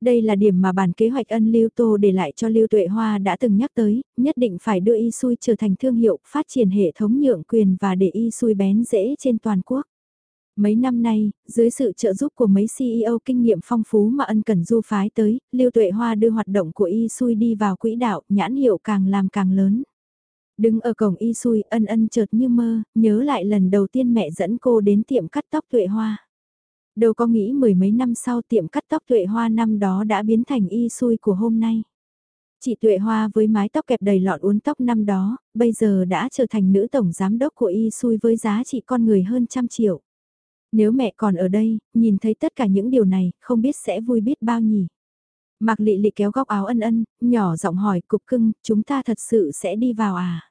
[SPEAKER 1] Đây là điểm mà bản kế hoạch ân Lưu Tô để lại cho Lưu Tuệ Hoa đã từng nhắc tới, nhất định phải đưa Y Xui trở thành thương hiệu, phát triển hệ thống nhượng quyền và để Y Xui bén dễ trên toàn quốc. Mấy năm nay, dưới sự trợ giúp của mấy CEO kinh nghiệm phong phú mà ân cần du phái tới, Lưu Tuệ Hoa đưa hoạt động của Y Sui đi vào quỹ đạo, nhãn hiệu càng làm càng lớn. Đứng ở cổng Y Sui ân ân chợt như mơ, nhớ lại lần đầu tiên mẹ dẫn cô đến tiệm cắt tóc Tuệ Hoa. Đâu có nghĩ mười mấy năm sau tiệm cắt tóc Tuệ Hoa năm đó đã biến thành Y Sui của hôm nay. Chị Tuệ Hoa với mái tóc kẹp đầy lọn uốn tóc năm đó, bây giờ đã trở thành nữ tổng giám đốc của Y Sui với giá trị con người hơn trăm triệu. Nếu mẹ còn ở đây, nhìn thấy tất cả những điều này, không biết sẽ vui biết bao nhỉ. Mạc Lị Lị kéo góc áo ân ân, nhỏ giọng hỏi cục cưng, chúng ta thật sự sẽ đi vào à?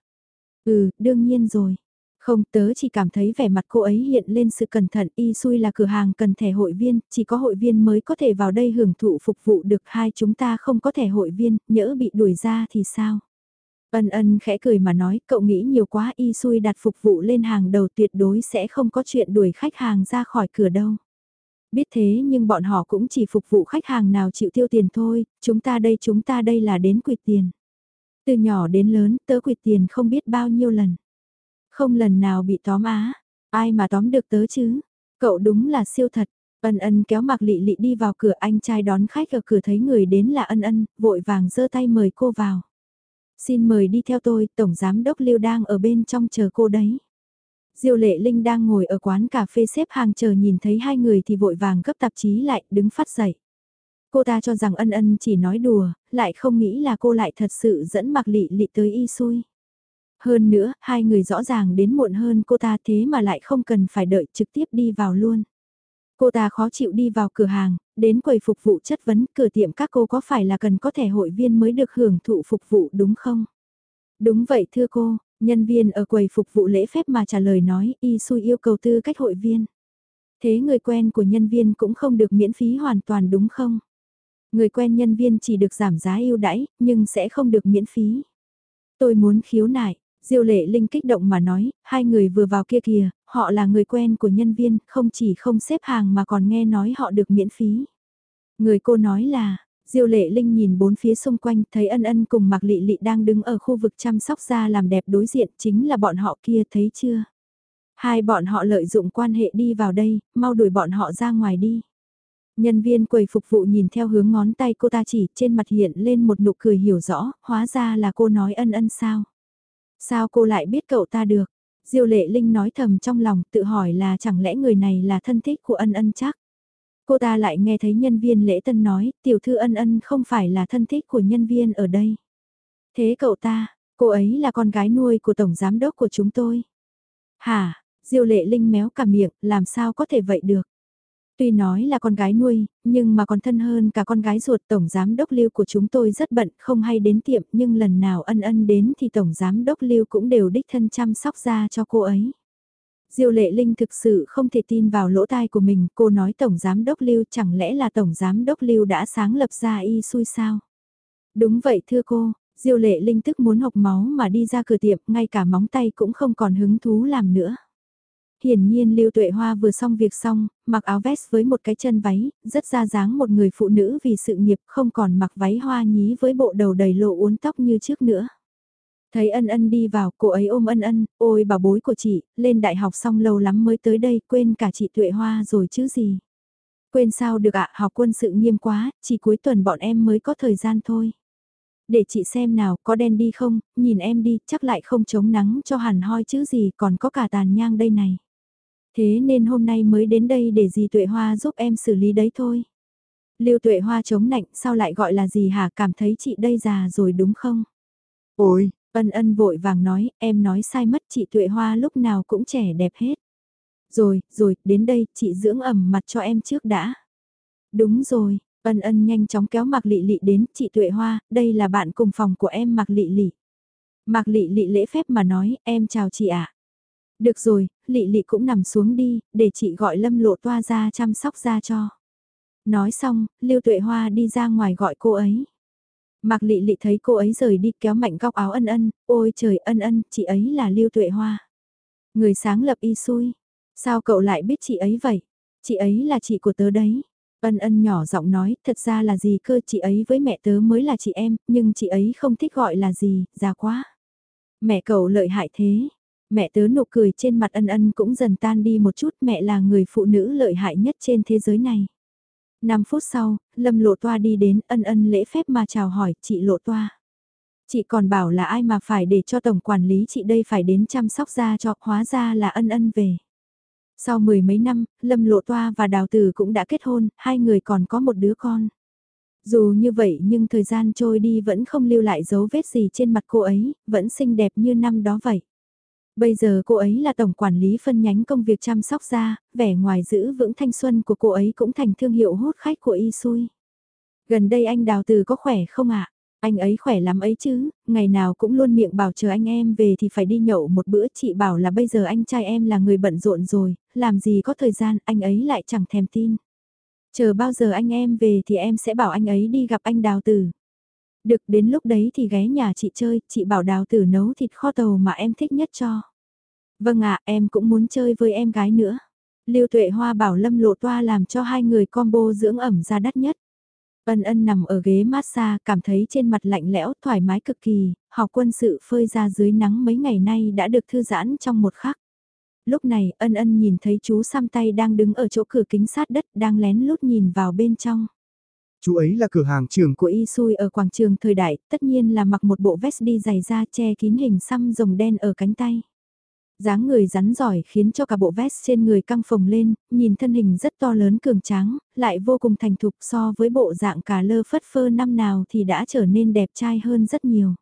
[SPEAKER 1] Ừ, đương nhiên rồi. Không tớ chỉ cảm thấy vẻ mặt cô ấy hiện lên sự cẩn thận y xui là cửa hàng cần thẻ hội viên, chỉ có hội viên mới có thể vào đây hưởng thụ phục vụ được hai chúng ta không có thẻ hội viên, nhỡ bị đuổi ra thì sao? Ân ân khẽ cười mà nói, cậu nghĩ nhiều quá y xui đặt phục vụ lên hàng đầu tuyệt đối sẽ không có chuyện đuổi khách hàng ra khỏi cửa đâu. Biết thế nhưng bọn họ cũng chỉ phục vụ khách hàng nào chịu tiêu tiền thôi, chúng ta đây chúng ta đây là đến quỵt tiền. Từ nhỏ đến lớn tớ quỵt tiền không biết bao nhiêu lần. Không lần nào bị tóm á, ai mà tóm được tớ chứ, cậu đúng là siêu thật. Ân ân kéo mặc lị lị đi vào cửa anh trai đón khách ở cửa thấy người đến là ân ân, vội vàng giơ tay mời cô vào. Xin mời đi theo tôi, Tổng Giám Đốc Lưu đang ở bên trong chờ cô đấy. Diêu Lệ Linh đang ngồi ở quán cà phê xếp hàng chờ nhìn thấy hai người thì vội vàng gấp tạp chí lại, đứng phát dậy. Cô ta cho rằng ân ân chỉ nói đùa, lại không nghĩ là cô lại thật sự dẫn mặc lị lị tới y xui. Hơn nữa, hai người rõ ràng đến muộn hơn cô ta thế mà lại không cần phải đợi trực tiếp đi vào luôn. Cô ta khó chịu đi vào cửa hàng, đến quầy phục vụ chất vấn cửa tiệm các cô có phải là cần có thẻ hội viên mới được hưởng thụ phục vụ đúng không? Đúng vậy thưa cô, nhân viên ở quầy phục vụ lễ phép mà trả lời nói y xui yêu cầu tư cách hội viên. Thế người quen của nhân viên cũng không được miễn phí hoàn toàn đúng không? Người quen nhân viên chỉ được giảm giá ưu đãi, nhưng sẽ không được miễn phí. Tôi muốn khiếu nại, Diêu lệ linh kích động mà nói, hai người vừa vào kia kìa, họ là người quen của nhân viên, không chỉ không xếp hàng mà còn nghe nói họ được miễn phí. Người cô nói là, Diêu lệ linh nhìn bốn phía xung quanh thấy ân ân cùng mặc lị lị đang đứng ở khu vực chăm sóc da làm đẹp đối diện chính là bọn họ kia thấy chưa? Hai bọn họ lợi dụng quan hệ đi vào đây, mau đuổi bọn họ ra ngoài đi. Nhân viên quầy phục vụ nhìn theo hướng ngón tay cô ta chỉ trên mặt hiện lên một nụ cười hiểu rõ, hóa ra là cô nói ân ân sao. Sao cô lại biết cậu ta được? Diêu lệ Linh nói thầm trong lòng tự hỏi là chẳng lẽ người này là thân thích của ân ân chắc. Cô ta lại nghe thấy nhân viên lễ tân nói tiểu thư ân ân không phải là thân thích của nhân viên ở đây. Thế cậu ta, cô ấy là con gái nuôi của tổng giám đốc của chúng tôi. Hả, Diêu lệ Linh méo cả miệng, làm sao có thể vậy được? Tuy nói là con gái nuôi, nhưng mà còn thân hơn cả con gái ruột tổng giám đốc lưu của chúng tôi rất bận không hay đến tiệm nhưng lần nào ân ân đến thì tổng giám đốc lưu cũng đều đích thân chăm sóc ra cho cô ấy. Diêu lệ linh thực sự không thể tin vào lỗ tai của mình, cô nói tổng giám đốc lưu chẳng lẽ là tổng giám đốc lưu đã sáng lập ra y xui sao? Đúng vậy thưa cô, Diêu lệ linh tức muốn học máu mà đi ra cửa tiệm, ngay cả móng tay cũng không còn hứng thú làm nữa. Hiển nhiên Lưu Tuệ Hoa vừa xong việc xong, mặc áo vest với một cái chân váy, rất ra dáng một người phụ nữ vì sự nghiệp không còn mặc váy hoa nhí với bộ đầu đầy lộ uốn tóc như trước nữa. Thấy ân ân đi vào, cô ấy ôm ân ân, ôi bà bối của chị, lên đại học xong lâu lắm mới tới đây, quên cả chị Tuệ Hoa rồi chứ gì. Quên sao được ạ, học quân sự nghiêm quá, chỉ cuối tuần bọn em mới có thời gian thôi. Để chị xem nào, có đen đi không, nhìn em đi, chắc lại không chống nắng cho hẳn hoi chứ gì, còn có cả tàn nhang đây này. Thế nên hôm nay mới đến đây để dì Tuệ Hoa giúp em xử lý đấy thôi. Lưu Tuệ Hoa chống nạnh sao lại gọi là gì hả cảm thấy chị đây già rồi đúng không? Ôi, ân ân vội vàng nói, em nói sai mất chị Tuệ Hoa lúc nào cũng trẻ đẹp hết. Rồi, rồi, đến đây, chị dưỡng ẩm mặt cho em trước đã. Đúng rồi, ân ân nhanh chóng kéo Mạc Lị Lị đến, chị Tuệ Hoa, đây là bạn cùng phòng của em Mạc Lị Lị. Mạc Lị Lị lễ phép mà nói, em chào chị ạ. Được rồi, lị lị cũng nằm xuống đi, để chị gọi lâm lộ toa ra chăm sóc da cho. Nói xong, Lưu Tuệ Hoa đi ra ngoài gọi cô ấy. Mạc lị lị thấy cô ấy rời đi kéo mạnh góc áo ân ân, ôi trời ân ân, chị ấy là Lưu Tuệ Hoa. Người sáng lập y xui. Sao cậu lại biết chị ấy vậy? Chị ấy là chị của tớ đấy. Ân ân nhỏ giọng nói, thật ra là gì cơ chị ấy với mẹ tớ mới là chị em, nhưng chị ấy không thích gọi là gì, già quá. Mẹ cậu lợi hại thế, Mẹ tớ nụ cười trên mặt ân ân cũng dần tan đi một chút mẹ là người phụ nữ lợi hại nhất trên thế giới này. 5 phút sau, Lâm Lộ Toa đi đến ân ân lễ phép mà chào hỏi chị Lộ Toa. Chị còn bảo là ai mà phải để cho tổng quản lý chị đây phải đến chăm sóc da cho, hóa ra là ân ân về. Sau mười mấy năm, Lâm Lộ Toa và Đào Tử cũng đã kết hôn, hai người còn có một đứa con. Dù như vậy nhưng thời gian trôi đi vẫn không lưu lại dấu vết gì trên mặt cô ấy, vẫn xinh đẹp như năm đó vậy. Bây giờ cô ấy là tổng quản lý phân nhánh công việc chăm sóc da, vẻ ngoài giữ vững thanh xuân của cô ấy cũng thành thương hiệu hút khách của y Sui. Gần đây anh Đào Từ có khỏe không ạ? Anh ấy khỏe lắm ấy chứ, ngày nào cũng luôn miệng bảo chờ anh em về thì phải đi nhậu một bữa chị bảo là bây giờ anh trai em là người bận rộn rồi, làm gì có thời gian anh ấy lại chẳng thèm tin. Chờ bao giờ anh em về thì em sẽ bảo anh ấy đi gặp anh Đào từ. Được đến lúc đấy thì ghé nhà chị chơi, chị bảo đào tử nấu thịt kho tàu mà em thích nhất cho. Vâng ạ, em cũng muốn chơi với em gái nữa. Lưu Tuệ Hoa bảo Lâm Lộ Toa làm cho hai người combo dưỡng ẩm ra đắt nhất. Ân ân nằm ở ghế massage, cảm thấy trên mặt lạnh lẽo, thoải mái cực kỳ, học quân sự phơi ra dưới nắng mấy ngày nay đã được thư giãn trong một khắc. Lúc này, ân ân nhìn thấy chú xăm tay đang đứng ở chỗ cửa kính sát đất, đang lén lút nhìn vào bên trong.
[SPEAKER 2] Chú ấy là cửa hàng trường
[SPEAKER 1] của Y Sui ở quảng trường thời đại, tất nhiên là mặc một bộ vest đi dày da che kín hình xăm rồng đen ở cánh tay dáng người rắn giỏi khiến cho cả bộ vest trên người căng phồng lên, nhìn thân hình rất to lớn cường tráng, lại vô cùng thành thục so với bộ dạng cả lơ phất phơ năm nào thì đã trở nên đẹp trai hơn rất nhiều.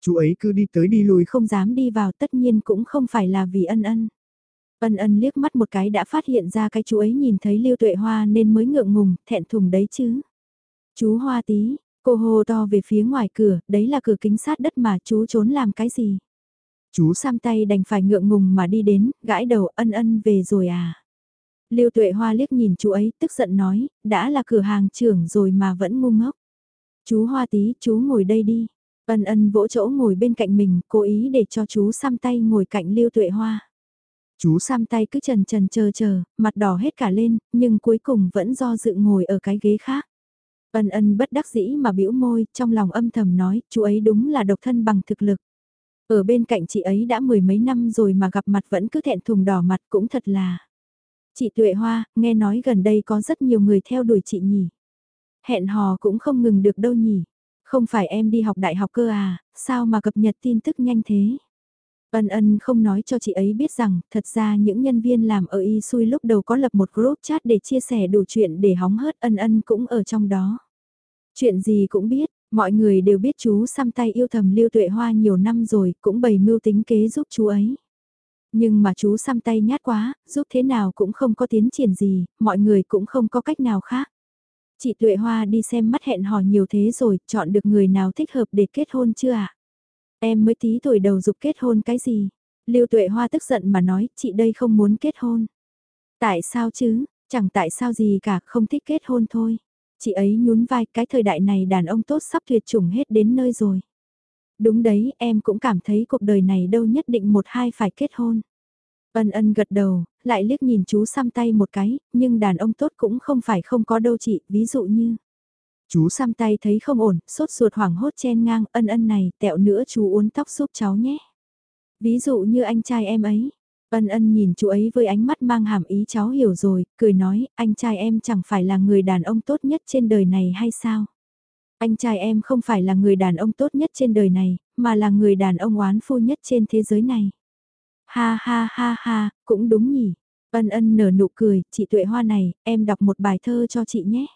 [SPEAKER 2] Chú ấy cứ đi tới đi lui
[SPEAKER 1] không dám đi vào tất nhiên cũng không phải là vì ân ân. Ân ân liếc mắt một cái đã phát hiện ra cái chú ấy nhìn thấy Lưu Tuệ Hoa nên mới ngượng ngùng, thẹn thùng đấy chứ. Chú Hoa tí, cô hô to về phía ngoài cửa, đấy là cửa kính sát đất mà chú trốn làm cái gì. Chú Sam tay đành phải ngượng ngùng mà đi đến, gãi đầu ân ân về rồi à. Lưu Tuệ Hoa liếc nhìn chú ấy, tức giận nói, đã là cửa hàng trưởng rồi mà vẫn ngu ngốc. Chú Hoa tí, chú ngồi đây đi. Ân ân vỗ chỗ ngồi bên cạnh mình, cố ý để cho chú Sam tay ngồi cạnh Lưu Tuệ Hoa. Chú Sam tay cứ trần trần chờ chờ, mặt đỏ hết cả lên, nhưng cuối cùng vẫn do dự ngồi ở cái ghế khác. Ân ân bất đắc dĩ mà bĩu môi, trong lòng âm thầm nói, chú ấy đúng là độc thân bằng thực lực. Ở bên cạnh chị ấy đã mười mấy năm rồi mà gặp mặt vẫn cứ thẹn thùng đỏ mặt cũng thật là. Chị Tuệ Hoa, nghe nói gần đây có rất nhiều người theo đuổi chị nhỉ. Hẹn hò cũng không ngừng được đâu nhỉ. Không phải em đi học đại học cơ à, sao mà cập nhật tin tức nhanh thế? Ân ân không nói cho chị ấy biết rằng, thật ra những nhân viên làm ở y xui lúc đầu có lập một group chat để chia sẻ đủ chuyện để hóng hớt ân ân cũng ở trong đó. Chuyện gì cũng biết, Mọi người đều biết chú xăm tay yêu thầm Lưu Tuệ Hoa nhiều năm rồi, cũng bày mưu tính kế giúp chú ấy. Nhưng mà chú xăm tay nhát quá, giúp thế nào cũng không có tiến triển gì, mọi người cũng không có cách nào khác. Chị Tuệ Hoa đi xem mắt hẹn hò nhiều thế rồi, chọn được người nào thích hợp để kết hôn chưa ạ? Em mới tí tuổi đầu dục kết hôn cái gì? Lưu Tuệ Hoa tức giận mà nói, chị đây không muốn kết hôn. Tại sao chứ, chẳng tại sao gì cả, không thích kết hôn thôi. Chị ấy nhún vai cái thời đại này đàn ông tốt sắp tuyệt chủng hết đến nơi rồi. Đúng đấy, em cũng cảm thấy cuộc đời này đâu nhất định một hai phải kết hôn. Ân ân gật đầu, lại liếc nhìn chú xăm tay một cái, nhưng đàn ông tốt cũng không phải không có đâu chị, ví dụ như. Chú xăm tay thấy không ổn, sốt ruột hoảng hốt chen ngang, ân ân này, tẹo nữa chú uốn tóc giúp cháu nhé. Ví dụ như anh trai em ấy, Ân ân nhìn chú ấy với ánh mắt mang hàm ý cháu hiểu rồi, cười nói, anh trai em chẳng phải là người đàn ông tốt nhất trên đời này hay sao? Anh trai em không phải là người đàn ông tốt nhất trên đời này, mà là người đàn ông oán phu nhất trên thế giới này. Ha ha ha ha, cũng đúng nhỉ. Ân ân nở nụ cười, chị Tuệ Hoa này, em đọc một bài thơ cho chị nhé.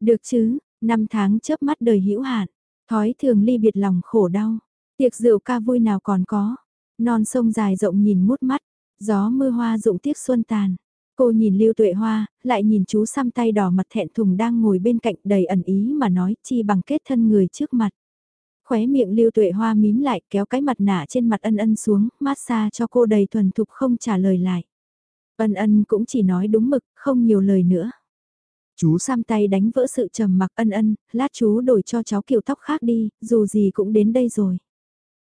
[SPEAKER 1] Được chứ, năm tháng chớp mắt đời hữu hạn, thói thường ly biệt lòng khổ đau, tiệc rượu ca vui nào còn có. Non sông dài rộng nhìn mút mắt, Gió mưa hoa rụng tiếc xuân tàn. Cô nhìn Lưu Tuệ Hoa, lại nhìn chú xăm tay đỏ mặt thẹn thùng đang ngồi bên cạnh đầy ẩn ý mà nói chi bằng kết thân người trước mặt. Khóe miệng Lưu Tuệ Hoa mím lại kéo cái mặt nạ trên mặt ân ân xuống, massage cho cô đầy thuần thục không trả lời lại. Ân ân cũng chỉ nói đúng mực, không nhiều lời nữa. Chú xăm tay đánh vỡ sự trầm mặc ân ân, lát chú đổi cho cháu kiểu tóc khác đi, dù gì cũng đến đây rồi.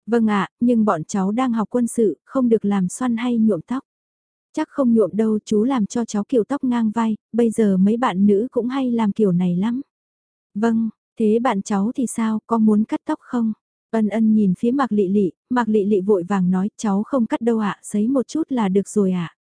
[SPEAKER 1] Vâng ạ, nhưng bọn cháu đang học quân sự, không được làm xoăn hay nhuộm tóc. Chắc không nhuộm đâu chú làm cho cháu kiểu tóc ngang vai, bây giờ mấy bạn nữ cũng hay làm kiểu này lắm. Vâng, thế bạn cháu thì sao, có muốn cắt tóc không? Ân ân nhìn phía Mạc Lị Lị, Mạc Lị Lị vội vàng nói cháu không cắt đâu ạ, sấy một chút là được rồi ạ.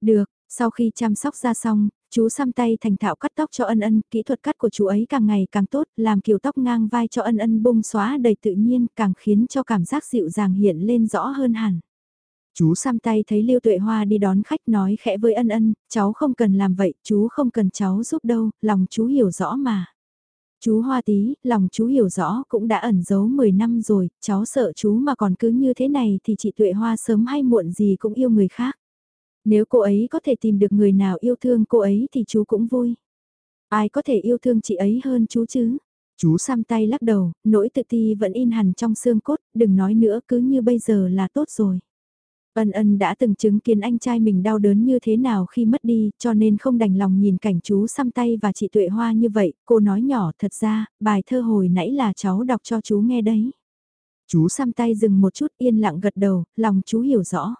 [SPEAKER 1] Được, sau khi chăm sóc ra xong, chú xăm tay thành thạo cắt tóc cho ân ân, kỹ thuật cắt của chú ấy càng ngày càng tốt, làm kiểu tóc ngang vai cho ân ân bung xóa đầy tự nhiên, càng khiến cho cảm giác dịu dàng hiện lên rõ hơn hẳn. Chú xăm tay thấy Lưu Tuệ Hoa đi đón khách nói khẽ với ân ân, cháu không cần làm vậy, chú không cần cháu giúp đâu, lòng chú hiểu rõ mà. Chú Hoa tí, lòng chú hiểu rõ cũng đã ẩn giấu 10 năm rồi, cháu sợ chú mà còn cứ như thế này thì chị Tuệ Hoa sớm hay muộn gì cũng yêu người khác. Nếu cô ấy có thể tìm được người nào yêu thương cô ấy thì chú cũng vui. Ai có thể yêu thương chị ấy hơn chú chứ? Chú xăm tay lắc đầu, nỗi tự ti vẫn in hẳn trong xương cốt, đừng nói nữa cứ như bây giờ là tốt rồi. Ân ân đã từng chứng kiến anh trai mình đau đớn như thế nào khi mất đi, cho nên không đành lòng nhìn cảnh chú xăm tay và chị Tuệ Hoa như vậy, cô nói nhỏ thật ra, bài thơ hồi nãy là cháu đọc cho chú nghe đấy. Chú xăm tay dừng một chút yên lặng gật đầu, lòng chú hiểu rõ.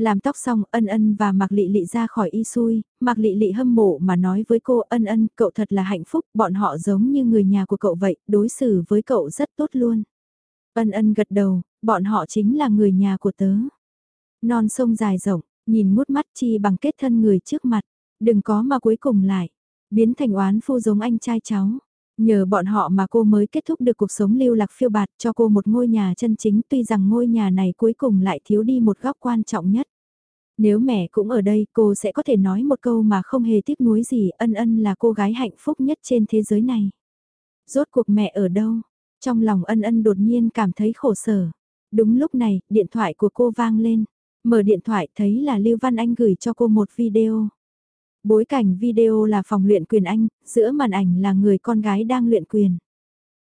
[SPEAKER 1] Làm tóc xong, ân ân và Mạc Lị Lị ra khỏi y xui, Mạc Lị Lị hâm mộ mà nói với cô ân ân, cậu thật là hạnh phúc, bọn họ giống như người nhà của cậu vậy, đối xử với cậu rất tốt luôn. Ân ân gật đầu, bọn họ chính là người nhà của tớ. Non sông dài rộng, nhìn mút mắt chi bằng kết thân người trước mặt, đừng có mà cuối cùng lại, biến thành oán phu giống anh trai cháu. Nhờ bọn họ mà cô mới kết thúc được cuộc sống lưu lạc phiêu bạt cho cô một ngôi nhà chân chính tuy rằng ngôi nhà này cuối cùng lại thiếu đi một góc quan trọng nhất. Nếu mẹ cũng ở đây cô sẽ có thể nói một câu mà không hề tiếc nuối gì ân ân là cô gái hạnh phúc nhất trên thế giới này. Rốt cuộc mẹ ở đâu? Trong lòng ân ân đột nhiên cảm thấy khổ sở. Đúng lúc này, điện thoại của cô vang lên. Mở điện thoại thấy là Lưu Văn Anh gửi cho cô một video. Bối cảnh video là phòng luyện quyền Anh, giữa màn ảnh là người con gái đang luyện quyền.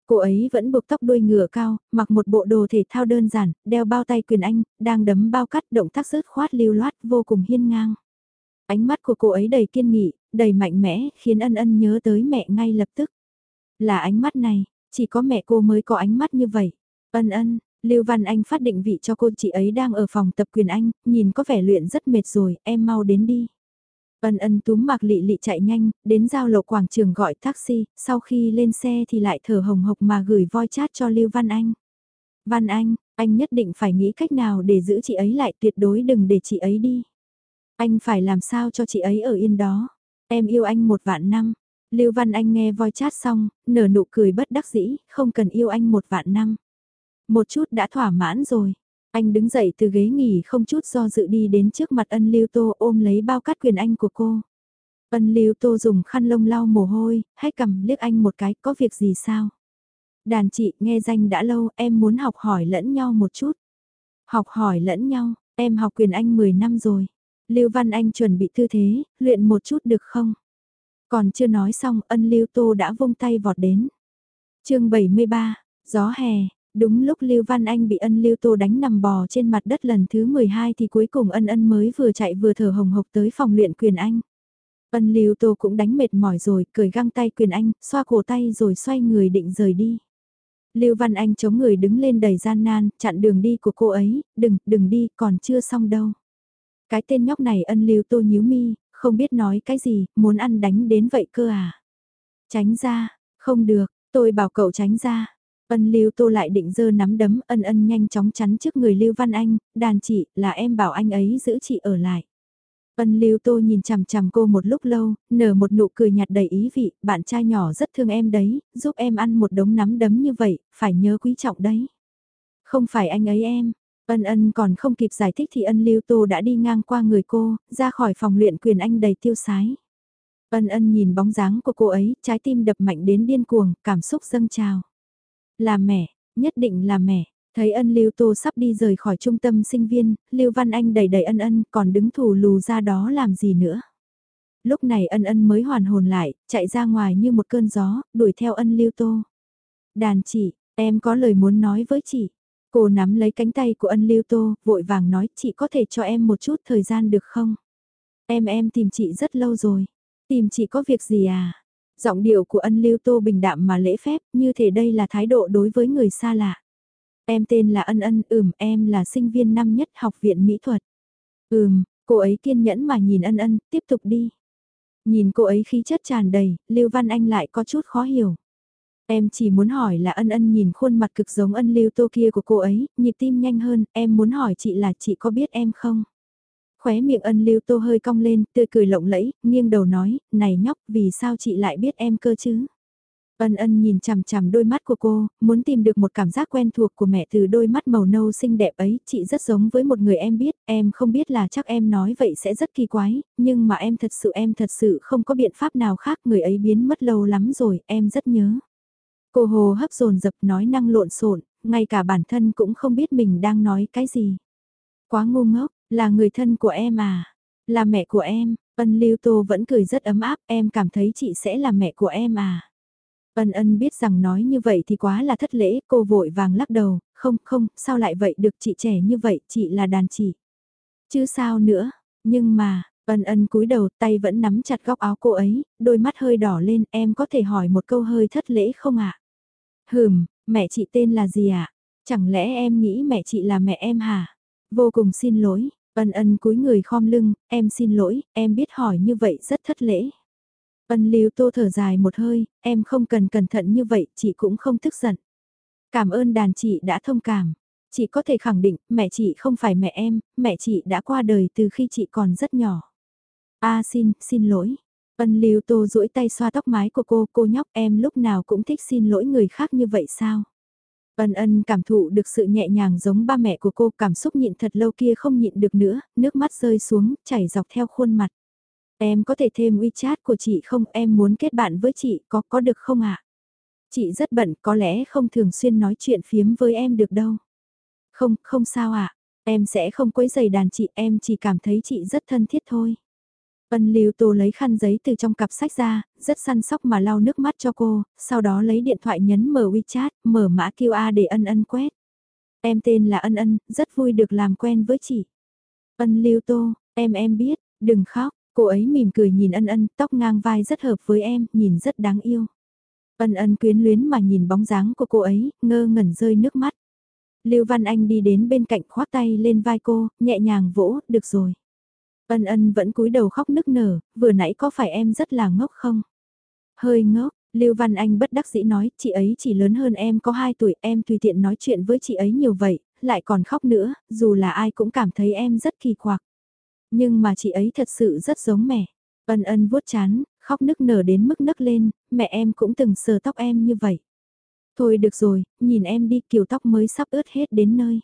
[SPEAKER 1] Cô ấy vẫn buộc tóc đuôi ngựa cao, mặc một bộ đồ thể thao đơn giản, đeo bao tay quyền Anh, đang đấm bao cắt động tác rớt khoát lưu loát vô cùng hiên ngang. Ánh mắt của cô ấy đầy kiên nghị, đầy mạnh mẽ, khiến ân ân nhớ tới mẹ ngay lập tức. Là ánh mắt này, chỉ có mẹ cô mới có ánh mắt như vậy. Ân ân, Lưu Văn Anh phát định vị cho cô chị ấy đang ở phòng tập quyền Anh, nhìn có vẻ luyện rất mệt rồi, em mau đến đi. Ân ân túm mạc lị lị chạy nhanh, đến giao lộ quảng trường gọi taxi, sau khi lên xe thì lại thở hồng hộc mà gửi voi chat cho Lưu Văn Anh. Văn Anh, anh nhất định phải nghĩ cách nào để giữ chị ấy lại tuyệt đối đừng để chị ấy đi. Anh phải làm sao cho chị ấy ở yên đó. Em yêu anh một vạn năm. Lưu Văn Anh nghe voi chat xong, nở nụ cười bất đắc dĩ, không cần yêu anh một vạn năm. Một chút đã thỏa mãn rồi. Anh đứng dậy từ ghế nghỉ không chút do dự đi đến trước mặt ân lưu tô ôm lấy bao cát quyền anh của cô. Ân lưu tô dùng khăn lông lau mồ hôi, hãy cầm liếc anh một cái, có việc gì sao? Đàn chị nghe danh đã lâu, em muốn học hỏi lẫn nhau một chút. Học hỏi lẫn nhau, em học quyền anh 10 năm rồi. Lưu Văn Anh chuẩn bị tư thế, luyện một chút được không? Còn chưa nói xong, ân lưu tô đã vung tay vọt đến. chương 73, gió hè, Đúng lúc Lưu Văn Anh bị ân Lưu Tô đánh nằm bò trên mặt đất lần thứ 12 thì cuối cùng ân ân mới vừa chạy vừa thở hồng hộc tới phòng luyện quyền anh. Ân Lưu Tô cũng đánh mệt mỏi rồi, cười găng tay quyền anh, xoa cổ tay rồi xoay người định rời đi. Lưu Văn Anh chống người đứng lên đầy gian nan, chặn đường đi của cô ấy, đừng, đừng đi, còn chưa xong đâu. Cái tên nhóc này ân Lưu Tô nhíu mi, không biết nói cái gì, muốn ăn đánh đến vậy cơ à. Tránh ra, không được, tôi bảo cậu tránh ra. Ân Lưu Tô lại định dơ nắm đấm ân ân nhanh chóng chắn trước người Lưu Văn Anh, đàn chị là em bảo anh ấy giữ chị ở lại. Ân Lưu Tô nhìn chằm chằm cô một lúc lâu, nở một nụ cười nhạt đầy ý vị, bạn trai nhỏ rất thương em đấy, giúp em ăn một đống nắm đấm như vậy, phải nhớ quý trọng đấy. Không phải anh ấy em, ân ân còn không kịp giải thích thì ân Lưu Tô đã đi ngang qua người cô, ra khỏi phòng luyện quyền anh đầy tiêu sái. Ân ân nhìn bóng dáng của cô ấy, trái tim đập mạnh đến điên cuồng, cảm xúc dâng trào. Là mẹ, nhất định là mẹ. Thấy ân Lưu Tô sắp đi rời khỏi trung tâm sinh viên, Lưu Văn Anh đầy đầy ân ân còn đứng thủ lù ra đó làm gì nữa. Lúc này ân ân mới hoàn hồn lại, chạy ra ngoài như một cơn gió, đuổi theo ân Lưu Tô. Đàn chị, em có lời muốn nói với chị. Cô nắm lấy cánh tay của ân Lưu Tô, vội vàng nói chị có thể cho em một chút thời gian được không? Em em tìm chị rất lâu rồi. Tìm chị có việc gì à? Giọng điệu của ân lưu tô bình đạm mà lễ phép, như thể đây là thái độ đối với người xa lạ. Em tên là ân ân, ừm, em là sinh viên năm nhất học viện mỹ thuật. Ừm, cô ấy kiên nhẫn mà nhìn ân ân, tiếp tục đi. Nhìn cô ấy khí chất tràn đầy, Lưu Văn Anh lại có chút khó hiểu. Em chỉ muốn hỏi là ân ân nhìn khuôn mặt cực giống ân lưu tô kia của cô ấy, nhịp tim nhanh hơn, em muốn hỏi chị là chị có biết em không? Khóe miệng ân lưu tô hơi cong lên, tươi cười lộng lẫy, nghiêng đầu nói, này nhóc, vì sao chị lại biết em cơ chứ? Ân ân nhìn chằm chằm đôi mắt của cô, muốn tìm được một cảm giác quen thuộc của mẹ từ đôi mắt màu nâu xinh đẹp ấy, chị rất giống với một người em biết, em không biết là chắc em nói vậy sẽ rất kỳ quái, nhưng mà em thật sự em thật sự không có biện pháp nào khác, người ấy biến mất lâu lắm rồi, em rất nhớ. Cô hồ hấp dồn dập nói năng lộn xộn, ngay cả bản thân cũng không biết mình đang nói cái gì. Quá ngu ngốc, là người thân của em à? Là mẹ của em, ân lưu tô vẫn cười rất ấm áp, em cảm thấy chị sẽ là mẹ của em à? Ân ân biết rằng nói như vậy thì quá là thất lễ, cô vội vàng lắc đầu, không không, sao lại vậy được chị trẻ như vậy, chị là đàn chị. Chứ sao nữa, nhưng mà, ân ân cúi đầu tay vẫn nắm chặt góc áo cô ấy, đôi mắt hơi đỏ lên, em có thể hỏi một câu hơi thất lễ không ạ? À? Hừm, mẹ chị tên là gì ạ? À? Chẳng lẽ em nghĩ mẹ chị là mẹ em hả? Vô cùng xin lỗi, Ân ân cúi người khom lưng, em xin lỗi, em biết hỏi như vậy rất thất lễ. Ân lưu tô thở dài một hơi, em không cần cẩn thận như vậy, chị cũng không tức giận. Cảm ơn đàn chị đã thông cảm. Chị có thể khẳng định, mẹ chị không phải mẹ em, mẹ chị đã qua đời từ khi chị còn rất nhỏ. A xin, xin lỗi. Ân lưu tô duỗi tay xoa tóc mái của cô, cô nhóc em lúc nào cũng thích xin lỗi người khác như vậy sao? Ân ân cảm thụ được sự nhẹ nhàng giống ba mẹ của cô, cảm xúc nhịn thật lâu kia không nhịn được nữa, nước mắt rơi xuống, chảy dọc theo khuôn mặt. Em có thể thêm WeChat của chị không, em muốn kết bạn với chị, có có được không ạ? Chị rất bận, có lẽ không thường xuyên nói chuyện phiếm với em được đâu. Không, không sao ạ, em sẽ không quấy giày đàn chị, em chỉ cảm thấy chị rất thân thiết thôi. Ân Lưu Tô lấy khăn giấy từ trong cặp sách ra, rất săn sóc mà lau nước mắt cho cô, sau đó lấy điện thoại nhấn mở WeChat, mở mã QR để ân ân quét. Em tên là ân ân, rất vui được làm quen với chị. Ân Lưu Tô, em em biết, đừng khóc, cô ấy mỉm cười nhìn ân ân, tóc ngang vai rất hợp với em, nhìn rất đáng yêu. Ân ân quyến luyến mà nhìn bóng dáng của cô ấy, ngơ ngẩn rơi nước mắt. Lưu Văn Anh đi đến bên cạnh khoác tay lên vai cô, nhẹ nhàng vỗ, được rồi. Ân ân vẫn cúi đầu khóc nức nở, vừa nãy có phải em rất là ngốc không? Hơi ngốc, Lưu Văn Anh bất đắc dĩ nói, chị ấy chỉ lớn hơn em có 2 tuổi, em tùy tiện nói chuyện với chị ấy nhiều vậy, lại còn khóc nữa, dù là ai cũng cảm thấy em rất kỳ quặc. Nhưng mà chị ấy thật sự rất giống mẹ. Ân ân vuốt chán, khóc nức nở đến mức nấc lên, mẹ em cũng từng sờ tóc em như vậy. Thôi được rồi, nhìn em đi kiểu tóc mới sắp ướt hết đến nơi.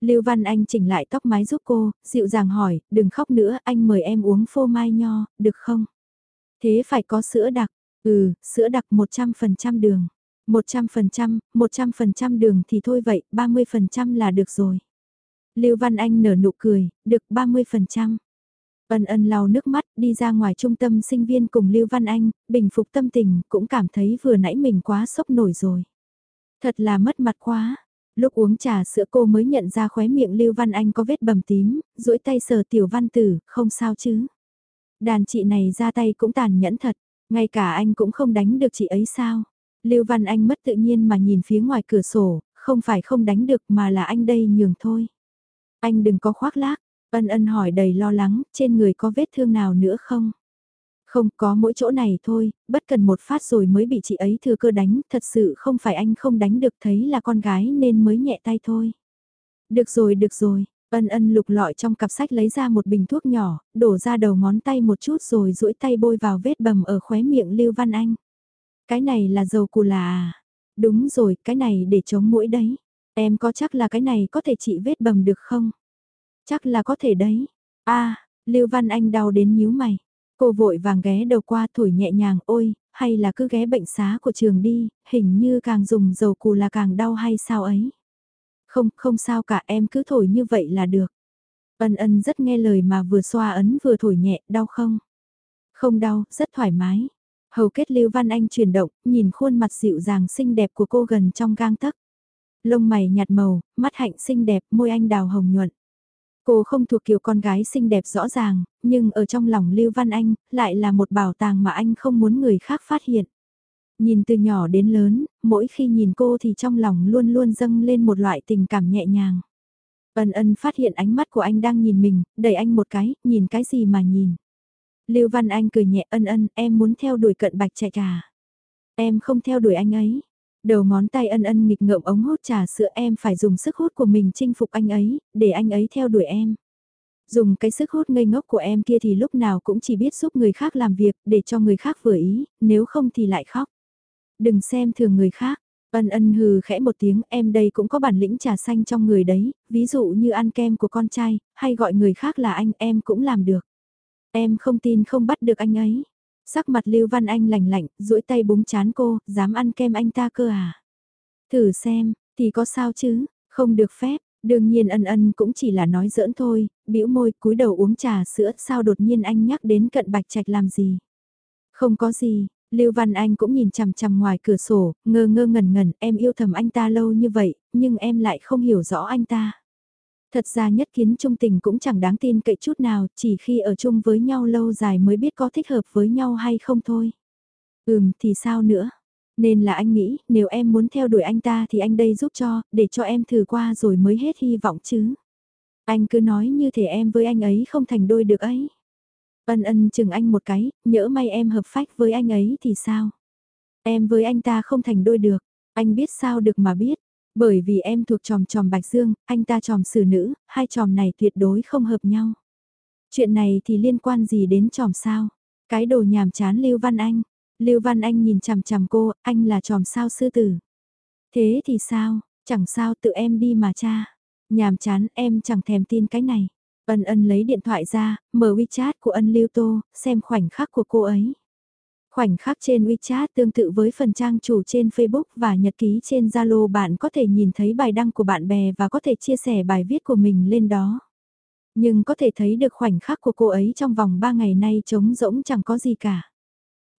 [SPEAKER 1] Lưu Văn Anh chỉnh lại tóc mái giúp cô, dịu dàng hỏi, đừng khóc nữa, anh mời em uống phô mai nho, được không? Thế phải có sữa đặc, ừ, sữa đặc 100% đường. 100%, 100% đường thì thôi vậy, 30% là được rồi. Lưu Văn Anh nở nụ cười, được 30%. Ân ân lau nước mắt đi ra ngoài trung tâm sinh viên cùng Lưu Văn Anh, bình phục tâm tình, cũng cảm thấy vừa nãy mình quá sốc nổi rồi. Thật là mất mặt quá, Lúc uống trà sữa cô mới nhận ra khóe miệng Lưu Văn Anh có vết bầm tím, duỗi tay sờ tiểu văn tử, không sao chứ. Đàn chị này ra tay cũng tàn nhẫn thật, ngay cả anh cũng không đánh được chị ấy sao. Lưu Văn Anh mất tự nhiên mà nhìn phía ngoài cửa sổ, không phải không đánh được mà là anh đây nhường thôi. Anh đừng có khoác lác, ân ân hỏi đầy lo lắng, trên người có vết thương nào nữa không? Không có mỗi chỗ này thôi, bất cần một phát rồi mới bị chị ấy thừa cơ đánh, thật sự không phải anh không đánh được thấy là con gái nên mới nhẹ tay thôi. Được rồi, được rồi, ân ân lục lọi trong cặp sách lấy ra một bình thuốc nhỏ, đổ ra đầu ngón tay một chút rồi duỗi tay bôi vào vết bầm ở khóe miệng Lưu Văn Anh. Cái này là dầu cù là à? Đúng rồi, cái này để chống mũi đấy. Em có chắc là cái này có thể trị vết bầm được không? Chắc là có thể đấy. a Lưu Văn Anh đau đến nhíu mày. Cô vội vàng ghé đầu qua thổi nhẹ nhàng ôi, hay là cứ ghé bệnh xá của trường đi, hình như càng dùng dầu cù là càng đau hay sao ấy. Không, không sao cả em cứ thổi như vậy là được. Ân ân rất nghe lời mà vừa xoa ấn vừa thổi nhẹ, đau không? Không đau, rất thoải mái. Hầu kết Lưu Văn Anh chuyển động, nhìn khuôn mặt dịu dàng xinh đẹp của cô gần trong gang tấc. Lông mày nhạt màu, mắt hạnh xinh đẹp, môi anh đào hồng nhuận. Cô không thuộc kiểu con gái xinh đẹp rõ ràng, nhưng ở trong lòng Lưu Văn Anh, lại là một bảo tàng mà anh không muốn người khác phát hiện. Nhìn từ nhỏ đến lớn, mỗi khi nhìn cô thì trong lòng luôn luôn dâng lên một loại tình cảm nhẹ nhàng. Ân ân phát hiện ánh mắt của anh đang nhìn mình, đẩy anh một cái, nhìn cái gì mà nhìn. Lưu Văn Anh cười nhẹ ân ân, em muốn theo đuổi cận bạch chạy cả. À? Em không theo đuổi anh ấy. Đầu ngón tay ân ân nghịch ngợm ống hút trà sữa em phải dùng sức hút của mình chinh phục anh ấy, để anh ấy theo đuổi em. Dùng cái sức hút ngây ngốc của em kia thì lúc nào cũng chỉ biết giúp người khác làm việc, để cho người khác vừa ý, nếu không thì lại khóc. Đừng xem thường người khác, ân ân hừ khẽ một tiếng em đây cũng có bản lĩnh trà xanh trong người đấy, ví dụ như ăn kem của con trai, hay gọi người khác là anh em cũng làm được. Em không tin không bắt được anh ấy. Sắc mặt Lưu Văn Anh lạnh lạnh, duỗi tay búng chán cô, dám ăn kem anh ta cơ à? Thử xem, thì có sao chứ, không được phép, đương nhiên ân ân cũng chỉ là nói giỡn thôi, bĩu môi cúi đầu uống trà sữa sao đột nhiên anh nhắc đến cận bạch trạch làm gì. Không có gì, Lưu Văn Anh cũng nhìn chằm chằm ngoài cửa sổ, ngơ ngơ ngẩn ngẩn, em yêu thầm anh ta lâu như vậy, nhưng em lại không hiểu rõ anh ta. Thật ra nhất kiến trung tình cũng chẳng đáng tin cậy chút nào, chỉ khi ở chung với nhau lâu dài mới biết có thích hợp với nhau hay không thôi. Ừm, thì sao nữa? Nên là anh nghĩ, nếu em muốn theo đuổi anh ta thì anh đây giúp cho, để cho em thử qua rồi mới hết hy vọng chứ. Anh cứ nói như thể em với anh ấy không thành đôi được ấy. Ân ân chừng anh một cái, nhỡ may em hợp phách với anh ấy thì sao? Em với anh ta không thành đôi được, anh biết sao được mà biết. Bởi vì em thuộc tròm tròm Bạch Dương, anh ta tròm xử nữ, hai tròm này tuyệt đối không hợp nhau. Chuyện này thì liên quan gì đến tròm sao? Cái đồ nhàm chán Lưu Văn Anh. Lưu Văn Anh nhìn chằm chằm cô, anh là tròm sao sư tử. Thế thì sao, chẳng sao tự em đi mà cha. Nhàm chán em chẳng thèm tin cái này. Ân ân lấy điện thoại ra, mở WeChat của ân Lưu Tô, xem khoảnh khắc của cô ấy. Khoảnh khắc trên WeChat tương tự với phần trang chủ trên Facebook và nhật ký trên Zalo bạn có thể nhìn thấy bài đăng của bạn bè và có thể chia sẻ bài viết của mình lên đó. Nhưng có thể thấy được khoảnh khắc của cô ấy trong vòng 3 ngày nay trống rỗng chẳng có gì cả.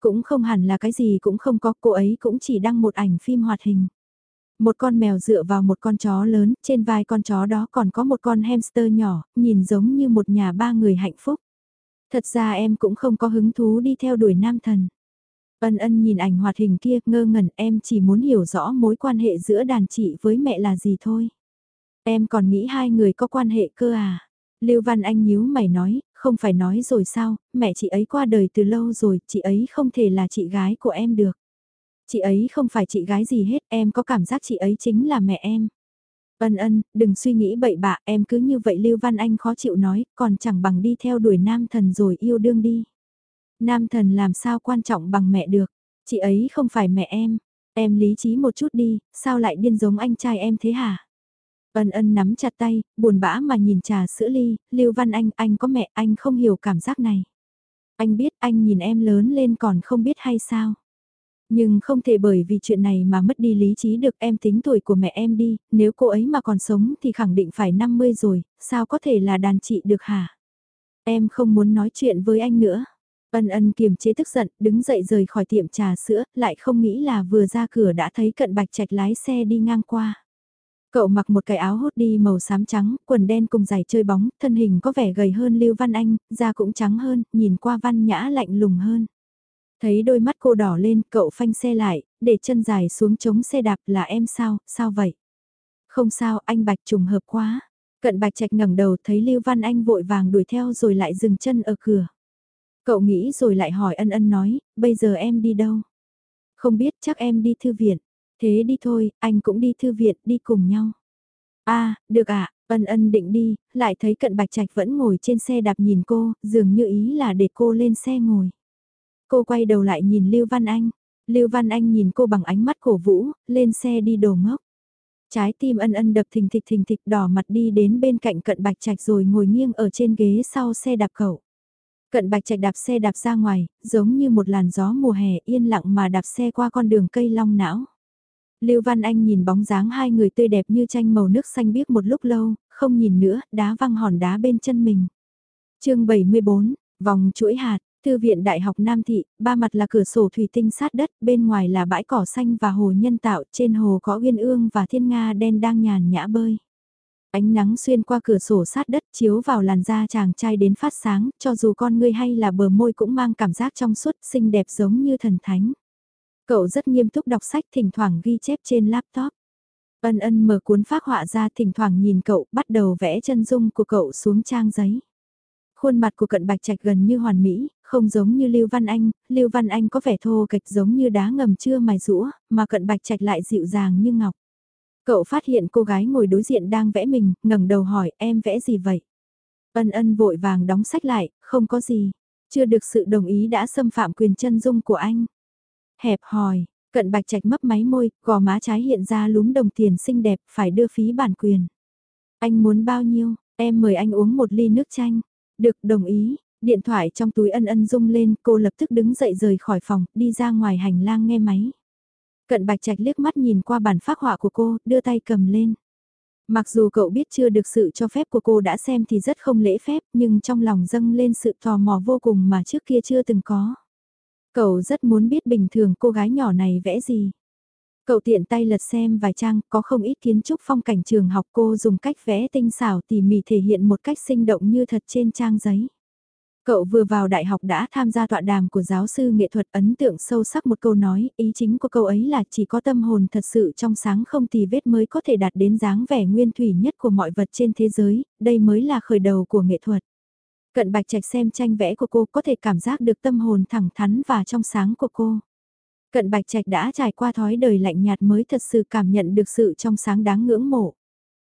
[SPEAKER 1] Cũng không hẳn là cái gì cũng không có, cô ấy cũng chỉ đăng một ảnh phim hoạt hình. Một con mèo dựa vào một con chó lớn, trên vai con chó đó còn có một con hamster nhỏ, nhìn giống như một nhà ba người hạnh phúc. Thật ra em cũng không có hứng thú đi theo đuổi nam thần. Ân ân nhìn ảnh hoạt hình kia ngơ ngẩn em chỉ muốn hiểu rõ mối quan hệ giữa đàn chị với mẹ là gì thôi. Em còn nghĩ hai người có quan hệ cơ à? Lưu Văn Anh nhíu mày nói, không phải nói rồi sao, mẹ chị ấy qua đời từ lâu rồi, chị ấy không thể là chị gái của em được. Chị ấy không phải chị gái gì hết, em có cảm giác chị ấy chính là mẹ em. Ân ân, đừng suy nghĩ bậy bạ, em cứ như vậy Lưu Văn Anh khó chịu nói, còn chẳng bằng đi theo đuổi nam thần rồi yêu đương đi. Nam thần làm sao quan trọng bằng mẹ được, chị ấy không phải mẹ em, em lý trí một chút đi, sao lại điên giống anh trai em thế hả? Ân ân nắm chặt tay, buồn bã mà nhìn trà sữa ly, Lưu Văn Anh, anh có mẹ, anh không hiểu cảm giác này. Anh biết anh nhìn em lớn lên còn không biết hay sao. Nhưng không thể bởi vì chuyện này mà mất đi lý trí được em tính tuổi của mẹ em đi, nếu cô ấy mà còn sống thì khẳng định phải 50 rồi, sao có thể là đàn chị được hả? Em không muốn nói chuyện với anh nữa. Ân ân kiềm chế tức giận, đứng dậy rời khỏi tiệm trà sữa, lại không nghĩ là vừa ra cửa đã thấy cận bạch trạch lái xe đi ngang qua. Cậu mặc một cái áo hốt đi màu xám trắng, quần đen cùng giày chơi bóng, thân hình có vẻ gầy hơn Lưu Văn Anh, da cũng trắng hơn, nhìn qua văn nhã lạnh lùng hơn. Thấy đôi mắt cô đỏ lên, cậu phanh xe lại, để chân dài xuống chống xe đạp là em sao, sao vậy? Không sao, anh Bạch trùng hợp quá. Cận Bạch Trạch ngẩng đầu thấy Lưu Văn Anh vội vàng đuổi theo rồi lại dừng chân ở cửa. Cậu nghĩ rồi lại hỏi ân ân nói, bây giờ em đi đâu? Không biết chắc em đi thư viện. Thế đi thôi, anh cũng đi thư viện, đi cùng nhau. a à, được ạ, à, ân ân định đi, lại thấy cận bạch trạch vẫn ngồi trên xe đạp nhìn cô, dường như ý là để cô lên xe ngồi. Cô quay đầu lại nhìn Lưu Văn Anh. Lưu Văn Anh nhìn cô bằng ánh mắt cổ vũ, lên xe đi đồ ngốc. Trái tim ân ân đập thình thịch thình thịch đỏ mặt đi đến bên cạnh cận bạch trạch rồi ngồi nghiêng ở trên ghế sau xe đạp cậu. Cận bạch chạy đạp xe đạp ra ngoài, giống như một làn gió mùa hè yên lặng mà đạp xe qua con đường cây long não. Lưu Văn Anh nhìn bóng dáng hai người tươi đẹp như tranh màu nước xanh biếc một lúc lâu, không nhìn nữa, đá văng hòn đá bên chân mình. chương 74, vòng chuỗi hạt, Thư viện Đại học Nam Thị, ba mặt là cửa sổ thủy tinh sát đất, bên ngoài là bãi cỏ xanh và hồ nhân tạo, trên hồ có uyên ương và thiên nga đen đang nhàn nhã bơi. Ánh nắng xuyên qua cửa sổ sát đất chiếu vào làn da chàng trai đến phát sáng, cho dù con ngươi hay là bờ môi cũng mang cảm giác trong suốt, xinh đẹp giống như thần thánh. Cậu rất nghiêm túc đọc sách thỉnh thoảng ghi chép trên laptop. Ân ân mở cuốn phác họa ra thỉnh thoảng nhìn cậu bắt đầu vẽ chân dung của cậu xuống trang giấy. Khuôn mặt của cận bạch trạch gần như hoàn mỹ, không giống như Lưu Văn Anh, Lưu Văn Anh có vẻ thô kịch giống như đá ngầm chưa mài rũa, mà cận bạch trạch lại dịu dàng như ngọc. Cậu phát hiện cô gái ngồi đối diện đang vẽ mình, ngẩng đầu hỏi em vẽ gì vậy? Ân ân vội vàng đóng sách lại, không có gì. Chưa được sự đồng ý đã xâm phạm quyền chân dung của anh. Hẹp hòi, cận bạch trạch mấp máy môi, gò má trái hiện ra lúm đồng tiền xinh đẹp, phải đưa phí bản quyền. Anh muốn bao nhiêu, em mời anh uống một ly nước chanh. Được đồng ý, điện thoại trong túi ân ân rung lên, cô lập tức đứng dậy rời khỏi phòng, đi ra ngoài hành lang nghe máy. Cận bạch trạch liếc mắt nhìn qua bản phác họa của cô, đưa tay cầm lên. Mặc dù cậu biết chưa được sự cho phép của cô đã xem thì rất không lễ phép, nhưng trong lòng dâng lên sự tò mò vô cùng mà trước kia chưa từng có. Cậu rất muốn biết bình thường cô gái nhỏ này vẽ gì. Cậu tiện tay lật xem vài trang, có không ít kiến trúc phong cảnh trường học cô dùng cách vẽ tinh xảo tỉ mỉ thể hiện một cách sinh động như thật trên trang giấy. Cậu vừa vào đại học đã tham gia tọa đàm của giáo sư nghệ thuật ấn tượng sâu sắc một câu nói, ý chính của câu ấy là chỉ có tâm hồn thật sự trong sáng không tì vết mới có thể đạt đến dáng vẻ nguyên thủy nhất của mọi vật trên thế giới, đây mới là khởi đầu của nghệ thuật. Cận bạch trạch xem tranh vẽ của cô có thể cảm giác được tâm hồn thẳng thắn và trong sáng của cô. Cận bạch trạch đã trải qua thói đời lạnh nhạt mới thật sự cảm nhận được sự trong sáng đáng ngưỡng mộ.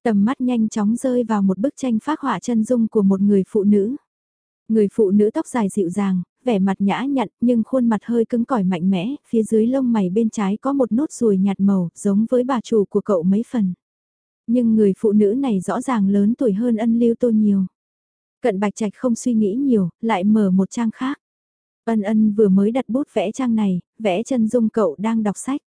[SPEAKER 1] Tầm mắt nhanh chóng rơi vào một bức tranh phác họa chân dung của một người phụ nữ. Người phụ nữ tóc dài dịu dàng, vẻ mặt nhã nhặn nhưng khuôn mặt hơi cứng cỏi mạnh mẽ, phía dưới lông mày bên trái có một nốt ruồi nhạt màu giống với bà chủ của cậu mấy phần. Nhưng người phụ nữ này rõ ràng lớn tuổi hơn ân lưu tô nhiều. Cận bạch trạch không suy nghĩ nhiều, lại mở một trang khác. Ân ân vừa mới đặt bút vẽ trang này, vẽ chân dung cậu đang đọc sách.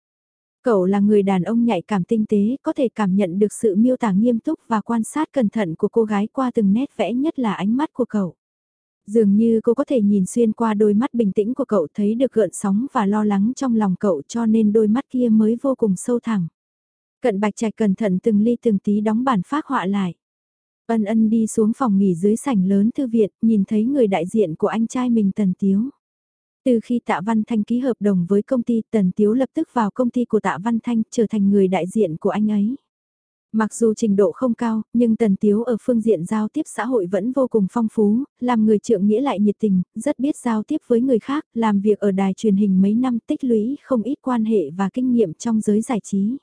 [SPEAKER 1] Cậu là người đàn ông nhạy cảm tinh tế, có thể cảm nhận được sự miêu tả nghiêm túc và quan sát cẩn thận của cô gái qua từng nét vẽ nhất là ánh mắt của cậu. Dường như cô có thể nhìn xuyên qua đôi mắt bình tĩnh của cậu thấy được gợn sóng và lo lắng trong lòng cậu cho nên đôi mắt kia mới vô cùng sâu thẳng. Cận bạch trạch cẩn thận từng ly từng tí đóng bản phát họa lại. Ân ân đi xuống phòng nghỉ dưới sảnh lớn thư viện, nhìn thấy người đại diện của anh trai mình Tần Tiếu. Từ khi Tạ Văn Thanh ký hợp đồng với công ty, Tần Tiếu lập tức vào công ty của Tạ Văn Thanh, trở thành người đại diện của anh ấy. Mặc dù trình độ không cao, nhưng Tần Tiếu ở phương diện giao tiếp xã hội vẫn vô cùng phong phú, làm người trượng nghĩa lại nhiệt tình, rất biết giao tiếp với người khác, làm việc ở đài truyền hình mấy năm tích lũy không ít quan hệ và kinh nghiệm trong giới giải trí.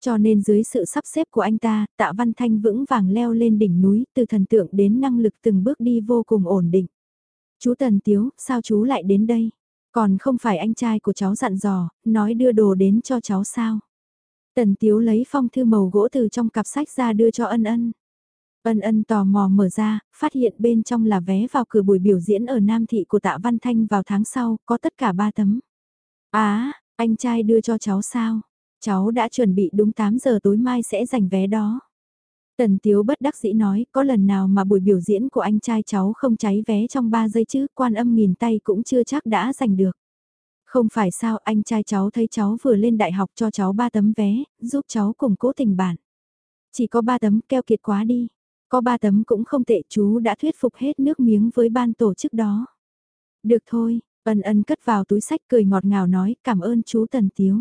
[SPEAKER 1] Cho nên dưới sự sắp xếp của anh ta, Tạ Văn Thanh vững vàng leo lên đỉnh núi, từ thần tượng đến năng lực từng bước đi vô cùng ổn định. Chú Tần Tiếu, sao chú lại đến đây? Còn không phải anh trai của cháu dặn dò, nói đưa đồ đến cho cháu sao? Tần Tiếu lấy phong thư màu gỗ từ trong cặp sách ra đưa cho ân ân. Ân ân tò mò mở ra, phát hiện bên trong là vé vào cửa buổi biểu diễn ở Nam Thị của Tạ Văn Thanh vào tháng sau, có tất cả 3 tấm. Á, anh trai đưa cho cháu sao? Cháu đã chuẩn bị đúng 8 giờ tối mai sẽ giành vé đó. Tần Tiếu bất đắc dĩ nói, có lần nào mà buổi biểu diễn của anh trai cháu không cháy vé trong 3 giây chứ, quan âm nghìn tay cũng chưa chắc đã giành được. Không phải sao anh trai cháu thấy cháu vừa lên đại học cho cháu 3 tấm vé, giúp cháu củng cố tình bạn Chỉ có 3 tấm keo kiệt quá đi. Có 3 tấm cũng không tệ chú đã thuyết phục hết nước miếng với ban tổ chức đó. Được thôi, ân ân cất vào túi sách cười ngọt ngào nói cảm ơn chú Tần Tiếu.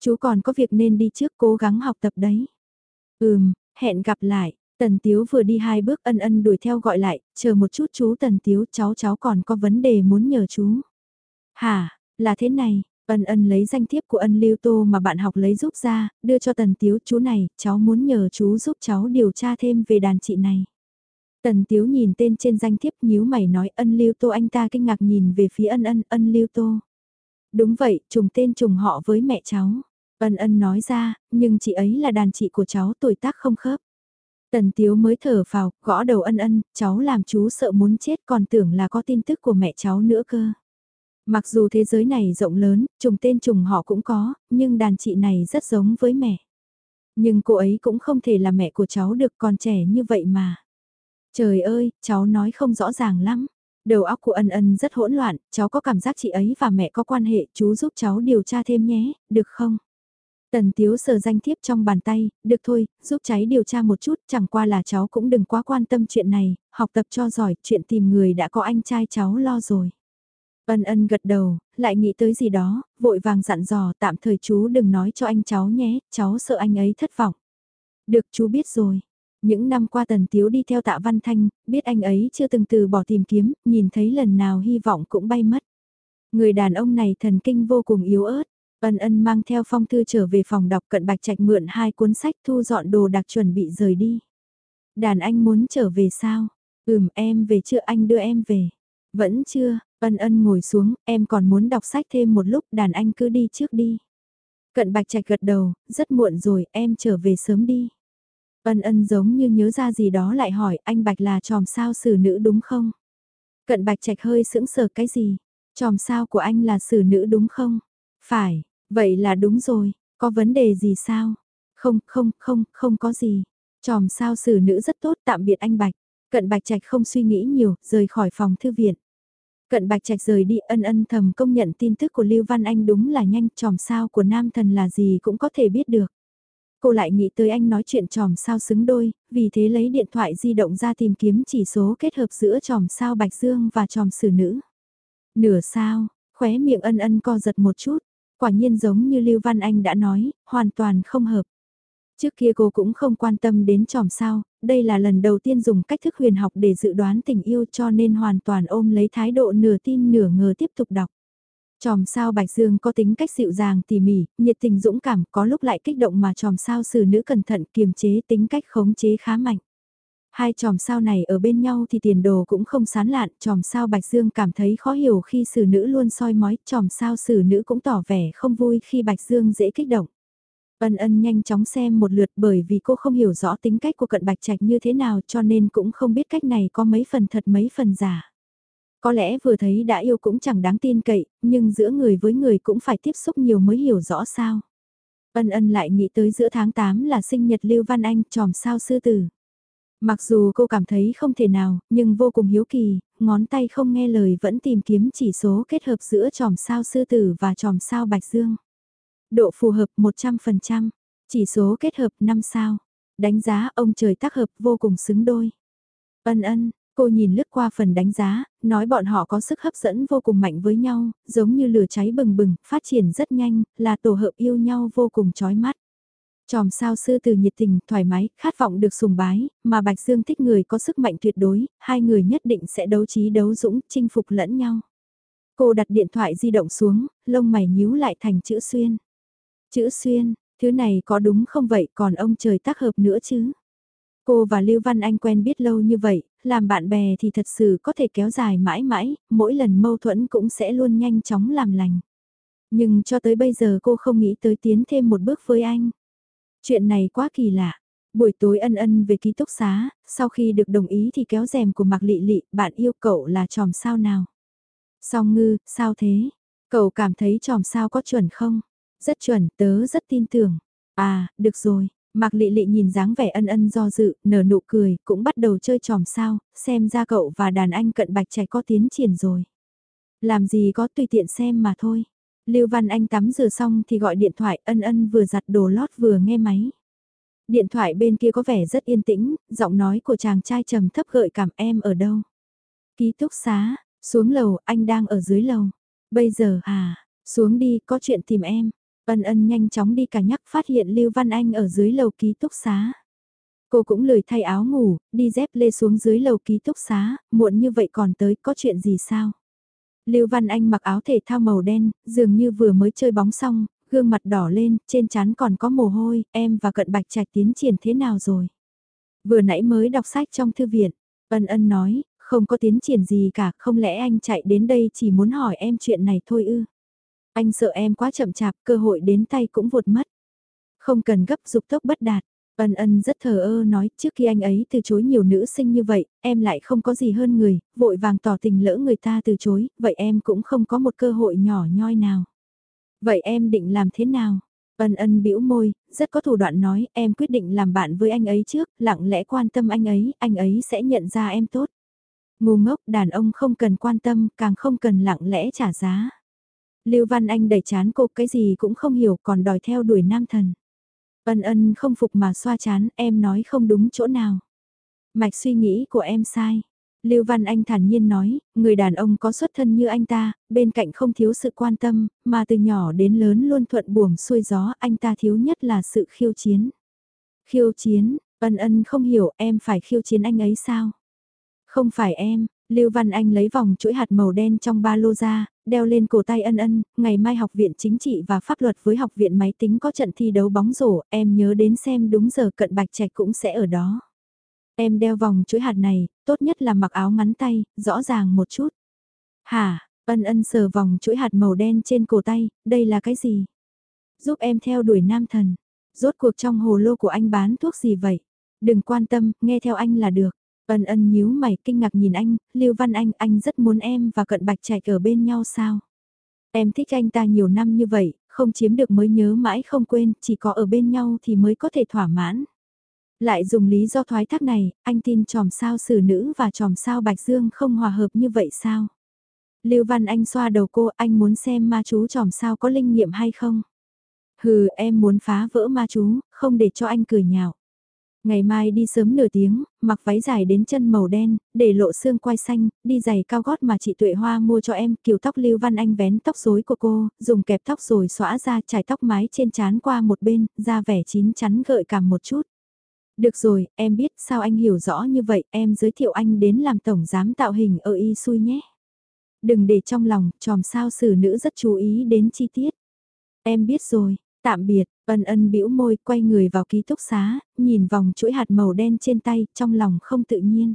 [SPEAKER 1] Chú còn có việc nên đi trước cố gắng học tập đấy. Ừm, hẹn gặp lại. Tần Tiếu vừa đi hai bước ân ân đuổi theo gọi lại, chờ một chút chú Tần Tiếu cháu cháu còn có vấn đề muốn nhờ chú. Hả, là thế này, ân ân lấy danh thiếp của ân lưu tô mà bạn học lấy giúp ra, đưa cho Tần Tiếu chú này, cháu muốn nhờ chú giúp cháu điều tra thêm về đàn chị này. Tần Tiếu nhìn tên trên danh thiếp nhíu mày nói ân lưu tô anh ta kinh ngạc nhìn về phía ân ân ân lưu tô. Đúng vậy, trùng tên trùng họ với mẹ cháu. Ân ân nói ra, nhưng chị ấy là đàn chị của cháu tuổi tác không khớp. Tần Tiếu mới thở vào, gõ đầu ân ân, cháu làm chú sợ muốn chết còn tưởng là có tin tức của mẹ cháu nữa cơ. Mặc dù thế giới này rộng lớn, trùng tên trùng họ cũng có, nhưng đàn chị này rất giống với mẹ. Nhưng cô ấy cũng không thể là mẹ của cháu được còn trẻ như vậy mà. Trời ơi, cháu nói không rõ ràng lắm. Đầu óc của ân ân rất hỗn loạn, cháu có cảm giác chị ấy và mẹ có quan hệ, chú giúp cháu điều tra thêm nhé, được không? Tần Tiếu sờ danh thiếp trong bàn tay, được thôi, giúp cháy điều tra một chút, chẳng qua là cháu cũng đừng quá quan tâm chuyện này, học tập cho giỏi, chuyện tìm người đã có anh trai cháu lo rồi. Ân ân gật đầu, lại nghĩ tới gì đó, vội vàng dặn dò tạm thời chú đừng nói cho anh cháu nhé, cháu sợ anh ấy thất vọng. Được chú biết rồi. Những năm qua Tần Tiếu đi theo tạ Văn Thanh, biết anh ấy chưa từng từ bỏ tìm kiếm, nhìn thấy lần nào hy vọng cũng bay mất. Người đàn ông này thần kinh vô cùng yếu ớt. Ân ân mang theo phong thư trở về phòng đọc cận bạch trạch mượn hai cuốn sách thu dọn đồ đặc chuẩn bị rời đi. Đàn anh muốn trở về sao? Ừm em về chưa anh đưa em về. Vẫn chưa, ân ân ngồi xuống, em còn muốn đọc sách thêm một lúc đàn anh cứ đi trước đi. Cận bạch trạch gật đầu, rất muộn rồi, em trở về sớm đi. Ân ân giống như nhớ ra gì đó lại hỏi anh bạch là tròm sao xử nữ đúng không? Cận bạch trạch hơi sững sờ cái gì? Tròm sao của anh là xử nữ đúng không? Phải, vậy là đúng rồi, có vấn đề gì sao? Không, không, không, không có gì. Tròm sao xử nữ rất tốt tạm biệt anh Bạch. Cận Bạch Trạch không suy nghĩ nhiều, rời khỏi phòng thư viện. Cận Bạch Trạch rời đi ân ân thầm công nhận tin tức của Lưu Văn Anh đúng là nhanh tròm sao của nam thần là gì cũng có thể biết được. Cô lại nghĩ tới anh nói chuyện tròm sao xứng đôi, vì thế lấy điện thoại di động ra tìm kiếm chỉ số kết hợp giữa tròm sao bạch dương và tròm xử nữ. Nửa sao, khóe miệng ân ân co giật một chút, quả nhiên giống như Lưu Văn Anh đã nói, hoàn toàn không hợp. Trước kia cô cũng không quan tâm đến tròm sao, đây là lần đầu tiên dùng cách thức huyền học để dự đoán tình yêu cho nên hoàn toàn ôm lấy thái độ nửa tin nửa ngờ tiếp tục đọc. Tròm sao Bạch Dương có tính cách dịu dàng tỉ mỉ, nhiệt tình dũng cảm, có lúc lại kích động mà tròm sao xử nữ cẩn thận kiềm chế tính cách khống chế khá mạnh. Hai tròm sao này ở bên nhau thì tiền đồ cũng không sán lạn, tròm sao Bạch Dương cảm thấy khó hiểu khi xử nữ luôn soi mói, tròm sao xử nữ cũng tỏ vẻ không vui khi Bạch Dương dễ kích động. Ân ân nhanh chóng xem một lượt bởi vì cô không hiểu rõ tính cách của cận bạch trạch như thế nào cho nên cũng không biết cách này có mấy phần thật mấy phần giả. Có lẽ vừa thấy đã yêu cũng chẳng đáng tin cậy, nhưng giữa người với người cũng phải tiếp xúc nhiều mới hiểu rõ sao. Ân ân lại nghĩ tới giữa tháng 8 là sinh nhật Lưu Văn Anh tròm sao sư tử. Mặc dù cô cảm thấy không thể nào, nhưng vô cùng hiếu kỳ, ngón tay không nghe lời vẫn tìm kiếm chỉ số kết hợp giữa tròm sao sư tử và tròm sao bạch dương. Độ phù hợp 100%, chỉ số kết hợp 5 sao. Đánh giá ông trời tác hợp vô cùng xứng đôi. Ân ân, cô nhìn lướt qua phần đánh giá, nói bọn họ có sức hấp dẫn vô cùng mạnh với nhau, giống như lửa cháy bừng bừng, phát triển rất nhanh, là tổ hợp yêu nhau vô cùng chói mắt. Tròm sao sư từ nhiệt tình, thoải mái, khát vọng được sùng bái, mà Bạch Dương thích người có sức mạnh tuyệt đối, hai người nhất định sẽ đấu trí đấu dũng, chinh phục lẫn nhau. Cô đặt điện thoại di động xuống, lông mày nhíu lại thành chữ xuyên. Chữ xuyên, thứ này có đúng không vậy còn ông trời tác hợp nữa chứ? Cô và Lưu Văn Anh quen biết lâu như vậy, làm bạn bè thì thật sự có thể kéo dài mãi mãi, mỗi lần mâu thuẫn cũng sẽ luôn nhanh chóng làm lành. Nhưng cho tới bây giờ cô không nghĩ tới tiến thêm một bước với anh. Chuyện này quá kỳ lạ. Buổi tối ân ân về ký túc xá, sau khi được đồng ý thì kéo rèm của Mạc Lị Lị, bạn yêu cậu là tròm sao nào? Song ngư, sao thế? Cậu cảm thấy tròm sao có chuẩn không? Rất chuẩn, tớ rất tin tưởng. À, được rồi. Mạc Lị Lị nhìn dáng vẻ ân ân do dự, nở nụ cười, cũng bắt đầu chơi tròm sao, xem ra cậu và đàn anh cận bạch trẻ có tiến triển rồi. Làm gì có tùy tiện xem mà thôi. Lưu Văn Anh tắm rửa xong thì gọi điện thoại ân ân vừa giặt đồ lót vừa nghe máy. Điện thoại bên kia có vẻ rất yên tĩnh, giọng nói của chàng trai trầm thấp gợi cảm em ở đâu. Ký túc xá, xuống lầu, anh đang ở dưới lầu. Bây giờ à, xuống đi, có chuyện tìm em. Ân ân nhanh chóng đi cả nhắc phát hiện Lưu Văn Anh ở dưới lầu ký túc xá. Cô cũng lười thay áo ngủ, đi dép lê xuống dưới lầu ký túc xá, muộn như vậy còn tới, có chuyện gì sao? Lưu Văn Anh mặc áo thể thao màu đen, dường như vừa mới chơi bóng xong, gương mặt đỏ lên, trên trán còn có mồ hôi, em và cận bạch trạch tiến triển thế nào rồi? Vừa nãy mới đọc sách trong thư viện, ân ân nói, không có tiến triển gì cả, không lẽ anh chạy đến đây chỉ muốn hỏi em chuyện này thôi ư? Anh sợ em quá chậm chạp, cơ hội đến tay cũng vụt mất. Không cần gấp dục tốc bất đạt. Ân ân rất thờ ơ nói, trước khi anh ấy từ chối nhiều nữ sinh như vậy, em lại không có gì hơn người, vội vàng tỏ tình lỡ người ta từ chối, vậy em cũng không có một cơ hội nhỏ nhoi nào. Vậy em định làm thế nào? Ân ân bĩu môi, rất có thủ đoạn nói, em quyết định làm bạn với anh ấy trước, lặng lẽ quan tâm anh ấy, anh ấy sẽ nhận ra em tốt. Ngu ngốc, đàn ông không cần quan tâm, càng không cần lặng lẽ trả giá. Lưu Văn Anh đẩy chán cô cái gì cũng không hiểu còn đòi theo đuổi nam thần. Ân ân không phục mà xoa chán em nói không đúng chỗ nào. Mạch suy nghĩ của em sai. Lưu Văn Anh thản nhiên nói, người đàn ông có xuất thân như anh ta, bên cạnh không thiếu sự quan tâm, mà từ nhỏ đến lớn luôn thuận buồm xuôi gió, anh ta thiếu nhất là sự khiêu chiến. Khiêu chiến, ân ân không hiểu em phải khiêu chiến anh ấy sao? Không phải em, Lưu Văn Anh lấy vòng chuỗi hạt màu đen trong ba lô ra, đeo lên cổ tay ân ân, ngày mai học viện chính trị và pháp luật với học viện máy tính có trận thi đấu bóng rổ, em nhớ đến xem đúng giờ cận bạch trạch cũng sẽ ở đó. Em đeo vòng chuỗi hạt này, tốt nhất là mặc áo ngắn tay, rõ ràng một chút. Hả, ân ân sờ vòng chuỗi hạt màu đen trên cổ tay, đây là cái gì? Giúp em theo đuổi nam thần. Rốt cuộc trong hồ lô của anh bán thuốc gì vậy? Đừng quan tâm, nghe theo anh là được. Ân ân nhíu mày kinh ngạc nhìn anh, Lưu Văn Anh, anh rất muốn em và cận bạch chạy ở bên nhau sao? Em thích anh ta nhiều năm như vậy, không chiếm được mới nhớ mãi không quên, chỉ có ở bên nhau thì mới có thể thỏa mãn. Lại dùng lý do thoái thác này, anh tin tròm sao xử nữ và tròm sao bạch dương không hòa hợp như vậy sao? Lưu Văn Anh xoa đầu cô, anh muốn xem ma chú tròm sao có linh nghiệm hay không? Hừ em muốn phá vỡ ma chú, không để cho anh cười nhạo. Ngày mai đi sớm nửa tiếng, mặc váy dài đến chân màu đen, để lộ xương quai xanh, đi giày cao gót mà chị Tuệ Hoa mua cho em, kiểu tóc Lưu Văn Anh vén tóc rối của cô, dùng kẹp tóc rồi xõa ra trải tóc mái trên trán qua một bên, ra vẻ chín chắn gợi cảm một chút. Được rồi, em biết sao anh hiểu rõ như vậy, em giới thiệu anh đến làm tổng giám tạo hình ở y xui nhé. Đừng để trong lòng, tròm sao xử nữ rất chú ý đến chi tiết. Em biết rồi, tạm biệt, ân ân bĩu môi quay người vào ký túc xá, nhìn vòng chuỗi hạt màu đen trên tay, trong lòng không tự nhiên.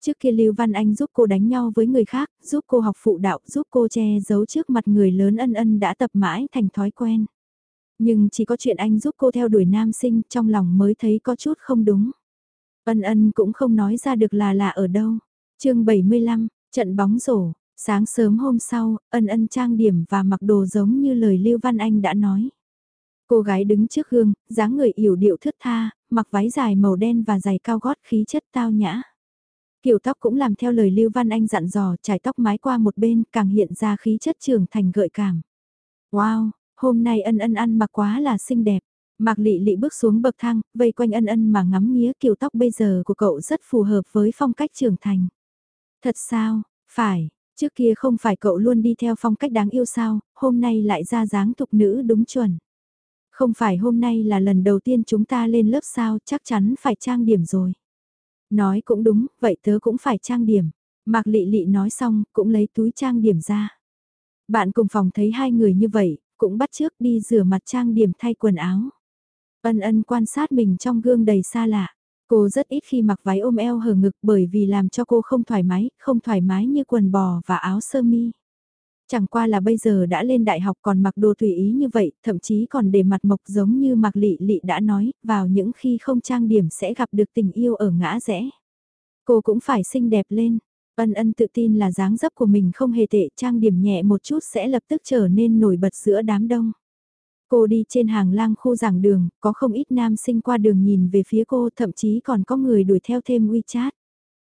[SPEAKER 1] Trước kia Lưu Văn Anh giúp cô đánh nhau với người khác, giúp cô học phụ đạo, giúp cô che giấu trước mặt người lớn ân ân đã tập mãi thành thói quen. Nhưng chỉ có chuyện anh giúp cô theo đuổi nam sinh trong lòng mới thấy có chút không đúng. Ân ân cũng không nói ra được là là ở đâu. chương 75, trận bóng rổ, sáng sớm hôm sau, ân ân trang điểm và mặc đồ giống như lời Lưu Văn Anh đã nói. Cô gái đứng trước gương, dáng người yểu điệu thướt tha, mặc váy dài màu đen và giày cao gót khí chất tao nhã. Kiểu tóc cũng làm theo lời Lưu Văn Anh dặn dò, trải tóc mái qua một bên, càng hiện ra khí chất trưởng thành gợi cảm. Wow, hôm nay ân ân ăn mặc quá là xinh đẹp. Mạc Lị Lị bước xuống bậc thang, vây quanh ân ân mà ngắm nghía kiểu tóc bây giờ của cậu rất phù hợp với phong cách trưởng thành. Thật sao, phải, trước kia không phải cậu luôn đi theo phong cách đáng yêu sao, hôm nay lại ra dáng thục nữ đúng chuẩn. Không phải hôm nay là lần đầu tiên chúng ta lên lớp sao, chắc chắn phải trang điểm rồi. Nói cũng đúng, vậy tớ cũng phải trang điểm. Mạc Lị Lị nói xong, cũng lấy túi trang điểm ra. Bạn cùng phòng thấy hai người như vậy, cũng bắt trước đi rửa mặt trang điểm thay quần áo. Ân ân quan sát mình trong gương đầy xa lạ. Cô rất ít khi mặc váy ôm eo hở ngực bởi vì làm cho cô không thoải mái, không thoải mái như quần bò và áo sơ mi. Chẳng qua là bây giờ đã lên đại học còn mặc đồ tùy ý như vậy, thậm chí còn để mặt mộc giống như mặc lị lị đã nói, vào những khi không trang điểm sẽ gặp được tình yêu ở ngã rẽ. Cô cũng phải xinh đẹp lên, ân ân tự tin là dáng dấp của mình không hề tệ, trang điểm nhẹ một chút sẽ lập tức trở nên nổi bật giữa đám đông. Cô đi trên hàng lang khu giảng đường, có không ít nam sinh qua đường nhìn về phía cô, thậm chí còn có người đuổi theo thêm WeChat.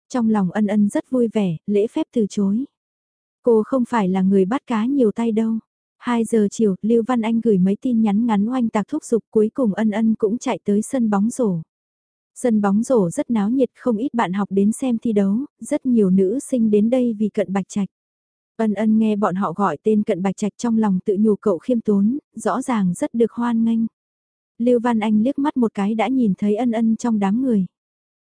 [SPEAKER 1] Trong lòng ân ân rất vui vẻ, lễ phép từ chối. Cô không phải là người bắt cá nhiều tay đâu. 2 giờ chiều, Lưu Văn Anh gửi mấy tin nhắn ngắn oanh tạc thúc giục cuối cùng ân ân cũng chạy tới sân bóng rổ. Sân bóng rổ rất náo nhiệt không ít bạn học đến xem thi đấu, rất nhiều nữ sinh đến đây vì cận bạch trạch. Ân ân nghe bọn họ gọi tên cận bạch trạch trong lòng tự nhủ cậu khiêm tốn, rõ ràng rất được hoan nghênh. Lưu Văn Anh liếc mắt một cái đã nhìn thấy ân ân trong đám người.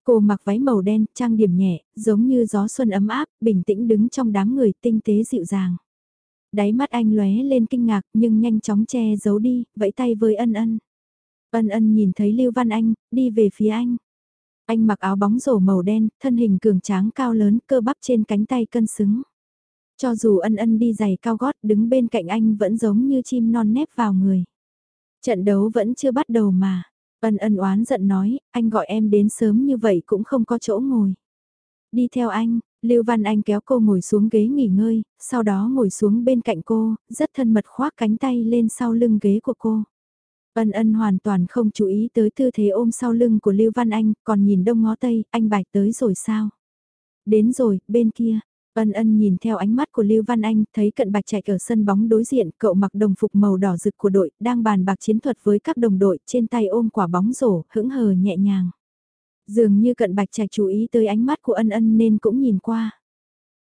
[SPEAKER 1] Cô mặc váy màu đen, trang điểm nhẹ, giống như gió xuân ấm áp, bình tĩnh đứng trong đám người tinh tế dịu dàng. Đáy mắt anh lóe lên kinh ngạc nhưng nhanh chóng che giấu đi, vẫy tay với ân ân. Ân ân nhìn thấy Lưu Văn Anh, đi về phía anh. Anh mặc áo bóng rổ màu đen, thân hình cường tráng cao lớn, cơ bắp trên cánh tay cân xứng. Cho dù ân ân đi giày cao gót đứng bên cạnh anh vẫn giống như chim non nép vào người. Trận đấu vẫn chưa bắt đầu mà, Ân ân oán giận nói, anh gọi em đến sớm như vậy cũng không có chỗ ngồi. Đi theo anh, Lưu Văn Anh kéo cô ngồi xuống ghế nghỉ ngơi, sau đó ngồi xuống bên cạnh cô, rất thân mật khoác cánh tay lên sau lưng ghế của cô. Ân ân hoàn toàn không chú ý tới tư thế ôm sau lưng của Lưu Văn Anh, còn nhìn đông ngó tây, anh bạch tới rồi sao? Đến rồi, bên kia, Ân ân nhìn theo ánh mắt của Lưu Văn Anh, thấy cận bạch chạy ở sân bóng đối diện, cậu mặc đồng phục màu đỏ rực của đội, đang bàn bạc chiến thuật với các đồng đội, trên tay ôm quả bóng rổ, hững hờ nhẹ nhàng. Dường như cận bạch trạch chú ý tới ánh mắt của ân ân nên cũng nhìn qua.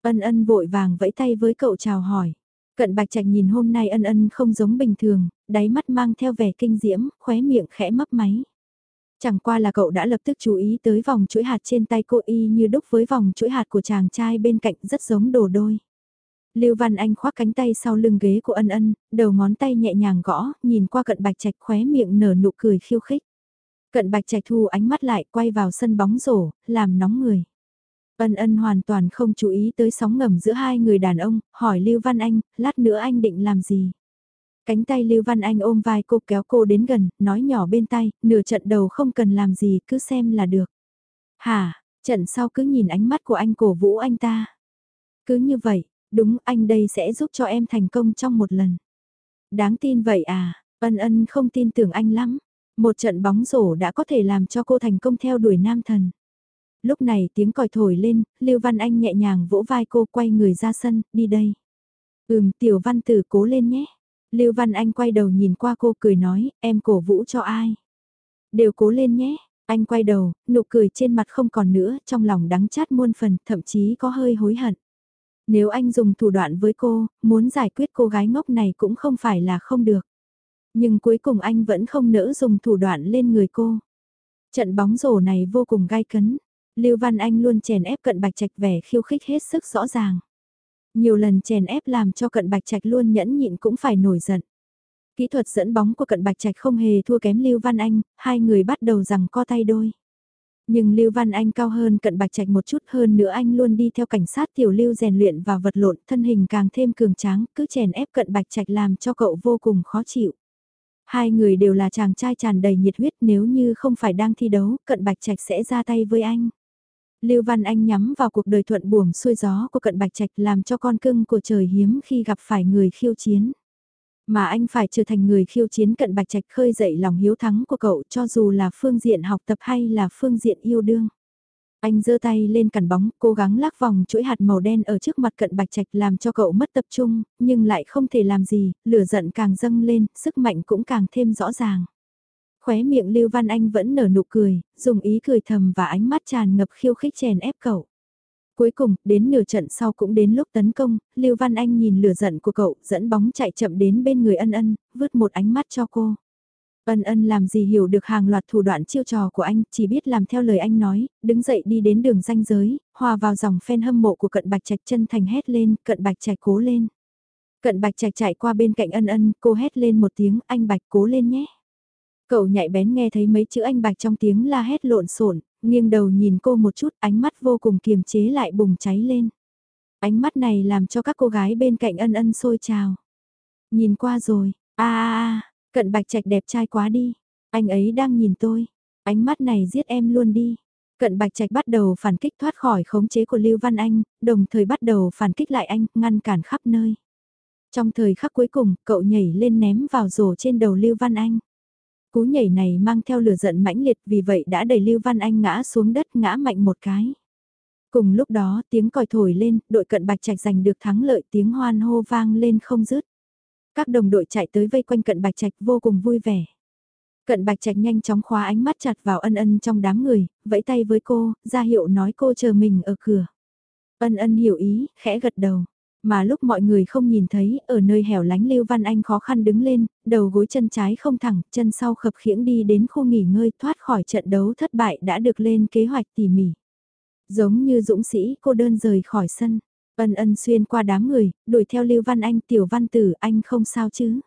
[SPEAKER 1] Ân ân vội vàng vẫy tay với cậu chào hỏi. Cận bạch trạch nhìn hôm nay ân ân không giống bình thường, đáy mắt mang theo vẻ kinh diễm, khóe miệng khẽ mấp máy. Chẳng qua là cậu đã lập tức chú ý tới vòng chuỗi hạt trên tay cô y như đúc với vòng chuỗi hạt của chàng trai bên cạnh rất giống đồ đôi. Lưu Văn Anh khoác cánh tay sau lưng ghế của ân ân, đầu ngón tay nhẹ nhàng gõ, nhìn qua cận bạch trạch khóe miệng nở nụ cười khiêu khích. Cận bạch trạch thu ánh mắt lại quay vào sân bóng rổ, làm nóng người. Ân ân hoàn toàn không chú ý tới sóng ngầm giữa hai người đàn ông, hỏi Lưu Văn Anh, lát nữa anh định làm gì? Cánh tay Lưu Văn Anh ôm vai cô kéo cô đến gần, nói nhỏ bên tay, nửa trận đầu không cần làm gì, cứ xem là được. Hả, trận sau cứ nhìn ánh mắt của anh cổ vũ anh ta. Cứ như vậy, đúng anh đây sẽ giúp cho em thành công trong một lần. Đáng tin vậy à, ân ân không tin tưởng anh lắm. Một trận bóng rổ đã có thể làm cho cô thành công theo đuổi nam thần. Lúc này tiếng còi thổi lên, Lưu Văn Anh nhẹ nhàng vỗ vai cô quay người ra sân, đi đây. Ừm tiểu văn tử cố lên nhé. Lưu Văn Anh quay đầu nhìn qua cô cười nói, em cổ vũ cho ai? Đều cố lên nhé. Anh quay đầu, nụ cười trên mặt không còn nữa, trong lòng đắng chát muôn phần, thậm chí có hơi hối hận. Nếu anh dùng thủ đoạn với cô, muốn giải quyết cô gái ngốc này cũng không phải là không được. Nhưng cuối cùng anh vẫn không nỡ dùng thủ đoạn lên người cô. Trận bóng rổ này vô cùng gai cấn. Lưu Văn Anh luôn chèn ép cận bạch trạch vẻ khiêu khích hết sức rõ ràng. Nhiều lần chèn ép làm cho cận bạch trạch luôn nhẫn nhịn cũng phải nổi giận. Kỹ thuật dẫn bóng của cận bạch trạch không hề thua kém Lưu Văn Anh, hai người bắt đầu rằng co tay đôi. Nhưng Lưu Văn Anh cao hơn cận bạch trạch một chút hơn nữa anh luôn đi theo cảnh sát tiểu lưu rèn luyện và vật lộn thân hình càng thêm cường tráng, cứ chèn ép cận bạch trạch làm cho cậu vô cùng khó chịu. Hai người đều là chàng trai tràn đầy nhiệt huyết nếu như không phải đang thi đấu, cận bạch trạch sẽ ra tay với anh. Lưu Văn Anh nhắm vào cuộc đời thuận buồm xuôi gió của cận bạch trạch làm cho con cưng của trời hiếm khi gặp phải người khiêu chiến. Mà anh phải trở thành người khiêu chiến cận bạch trạch khơi dậy lòng hiếu thắng của cậu cho dù là phương diện học tập hay là phương diện yêu đương. Anh giơ tay lên cản bóng, cố gắng lắc vòng chuỗi hạt màu đen ở trước mặt cận bạch trạch làm cho cậu mất tập trung, nhưng lại không thể làm gì, lửa giận càng dâng lên, sức mạnh cũng càng thêm rõ ràng. Khóe miệng Lưu Văn Anh vẫn nở nụ cười, dùng ý cười thầm và ánh mắt tràn ngập khiêu khích chèn ép cậu. Cuối cùng, đến nửa trận sau cũng đến lúc tấn công, Lưu Văn Anh nhìn lửa giận của cậu, dẫn bóng chạy chậm đến bên người ân ân, vứt một ánh mắt cho cô. Ân ân làm gì hiểu được hàng loạt thủ đoạn chiêu trò của anh, chỉ biết làm theo lời anh nói, đứng dậy đi đến đường ranh giới, hòa vào dòng fan hâm mộ của cận bạch trạch chân thành hét lên, cận bạch trạch cố lên. Cận bạch trạch chạy qua bên cạnh ân ân, cô hét lên một tiếng, anh bạch cố lên nhé. Cậu nhạy bén nghe thấy mấy chữ anh bạch trong tiếng la hét lộn xộn nghiêng đầu nhìn cô một chút ánh mắt vô cùng kiềm chế lại bùng cháy lên. Ánh mắt này làm cho các cô gái bên cạnh ân ân sôi trào. Nhìn qua rồi, a a a, cận bạch trạch đẹp trai quá đi, anh ấy đang nhìn tôi, ánh mắt này giết em luôn đi. Cận Bạch Trạch bắt đầu phản kích thoát khỏi khống chế của Lưu Văn Anh, đồng thời bắt đầu phản kích lại anh, ngăn cản khắp nơi. Trong thời khắc cuối cùng, cậu nhảy lên ném vào rổ trên đầu Lưu Văn Anh. Cú nhảy này mang theo lửa giận mãnh liệt vì vậy đã đẩy Lưu Văn Anh ngã xuống đất ngã mạnh một cái. Cùng lúc đó tiếng còi thổi lên, đội cận bạch trạch giành được thắng lợi tiếng hoan hô vang lên không dứt. Các đồng đội chạy tới vây quanh cận bạch trạch vô cùng vui vẻ. Cận bạch trạch nhanh chóng khóa ánh mắt chặt vào ân ân trong đám người, vẫy tay với cô, ra hiệu nói cô chờ mình ở cửa. Ân ân hiểu ý, khẽ gật đầu. Mà lúc mọi người không nhìn thấy, ở nơi hẻo lánh Lưu Văn Anh khó khăn đứng lên, đầu gối chân trái không thẳng, chân sau khập khiễng đi đến khu nghỉ ngơi thoát khỏi trận đấu thất bại đã được lên kế hoạch tỉ mỉ. Giống như dũng sĩ cô đơn rời khỏi sân, ân ân xuyên qua đám người, đuổi theo Lưu Văn Anh tiểu văn tử anh không sao chứ.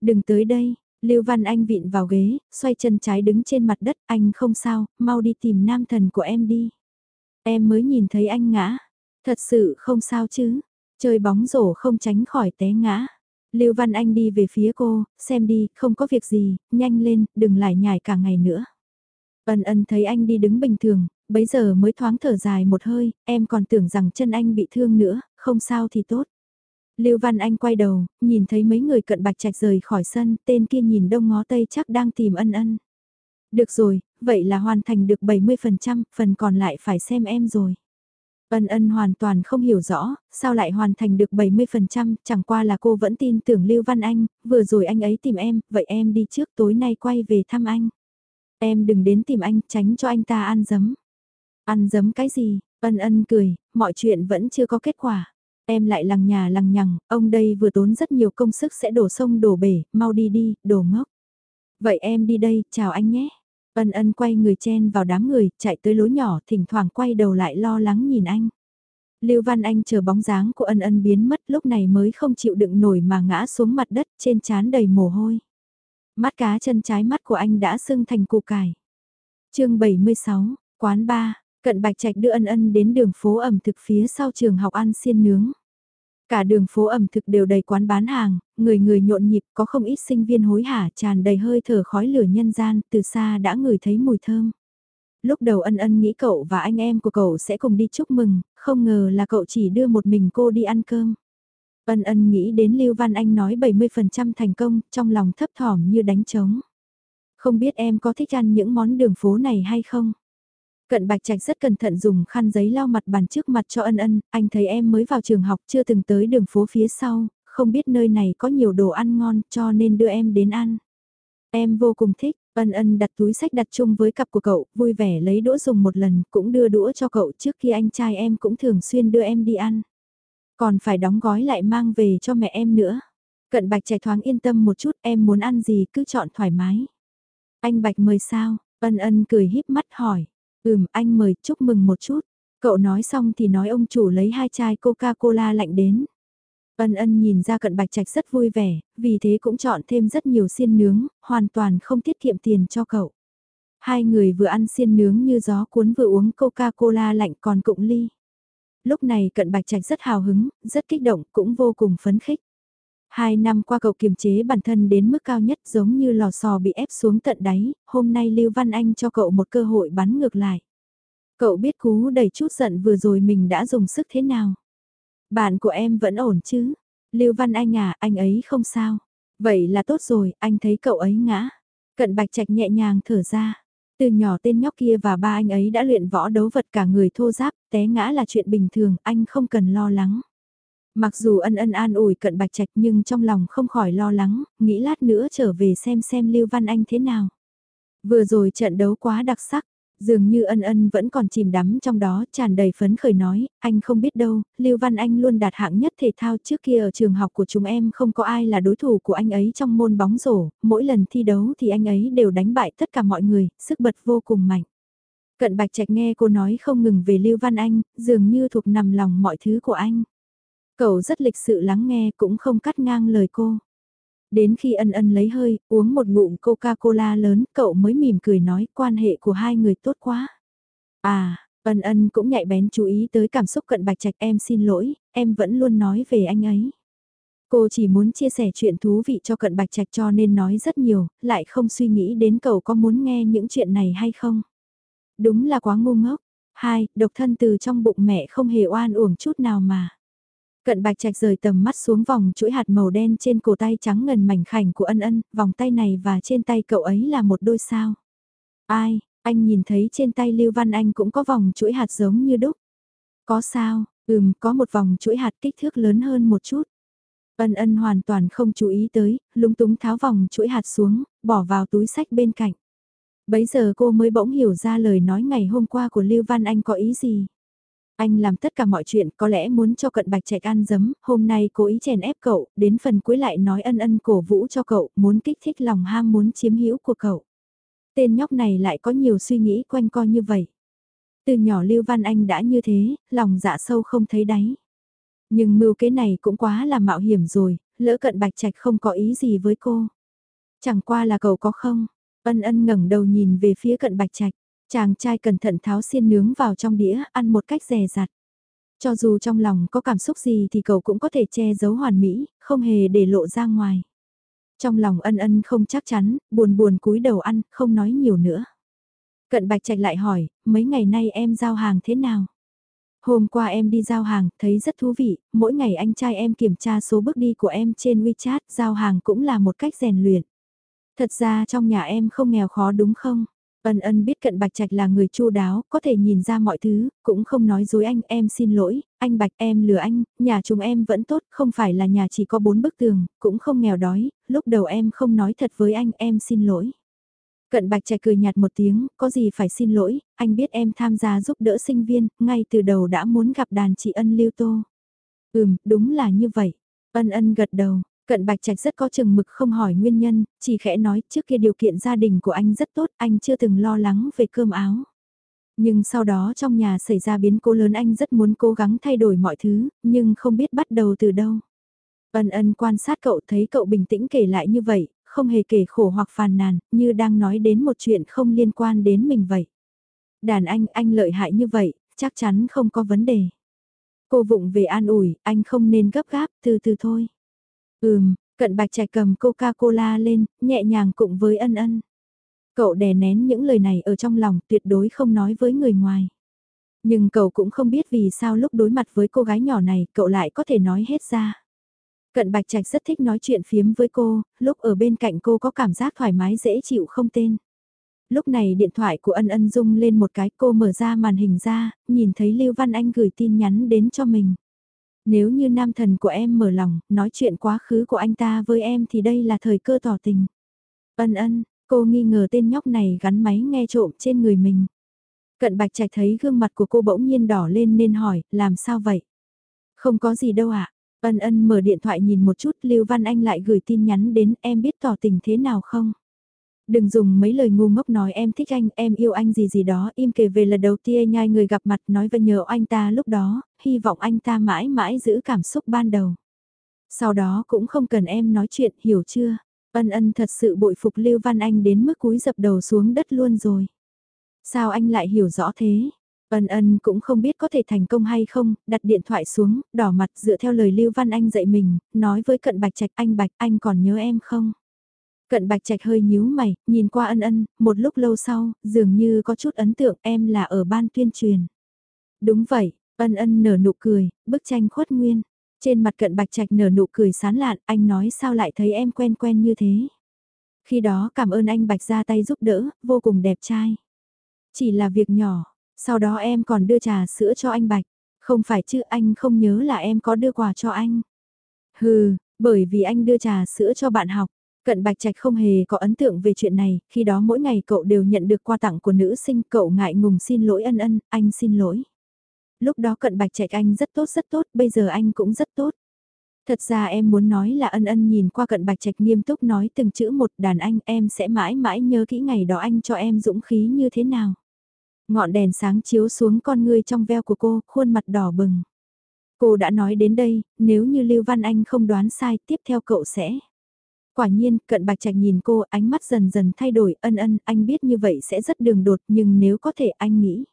[SPEAKER 1] Đừng tới đây, Lưu Văn Anh vịn vào ghế, xoay chân trái đứng trên mặt đất, anh không sao, mau đi tìm nam thần của em đi. Em mới nhìn thấy anh ngã, thật sự không sao chứ, Chơi bóng rổ không tránh khỏi té ngã. Lưu Văn Anh đi về phía cô, xem đi, không có việc gì, nhanh lên, đừng lại nhảy cả ngày nữa. Ân ân thấy anh đi đứng bình thường, bấy giờ mới thoáng thở dài một hơi, em còn tưởng rằng chân anh bị thương nữa, không sao thì tốt. Lưu Văn Anh quay đầu, nhìn thấy mấy người cận bạch trạch rời khỏi sân, tên kia nhìn đông ngó tây chắc đang tìm ân ân. Được rồi, vậy là hoàn thành được 70%, phần còn lại phải xem em rồi. Ân ân hoàn toàn không hiểu rõ, sao lại hoàn thành được 70%, chẳng qua là cô vẫn tin tưởng Lưu Văn Anh, vừa rồi anh ấy tìm em, vậy em đi trước tối nay quay về thăm anh. Em đừng đến tìm anh, tránh cho anh ta ăn dấm. Ăn dấm cái gì? Ân ân cười, mọi chuyện vẫn chưa có kết quả. Em lại lằng nhà lằng nhằng, ông đây vừa tốn rất nhiều công sức sẽ đổ sông đổ bể, mau đi đi, đổ ngốc. Vậy em đi đây, chào anh nhé. Ân ân quay người chen vào đám người, chạy tới lối nhỏ, thỉnh thoảng quay đầu lại lo lắng nhìn anh. Lưu Văn Anh chờ bóng dáng của ân ân biến mất lúc này mới không chịu đựng nổi mà ngã xuống mặt đất trên trán đầy mồ hôi. Mắt cá chân trái mắt của anh đã sưng thành củ cải. chương 76, quán ba, cận bạch trạch đưa ân ân đến đường phố ẩm thực phía sau trường học ăn xiên nướng. Cả đường phố ẩm thực đều đầy quán bán hàng, người người nhộn nhịp có không ít sinh viên hối hả tràn đầy hơi thở khói lửa nhân gian, từ xa đã ngửi thấy mùi thơm. Lúc đầu ân ân nghĩ cậu và anh em của cậu sẽ cùng đi chúc mừng, không ngờ là cậu chỉ đưa một mình cô đi ăn cơm. Ân ân nghĩ đến Lưu Văn Anh nói 70% thành công, trong lòng thấp thỏm như đánh trống. Không biết em có thích ăn những món đường phố này hay không? Cận Bạch Trạch rất cẩn thận dùng khăn giấy lau mặt bàn trước mặt cho ân ân, anh thấy em mới vào trường học chưa từng tới đường phố phía sau, không biết nơi này có nhiều đồ ăn ngon cho nên đưa em đến ăn. Em vô cùng thích, ân ân đặt túi sách đặt chung với cặp của cậu, vui vẻ lấy đũa dùng một lần, cũng đưa đũa cho cậu trước khi anh trai em cũng thường xuyên đưa em đi ăn. Còn phải đóng gói lại mang về cho mẹ em nữa. Cận bạch trẻ thoáng yên tâm một chút, em muốn ăn gì cứ chọn thoải mái. Anh bạch mời sao, ân ân cười híp mắt hỏi. Ừm, anh mời, chúc mừng một chút. Cậu nói xong thì nói ông chủ lấy hai chai Coca-Cola lạnh đến. Ân ân nhìn ra cận bạch trạch rất vui vẻ, vì thế cũng chọn thêm rất nhiều xiên nướng, hoàn toàn không tiết kiệm tiền cho cậu. Hai người vừa ăn xiên nướng như gió cuốn vừa uống Coca-Cola lạnh còn cụng ly. Lúc này cận bạch trạch rất hào hứng, rất kích động, cũng vô cùng phấn khích. Hai năm qua cậu kiềm chế bản thân đến mức cao nhất giống như lò sò bị ép xuống tận đáy, hôm nay Lưu Văn Anh cho cậu một cơ hội bắn ngược lại. Cậu biết cú đầy chút giận vừa rồi mình đã dùng sức thế nào. Bạn của em vẫn ổn chứ? Lưu Văn Anh à, anh ấy không sao. Vậy là tốt rồi, anh thấy cậu ấy ngã. Cận Bạch Trạch nhẹ nhàng thở ra. Từ nhỏ tên nhóc kia và ba anh ấy đã luyện võ đấu vật cả người thô giáp, té ngã là chuyện bình thường, anh không cần lo lắng. Mặc dù ân ân an ủi cận bạch trạch nhưng trong lòng không khỏi lo lắng, nghĩ lát nữa trở về xem xem Lưu Văn Anh thế nào. Vừa rồi trận đấu quá đặc sắc, dường như ân ân vẫn còn chìm đắm trong đó tràn đầy phấn khởi nói, anh không biết đâu, Lưu Văn Anh luôn đạt hạng nhất thể thao trước kia ở trường học của chúng em không có ai là đối thủ của anh ấy trong môn bóng rổ, mỗi lần thi đấu thì anh ấy đều đánh bại tất cả mọi người, sức bật vô cùng mạnh. Cận Bạch Trạch nghe cô nói không ngừng về Lưu Văn Anh, dường như thuộc nằm lòng mọi thứ của anh. Cậu rất lịch sự lắng nghe cũng không cắt ngang lời cô. Đến khi ân ân lấy hơi, uống một ngụm Coca-Cola lớn, cậu mới mỉm cười nói quan hệ của hai người tốt quá. À, ân ân cũng nhạy bén chú ý tới cảm xúc cận bạch trạch em xin lỗi, em vẫn luôn nói về anh ấy. Cô chỉ muốn chia sẻ chuyện thú vị cho cận bạch trạch cho nên nói rất nhiều, lại không suy nghĩ đến cậu có muốn nghe những chuyện này hay không. Đúng là quá ngu ngốc. Hai, độc thân từ trong bụng mẹ không hề oan uổng chút nào mà. Cận bạch trạch rời tầm mắt xuống vòng chuỗi hạt màu đen trên cổ tay trắng ngần mảnh khảnh của ân ân, vòng tay này và trên tay cậu ấy là một đôi sao. Ai, anh nhìn thấy trên tay Lưu Văn Anh cũng có vòng chuỗi hạt giống như đúc. Có sao, ừm, có một vòng chuỗi hạt kích thước lớn hơn một chút. Ân ân hoàn toàn không chú ý tới, lúng túng tháo vòng chuỗi hạt xuống, bỏ vào túi sách bên cạnh. Bấy giờ cô mới bỗng hiểu ra lời nói ngày hôm qua của Lưu Văn Anh có ý gì. Anh làm tất cả mọi chuyện có lẽ muốn cho cận bạch chạy ăn dấm, hôm nay cố ý chèn ép cậu, đến phần cuối lại nói ân ân cổ vũ cho cậu, muốn kích thích lòng ham muốn chiếm hữu của cậu. Tên nhóc này lại có nhiều suy nghĩ quanh co như vậy. Từ nhỏ Lưu Văn Anh đã như thế, lòng dạ sâu không thấy đáy. Nhưng mưu kế này cũng quá là mạo hiểm rồi, lỡ cận bạch trạch không có ý gì với cô. Chẳng qua là cậu có không? Ân ân ngẩng đầu nhìn về phía cận bạch trạch. Chàng trai cẩn thận tháo xiên nướng vào trong đĩa, ăn một cách dè dặt. Cho dù trong lòng có cảm xúc gì thì cậu cũng có thể che giấu hoàn mỹ, không hề để lộ ra ngoài. Trong lòng ân ân không chắc chắn, buồn buồn cúi đầu ăn, không nói nhiều nữa. Cận bạch trạch lại hỏi, mấy ngày nay em giao hàng thế nào? Hôm qua em đi giao hàng, thấy rất thú vị, mỗi ngày anh trai em kiểm tra số bước đi của em trên WeChat, giao hàng cũng là một cách rèn luyện. Thật ra trong nhà em không nghèo khó đúng không? Ân ân biết cận Bạch Trạch là người chu đáo, có thể nhìn ra mọi thứ, cũng không nói dối anh, em xin lỗi, anh Bạch em lừa anh, nhà chúng em vẫn tốt, không phải là nhà chỉ có bốn bức tường, cũng không nghèo đói, lúc đầu em không nói thật với anh, em xin lỗi. Cận Bạch Trạch cười nhạt một tiếng, có gì phải xin lỗi, anh biết em tham gia giúp đỡ sinh viên, ngay từ đầu đã muốn gặp đàn chị ân lưu tô. Ừm, đúng là như vậy. Ân ân gật đầu, Cận Bạch Trạch rất có chừng mực không hỏi nguyên nhân, chỉ khẽ nói trước kia điều kiện gia đình của anh rất tốt, anh chưa từng lo lắng về cơm áo. Nhưng sau đó trong nhà xảy ra biến cố lớn anh rất muốn cố gắng thay đổi mọi thứ, nhưng không biết bắt đầu từ đâu. Ân ân quan sát cậu thấy cậu bình tĩnh kể lại như vậy, không hề kể khổ hoặc phàn nàn, như đang nói đến một chuyện không liên quan đến mình vậy. Đàn anh, anh lợi hại như vậy, chắc chắn không có vấn đề. Cô vụng về an ủi, anh không nên gấp gáp, từ từ thôi. Ừm, cận bạch trạch cầm Coca-Cola lên, nhẹ nhàng cùng với ân ân. Cậu đè nén những lời này ở trong lòng tuyệt đối không nói với người ngoài. Nhưng cậu cũng không biết vì sao lúc đối mặt với cô gái nhỏ này cậu lại có thể nói hết ra. Cận Bạch Trạch rất thích nói chuyện phiếm với cô, lúc ở bên cạnh cô có cảm giác thoải mái dễ chịu không tên. Lúc này điện thoại của ân ân rung lên một cái cô mở ra màn hình ra, nhìn thấy Lưu Văn Anh gửi tin nhắn đến cho mình. Nếu như nam thần của em mở lòng, nói chuyện quá khứ của anh ta với em thì đây là thời cơ tỏ tình. Ân ân, cô nghi ngờ tên nhóc này gắn máy nghe trộm trên người mình. Cận bạch trạch thấy gương mặt của cô bỗng nhiên đỏ lên nên hỏi, làm sao vậy? Không có gì đâu ạ. À? Ân ân mở điện thoại nhìn một chút, Lưu Văn Anh lại gửi tin nhắn đến, em biết tỏ tình thế nào không? Đừng dùng mấy lời ngu ngốc nói em thích anh, em yêu anh gì gì đó, im kể về lần đầu tiên nhai người gặp mặt nói và nhờ anh ta lúc đó, hy vọng anh ta mãi mãi giữ cảm xúc ban đầu. Sau đó cũng không cần em nói chuyện, hiểu chưa? Ân ân thật sự bội phục Lưu Văn Anh đến mức cúi dập đầu xuống đất luôn rồi. Sao anh lại hiểu rõ thế? Ân ân cũng không biết có thể thành công hay không, đặt điện thoại xuống, đỏ mặt dựa theo lời Lưu Văn Anh dạy mình, nói với cận bạch trạch anh bạch anh còn nhớ em không? Cận bạch trạch hơi nhíu mày, nhìn qua ân ân, một lúc lâu sau, dường như có chút ấn tượng em là ở ban tuyên truyền. Đúng vậy, ân ân nở nụ cười, bức tranh khuất nguyên. Trên mặt cận bạch trạch nở nụ cười sán lạn, anh nói sao lại thấy em quen quen như thế. Khi đó cảm ơn anh bạch ra tay giúp đỡ, vô cùng đẹp trai. Chỉ là việc nhỏ, sau đó em còn đưa trà sữa cho anh bạch. Không phải chứ anh không nhớ là em có đưa quà cho anh. Hừ, bởi vì anh đưa trà sữa cho bạn học. Cận Bạch Trạch không hề có ấn tượng về chuyện này, khi đó mỗi ngày cậu đều nhận được quà tặng của nữ sinh, cậu ngại ngùng xin lỗi ân ân, anh xin lỗi. Lúc đó Cận Bạch Trạch anh rất tốt rất tốt, bây giờ anh cũng rất tốt. Thật ra em muốn nói là ân ân nhìn qua Cận Bạch Trạch nghiêm túc nói từng chữ một đàn anh em sẽ mãi mãi nhớ kỹ ngày đó anh cho em dũng khí như thế nào. Ngọn đèn sáng chiếu xuống con ngươi trong veo của cô, khuôn mặt đỏ bừng. Cô đã nói đến đây, nếu như Lưu Văn Anh không đoán sai, tiếp theo cậu sẽ... Quả nhiên, cận bạch trạch nhìn cô, ánh mắt dần dần thay đổi, ân ân, anh biết như vậy sẽ rất đường đột, nhưng nếu có thể anh nghĩ.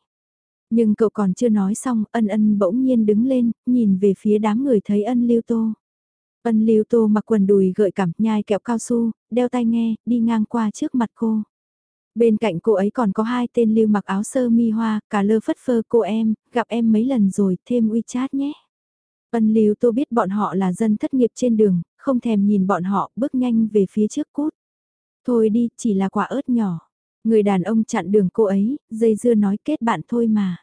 [SPEAKER 1] Nhưng cậu còn chưa nói xong, ân ân bỗng nhiên đứng lên, nhìn về phía đám người thấy ân lưu tô. Ân lưu tô mặc quần đùi gợi cảm, nhai kẹo cao su, đeo tai nghe, đi ngang qua trước mặt cô. Bên cạnh cô ấy còn có hai tên lưu mặc áo sơ mi hoa, cả lơ phất phơ cô em, gặp em mấy lần rồi, thêm WeChat nhé. Ân lưu tô biết bọn họ là dân thất nghiệp trên đường, không thèm nhìn bọn họ bước nhanh về phía trước cút. Thôi đi, chỉ là quả ớt nhỏ. Người đàn ông chặn đường cô ấy, dây dưa nói kết bạn thôi mà.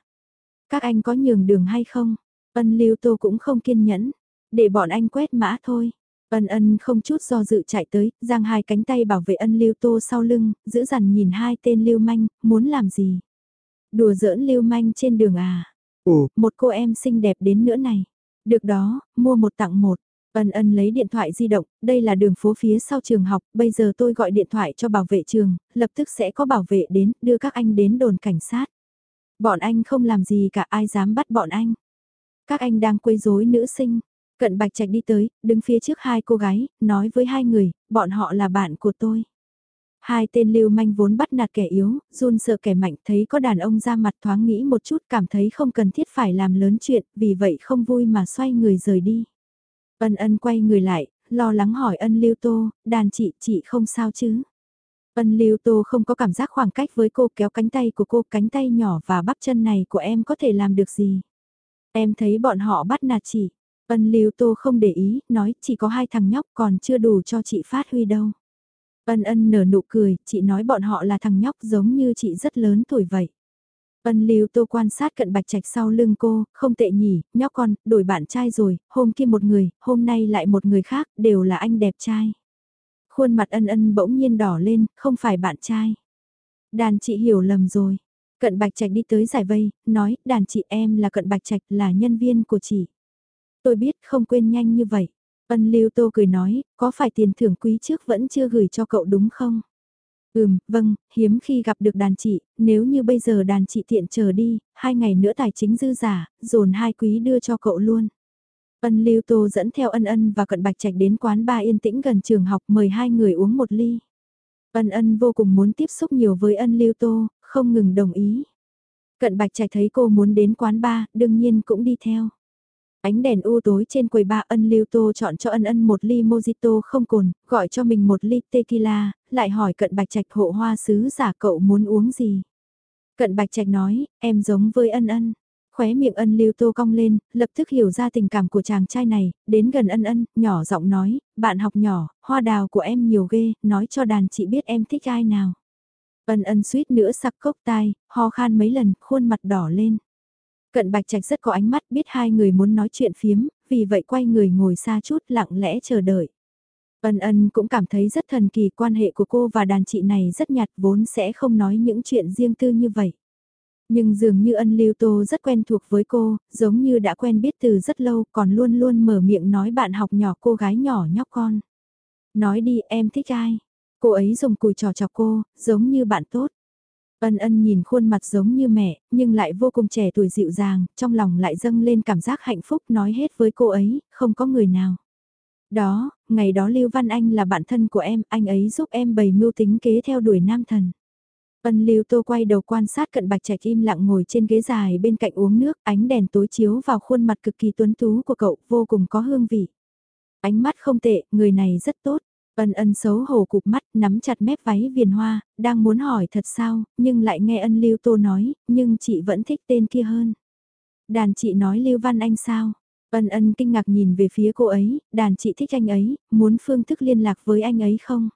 [SPEAKER 1] Các anh có nhường đường hay không? Ân lưu tô cũng không kiên nhẫn. Để bọn anh quét mã thôi. Ân ân không chút do dự chạy tới, giang hai cánh tay bảo vệ ân lưu tô sau lưng, giữ dằn nhìn hai tên lưu manh, muốn làm gì? Đùa giỡn lưu manh trên đường à?
[SPEAKER 2] Ồ,
[SPEAKER 1] một cô em xinh đẹp đến nữa này. Được đó, mua một tặng một. Ân ân lấy điện thoại di động, đây là đường phố phía sau trường học, bây giờ tôi gọi điện thoại cho bảo vệ trường, lập tức sẽ có bảo vệ đến, đưa các anh đến đồn cảnh sát. Bọn anh không làm gì cả ai dám bắt bọn anh. Các anh đang quấy rối nữ sinh. Cận Bạch Trạch đi tới, đứng phía trước hai cô gái, nói với hai người, bọn họ là bạn của tôi. Hai tên lưu manh vốn bắt nạt kẻ yếu, run sợ kẻ mạnh thấy có đàn ông ra mặt thoáng nghĩ một chút cảm thấy không cần thiết phải làm lớn chuyện, vì vậy không vui mà xoay người rời đi. Ân ân quay người lại, lo lắng hỏi ân lưu tô, đàn chị, chị không sao chứ? Ân lưu tô không có cảm giác khoảng cách với cô kéo cánh tay của cô, cánh tay nhỏ và bắp chân này của em có thể làm được gì? Em thấy bọn họ bắt nạt chị. Ân lưu tô không để ý, nói chỉ có hai thằng nhóc còn chưa đủ cho chị phát huy đâu. Ân ân nở nụ cười, chị nói bọn họ là thằng nhóc giống như chị rất lớn tuổi vậy. Ân Lưu Tô quan sát cận bạch trạch sau lưng cô, không tệ nhỉ, nhóc con, đổi bạn trai rồi, hôm kia một người, hôm nay lại một người khác, đều là anh đẹp trai. Khuôn mặt ân ân bỗng nhiên đỏ lên, không phải bạn trai. Đàn chị hiểu lầm rồi. Cận bạch trạch đi tới giải vây, nói, đàn chị em là cận bạch trạch là nhân viên của chị. Tôi biết không quên nhanh như vậy. Ân Lưu Tô cười nói, có phải tiền thưởng quý trước vẫn chưa gửi cho cậu đúng không? Ừm, vâng, hiếm khi gặp được đàn chị, nếu như bây giờ đàn chị tiện chờ đi, hai ngày nữa tài chính dư giả, dồn hai quý đưa cho cậu luôn. Ân Lưu Tô dẫn theo ân ân và cận bạch trạch đến quán ba yên tĩnh gần trường học mời hai người uống một ly. Ân ân vô cùng muốn tiếp xúc nhiều với ân Lưu Tô, không ngừng đồng ý. Cận bạch trạch thấy cô muốn đến quán ba, đương nhiên cũng đi theo. Ánh đèn u tối trên quầy ba ân lưu tô chọn cho ân ân một ly mojito không cồn, gọi cho mình một ly tequila, lại hỏi cận bạch trạch hộ hoa sứ giả cậu muốn uống gì. Cận bạch trạch nói, em giống với ân ân. Khóe miệng ân lưu tô cong lên, lập tức hiểu ra tình cảm của chàng trai này, đến gần ân ân, nhỏ giọng nói, bạn học nhỏ, hoa đào của em nhiều ghê, nói cho đàn chị biết em thích ai nào. Ân ân suýt nữa sặc cốc tai, ho khan mấy lần, khuôn mặt đỏ lên. Cận Bạch Trạch rất có ánh mắt biết hai người muốn nói chuyện phiếm, vì vậy quay người ngồi xa chút lặng lẽ chờ đợi. Ân ân cũng cảm thấy rất thần kỳ quan hệ của cô và đàn chị này rất nhạt vốn sẽ không nói những chuyện riêng tư như vậy. Nhưng dường như ân lưu tô rất quen thuộc với cô, giống như đã quen biết từ rất lâu còn luôn luôn mở miệng nói bạn học nhỏ cô gái nhỏ nhóc con. Nói đi em thích ai? Cô ấy dùng cùi trò chọc cô, giống như bạn tốt. Ân ân nhìn khuôn mặt giống như mẹ, nhưng lại vô cùng trẻ tuổi dịu dàng, trong lòng lại dâng lên cảm giác hạnh phúc nói hết với cô ấy, không có người nào. Đó, ngày đó Lưu Văn Anh là bạn thân của em, anh ấy giúp em bày mưu tính kế theo đuổi nam thần. Ân Lưu Tô quay đầu quan sát cận bạch trạch im lặng ngồi trên ghế dài bên cạnh uống nước, ánh đèn tối chiếu vào khuôn mặt cực kỳ tuấn tú của cậu, vô cùng có hương vị. Ánh mắt không tệ, người này rất tốt. Ân ân xấu hổ cục mắt, nắm chặt mép váy viền hoa, đang muốn hỏi thật sao, nhưng lại nghe ân Lưu Tô nói, nhưng chị vẫn thích tên kia hơn. Đàn chị nói Lưu Văn Anh sao? Ân ân kinh ngạc nhìn về phía cô ấy, đàn chị thích anh ấy, muốn phương thức liên lạc với anh ấy không?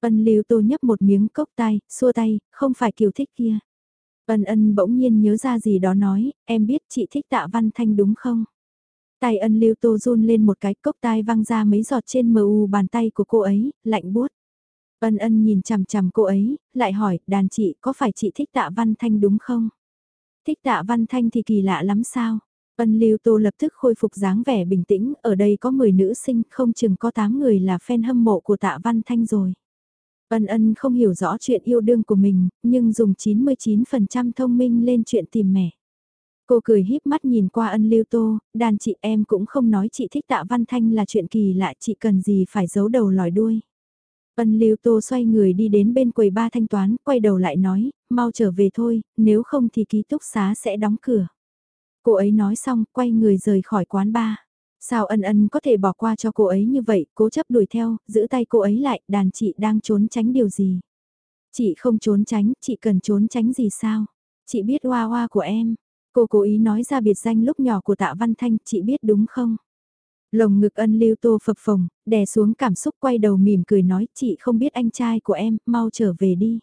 [SPEAKER 1] Ân lưu tô nhấp một miếng cốc tay, xua tay, không phải kiều thích kia. Ân ân bỗng nhiên nhớ ra gì đó nói, em biết chị thích tạ văn thanh đúng không? Tay ân lưu tô run lên một cái cốc tai văng ra mấy giọt trên mờ u bàn tay của cô ấy, lạnh buốt. Ân ân nhìn chằm chằm cô ấy, lại hỏi, đàn chị có phải chị thích tạ văn thanh đúng không? Thích tạ văn thanh thì kỳ lạ lắm sao? Ân Lưu Tô lập tức khôi phục dáng vẻ bình tĩnh, ở đây có 10 nữ sinh, không chừng có 8 người là fan hâm mộ của Tạ Văn Thanh rồi. Ân ân không hiểu rõ chuyện yêu đương của mình, nhưng dùng 99% thông minh lên chuyện tìm mẹ. Cô cười híp mắt nhìn qua ân lưu tô, đàn chị em cũng không nói chị thích tạ văn thanh là chuyện kỳ lạ chị cần gì phải giấu đầu lòi đuôi. Ân lưu tô xoay người đi đến bên quầy ba thanh toán, quay đầu lại nói, mau trở về thôi, nếu không thì ký túc xá sẽ đóng cửa. Cô ấy nói xong, quay người rời khỏi quán ba. Sao ân ân có thể bỏ qua cho cô ấy như vậy, cố chấp đuổi theo, giữ tay cô ấy lại, đàn chị đang trốn tránh điều gì? Chị không trốn tránh, chị cần trốn tránh gì sao? Chị biết hoa hoa của em. Cô cố ý nói ra biệt danh lúc nhỏ của tạ văn thanh, chị biết đúng không? Lồng ngực ân lưu tô phập phồng, đè xuống cảm xúc quay đầu mỉm cười nói chị không biết anh trai của em, mau trở về đi.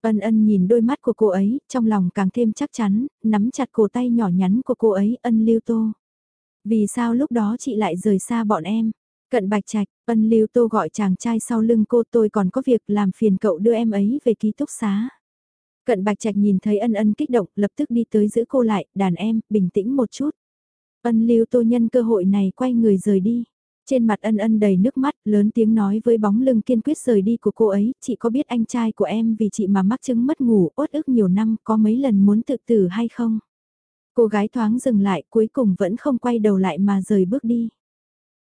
[SPEAKER 1] Ân ân nhìn đôi mắt của cô ấy, trong lòng càng thêm chắc chắn, nắm chặt cổ tay nhỏ nhắn của cô ấy, ân lưu tô. Vì sao lúc đó chị lại rời xa bọn em? Cận bạch trạch, ân lưu tô gọi chàng trai sau lưng cô tôi còn có việc làm phiền cậu đưa em ấy về ký túc xá. Cận bạch trạch nhìn thấy ân ân kích động, lập tức đi tới giữ cô lại, đàn em, bình tĩnh một chút. Ân lưu tô nhân cơ hội này quay người rời đi. Trên mặt ân ân đầy nước mắt, lớn tiếng nói với bóng lưng kiên quyết rời đi của cô ấy, chị có biết anh trai của em vì chị mà mắc chứng mất ngủ, uất ức nhiều năm, có mấy lần muốn tự tử hay không? Cô gái thoáng dừng lại, cuối cùng vẫn không quay đầu lại mà rời bước đi.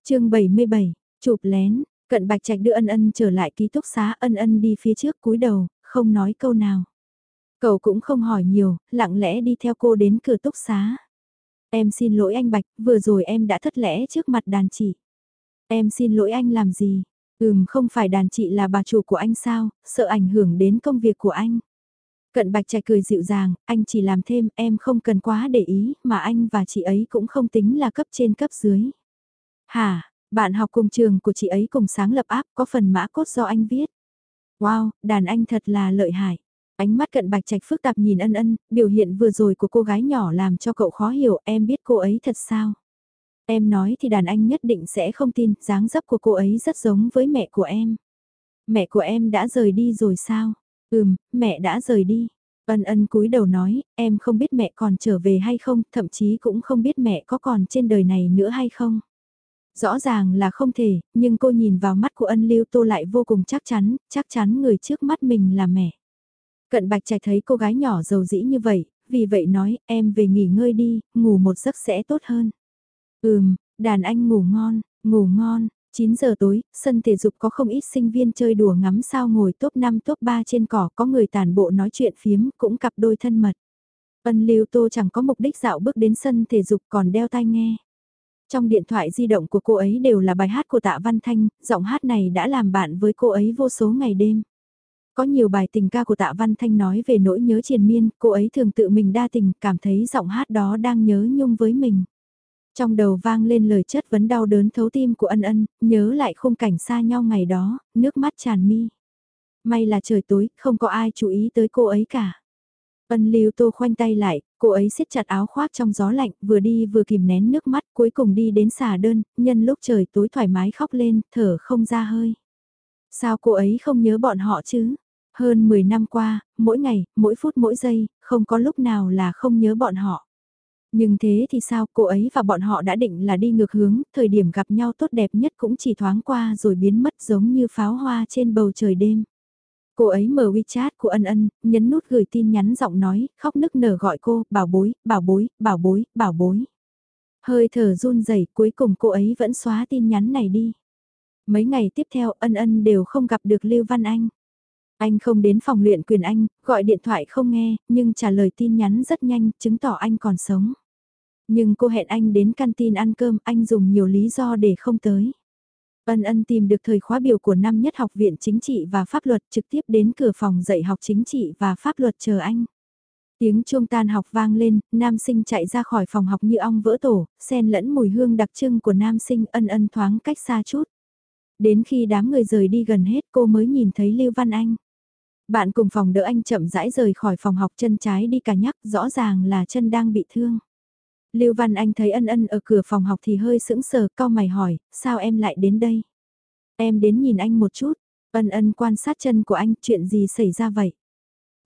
[SPEAKER 1] chương 77, chụp lén, cận bạch trạch đưa ân ân trở lại ký túc xá, ân ân đi phía trước cúi đầu, không nói câu nào. Cậu cũng không hỏi nhiều, lặng lẽ đi theo cô đến cửa túc xá. Em xin lỗi anh Bạch, vừa rồi em đã thất lẽ trước mặt đàn chị. Em xin lỗi anh làm gì? Ừm không phải đàn chị là bà chủ của anh sao, sợ ảnh hưởng đến công việc của anh. Cận bạch trẻ cười dịu dàng, anh chỉ làm thêm, em không cần quá để ý, mà anh và chị ấy cũng không tính là cấp trên cấp dưới. Hả, bạn học cùng trường của chị ấy cùng sáng lập áp có phần mã cốt do anh viết. Wow, đàn anh thật là lợi hại. Ánh mắt cận bạch trạch phức tạp nhìn ân ân, biểu hiện vừa rồi của cô gái nhỏ làm cho cậu khó hiểu, em biết cô ấy thật sao? Em nói thì đàn anh nhất định sẽ không tin, dáng dấp của cô ấy rất giống với mẹ của em. Mẹ của em đã rời đi rồi sao? Ừm, mẹ đã rời đi. Ân ân cúi đầu nói, em không biết mẹ còn trở về hay không, thậm chí cũng không biết mẹ có còn trên đời này nữa hay không. Rõ ràng là không thể, nhưng cô nhìn vào mắt của ân lưu tô lại vô cùng chắc chắn, chắc chắn người trước mắt mình là mẹ. Cận bạch trạch thấy cô gái nhỏ giàu dĩ như vậy, vì vậy nói, em về nghỉ ngơi đi, ngủ một giấc sẽ tốt hơn. Ừm, đàn anh ngủ ngon, ngủ ngon. 9 giờ tối, sân thể dục có không ít sinh viên chơi đùa ngắm sao ngồi top 5 top 3 trên cỏ, có người tàn bộ nói chuyện phiếm, cũng cặp đôi thân mật. Ân Lưu Tô chẳng có mục đích dạo bước đến sân thể dục còn đeo tai nghe. Trong điện thoại di động của cô ấy đều là bài hát của Tạ Văn Thanh, giọng hát này đã làm bạn với cô ấy vô số ngày đêm. Có nhiều bài tình ca của Tạ Văn Thanh nói về nỗi nhớ triền miên, cô ấy thường tự mình đa tình, cảm thấy giọng hát đó đang nhớ nhung với mình. Trong đầu vang lên lời chất vấn đau đớn thấu tim của ân ân, nhớ lại khung cảnh xa nhau ngày đó, nước mắt tràn mi. May là trời tối, không có ai chú ý tới cô ấy cả. Ân lưu tô khoanh tay lại, Cô ấy siết chặt áo khoác trong gió lạnh, vừa đi vừa kìm nén nước mắt, cuối cùng đi đến xà đơn, nhân lúc trời tối thoải mái khóc lên, thở không ra hơi. Sao cô ấy không nhớ bọn họ chứ? Hơn 10 năm qua, mỗi ngày, mỗi phút mỗi giây, không có lúc nào là không nhớ bọn họ. Nhưng thế thì sao, cô ấy và bọn họ đã định là đi ngược hướng, thời điểm gặp nhau tốt đẹp nhất cũng chỉ thoáng qua rồi biến mất giống như pháo hoa trên bầu trời đêm. Cô ấy mở WeChat của ân ân, nhấn nút gửi tin nhắn giọng nói, khóc nức nở gọi cô, bảo bối, bảo bối, bảo bối, bảo bối. Hơi thở run rẩy cuối cùng cô ấy vẫn xóa tin nhắn này đi. Mấy ngày tiếp theo ân ân đều không gặp được Lưu Văn Anh. Anh không đến phòng luyện quyền anh, gọi điện thoại không nghe, nhưng trả lời tin nhắn rất nhanh, chứng tỏ anh còn sống. Nhưng cô hẹn anh đến canteen ăn cơm, anh dùng nhiều lý do để không tới. Ân ân tìm được thời khóa biểu của năm nhất học viện chính trị và pháp luật trực tiếp đến cửa phòng dạy học chính trị và pháp luật chờ anh. Tiếng chuông tan học vang lên, nam sinh chạy ra khỏi phòng học như ong vỡ tổ, xen lẫn mùi hương đặc trưng của nam sinh ân ân thoáng cách xa chút. Đến khi đám người rời đi gần hết cô mới nhìn thấy Lưu Văn Anh. Bạn cùng phòng đỡ anh chậm rãi rời khỏi phòng học chân trái đi cả nhắc rõ ràng là chân đang bị thương. Lưu Văn Anh thấy ân ân ở cửa phòng học thì hơi sững sờ, cau mày hỏi, sao em lại đến đây? Em đến nhìn anh một chút, ân ân quan sát chân của anh, chuyện gì xảy ra vậy?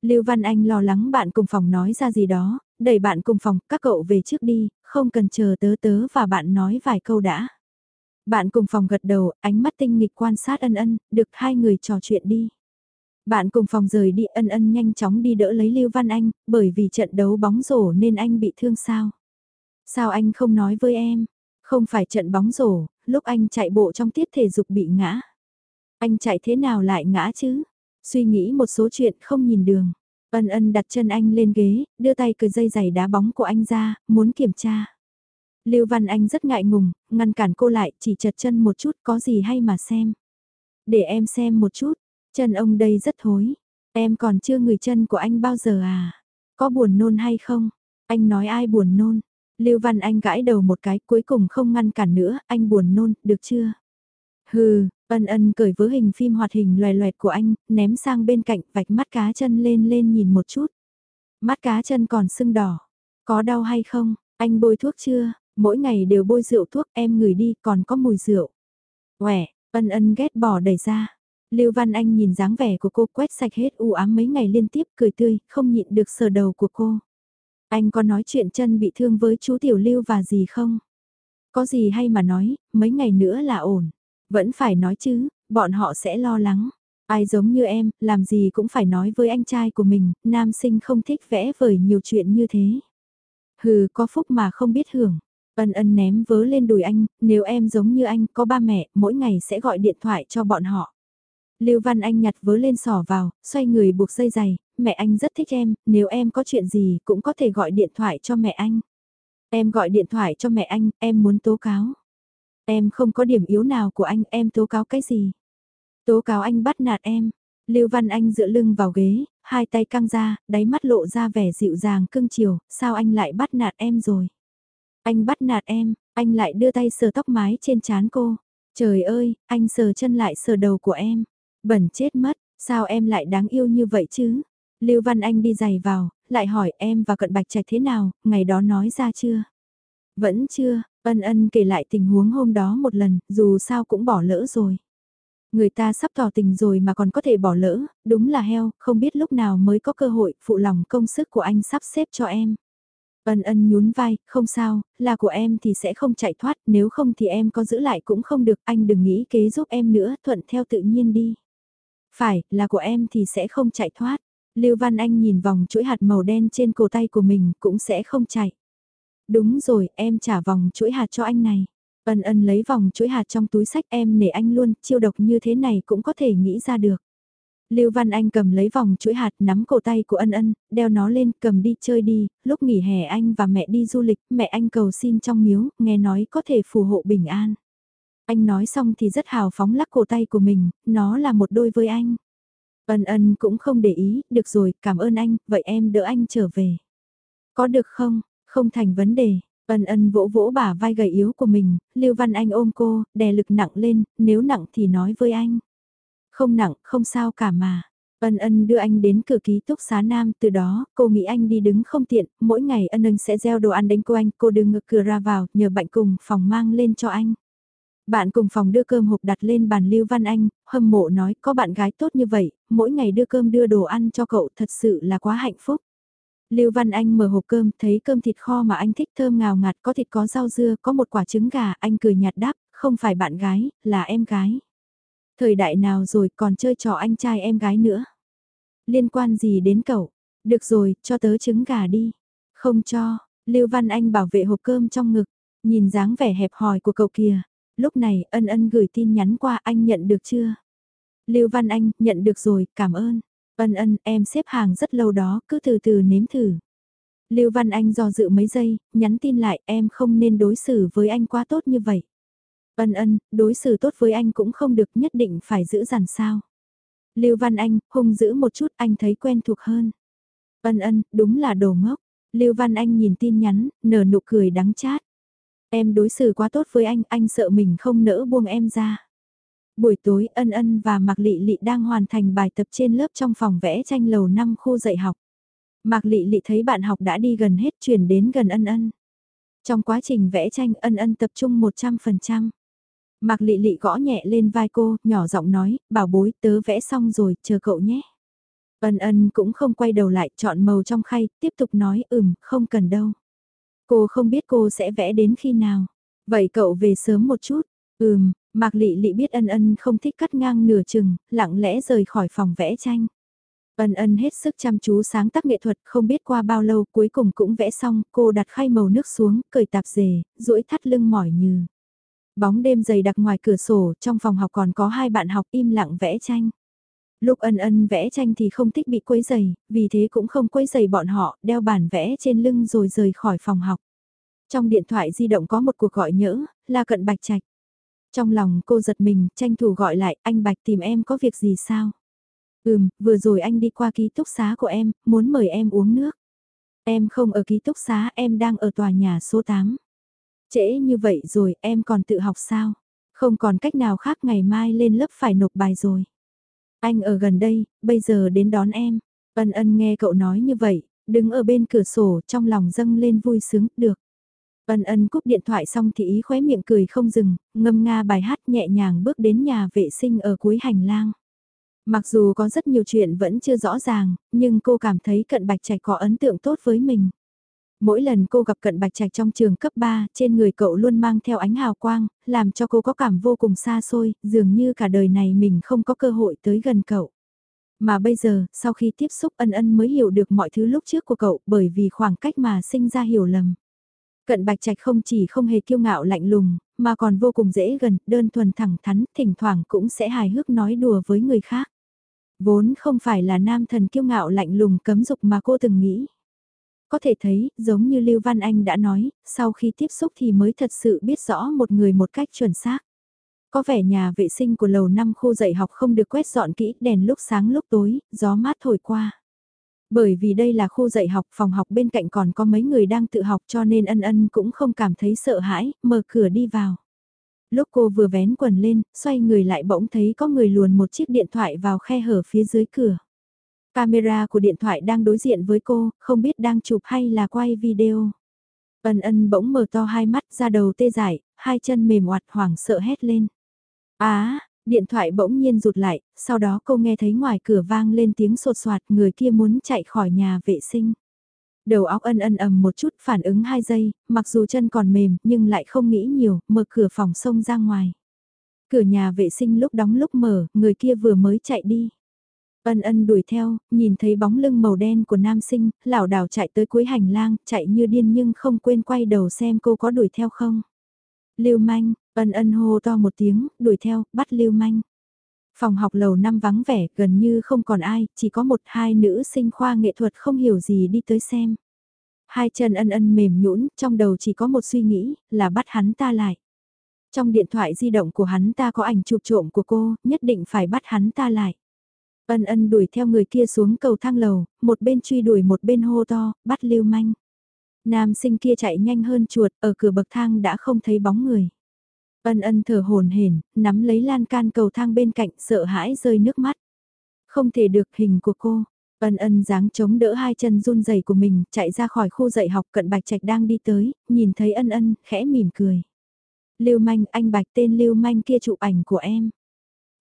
[SPEAKER 1] Lưu Văn Anh lo lắng bạn cùng phòng nói ra gì đó, đẩy bạn cùng phòng, các cậu về trước đi, không cần chờ tớ tớ và bạn nói vài câu đã. Bạn cùng phòng gật đầu, ánh mắt tinh nghịch quan sát ân ân, được hai người trò chuyện đi. Bạn cùng phòng rời đi ân ân nhanh chóng đi đỡ lấy Lưu Văn Anh, bởi vì trận đấu bóng rổ nên anh bị thương sao. Sao anh không nói với em? Không phải trận bóng rổ, lúc anh chạy bộ trong tiết thể dục bị ngã. Anh chạy thế nào lại ngã chứ? Suy nghĩ một số chuyện không nhìn đường. Ân ân đặt chân anh lên ghế, đưa tay cởi dây giày đá bóng của anh ra, muốn kiểm tra. Lưu Văn Anh rất ngại ngùng, ngăn cản cô lại, chỉ chật chân một chút có gì hay mà xem. Để em xem một chút, chân ông đây rất thối. Em còn chưa người chân của anh bao giờ à? Có buồn nôn hay không? Anh nói ai buồn nôn? Lưu Văn Anh gãi đầu một cái cuối cùng không ngăn cản nữa, anh buồn nôn, được chưa? Hừ, ân ân cởi vớ hình phim hoạt hình loè loẹt của anh, ném sang bên cạnh vạch mắt cá chân lên lên nhìn một chút. Mắt cá chân còn sưng đỏ. Có đau hay không? Anh bôi thuốc chưa? Mỗi ngày đều bôi rượu thuốc em ngửi đi còn có mùi rượu. Quẻ, ân ân ghét bỏ đẩy ra. Lưu Văn Anh nhìn dáng vẻ của cô quét sạch hết u ám mấy ngày liên tiếp cười tươi, không nhịn được sờ đầu của cô. Anh có nói chuyện chân bị thương với chú Tiểu Lưu và gì không? Có gì hay mà nói, mấy ngày nữa là ổn. Vẫn phải nói chứ, bọn họ sẽ lo lắng. Ai giống như em, làm gì cũng phải nói với anh trai của mình, nam sinh không thích vẽ vời nhiều chuyện như thế. Hừ, có phúc mà không biết hưởng. Ân ân ném vớ lên đùi anh, nếu em giống như anh, có ba mẹ, mỗi ngày sẽ gọi điện thoại cho bọn họ. Lưu Văn Anh nhặt vớ lên sỏ vào, xoay người buộc dây giày, mẹ anh rất thích em, nếu em có chuyện gì cũng có thể gọi điện thoại cho mẹ anh. Em gọi điện thoại cho mẹ anh, em muốn tố cáo. Em không có điểm yếu nào của anh, em tố cáo cái gì? Tố cáo anh bắt nạt em. Lưu Văn Anh dựa lưng vào ghế, hai tay căng ra, đáy mắt lộ ra vẻ dịu dàng cưng chiều, sao anh lại bắt nạt em rồi? Anh bắt nạt em, anh lại đưa tay sờ tóc mái trên trán cô. Trời ơi, anh sờ chân lại sờ đầu của em. Bẩn chết mất, sao em lại đáng yêu như vậy chứ? Lưu Văn Anh đi giày vào, lại hỏi em và cận bạch trạch thế nào, ngày đó nói ra chưa? Vẫn chưa, ân ân kể lại tình huống hôm đó một lần, dù sao cũng bỏ lỡ rồi. Người ta sắp tỏ tình rồi mà còn có thể bỏ lỡ, đúng là heo, không biết lúc nào mới có cơ hội phụ lòng công sức của anh sắp xếp cho em. Ân ân nhún vai, không sao, là của em thì sẽ không chạy thoát, nếu không thì em có giữ lại cũng không được, anh đừng nghĩ kế giúp em nữa, thuận theo tự nhiên đi. Phải, là của em thì sẽ không chạy thoát. Lưu Văn Anh nhìn vòng chuỗi hạt màu đen trên cổ tay của mình cũng sẽ không chạy. Đúng rồi, em trả vòng chuỗi hạt cho anh này. Ân ân lấy vòng chuỗi hạt trong túi sách em nể anh luôn, chiêu độc như thế này cũng có thể nghĩ ra được. Lưu Văn Anh cầm lấy vòng chuỗi hạt nắm cổ tay của ân ân, đeo nó lên cầm đi chơi đi, lúc nghỉ hè anh và mẹ đi du lịch, mẹ anh cầu xin trong miếu, nghe nói có thể phù hộ bình an. Anh nói xong thì rất hào phóng lắc cổ tay của mình, nó là một đôi với anh. Ân ân cũng không để ý, được rồi, cảm ơn anh, vậy em đỡ anh trở về. Có được không? Không thành vấn đề. Ân ân vỗ vỗ bả vai gầy yếu của mình, Lưu Văn Anh ôm cô, đè lực nặng lên, nếu nặng thì nói với anh. Không nặng, không sao cả mà. Ân ân đưa anh đến cửa ký túc xá nam, từ đó, cô nghĩ anh đi đứng không tiện, mỗi ngày ân ân sẽ gieo đồ ăn đánh cô anh, cô đừng ngược cửa ra vào, nhờ bạn cùng phòng mang lên cho anh. Bạn cùng phòng đưa cơm hộp đặt lên bàn Lưu Văn Anh, hâm mộ nói có bạn gái tốt như vậy, mỗi ngày đưa cơm đưa đồ ăn cho cậu thật sự là quá hạnh phúc. Lưu Văn Anh mở hộp cơm, thấy cơm thịt kho mà anh thích thơm ngào ngạt, có thịt có rau dưa, có một quả trứng gà, anh cười nhạt đáp, không phải bạn gái, là em gái. Thời đại nào rồi còn chơi trò anh trai em gái nữa. Liên quan gì đến cậu? Được rồi, cho tớ trứng gà đi. Không cho, Lưu Văn Anh bảo vệ hộp cơm trong ngực, nhìn dáng vẻ hẹp hòi của cậu kìa. Lúc này ân ân gửi tin nhắn qua anh nhận được chưa? Lưu Văn Anh, nhận được rồi, cảm ơn. Ân ân, em xếp hàng rất lâu đó, cứ từ từ nếm thử. Lưu Văn Anh do dự mấy giây, nhắn tin lại em không nên đối xử với anh quá tốt như vậy. Ân ân, đối xử tốt với anh cũng không được nhất định phải giữ dằn sao. Lưu Văn Anh, hung giữ một chút anh thấy quen thuộc hơn. Ân ân, đúng là đồ ngốc. Lưu Văn Anh nhìn tin nhắn, nở nụ cười đắng chát. Em đối xử quá tốt với anh, anh sợ mình không nỡ buông em ra. Buổi tối ân ân và Mạc Lị Lị đang hoàn thành bài tập trên lớp trong phòng vẽ tranh lầu 5 khu dạy học. Mạc Lị Lị thấy bạn học đã đi gần hết chuyển đến gần ân ân. Trong quá trình vẽ tranh ân ân tập trung 100%. Mạc Lị Lị gõ nhẹ lên vai cô, nhỏ giọng nói, bảo bối tớ vẽ xong rồi, chờ cậu nhé. Ân ân cũng không quay đầu lại, chọn màu trong khay, tiếp tục nói ừm, không cần đâu. Cô không biết cô sẽ vẽ đến khi nào. Vậy cậu về sớm một chút. Ừm, Mạc Lị Lị biết ân ân không thích cắt ngang nửa chừng, lặng lẽ rời khỏi phòng vẽ tranh. Ân ân hết sức chăm chú sáng tác nghệ thuật, không biết qua bao lâu cuối cùng cũng vẽ xong, cô đặt khay màu nước xuống, cởi tạp dề, duỗi thắt lưng mỏi như. Bóng đêm dày đặc ngoài cửa sổ, trong phòng học còn có hai bạn học im lặng vẽ tranh. Lúc ân ân vẽ tranh thì không thích bị quấy giày, vì thế cũng không quấy giày bọn họ, đeo bản vẽ trên lưng rồi rời khỏi phòng học. Trong điện thoại di động có một cuộc gọi nhỡ, là cận bạch trạch. Trong lòng cô giật mình, tranh thủ gọi lại, anh Bạch tìm em có việc gì sao? Ừm, vừa rồi anh đi qua ký túc xá của em, muốn mời em uống nước. Em không ở ký túc xá, em đang ở tòa nhà số 8. Trễ như vậy rồi, em còn tự học sao? Không còn cách nào khác ngày mai lên lớp phải nộp bài rồi. Anh ở gần đây, bây giờ đến đón em. Ân ân nghe cậu nói như vậy, đứng ở bên cửa sổ trong lòng dâng lên vui sướng, được. Ân ân cúp điện thoại xong thì ý khóe miệng cười không dừng, ngâm nga bài hát nhẹ nhàng bước đến nhà vệ sinh ở cuối hành lang. Mặc dù có rất nhiều chuyện vẫn chưa rõ ràng, nhưng cô cảm thấy cận bạch trạch có ấn tượng tốt với mình. Mỗi lần cô gặp cận bạch trạch trong trường cấp 3, trên người cậu luôn mang theo ánh hào quang, làm cho cô có cảm vô cùng xa xôi, dường như cả đời này mình không có cơ hội tới gần cậu. Mà bây giờ, sau khi tiếp xúc ân ân mới hiểu được mọi thứ lúc trước của cậu bởi vì khoảng cách mà sinh ra hiểu lầm. Cận bạch trạch không chỉ không hề kiêu ngạo lạnh lùng, mà còn vô cùng dễ gần, đơn thuần thẳng thắn, thỉnh thoảng cũng sẽ hài hước nói đùa với người khác. Vốn không phải là nam thần kiêu ngạo lạnh lùng cấm dục mà cô từng nghĩ. Có thể thấy, giống như Lưu Văn Anh đã nói, sau khi tiếp xúc thì mới thật sự biết rõ một người một cách chuẩn xác. Có vẻ nhà vệ sinh của lầu 5 khu dạy học không được quét dọn kỹ, đèn lúc sáng lúc tối, gió mát thổi qua. Bởi vì đây là khu dạy học, phòng học bên cạnh còn có mấy người đang tự học cho nên ân ân cũng không cảm thấy sợ hãi, mở cửa đi vào. Lúc cô vừa vén quần lên, xoay người lại bỗng thấy có người luồn một chiếc điện thoại vào khe hở phía dưới cửa. Camera của điện thoại đang đối diện với cô, không biết đang chụp hay là quay video. Ân ân bỗng mở to hai mắt ra đầu tê dại, hai chân mềm oặt hoảng sợ hét lên. Á, điện thoại bỗng nhiên rụt lại, sau đó cô nghe thấy ngoài cửa vang lên tiếng sột soạt người kia muốn chạy khỏi nhà vệ sinh. Đầu óc ân ân ầm một chút phản ứng hai giây, mặc dù chân còn mềm nhưng lại không nghĩ nhiều, mở cửa phòng xông ra ngoài. Cửa nhà vệ sinh lúc đóng lúc mở, người kia vừa mới chạy đi. Ân ân đuổi theo, nhìn thấy bóng lưng màu đen của nam sinh, lảo đảo chạy tới cuối hành lang, chạy như điên nhưng không quên quay đầu xem cô có đuổi theo không. Lưu manh, ân ân hô to một tiếng, đuổi theo, bắt lưu manh. Phòng học lầu năm vắng vẻ, gần như không còn ai, chỉ có một hai nữ sinh khoa nghệ thuật không hiểu gì đi tới xem. Hai chân ân ân mềm nhũn, trong đầu chỉ có một suy nghĩ, là bắt hắn ta lại. Trong điện thoại di động của hắn ta có ảnh chụp trộm của cô, nhất định phải bắt hắn ta lại. Ân ân đuổi theo người kia xuống cầu thang lầu, một bên truy đuổi một bên hô to, bắt lưu manh. Nam sinh kia chạy nhanh hơn chuột, ở cửa bậc thang đã không thấy bóng người. Ân ân thở hồn hển, nắm lấy lan can cầu thang bên cạnh sợ hãi rơi nước mắt. Không thể được hình của cô. Ân ân dáng chống đỡ hai chân run rẩy của mình, chạy ra khỏi khu dạy học cận Bạch Trạch đang đi tới, nhìn thấy ân ân, khẽ mỉm cười. Lưu Manh, anh Bạch tên Lưu Manh kia chụp ảnh của em.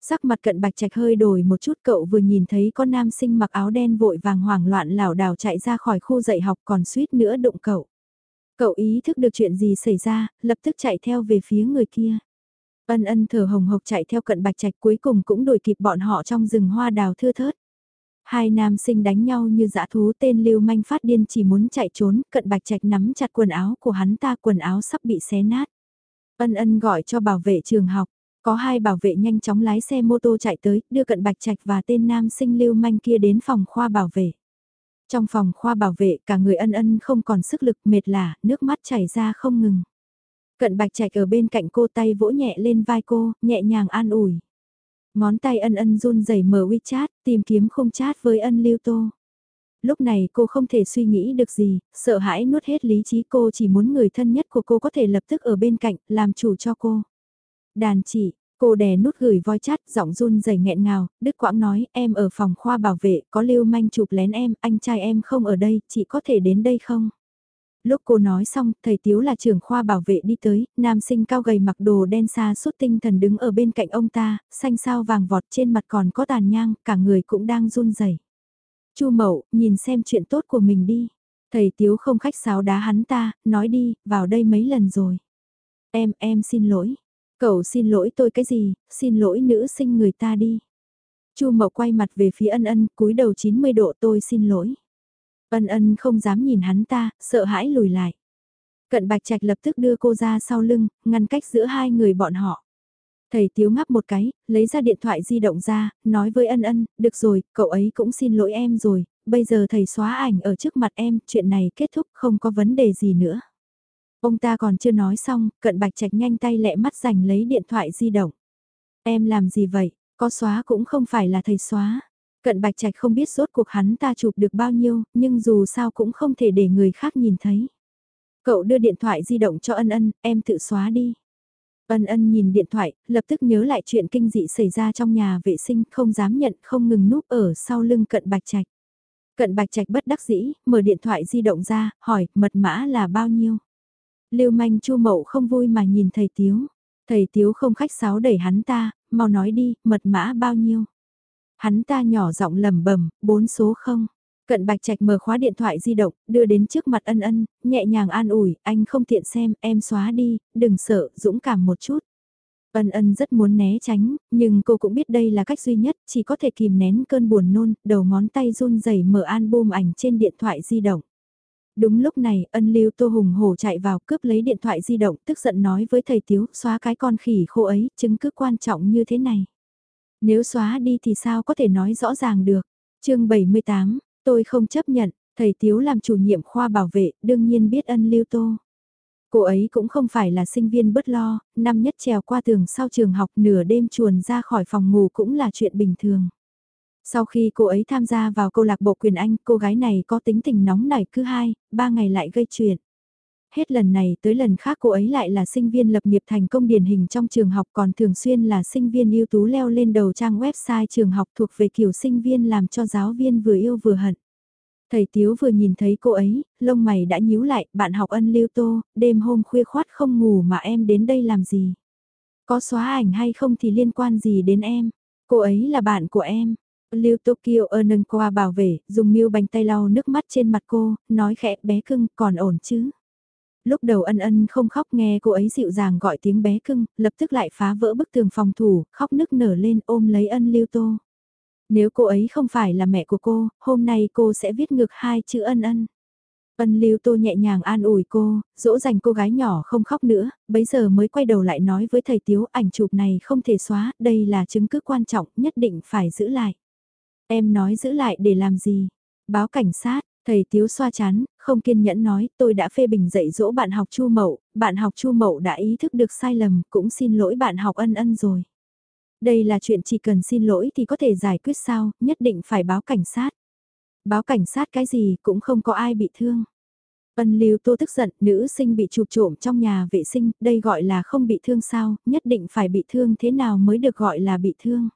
[SPEAKER 1] Sắc mặt cận Bạch Trạch hơi đổi một chút cậu vừa nhìn thấy con nam sinh mặc áo đen vội vàng hoảng loạn lảo đảo chạy ra khỏi khu dạy học còn suýt nữa đụng cậu. Cậu ý thức được chuyện gì xảy ra, lập tức chạy theo về phía người kia. Ân ân thở hồng hộc chạy theo cận bạch trạch cuối cùng cũng đuổi kịp bọn họ trong rừng hoa đào thưa thớt. Hai nam sinh đánh nhau như dã thú tên lưu manh phát điên chỉ muốn chạy trốn, cận bạch trạch nắm chặt quần áo của hắn ta quần áo sắp bị xé nát. Ân ân gọi cho bảo vệ trường học, có hai bảo vệ nhanh chóng lái xe mô tô chạy tới, đưa cận bạch trạch và tên nam sinh lưu manh kia đến phòng khoa bảo vệ. Trong phòng khoa bảo vệ cả người ân ân không còn sức lực mệt lả, nước mắt chảy ra không ngừng. Cận bạch trạch ở bên cạnh cô tay vỗ nhẹ lên vai cô, nhẹ nhàng an ủi. Ngón tay ân ân run rẩy mở WeChat, tìm kiếm không chat với ân lưu tô. Lúc này cô không thể suy nghĩ được gì, sợ hãi nuốt hết lý trí cô chỉ muốn người thân nhất của cô có thể lập tức ở bên cạnh, làm chủ cho cô. Đàn chị, cô đè nút gửi voi chát, giọng run rẩy nghẹn ngào, Đức Quãng nói, em ở phòng khoa bảo vệ, có lưu manh chụp lén em, anh trai em không ở đây, chị có thể đến đây không? Lúc cô nói xong, thầy Tiếu là trưởng khoa bảo vệ đi tới, nam sinh cao gầy mặc đồ đen xa suốt tinh thần đứng ở bên cạnh ông ta, xanh sao vàng vọt trên mặt còn có tàn nhang, cả người cũng đang run rẩy. Chu Mậu, nhìn xem chuyện tốt của mình đi. Thầy Tiếu không khách sáo đá hắn ta, nói đi, vào đây mấy lần rồi. Em, em xin lỗi. Cậu xin lỗi tôi cái gì, xin lỗi nữ sinh người ta đi. Chu Mậu quay mặt về phía ân ân, cúi đầu 90 độ tôi xin lỗi. Ân ân không dám nhìn hắn ta, sợ hãi lùi lại. Cận Bạch Trạch lập tức đưa cô ra sau lưng, ngăn cách giữa hai người bọn họ. Thầy Tiếu ngắp một cái, lấy ra điện thoại di động ra, nói với ân ân, được rồi, cậu ấy cũng xin lỗi em rồi, bây giờ thầy xóa ảnh ở trước mặt em, chuyện này kết thúc không có vấn đề gì nữa. Ông ta còn chưa nói xong, cận bạch trạch nhanh tay lẹ mắt giành lấy điện thoại di động. Em làm gì vậy, có xóa cũng không phải là thầy xóa. Cận bạch trạch không biết rốt cuộc hắn ta chụp được bao nhiêu, nhưng dù sao cũng không thể để người khác nhìn thấy. Cậu đưa điện thoại di động cho ân ân, em tự xóa đi. Ân ân nhìn điện thoại, lập tức nhớ lại chuyện kinh dị xảy ra trong nhà vệ sinh, không dám nhận, không ngừng núp ở sau lưng cận bạch trạch. Cận bạch trạch bất đắc dĩ, mở điện thoại di động ra, hỏi, mật mã là bao nhiêu? Lưu manh chu mậu không vui mà nhìn thầy Tiếu. Thầy Tiếu không khách sáo đẩy hắn ta, mau nói đi, mật mã bao nhiêu? Hắn ta nhỏ giọng lầm bẩm bốn số không. Cận Bạch Trạch mở khóa điện thoại di động, đưa đến trước mặt ân ân, nhẹ nhàng an ủi, anh không tiện xem, em xóa đi, đừng sợ, dũng cảm một chút. Ân ân rất muốn né tránh, nhưng cô cũng biết đây là cách duy nhất, chỉ có thể kìm nén cơn buồn nôn, đầu ngón tay run rẩy mở album ảnh trên điện thoại di động. Đúng lúc này, ân lưu tô hùng hổ chạy vào cướp lấy điện thoại di động, tức giận nói với thầy Tiếu, xóa cái con khỉ khô ấy, chứng cứ quan trọng như thế này. Nếu xóa đi thì sao có thể nói rõ ràng được. chương 78, tôi không chấp nhận, thầy Tiếu làm chủ nhiệm khoa bảo vệ, đương nhiên biết ân lưu tô. Cô ấy cũng không phải là sinh viên bất lo, năm nhất trèo qua tường sau trường học nửa đêm chuồn ra khỏi phòng ngủ cũng là chuyện bình thường. Sau khi cô ấy tham gia vào câu lạc bộ quyền Anh, cô gái này có tính tình nóng nảy cứ hai, ba ngày lại gây chuyện. Hết lần này tới lần khác cô ấy lại là sinh viên lập nghiệp thành công điển hình trong trường học còn thường xuyên là sinh viên ưu tú leo lên đầu trang website trường học thuộc về kiểu sinh viên làm cho giáo viên vừa yêu vừa hận. Thầy Tiếu vừa nhìn thấy cô ấy, lông mày đã nhíu lại, bạn học ân lưu tô, đêm hôm khuya khoát không ngủ mà em đến đây làm gì? Có xóa ảnh hay không thì liên quan gì đến em? Cô ấy là bạn của em. Lưu Tokyo ơn qua bảo vệ, dùng miêu bánh tay lau nước mắt trên mặt cô, nói khẽ bé cưng, còn ổn chứ? lúc đầu ân ân không khóc nghe cô ấy dịu dàng gọi tiếng bé cưng, lập tức lại phá vỡ bức tường phòng thủ, khóc nức nở lên ôm lấy ân lưu tô. Nếu cô ấy không phải là mẹ của cô, hôm nay cô sẽ viết ngược hai chữ ân ân. Ân lưu tô nhẹ nhàng an ủi cô, dỗ dành cô gái nhỏ không khóc nữa, bấy giờ mới quay đầu lại nói với thầy Tiếu ảnh chụp này không thể xóa, đây là chứng cứ quan trọng, nhất định phải giữ lại. Em nói giữ lại để làm gì? Báo cảnh sát, Thầy Tiếu xoa chán, không kiên nhẫn nói, tôi đã phê bình dạy dỗ bạn học Chu Mậu, bạn học Chu Mậu đã ý thức được sai lầm, cũng xin lỗi bạn học ân ân rồi. Đây là chuyện chỉ cần xin lỗi thì có thể giải quyết sao, nhất định phải báo cảnh sát. Báo cảnh sát cái gì cũng không có ai bị thương. Ân lưu tô tức giận, nữ sinh bị chụp trộm trong nhà vệ sinh, đây gọi là không bị thương sao, nhất định phải bị thương thế nào mới được gọi là bị thương.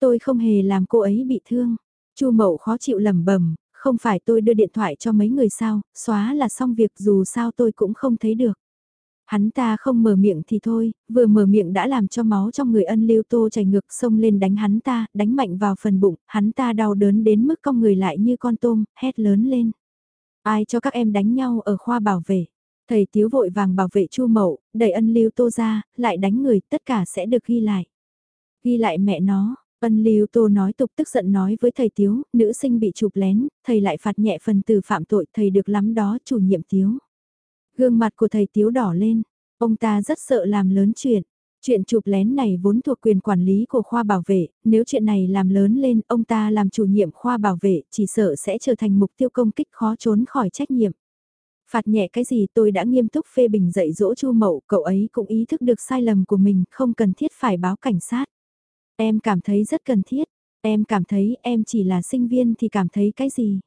[SPEAKER 1] Tôi không hề làm cô ấy bị thương. Chu Mậu khó chịu lẩm bẩm, không phải tôi đưa điện thoại cho mấy người sao, xóa là xong việc dù sao tôi cũng không thấy được. Hắn ta không mở miệng thì thôi, vừa mở miệng đã làm cho máu trong người ân lưu tô chảy ngược xông lên đánh hắn ta, đánh mạnh vào phần bụng, hắn ta đau đớn đến mức cong người lại như con tôm, hét lớn lên. Ai cho các em đánh nhau ở khoa bảo vệ? Thầy Tiếu vội vàng bảo vệ Chu Mậu, đẩy ân lưu tô ra, lại đánh người, tất cả sẽ được ghi lại. Ghi lại mẹ nó, ân lưu tô nói tục tức giận nói với thầy Tiếu, nữ sinh bị chụp lén, thầy lại phạt nhẹ phần từ phạm tội, thầy được lắm đó chủ nhiệm Tiếu. Gương mặt của thầy Tiếu đỏ lên, ông ta rất sợ làm lớn chuyện. Chuyện chụp lén này vốn thuộc quyền quản lý của khoa bảo vệ, nếu chuyện này làm lớn lên, ông ta làm chủ nhiệm khoa bảo vệ, chỉ sợ sẽ trở thành mục tiêu công kích khó trốn khỏi trách nhiệm. Phạt nhẹ cái gì tôi đã nghiêm túc phê bình dạy dỗ Chu Mậu, cậu ấy cũng ý thức được sai lầm của mình, không cần thiết phải báo cảnh sát. Em cảm thấy rất cần thiết, em cảm thấy em chỉ là sinh viên thì cảm thấy cái gì.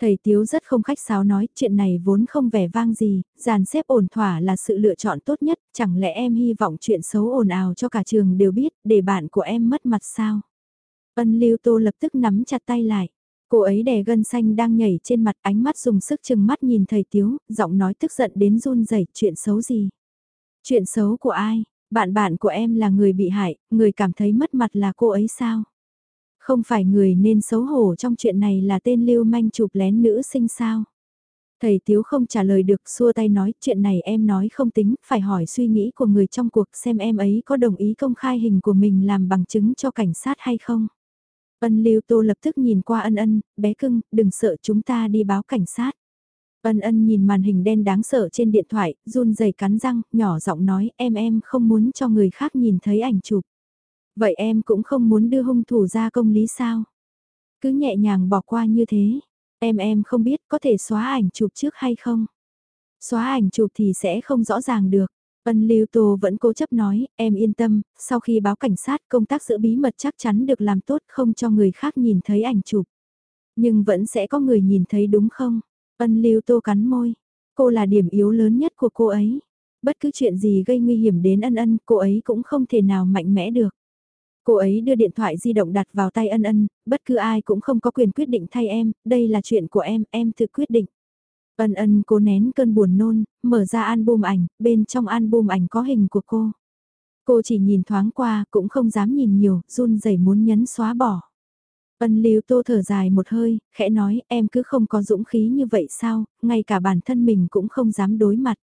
[SPEAKER 1] Thầy Tiếu rất không khách sáo nói, chuyện này vốn không vẻ vang gì, dàn xếp ổn thỏa là sự lựa chọn tốt nhất, chẳng lẽ em hy vọng chuyện xấu ồn ào cho cả trường đều biết, để bạn của em mất mặt sao? Ân Lưu Tô lập tức nắm chặt tay lại. Cô ấy đè gân xanh đang nhảy trên mặt ánh mắt dùng sức chừng mắt nhìn thầy Tiếu, giọng nói tức giận đến run rẩy chuyện xấu gì? Chuyện xấu của ai? Bạn bạn của em là người bị hại, người cảm thấy mất mặt là cô ấy sao? Không phải người nên xấu hổ trong chuyện này là tên lưu manh chụp lén nữ sinh sao? Thầy Tiếu không trả lời được xua tay nói chuyện này em nói không tính, phải hỏi suy nghĩ của người trong cuộc xem em ấy có đồng ý công khai hình của mình làm bằng chứng cho cảnh sát hay không. Ân lưu tô lập tức nhìn qua ân ân, bé cưng, đừng sợ chúng ta đi báo cảnh sát. Ân ân nhìn màn hình đen đáng sợ trên điện thoại, run rẩy cắn răng, nhỏ giọng nói em em không muốn cho người khác nhìn thấy ảnh chụp. Vậy em cũng không muốn đưa hung thủ ra công lý sao? Cứ nhẹ nhàng bỏ qua như thế. Em em không biết có thể xóa ảnh chụp trước hay không? Xóa ảnh chụp thì sẽ không rõ ràng được. Ân Lưu Tô vẫn cố chấp nói, em yên tâm, sau khi báo cảnh sát công tác giữ bí mật chắc chắn được làm tốt không cho người khác nhìn thấy ảnh chụp. Nhưng vẫn sẽ có người nhìn thấy đúng không? Ân Lưu Tô cắn môi. Cô là điểm yếu lớn nhất của cô ấy. Bất cứ chuyện gì gây nguy hiểm đến ân ân, cô ấy cũng không thể nào mạnh mẽ được. Cô ấy đưa điện thoại di động đặt vào tay ân ân, bất cứ ai cũng không có quyền quyết định thay em, đây là chuyện của em, em tự quyết định. Ân ân cố nén cơn buồn nôn, mở ra album ảnh, bên trong album ảnh có hình của cô. Cô chỉ nhìn thoáng qua, cũng không dám nhìn nhiều, run rẩy muốn nhấn xóa bỏ. Ân lưu tô thở dài một hơi, khẽ nói em cứ không có dũng khí như vậy sao, ngay cả bản thân mình cũng không dám đối mặt.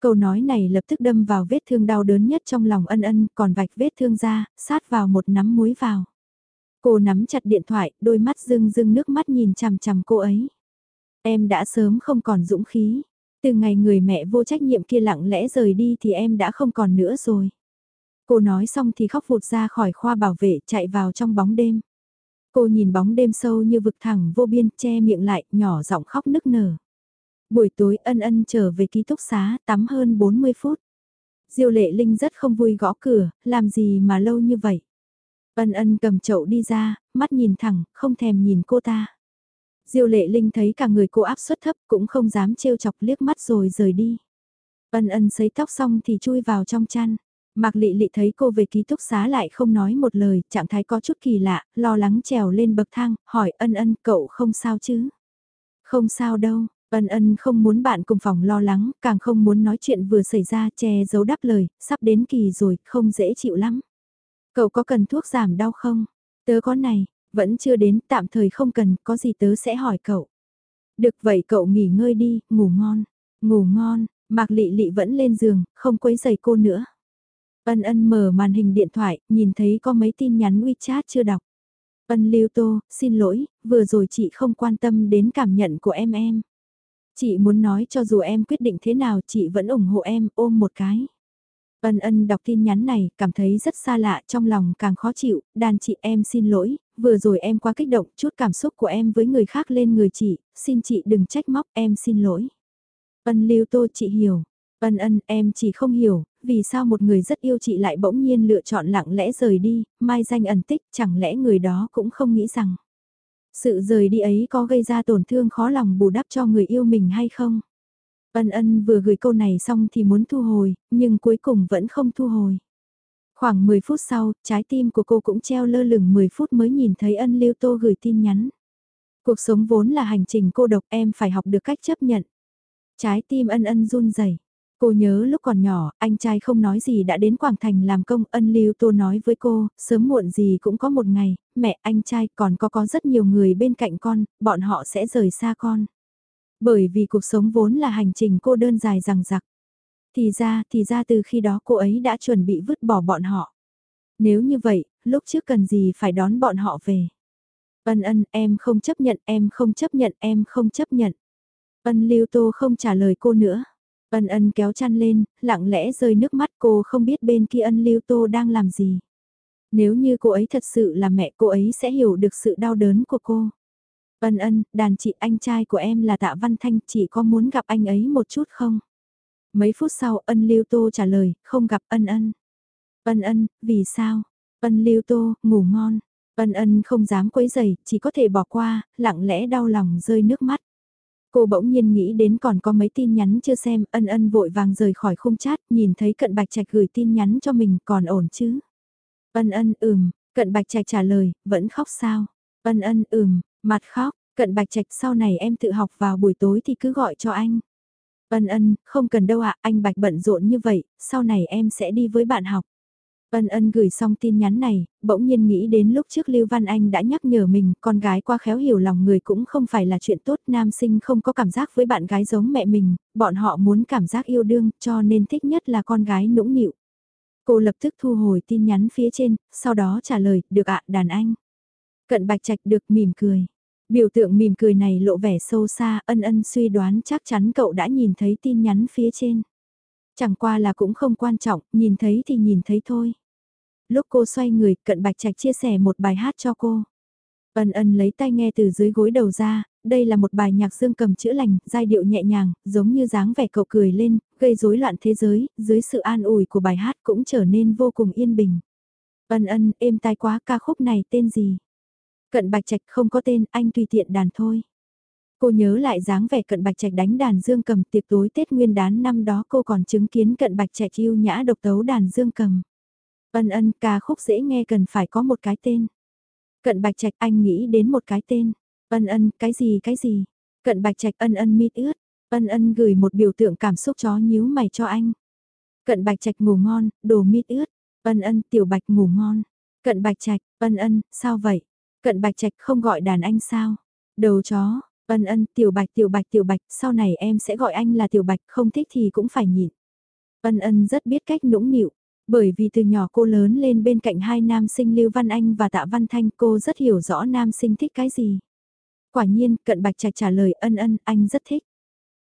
[SPEAKER 1] Câu nói này lập tức đâm vào vết thương đau đớn nhất trong lòng ân ân, còn vạch vết thương ra, sát vào một nắm muối vào. Cô nắm chặt điện thoại, đôi mắt rưng rưng nước mắt nhìn chằm chằm cô ấy. Em đã sớm không còn dũng khí. Từ ngày người mẹ vô trách nhiệm kia lặng lẽ rời đi thì em đã không còn nữa rồi. Cô nói xong thì khóc vụt ra khỏi khoa bảo vệ chạy vào trong bóng đêm. Cô nhìn bóng đêm sâu như vực thẳng vô biên che miệng lại nhỏ giọng khóc nức nở. Buổi tối ân ân trở về ký túc xá tắm hơn 40 phút. Diêu lệ linh rất không vui gõ cửa, làm gì mà lâu như vậy. Ân ân cầm chậu đi ra, mắt nhìn thẳng, không thèm nhìn cô ta. Diêu lệ linh thấy cả người cô áp suất thấp cũng không dám trêu chọc liếc mắt rồi rời đi. Ân ân sấy tóc xong thì chui vào trong chăn. Mạc Lị Lị thấy cô về ký túc xá lại không nói một lời, trạng thái có chút kỳ lạ, lo lắng trèo lên bậc thang, hỏi ân ân cậu không sao chứ? Không sao đâu, ân ân không muốn bạn cùng phòng lo lắng, càng không muốn nói chuyện vừa xảy ra che giấu đáp lời, sắp đến kỳ rồi, không dễ chịu lắm. Cậu có cần thuốc giảm đau không? Tớ có này, vẫn chưa đến, tạm thời không cần, có gì tớ sẽ hỏi cậu. Được vậy cậu nghỉ ngơi đi, ngủ ngon, ngủ ngon, Mạc Lị Lị vẫn lên giường, không quấy giày cô nữa. Ân ân mở màn hình điện thoại, nhìn thấy có mấy tin nhắn WeChat chưa đọc. Ân lưu tô, xin lỗi, vừa rồi chị không quan tâm đến cảm nhận của em em. Chị muốn nói cho dù em quyết định thế nào chị vẫn ủng hộ em, ôm một cái. Ân ân đọc tin nhắn này, cảm thấy rất xa lạ, trong lòng càng khó chịu, đàn chị em xin lỗi, vừa rồi em quá kích động, chút cảm xúc của em với người khác lên người chị, xin chị đừng trách móc, em xin lỗi. Ân lưu tô chị hiểu, ân ân em chỉ không hiểu, vì sao một người rất yêu chị lại bỗng nhiên lựa chọn lặng lẽ rời đi, mai danh ẩn tích, chẳng lẽ người đó cũng không nghĩ rằng. Sự rời đi ấy có gây ra tổn thương khó lòng bù đắp cho người yêu mình hay không? Ân ân vừa gửi câu này xong thì muốn thu hồi, nhưng cuối cùng vẫn không thu hồi. Khoảng 10 phút sau, trái tim của cô cũng treo lơ lửng 10 phút mới nhìn thấy ân lưu tô gửi tin nhắn. Cuộc sống vốn là hành trình cô độc em phải học được cách chấp nhận. Trái tim ân ân run rẩy. Cô nhớ lúc còn nhỏ, anh trai không nói gì đã đến Quảng Thành làm công, ân lưu tô nói với cô, sớm muộn gì cũng có một ngày, mẹ, anh trai còn có có rất nhiều người bên cạnh con, bọn họ sẽ rời xa con. Bởi vì cuộc sống vốn là hành trình cô đơn dài rằng rặc. Thì ra, thì ra từ khi đó cô ấy đã chuẩn bị vứt bỏ bọn họ. Nếu như vậy, lúc trước cần gì phải đón bọn họ về. Ân ân, em không chấp nhận, em không chấp nhận, em không chấp nhận. Ân lưu tô không trả lời cô nữa. Ân ân kéo chăn lên, lặng lẽ rơi nước mắt cô không biết bên kia ân lưu tô đang làm gì. Nếu như cô ấy thật sự là mẹ cô ấy sẽ hiểu được sự đau đớn của cô. Ân ân, đàn chị anh trai của em là Tạ Văn Thanh, chỉ có muốn gặp anh ấy một chút không? Mấy phút sau ân lưu tô trả lời, không gặp ân ân. Ân ân, vì sao? Ân lưu tô, ngủ ngon. Ân ân không dám quấy giày, chỉ có thể bỏ qua, lặng lẽ đau lòng rơi nước mắt. Cô bỗng nhiên nghĩ đến còn có mấy tin nhắn chưa xem, ân ân vội vàng rời khỏi khung chat, nhìn thấy cận bạch trạch gửi tin nhắn cho mình còn ổn chứ. Ân ân ừm, cận bạch trạch trả lời, vẫn khóc sao? Ân ân ừm, mặt khóc, cận bạch trạch sau này em tự học vào buổi tối thì cứ gọi cho anh. Ân ân, không cần đâu ạ, anh bạch bận rộn như vậy, sau này em sẽ đi với bạn học. Ân ân gửi xong tin nhắn này, bỗng nhiên nghĩ đến lúc trước Lưu Văn Anh đã nhắc nhở mình, con gái qua khéo hiểu lòng người cũng không phải là chuyện tốt, nam sinh không có cảm giác với bạn gái giống mẹ mình, bọn họ muốn cảm giác yêu đương, cho nên thích nhất là con gái nũng nịu. Cô lập tức thu hồi tin nhắn phía trên, sau đó trả lời, được ạ, đàn anh. Cận bạch trạch được mỉm cười. Biểu tượng mỉm cười này lộ vẻ sâu xa, ân ân suy đoán chắc chắn cậu đã nhìn thấy tin nhắn phía trên. Chẳng qua là cũng không quan trọng, nhìn thấy thì nhìn thấy thôi. Lúc cô xoay người, cận bạch trạch chia sẻ một bài hát cho cô. Ân ân lấy tay nghe từ dưới gối đầu ra, đây là một bài nhạc dương cầm chữa lành, giai điệu nhẹ nhàng, giống như dáng vẻ cậu cười lên, gây rối loạn thế giới, dưới sự an ủi của bài hát cũng trở nên vô cùng yên bình. Ân ân, êm tai quá ca khúc này tên gì? Cận bạch trạch không có tên, anh tùy tiện đàn thôi. Cô nhớ lại dáng vẻ cận bạch trạch đánh đàn dương cầm tiệc tối Tết Nguyên đán năm đó cô còn chứng kiến cận bạch trạch yêu nhã độc tấu đàn dương cầm. Ân ân ca khúc dễ nghe cần phải có một cái tên. Cận bạch trạch anh nghĩ đến một cái tên. Ân ân cái gì cái gì. Cận bạch trạch ân ân mít ướt. Ân ân gửi một biểu tượng cảm xúc chó nhíu mày cho anh. Cận bạch trạch ngủ ngon, đồ mít ướt. Ân ân tiểu bạch ngủ ngon. Cận bạch trạch, ân ân, sao vậy? Cận bạch trạch không gọi đàn anh sao? Đầu chó, ân ân, tiểu bạch tiểu bạch tiểu bạch, sau này em sẽ gọi anh là tiểu bạch, không thích thì cũng phải nhịn. Ân ân rất biết cách nũng nịu, bởi vì từ nhỏ cô lớn lên bên cạnh hai nam sinh Lưu Văn Anh và Tạ Văn Thanh cô rất hiểu rõ nam sinh thích cái gì. Quả nhiên, cận bạch trạch trả lời ân ân, anh rất thích.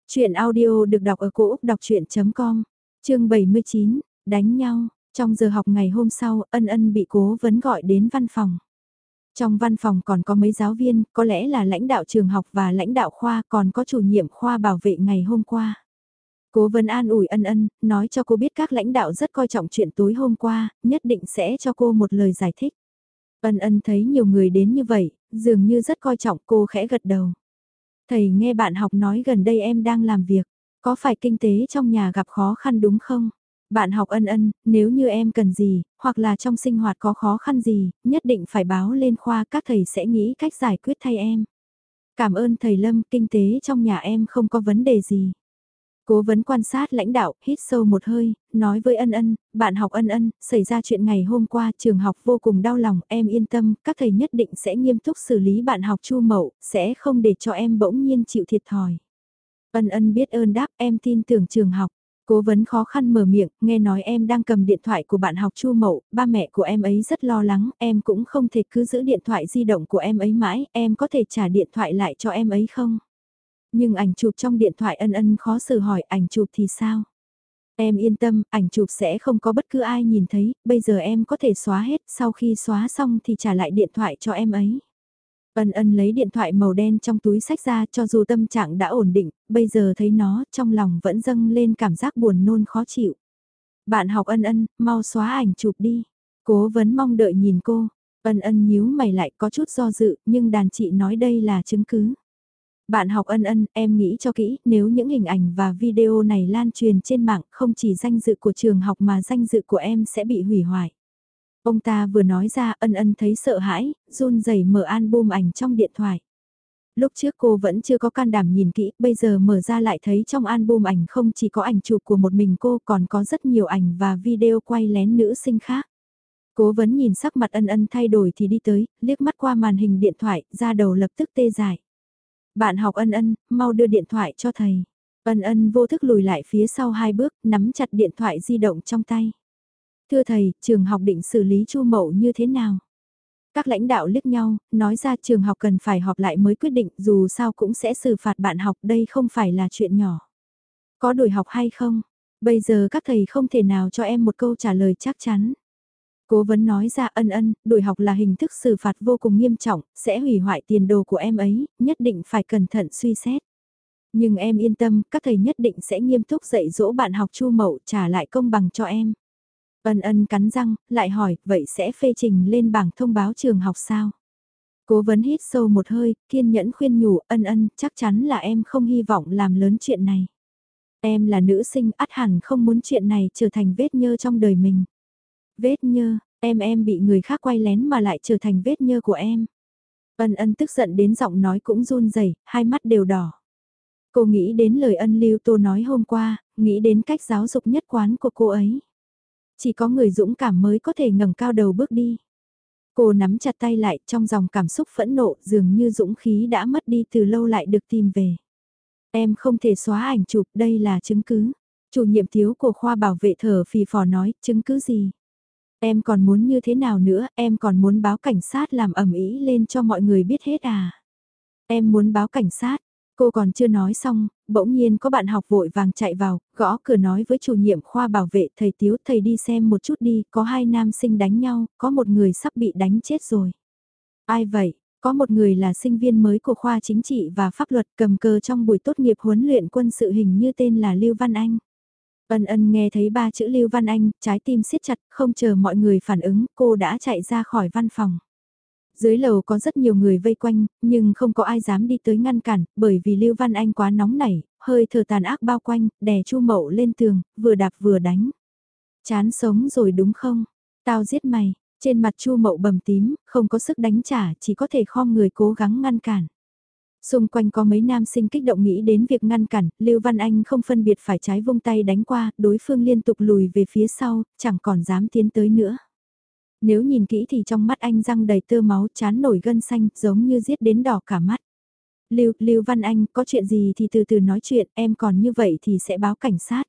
[SPEAKER 1] Chuyện audio được đọc ở cổ Úc đọc chuyện.com, chương 79, đánh nhau, trong giờ học ngày hôm sau, ân ân bị cố vấn gọi đến văn phòng. Trong văn phòng còn có mấy giáo viên, có lẽ là lãnh đạo trường học và lãnh đạo khoa còn có chủ nhiệm khoa bảo vệ ngày hôm qua. Cố vấn an ủi ân ân, nói cho cô biết các lãnh đạo rất coi trọng chuyện tối hôm qua, nhất định sẽ cho cô một lời giải thích. Ân ân thấy nhiều người đến như vậy, dường như rất coi trọng cô khẽ gật đầu. Thầy nghe bạn học nói gần đây em đang làm việc, có phải kinh tế trong nhà gặp khó khăn đúng không? Bạn học ân ân, nếu như em cần gì, hoặc là trong sinh hoạt có khó khăn gì, nhất định phải báo lên khoa các thầy sẽ nghĩ cách giải quyết thay em. Cảm ơn thầy Lâm, kinh tế trong nhà em không có vấn đề gì. Cố vấn quan sát lãnh đạo, hít sâu một hơi, nói với ân ân, bạn học ân ân, xảy ra chuyện ngày hôm qua trường học vô cùng đau lòng, em yên tâm, các thầy nhất định sẽ nghiêm túc xử lý bạn học chu mậu, sẽ không để cho em bỗng nhiên chịu thiệt thòi. Ân ân biết ơn đáp em tin tưởng trường học. Cố vấn khó khăn mở miệng, nghe nói em đang cầm điện thoại của bạn học Chu Mậu, ba mẹ của em ấy rất lo lắng, em cũng không thể cứ giữ điện thoại di động của em ấy mãi, em có thể trả điện thoại lại cho em ấy không? Nhưng ảnh chụp trong điện thoại ân ân khó xử hỏi ảnh chụp thì sao? Em yên tâm, ảnh chụp sẽ không có bất cứ ai nhìn thấy, bây giờ em có thể xóa hết, sau khi xóa xong thì trả lại điện thoại cho em ấy. Ân ân lấy điện thoại màu đen trong túi sách ra cho dù tâm trạng đã ổn định, bây giờ thấy nó trong lòng vẫn dâng lên cảm giác buồn nôn khó chịu. Bạn học ân ân, mau xóa ảnh chụp đi. Cố vấn mong đợi nhìn cô. Ân ân nhíu mày lại có chút do dự, nhưng đàn chị nói đây là chứng cứ. Bạn học ân ân, em nghĩ cho kỹ, nếu những hình ảnh và video này lan truyền trên mạng không chỉ danh dự của trường học mà danh dự của em sẽ bị hủy hoại. Ông ta vừa nói ra ân ân thấy sợ hãi, run rẩy mở album ảnh trong điện thoại. Lúc trước cô vẫn chưa có can đảm nhìn kỹ, bây giờ mở ra lại thấy trong album ảnh không chỉ có ảnh chụp của một mình cô còn có rất nhiều ảnh và video quay lén nữ sinh khác. Cố vấn nhìn sắc mặt ân ân thay đổi thì đi tới, liếc mắt qua màn hình điện thoại, ra đầu lập tức tê dại. Bạn học ân ân, mau đưa điện thoại cho thầy. Ân ân vô thức lùi lại phía sau hai bước, nắm chặt điện thoại di động trong tay. Thưa thầy, trường học định xử lý chu mậu như thế nào? Các lãnh đạo liếc nhau, nói ra trường học cần phải họp lại mới quyết định dù sao cũng sẽ xử phạt bạn học đây không phải là chuyện nhỏ. Có đổi học hay không? Bây giờ các thầy không thể nào cho em một câu trả lời chắc chắn. Cố vấn nói ra ân ân, đuổi học là hình thức xử phạt vô cùng nghiêm trọng, sẽ hủy hoại tiền đồ của em ấy, nhất định phải cẩn thận suy xét. Nhưng em yên tâm, các thầy nhất định sẽ nghiêm túc dạy dỗ bạn học chu mậu trả lại công bằng cho em. Ân ân cắn răng, lại hỏi, vậy sẽ phê trình lên bảng thông báo trường học sao? Cố vấn hít sâu một hơi, kiên nhẫn khuyên nhủ, ân ân, chắc chắn là em không hy vọng làm lớn chuyện này. Em là nữ sinh, ắt hẳn không muốn chuyện này trở thành vết nhơ trong đời mình. Vết nhơ, em em bị người khác quay lén mà lại trở thành vết nhơ của em. Ân ân tức giận đến giọng nói cũng run rẩy, hai mắt đều đỏ. Cô nghĩ đến lời ân lưu tô nói hôm qua, nghĩ đến cách giáo dục nhất quán của cô ấy. Chỉ có người dũng cảm mới có thể ngẩng cao đầu bước đi. Cô nắm chặt tay lại trong dòng cảm xúc phẫn nộ dường như dũng khí đã mất đi từ lâu lại được tìm về. Em không thể xóa ảnh chụp đây là chứng cứ. Chủ nhiệm thiếu của khoa bảo vệ thở phì phò nói chứng cứ gì. Em còn muốn như thế nào nữa, em còn muốn báo cảnh sát làm ẩm ý lên cho mọi người biết hết à. Em muốn báo cảnh sát, Cô còn chưa nói xong, bỗng nhiên có bạn học vội vàng chạy vào, gõ cửa nói với chủ nhiệm khoa bảo vệ thầy Tiếu thầy đi xem một chút đi, có hai nam sinh đánh nhau, có một người sắp bị đánh chết rồi. Ai vậy? Có một người là sinh viên mới của khoa chính trị và pháp luật cầm cờ trong buổi tốt nghiệp huấn luyện quân sự hình như tên là Lưu Văn Anh. Ân ân nghe thấy ba chữ Lưu Văn Anh, trái tim siết chặt, không chờ mọi người phản ứng, cô đã chạy ra khỏi văn phòng. Dưới lầu có rất nhiều người vây quanh, nhưng không có ai dám đi tới ngăn cản, bởi vì Lưu Văn Anh quá nóng nảy, hơi thở tàn ác bao quanh, đè Chu Mậu lên tường, vừa đạp vừa đánh. Chán sống rồi đúng không? Tao giết mày, trên mặt Chu Mậu bầm tím, không có sức đánh trả, chỉ có thể khom người cố gắng ngăn cản. Xung quanh có mấy nam sinh kích động nghĩ đến việc ngăn cản, Lưu Văn Anh không phân biệt phải trái vung tay đánh qua, đối phương liên tục lùi về phía sau, chẳng còn dám tiến tới nữa. Nếu nhìn kỹ thì trong mắt anh răng đầy tơ máu chán nổi gân xanh giống như giết đến đỏ cả mắt. Lưu, Lưu Văn Anh, có chuyện gì thì từ từ nói chuyện, em còn như vậy thì sẽ báo cảnh sát.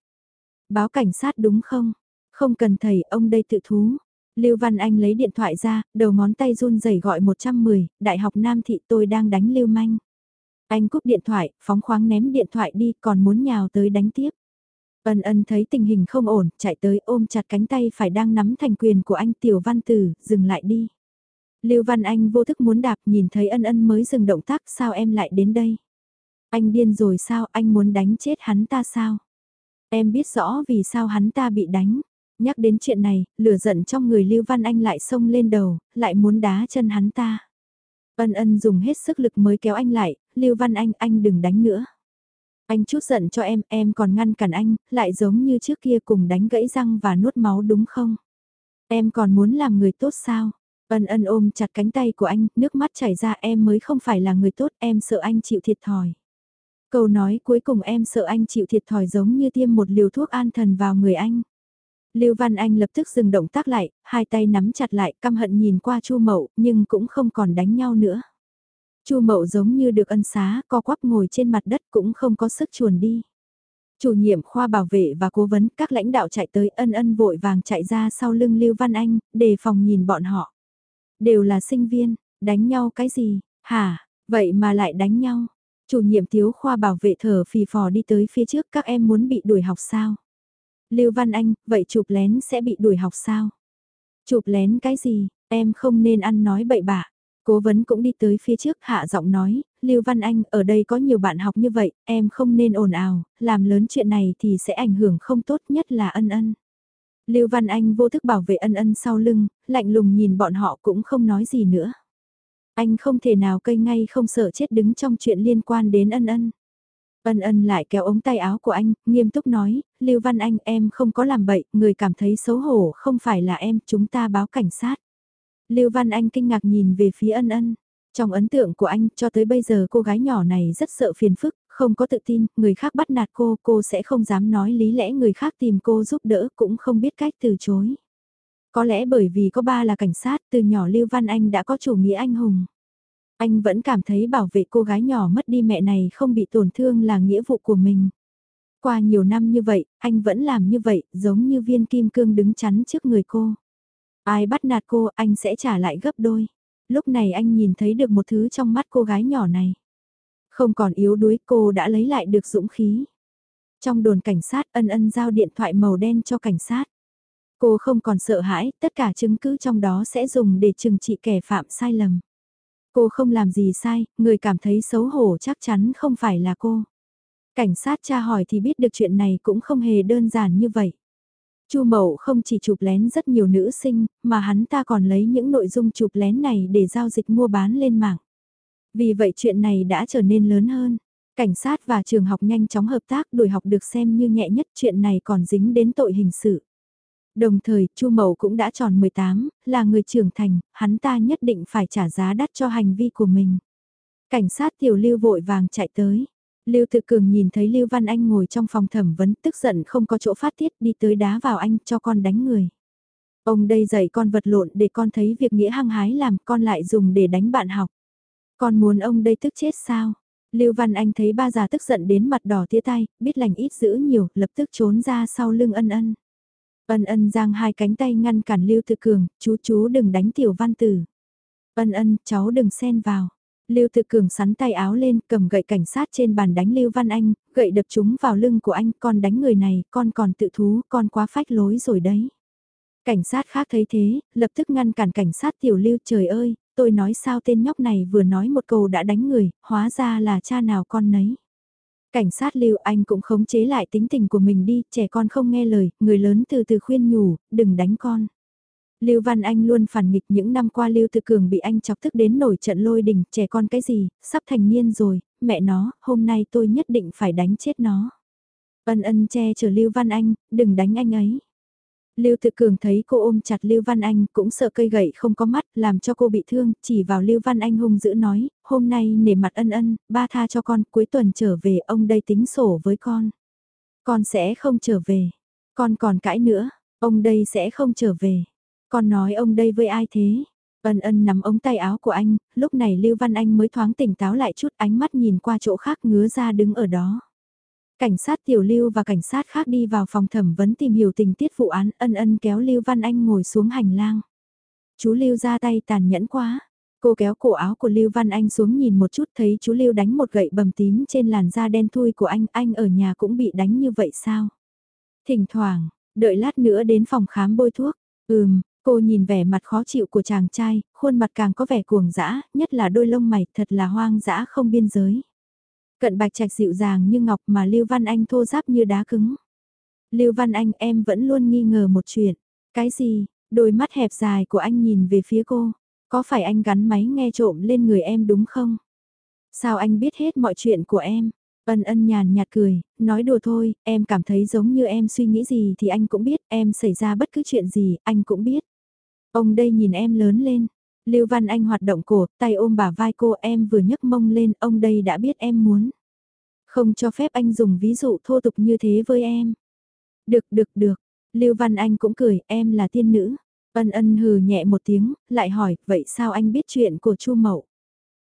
[SPEAKER 1] Báo cảnh sát đúng không? Không cần thầy, ông đây tự thú. Lưu Văn Anh lấy điện thoại ra, đầu ngón tay run rẩy gọi 110, Đại học Nam Thị tôi đang đánh Lưu Manh. Anh cúp điện thoại, phóng khoáng ném điện thoại đi còn muốn nhào tới đánh tiếp. Ân ân thấy tình hình không ổn, chạy tới ôm chặt cánh tay phải đang nắm thành quyền của anh Tiểu Văn Tử, dừng lại đi. Lưu Văn Anh vô thức muốn đạp nhìn thấy ân ân mới dừng động tác sao em lại đến đây. Anh điên rồi sao anh muốn đánh chết hắn ta sao? Em biết rõ vì sao hắn ta bị đánh. Nhắc đến chuyện này, lửa giận trong người Lưu Văn Anh lại xông lên đầu, lại muốn đá chân hắn ta. Ân ân dùng hết sức lực mới kéo anh lại, Lưu Văn Anh anh đừng đánh nữa. Anh chút giận cho em, em còn ngăn cản anh, lại giống như trước kia cùng đánh gãy răng và nuốt máu đúng không? Em còn muốn làm người tốt sao? Ân ân ôm chặt cánh tay của anh, nước mắt chảy ra em mới không phải là người tốt, em sợ anh chịu thiệt thòi. Câu nói cuối cùng em sợ anh chịu thiệt thòi giống như tiêm một liều thuốc an thần vào người anh. Lưu Văn Anh lập tức dừng động tác lại, hai tay nắm chặt lại, căm hận nhìn qua Chu Mậu, nhưng cũng không còn đánh nhau nữa. Chu Mậu giống như được ân xá, co quắp ngồi trên mặt đất cũng không có sức chuồn đi. Chủ nhiệm khoa bảo vệ và cố vấn các lãnh đạo chạy tới ân ân vội vàng chạy ra sau lưng Lưu Văn Anh, đề phòng nhìn bọn họ. Đều là sinh viên, đánh nhau cái gì, hả, vậy mà lại đánh nhau. Chủ nhiệm thiếu khoa bảo vệ thở phì phò đi tới phía trước các em muốn bị đuổi học sao. Lưu Văn Anh, vậy chụp lén sẽ bị đuổi học sao? Chụp lén cái gì, em không nên ăn nói bậy bạ. Cố vấn cũng đi tới phía trước hạ giọng nói, Lưu Văn Anh, ở đây có nhiều bạn học như vậy, em không nên ồn ào, làm lớn chuyện này thì sẽ ảnh hưởng không tốt nhất là ân ân. Lưu Văn Anh vô thức bảo vệ ân ân sau lưng, lạnh lùng nhìn bọn họ cũng không nói gì nữa. Anh không thể nào cây ngay không sợ chết đứng trong chuyện liên quan đến ân ân. Ân ân lại kéo ống tay áo của anh, nghiêm túc nói, Lưu Văn Anh em không có làm bậy, người cảm thấy xấu hổ không phải là em, chúng ta báo cảnh sát. Lưu Văn Anh kinh ngạc nhìn về phía ân ân. Trong ấn tượng của anh, cho tới bây giờ cô gái nhỏ này rất sợ phiền phức, không có tự tin, người khác bắt nạt cô, cô sẽ không dám nói lý lẽ người khác tìm cô giúp đỡ, cũng không biết cách từ chối. Có lẽ bởi vì có ba là cảnh sát, từ nhỏ Lưu Văn Anh đã có chủ nghĩa anh hùng. Anh vẫn cảm thấy bảo vệ cô gái nhỏ mất đi mẹ này không bị tổn thương là nghĩa vụ của mình. Qua nhiều năm như vậy, anh vẫn làm như vậy, giống như viên kim cương đứng chắn trước người cô. Ai bắt nạt cô, anh sẽ trả lại gấp đôi. Lúc này anh nhìn thấy được một thứ trong mắt cô gái nhỏ này. Không còn yếu đuối cô đã lấy lại được dũng khí. Trong đồn cảnh sát ân ân giao điện thoại màu đen cho cảnh sát. Cô không còn sợ hãi, tất cả chứng cứ trong đó sẽ dùng để trừng trị kẻ phạm sai lầm. Cô không làm gì sai, người cảm thấy xấu hổ chắc chắn không phải là cô. Cảnh sát tra hỏi thì biết được chuyện này cũng không hề đơn giản như vậy. Chu Mậu không chỉ chụp lén rất nhiều nữ sinh, mà hắn ta còn lấy những nội dung chụp lén này để giao dịch mua bán lên mạng. Vì vậy chuyện này đã trở nên lớn hơn. Cảnh sát và trường học nhanh chóng hợp tác đổi học được xem như nhẹ nhất chuyện này còn dính đến tội hình sự. Đồng thời, Chu Mậu cũng đã tròn 18, là người trưởng thành, hắn ta nhất định phải trả giá đắt cho hành vi của mình. Cảnh sát tiểu lưu vội vàng chạy tới. Lưu Tự Cường nhìn thấy Lưu Văn Anh ngồi trong phòng thẩm vấn tức giận không có chỗ phát tiết đi tới đá vào anh cho con đánh người. Ông đây dạy con vật lộn để con thấy việc nghĩa hăng hái làm con lại dùng để đánh bạn học. Con muốn ông đây tức chết sao? Lưu Văn Anh thấy ba già tức giận đến mặt đỏ tía tay, biết lành ít giữ nhiều, lập tức trốn ra sau lưng ân ân. Ân ân giang hai cánh tay ngăn cản Lưu Tự Cường, chú chú đừng đánh tiểu văn tử. Ân ân, cháu đừng xen vào. Lưu Tự Cường sắn tay áo lên, cầm gậy cảnh sát trên bàn đánh Lưu Văn Anh, gậy đập chúng vào lưng của anh, con đánh người này, con còn tự thú, con quá phách lối rồi đấy. Cảnh sát khác thấy thế, lập tức ngăn cản cảnh sát tiểu Lưu, trời ơi, tôi nói sao tên nhóc này vừa nói một câu đã đánh người, hóa ra là cha nào con nấy. Cảnh sát Lưu Anh cũng khống chế lại tính tình của mình đi, trẻ con không nghe lời, người lớn từ từ khuyên nhủ, đừng đánh con. Lưu Văn Anh luôn phản nghịch những năm qua Lưu Tự Cường bị anh chọc tức đến nổi trận lôi đình, trẻ con cái gì, sắp thành niên rồi, mẹ nó, hôm nay tôi nhất định phải đánh chết nó. Ân ân che chở Lưu Văn Anh, đừng đánh anh ấy. Lưu Tự Cường thấy cô ôm chặt Lưu Văn Anh cũng sợ cây gậy không có mắt làm cho cô bị thương, chỉ vào Lưu Văn Anh hung dữ nói, hôm nay nể mặt ân ân, ba tha cho con, cuối tuần trở về ông đây tính sổ với con. Con sẽ không trở về, con còn cãi nữa, ông đây sẽ không trở về. Con nói ông đây với ai thế? Ân ân nắm ống tay áo của anh, lúc này Lưu Văn Anh mới thoáng tỉnh táo lại chút ánh mắt nhìn qua chỗ khác ngứa ra đứng ở đó. Cảnh sát Tiểu Lưu và cảnh sát khác đi vào phòng thẩm vấn tìm hiểu tình tiết vụ án ân ân kéo Lưu Văn Anh ngồi xuống hành lang. Chú Lưu ra tay tàn nhẫn quá. Cô kéo cổ áo của Lưu Văn Anh xuống nhìn một chút thấy chú Lưu đánh một gậy bầm tím trên làn da đen thui của anh. Anh ở nhà cũng bị đánh như vậy sao? Thỉnh thoảng, đợi lát nữa đến phòng khám bôi thuốc. Ừm, cô nhìn vẻ mặt khó chịu của chàng trai, khuôn mặt càng có vẻ cuồng dã, nhất là đôi lông mày thật là hoang dã không biên giới. Cận bạch trạch dịu dàng như ngọc mà Lưu Văn Anh thô giáp như đá cứng. Lưu Văn Anh em vẫn luôn nghi ngờ một chuyện. Cái gì? Đôi mắt hẹp dài của anh nhìn về phía cô. Có phải anh gắn máy nghe trộm lên người em đúng không? Sao anh biết hết mọi chuyện của em? Ân ân nhàn nhạt cười, nói đùa thôi, em cảm thấy giống như em suy nghĩ gì thì anh cũng biết, em xảy ra bất cứ chuyện gì, anh cũng biết. Ông đây nhìn em lớn lên, Lưu Văn Anh hoạt động cổ, tay ôm bả vai cô em vừa nhấc mông lên, ông đây đã biết em muốn. Không cho phép anh dùng ví dụ thô tục như thế với em. Được, được, được. Lưu Văn Anh cũng cười, em là tiên nữ. Ân ân hừ nhẹ một tiếng, lại hỏi, vậy sao anh biết chuyện của Chu Mậu?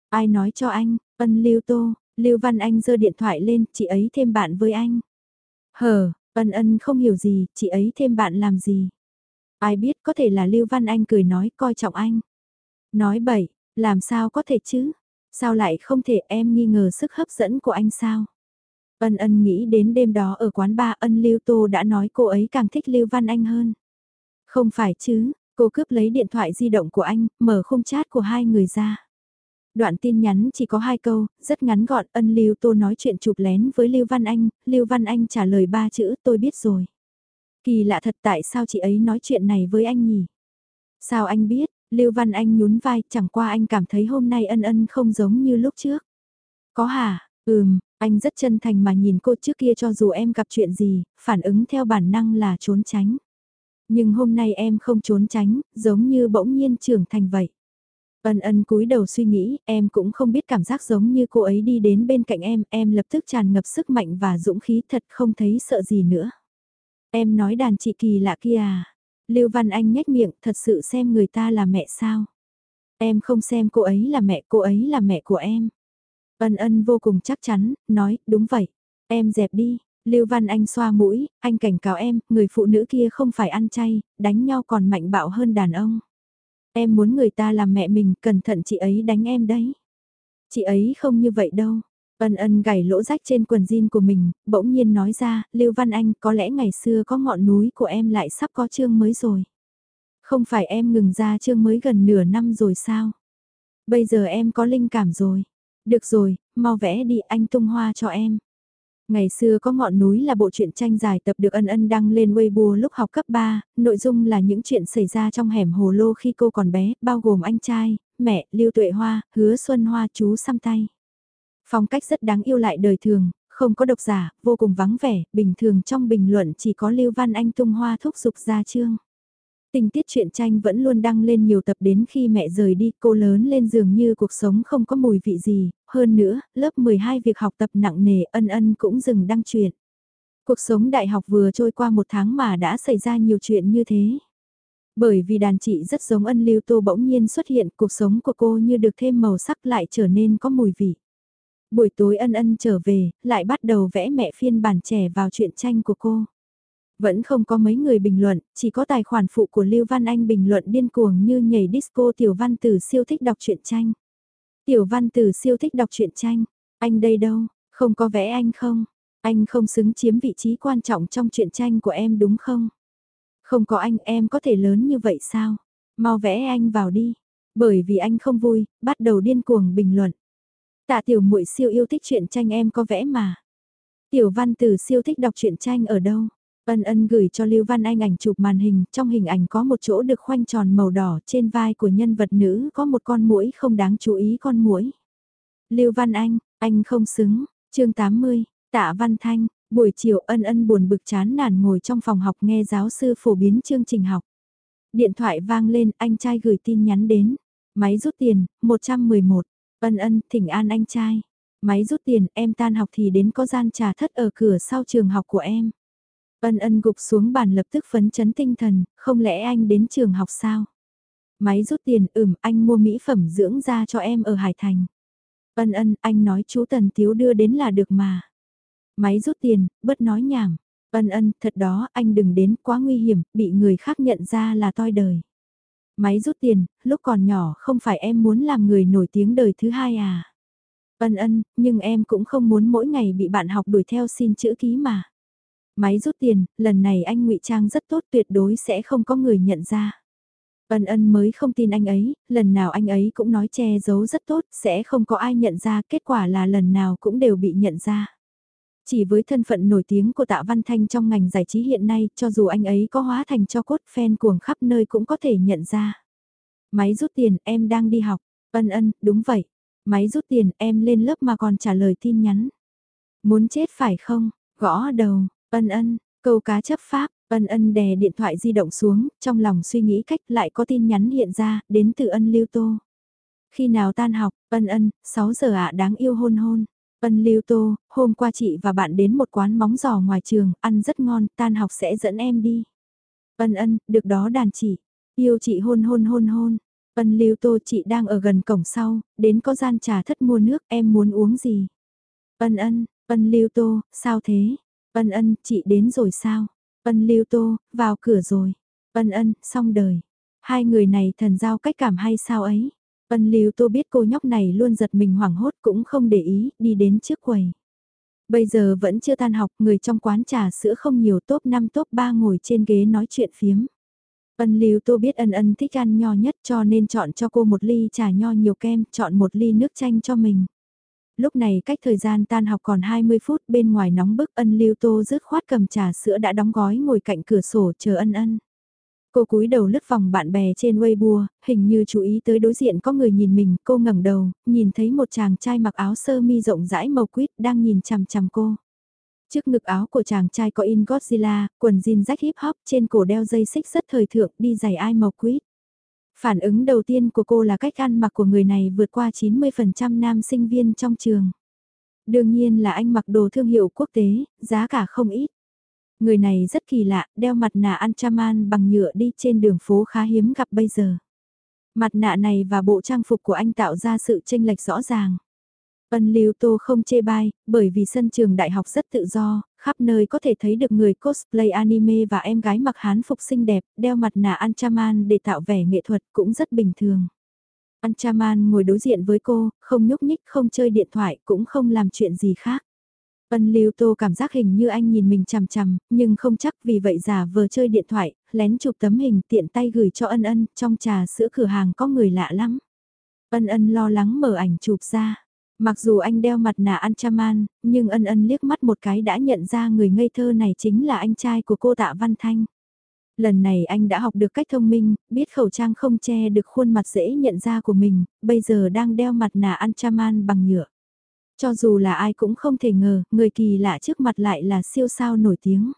[SPEAKER 1] Ai nói cho anh? Ân Lưu Tô, Lưu Văn Anh giơ điện thoại lên, chị ấy thêm bạn với anh. Hờ, ân ân không hiểu gì, chị ấy thêm bạn làm gì? Ai biết có thể là Lưu Văn Anh cười nói coi trọng anh. Nói bậy, làm sao có thể chứ? Sao lại không thể em nghi ngờ sức hấp dẫn của anh sao? Ân ân nghĩ đến đêm đó ở quán ba ân Lưu Tô đã nói cô ấy càng thích Lưu Văn Anh hơn. Không phải chứ, cô cướp lấy điện thoại di động của anh, mở khung chat của hai người ra. Đoạn tin nhắn chỉ có hai câu, rất ngắn gọn, ân Lưu Tô nói chuyện chụp lén với Lưu Văn Anh, Lưu Văn Anh trả lời ba chữ tôi biết rồi. Kỳ lạ thật tại sao chị ấy nói chuyện này với anh nhỉ? Sao anh biết, Lưu Văn Anh nhún vai, chẳng qua anh cảm thấy hôm nay ân ân không giống như lúc trước. Có hả? Ừm, Anh rất chân thành mà nhìn cô trước kia cho dù em gặp chuyện gì, phản ứng theo bản năng là trốn tránh. Nhưng hôm nay em không trốn tránh, giống như bỗng nhiên trưởng thành vậy. Ân ân cúi đầu suy nghĩ, em cũng không biết cảm giác giống như cô ấy đi đến bên cạnh em, em lập tức tràn ngập sức mạnh và dũng khí thật không thấy sợ gì nữa. Em nói đàn chị kỳ lạ kia à? Lưu Văn Anh nhếch miệng, thật sự xem người ta là mẹ sao? Em không xem cô ấy là mẹ, cô ấy là mẹ của em. Ân ân vô cùng chắc chắn, nói, đúng vậy. Em dẹp đi, Lưu Văn Anh xoa mũi, anh cảnh cáo em, người phụ nữ kia không phải ăn chay, đánh nhau còn mạnh bạo hơn đàn ông. Em muốn người ta làm mẹ mình, cẩn thận chị ấy đánh em đấy. Chị ấy không như vậy đâu. Ân ân gảy lỗ rách trên quần jean của mình, bỗng nhiên nói ra, Lưu Văn Anh có lẽ ngày xưa có ngọn núi của em lại sắp có chương mới rồi. Không phải em ngừng ra chương mới gần nửa năm rồi sao? Bây giờ em có linh cảm rồi. Được rồi, mau vẽ đi anh tung hoa cho em. Ngày xưa có ngọn núi là bộ truyện tranh dài tập được ân ân đăng lên Weibo lúc học cấp 3, nội dung là những chuyện xảy ra trong hẻm hồ lô khi cô còn bé, bao gồm anh trai, mẹ, Lưu Tuệ Hoa, Hứa Xuân Hoa chú xăm tay. Phong cách rất đáng yêu lại đời thường, không có độc giả, vô cùng vắng vẻ, bình thường trong bình luận chỉ có Lưu Văn Anh tung hoa thúc giục ra chương. Tình tiết truyện tranh vẫn luôn đăng lên nhiều tập đến khi mẹ rời đi, cô lớn lên dường như cuộc sống không có mùi vị gì, hơn nữa, lớp 12 việc học tập nặng nề ân ân cũng dừng đăng truyện. Cuộc sống đại học vừa trôi qua một tháng mà đã xảy ra nhiều chuyện như thế. Bởi vì đàn chị rất giống ân lưu tô bỗng nhiên xuất hiện, cuộc sống của cô như được thêm màu sắc lại trở nên có mùi vị. Buổi tối ân ân trở về, lại bắt đầu vẽ mẹ phiên bản trẻ vào truyện tranh của cô. Vẫn không có mấy người bình luận, chỉ có tài khoản phụ của Lưu Văn Anh bình luận điên cuồng như nhảy disco Tiểu Văn Tử siêu thích đọc truyện tranh. Tiểu Văn Tử siêu thích đọc truyện tranh, anh đây đâu, không có vẽ anh không? Anh không xứng chiếm vị trí quan trọng trong truyện tranh của em đúng không? Không có anh em có thể lớn như vậy sao? Mau vẽ anh vào đi. Bởi vì anh không vui, bắt đầu điên cuồng bình luận. Tạ tiểu muội siêu yêu thích truyện tranh em có vẽ mà. Tiểu văn tử siêu thích đọc truyện tranh ở đâu? Ân ân gửi cho Lưu Văn Anh ảnh chụp màn hình, trong hình ảnh có một chỗ được khoanh tròn màu đỏ trên vai của nhân vật nữ có một con muỗi không đáng chú ý con muỗi. Lưu Văn Anh, anh không xứng, chương 80, tạ Văn Thanh, buổi chiều ân ân buồn bực chán nản ngồi trong phòng học nghe giáo sư phổ biến chương trình học. Điện thoại vang lên, anh trai gửi tin nhắn đến. Máy rút tiền, 111. Ân ân, thỉnh an anh trai. Máy rút tiền, em tan học thì đến có gian trà thất ở cửa sau trường học của em. Ân ân gục xuống bàn lập tức phấn chấn tinh thần, không lẽ anh đến trường học sao? Máy rút tiền, ừm, anh mua mỹ phẩm dưỡng da cho em ở Hải Thành. Ân ân, anh nói chú Tần Tiếu đưa đến là được mà. Máy rút tiền, bớt nói nhảm. Ân ân, thật đó, anh đừng đến, quá nguy hiểm, bị người khác nhận ra là toi đời. Máy rút tiền, lúc còn nhỏ không phải em muốn làm người nổi tiếng đời thứ hai à? Ân ân, nhưng em cũng không muốn mỗi ngày bị bạn học đuổi theo xin chữ ký mà. Máy rút tiền, lần này anh ngụy trang rất tốt tuyệt đối sẽ không có người nhận ra. Ân ân mới không tin anh ấy, lần nào anh ấy cũng nói che giấu rất tốt, sẽ không có ai nhận ra, kết quả là lần nào cũng đều bị nhận ra. Chỉ với thân phận nổi tiếng của Tạ Văn Thanh trong ngành giải trí hiện nay, cho dù anh ấy có hóa thành cho cốt fan cuồng khắp nơi cũng có thể nhận ra. Máy rút tiền, em đang đi học. Ân ân, đúng vậy. Máy rút tiền, em lên lớp mà còn trả lời tin nhắn. Muốn chết phải không? Gõ đầu, ân ân, câu cá chấp pháp, ân ân đè điện thoại di động xuống, trong lòng suy nghĩ cách lại có tin nhắn hiện ra, đến từ ân lưu tô. Khi nào tan học, ân ân, 6 giờ ạ đáng yêu hôn hôn. Ân lưu tô, hôm qua chị và bạn đến một quán móng giò ngoài trường, ăn rất ngon, tan học sẽ dẫn em đi. Ân ân, được đó đàn chị. Yêu chị hôn hôn hôn hôn. Ân lưu tô chị đang ở gần cổng sau, đến có gian trà thất mua nước, em muốn uống gì? Ân ân, ân lưu tô, sao thế? Ân ân, chị đến rồi sao? Ân lưu tô, vào cửa rồi. Ân ân, xong đời. Hai người này thần giao cách cảm hay sao ấy? Ân lưu tô biết cô nhóc này luôn giật mình hoảng hốt cũng không để ý, đi đến trước quầy. Bây giờ vẫn chưa tan học, người trong quán trà sữa không nhiều top 5 top 3 ngồi trên ghế nói chuyện phiếm. Ân lưu tô biết ân ân thích ăn nho nhất cho nên chọn cho cô một ly trà nho nhiều kem, chọn một ly nước chanh cho mình. Lúc này cách thời gian tan học còn 20 phút bên ngoài nóng bức ân lưu tô rứt khoát cầm trà sữa đã đóng gói ngồi cạnh cửa sổ chờ ân ân. Cô cúi đầu lướt vòng bạn bè trên Weibo, hình như chú ý tới đối diện có người nhìn mình, cô ngẩng đầu, nhìn thấy một chàng trai mặc áo sơ mi rộng rãi màu quýt đang nhìn chằm chằm cô. Trước ngực áo của chàng trai có in Godzilla, quần jean rách hip hop, trên cổ đeo dây xích rất thời thượng, đi giày ai màu quýt. Phản ứng đầu tiên của cô là cách ăn mặc của người này vượt qua 90% nam sinh viên trong trường. Đương nhiên là anh mặc đồ thương hiệu quốc tế, giá cả không ít. Người này rất kỳ lạ, đeo mặt nạ Anchaman bằng nhựa đi trên đường phố khá hiếm gặp bây giờ. Mặt nạ này và bộ trang phục của anh tạo ra sự tranh lệch rõ ràng. Ân Lưu Tô không chê bai, bởi vì sân trường đại học rất tự do, khắp nơi có thể thấy được người cosplay anime và em gái mặc hán phục xinh đẹp, đeo mặt nạ Anchaman để tạo vẻ nghệ thuật cũng rất bình thường. Anchaman ngồi đối diện với cô, không nhúc nhích, không chơi điện thoại, cũng không làm chuyện gì khác. Ân Lưu Tô cảm giác hình như anh nhìn mình chằm chằm, nhưng không chắc vì vậy giả vờ chơi điện thoại, lén chụp tấm hình tiện tay gửi cho ân ân, trong trà sữa cửa hàng có người lạ lắm. Ân ân lo lắng mở ảnh chụp ra. Mặc dù anh đeo mặt nạ Anchaman, nhưng ân ân liếc mắt một cái đã nhận ra người ngây thơ này chính là anh trai của cô Tạ Văn Thanh. Lần này anh đã học được cách thông minh, biết khẩu trang không che được khuôn mặt dễ nhận ra của mình, bây giờ đang đeo mặt nạ Anchaman bằng nhựa. Cho dù là ai cũng không thể ngờ, người kỳ lạ trước mặt lại là siêu sao nổi tiếng.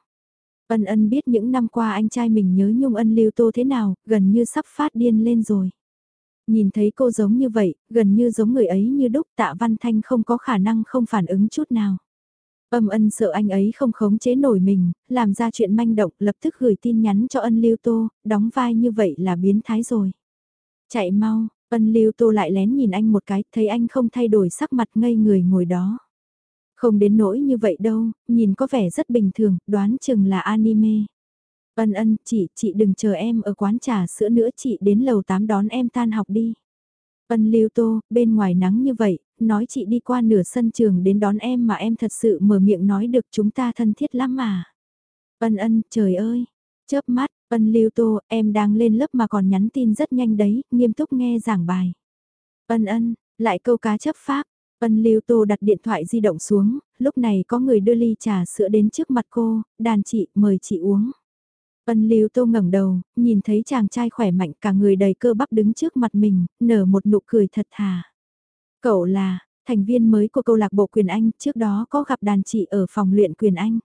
[SPEAKER 1] Ân ân biết những năm qua anh trai mình nhớ nhung ân lưu tô thế nào, gần như sắp phát điên lên rồi. Nhìn thấy cô giống như vậy, gần như giống người ấy như đúc tạ văn thanh không có khả năng không phản ứng chút nào. Âm ân sợ anh ấy không khống chế nổi mình, làm ra chuyện manh động lập tức gửi tin nhắn cho ân lưu tô, đóng vai như vậy là biến thái rồi. Chạy mau, ân lưu tô lại lén nhìn anh một cái, thấy anh không thay đổi sắc mặt ngây người ngồi đó. Không đến nỗi như vậy đâu, nhìn có vẻ rất bình thường, đoán chừng là anime. Ân ân, chị, chị đừng chờ em ở quán trà sữa nữa, chị đến lầu 8 đón em tan học đi. Ân lưu tô, bên ngoài nắng như vậy, nói chị đi qua nửa sân trường đến đón em mà em thật sự mở miệng nói được chúng ta thân thiết lắm mà. Ân ân, trời ơi, chớp mắt, ân lưu tô, em đang lên lớp mà còn nhắn tin rất nhanh đấy, nghiêm túc nghe giảng bài. Ân ân, lại câu cá chấp pháp, ân lưu tô đặt điện thoại di động xuống, lúc này có người đưa ly trà sữa đến trước mặt cô, đàn chị, mời chị uống. Ân Lưu Tô ngẩng đầu, nhìn thấy chàng trai khỏe mạnh cả người đầy cơ bắp đứng trước mặt mình, nở một nụ cười thật thà. Cậu là, thành viên mới của câu lạc bộ quyền Anh, trước đó có gặp đàn chị ở phòng luyện quyền Anh.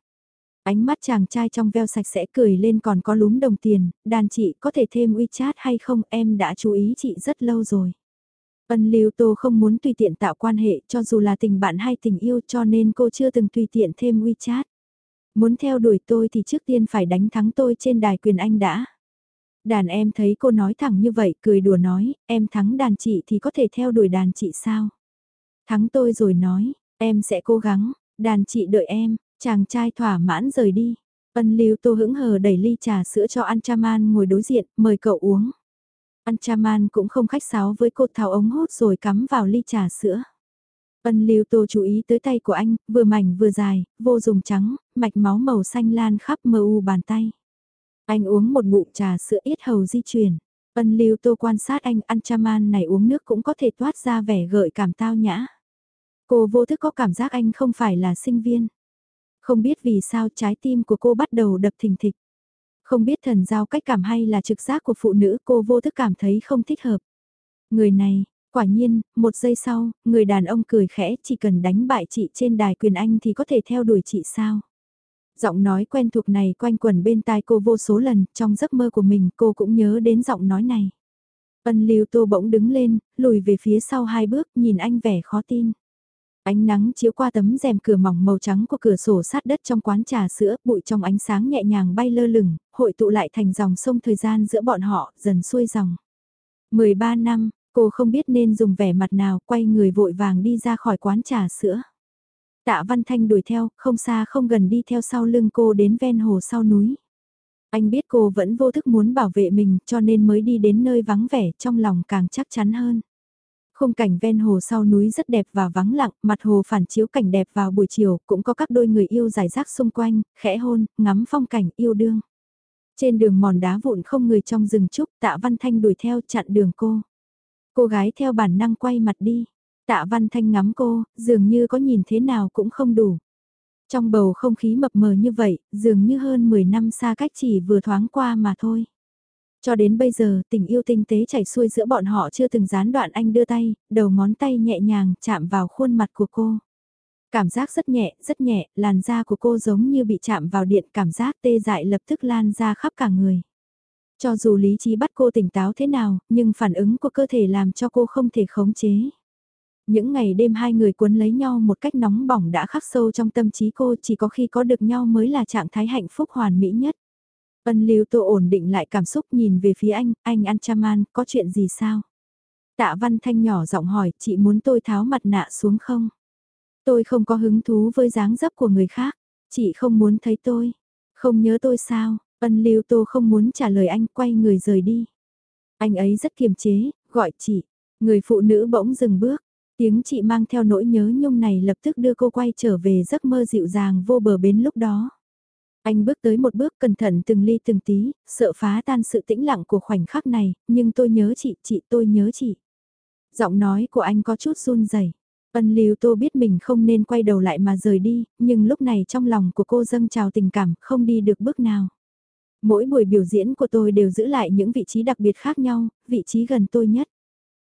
[SPEAKER 1] Ánh mắt chàng trai trong veo sạch sẽ cười lên còn có lúm đồng tiền, đàn chị có thể thêm WeChat hay không em đã chú ý chị rất lâu rồi. Ân Lưu Tô không muốn tùy tiện tạo quan hệ cho dù là tình bạn hay tình yêu cho nên cô chưa từng tùy tiện thêm WeChat. Muốn theo đuổi tôi thì trước tiên phải đánh thắng tôi trên đài quyền anh đã. Đàn em thấy cô nói thẳng như vậy, cười đùa nói, em thắng đàn chị thì có thể theo đuổi đàn chị sao? Thắng tôi rồi nói, em sẽ cố gắng, đàn chị đợi em, chàng trai thỏa mãn rời đi. Ân lưu tô hững hờ đẩy ly trà sữa cho Anchaman ngồi đối diện, mời cậu uống. Anchaman cũng không khách sáo với cô tháo ống hút rồi cắm vào ly trà sữa. Ân lưu tô chú ý tới tay của anh, vừa mảnh vừa dài, vô dùng trắng, mạch máu màu xanh lan khắp mờ u bàn tay. Anh uống một ngụm trà sữa ít hầu di chuyển. Ân lưu tô quan sát anh An chaman này uống nước cũng có thể toát ra vẻ gợi cảm tao nhã. Cô vô thức có cảm giác anh không phải là sinh viên. Không biết vì sao trái tim của cô bắt đầu đập thình thịch. Không biết thần giao cách cảm hay là trực giác của phụ nữ cô vô thức cảm thấy không thích hợp. Người này, Quả nhiên, một giây sau, người đàn ông cười khẽ chỉ cần đánh bại chị trên đài quyền anh thì có thể theo đuổi chị sao. Giọng nói quen thuộc này quanh quẩn bên tai cô vô số lần, trong giấc mơ của mình cô cũng nhớ đến giọng nói này. Ân Lưu Tô bỗng đứng lên, lùi về phía sau hai bước, nhìn anh vẻ khó tin. Ánh nắng chiếu qua tấm rèm cửa mỏng màu trắng của cửa sổ sát đất trong quán trà sữa, bụi trong ánh sáng nhẹ nhàng bay lơ lửng, hội tụ lại thành dòng sông thời gian giữa bọn họ, dần xuôi dòng. 13 năm, Cô không biết nên dùng vẻ mặt nào, quay người vội vàng đi ra khỏi quán trà sữa. Tạ Văn Thanh đuổi theo, không xa không gần đi theo sau lưng cô đến ven hồ sau núi. Anh biết cô vẫn vô thức muốn bảo vệ mình cho nên mới đi đến nơi vắng vẻ trong lòng càng chắc chắn hơn. Khung cảnh ven hồ sau núi rất đẹp và vắng lặng, mặt hồ phản chiếu cảnh đẹp vào buổi chiều, cũng có các đôi người yêu giải rác xung quanh, khẽ hôn, ngắm phong cảnh yêu đương. Trên đường mòn đá vụn không người trong rừng trúc, tạ văn thanh đuổi theo chặn đường cô. Cô gái theo bản năng quay mặt đi. Tạ Văn Thanh ngắm cô, dường như có nhìn thế nào cũng không đủ. Trong bầu không khí mập mờ như vậy, dường như hơn 10 năm xa cách chỉ vừa thoáng qua mà thôi. Cho đến bây giờ, tình yêu tinh tế chảy xuôi giữa bọn họ chưa từng gián đoạn anh đưa tay, đầu ngón tay nhẹ nhàng chạm vào khuôn mặt của cô. Cảm giác rất nhẹ, rất nhẹ, làn da của cô giống như bị chạm vào điện, cảm giác tê dại lập tức lan ra khắp cả người. Cho dù lý trí bắt cô tỉnh táo thế nào, nhưng phản ứng của cơ thể làm cho cô không thể khống chế. Những ngày đêm hai người cuốn lấy nhau một cách nóng bỏng đã khắc sâu trong tâm trí cô chỉ có khi có được nhau mới là trạng thái hạnh phúc hoàn mỹ nhất. Ân lưu tô ổn định lại cảm xúc nhìn về phía anh, anh Anchaman, có chuyện gì sao? Tạ Văn Thanh nhỏ giọng hỏi, chị muốn tôi tháo mặt nạ xuống không? Tôi không có hứng thú với dáng dấp của người khác, chị không muốn thấy tôi, không nhớ tôi sao? Ân lưu tô không muốn trả lời anh, quay người rời đi. Anh ấy rất kiềm chế, gọi chị, người phụ nữ bỗng dừng bước, tiếng chị mang theo nỗi nhớ nhung này lập tức đưa cô quay trở về giấc mơ dịu dàng vô bờ bến lúc đó. Anh bước tới một bước cẩn thận từng ly từng tí, sợ phá tan sự tĩnh lặng của khoảnh khắc này, nhưng tôi nhớ chị, chị tôi nhớ chị. Giọng nói của anh có chút run rẩy. Ân Lưu Tô biết mình không nên quay đầu lại mà rời đi, nhưng lúc này trong lòng của cô dâng trào tình cảm, không đi được bước nào. Mỗi buổi biểu diễn của tôi đều giữ lại những vị trí đặc biệt khác nhau, vị trí gần tôi nhất.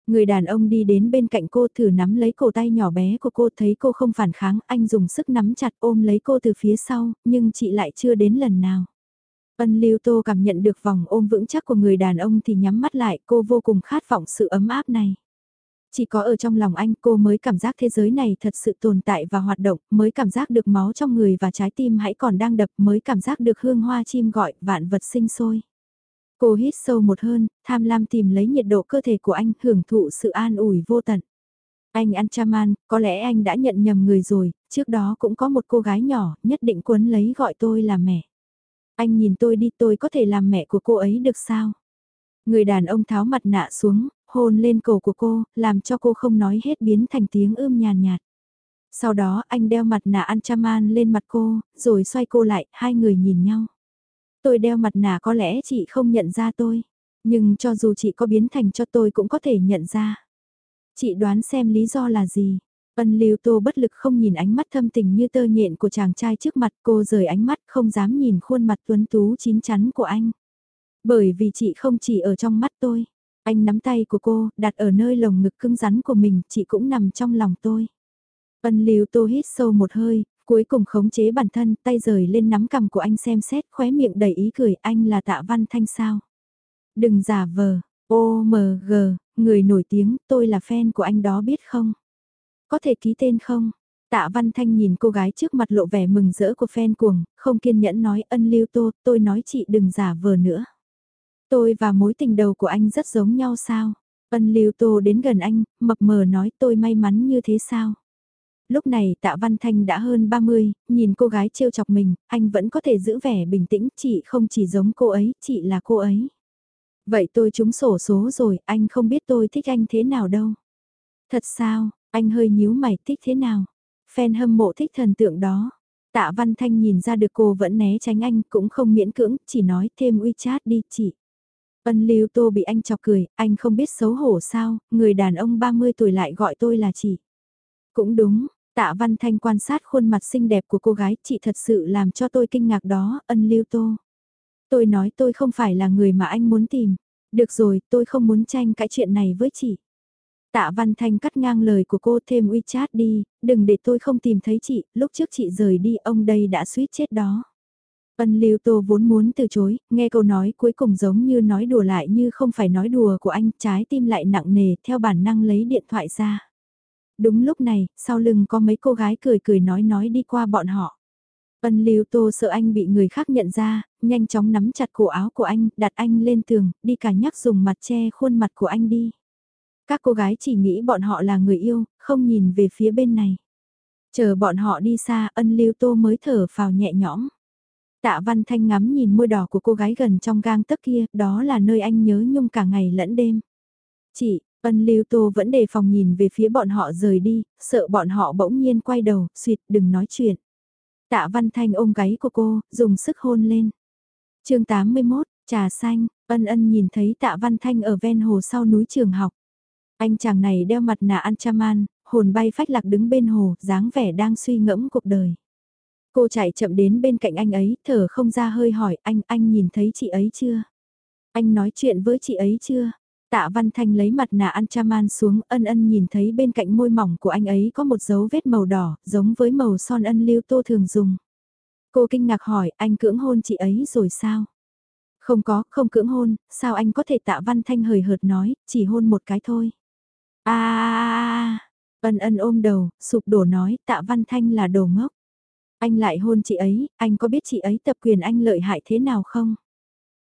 [SPEAKER 1] Người đàn ông đi đến bên cạnh cô thử nắm lấy cổ tay nhỏ bé của cô thấy cô không phản kháng, anh dùng sức nắm chặt ôm lấy cô từ phía sau, nhưng chị lại chưa đến lần nào. Ân Lưu Tô cảm nhận được vòng ôm vững chắc của người đàn ông thì nhắm mắt lại, cô vô cùng khát vọng sự ấm áp này. Chỉ có ở trong lòng anh cô mới cảm giác thế giới này thật sự tồn tại và hoạt động, mới cảm giác được máu trong người và trái tim hãy còn đang đập, mới cảm giác được hương hoa chim gọi, vạn vật sinh sôi. Cô hít sâu một hơn, tham lam tìm lấy nhiệt độ cơ thể của anh, hưởng thụ sự an ủi vô tận. Anh Anchaman, có lẽ anh đã nhận nhầm người rồi, trước đó cũng có một cô gái nhỏ, nhất định quấn lấy gọi tôi là mẹ. Anh nhìn tôi đi tôi có thể làm mẹ của cô ấy được sao? Người đàn ông tháo mặt nạ xuống, hôn lên cổ của cô, làm cho cô không nói hết biến thành tiếng ưm nhàn nhạt. Sau đó anh đeo mặt nạ Anchaman lên mặt cô, rồi xoay cô lại, hai người nhìn nhau. Tôi đeo mặt nạ có lẽ chị không nhận ra tôi, nhưng cho dù chị có biến thành cho tôi cũng có thể nhận ra. Chị đoán xem lý do là gì? Ân Lưu Tô bất lực không nhìn ánh mắt thâm tình như tơ nhện của chàng trai trước mặt cô rời ánh mắt không dám nhìn khuôn mặt tuấn tú chín chắn của anh. Bởi vì chị không chỉ ở trong mắt tôi. Anh nắm tay của cô, đặt ở nơi lồng ngực cứng rắn của mình, chị cũng nằm trong lòng tôi. Ân Lưu Tô hít sâu một hơi, cuối cùng khống chế bản thân, tay rời lên nắm cầm của anh xem xét, khóe miệng đầy ý cười, anh là Tạ Văn Thanh sao? Đừng giả vờ, OMG, người nổi tiếng, tôi là fan của anh đó biết không? Có thể ký tên không? Tạ Văn Thanh nhìn cô gái trước mặt lộ vẻ mừng rỡ của fan cuồng, không kiên nhẫn nói ân lưu tô, tôi nói chị đừng giả vờ nữa. Tôi và mối tình đầu của anh rất giống nhau sao? Ân lưu tô đến gần anh, mập mờ nói tôi may mắn như thế sao? Lúc này tạ Văn Thanh đã hơn 30, nhìn cô gái trêu chọc mình, anh vẫn có thể giữ vẻ bình tĩnh, chị không chỉ giống cô ấy, chị là cô ấy. Vậy tôi trúng sổ số rồi, anh không biết tôi thích anh thế nào đâu. Thật sao, anh hơi nhíu mày thích thế nào? Fan hâm mộ thích thần tượng đó. Tạ Văn Thanh nhìn ra được cô vẫn né tránh anh, cũng không miễn cưỡng, chỉ nói thêm WeChat đi chị. Ân Lưu Tô bị anh chọc cười, anh không biết xấu hổ sao, người đàn ông 30 tuổi lại gọi tôi là chị. Cũng đúng, tạ Văn Thanh quan sát khuôn mặt xinh đẹp của cô gái, chị thật sự làm cho tôi kinh ngạc đó, ân Lưu Tô. Tôi nói tôi không phải là người mà anh muốn tìm. Được rồi, tôi không muốn tranh cãi chuyện này với chị. Tạ Văn Thanh cắt ngang lời của cô thêm WeChat đi, đừng để tôi không tìm thấy chị, lúc trước chị rời đi ông đây đã suýt chết đó. Ân Lưu Tô vốn muốn từ chối, nghe câu nói cuối cùng giống như nói đùa lại như không phải nói đùa của anh, trái tim lại nặng nề, theo bản năng lấy điện thoại ra. Đúng lúc này, sau lưng có mấy cô gái cười cười nói nói đi qua bọn họ. Ân Lưu Tô sợ anh bị người khác nhận ra, nhanh chóng nắm chặt cổ áo của anh, đặt anh lên tường, đi cả nhắc dùng mặt che khuôn mặt của anh đi. Các cô gái chỉ nghĩ bọn họ là người yêu, không nhìn về phía bên này. Chờ bọn họ đi xa, ân Lưu Tô mới thở phào nhẹ nhõm. Tạ Văn Thanh ngắm nhìn môi đỏ của cô gái gần trong gang tấc kia, đó là nơi anh nhớ nhung cả ngày lẫn đêm. Chị, ân lưu tô vẫn đề phòng nhìn về phía bọn họ rời đi, sợ bọn họ bỗng nhiên quay đầu, suyệt đừng nói chuyện. Tạ Văn Thanh ôm gáy của cô, dùng sức hôn lên. chương 81, trà xanh, ân ân nhìn thấy tạ Văn Thanh ở ven hồ sau núi trường học. Anh chàng này đeo mặt nạ Anchaman, hồn bay phách lạc đứng bên hồ, dáng vẻ đang suy ngẫm cuộc đời. Cô chạy chậm đến bên cạnh anh ấy, thở không ra hơi hỏi anh, anh nhìn thấy chị ấy chưa? Anh nói chuyện với chị ấy chưa? Tạ Văn Thanh lấy mặt nạ Anchaman xuống ân ân nhìn thấy bên cạnh môi mỏng của anh ấy có một dấu vết màu đỏ, giống với màu son ân lưu tô thường dùng. Cô kinh ngạc hỏi, anh cưỡng hôn chị ấy rồi sao? Không có, không cưỡng hôn, sao anh có thể tạ Văn Thanh hời hợt nói, chỉ hôn một cái thôi. À, ân ân ôm đầu, sụp đổ nói, tạ Văn Thanh là đồ ngốc. Anh lại hôn chị ấy, anh có biết chị ấy tập quyền anh lợi hại thế nào không?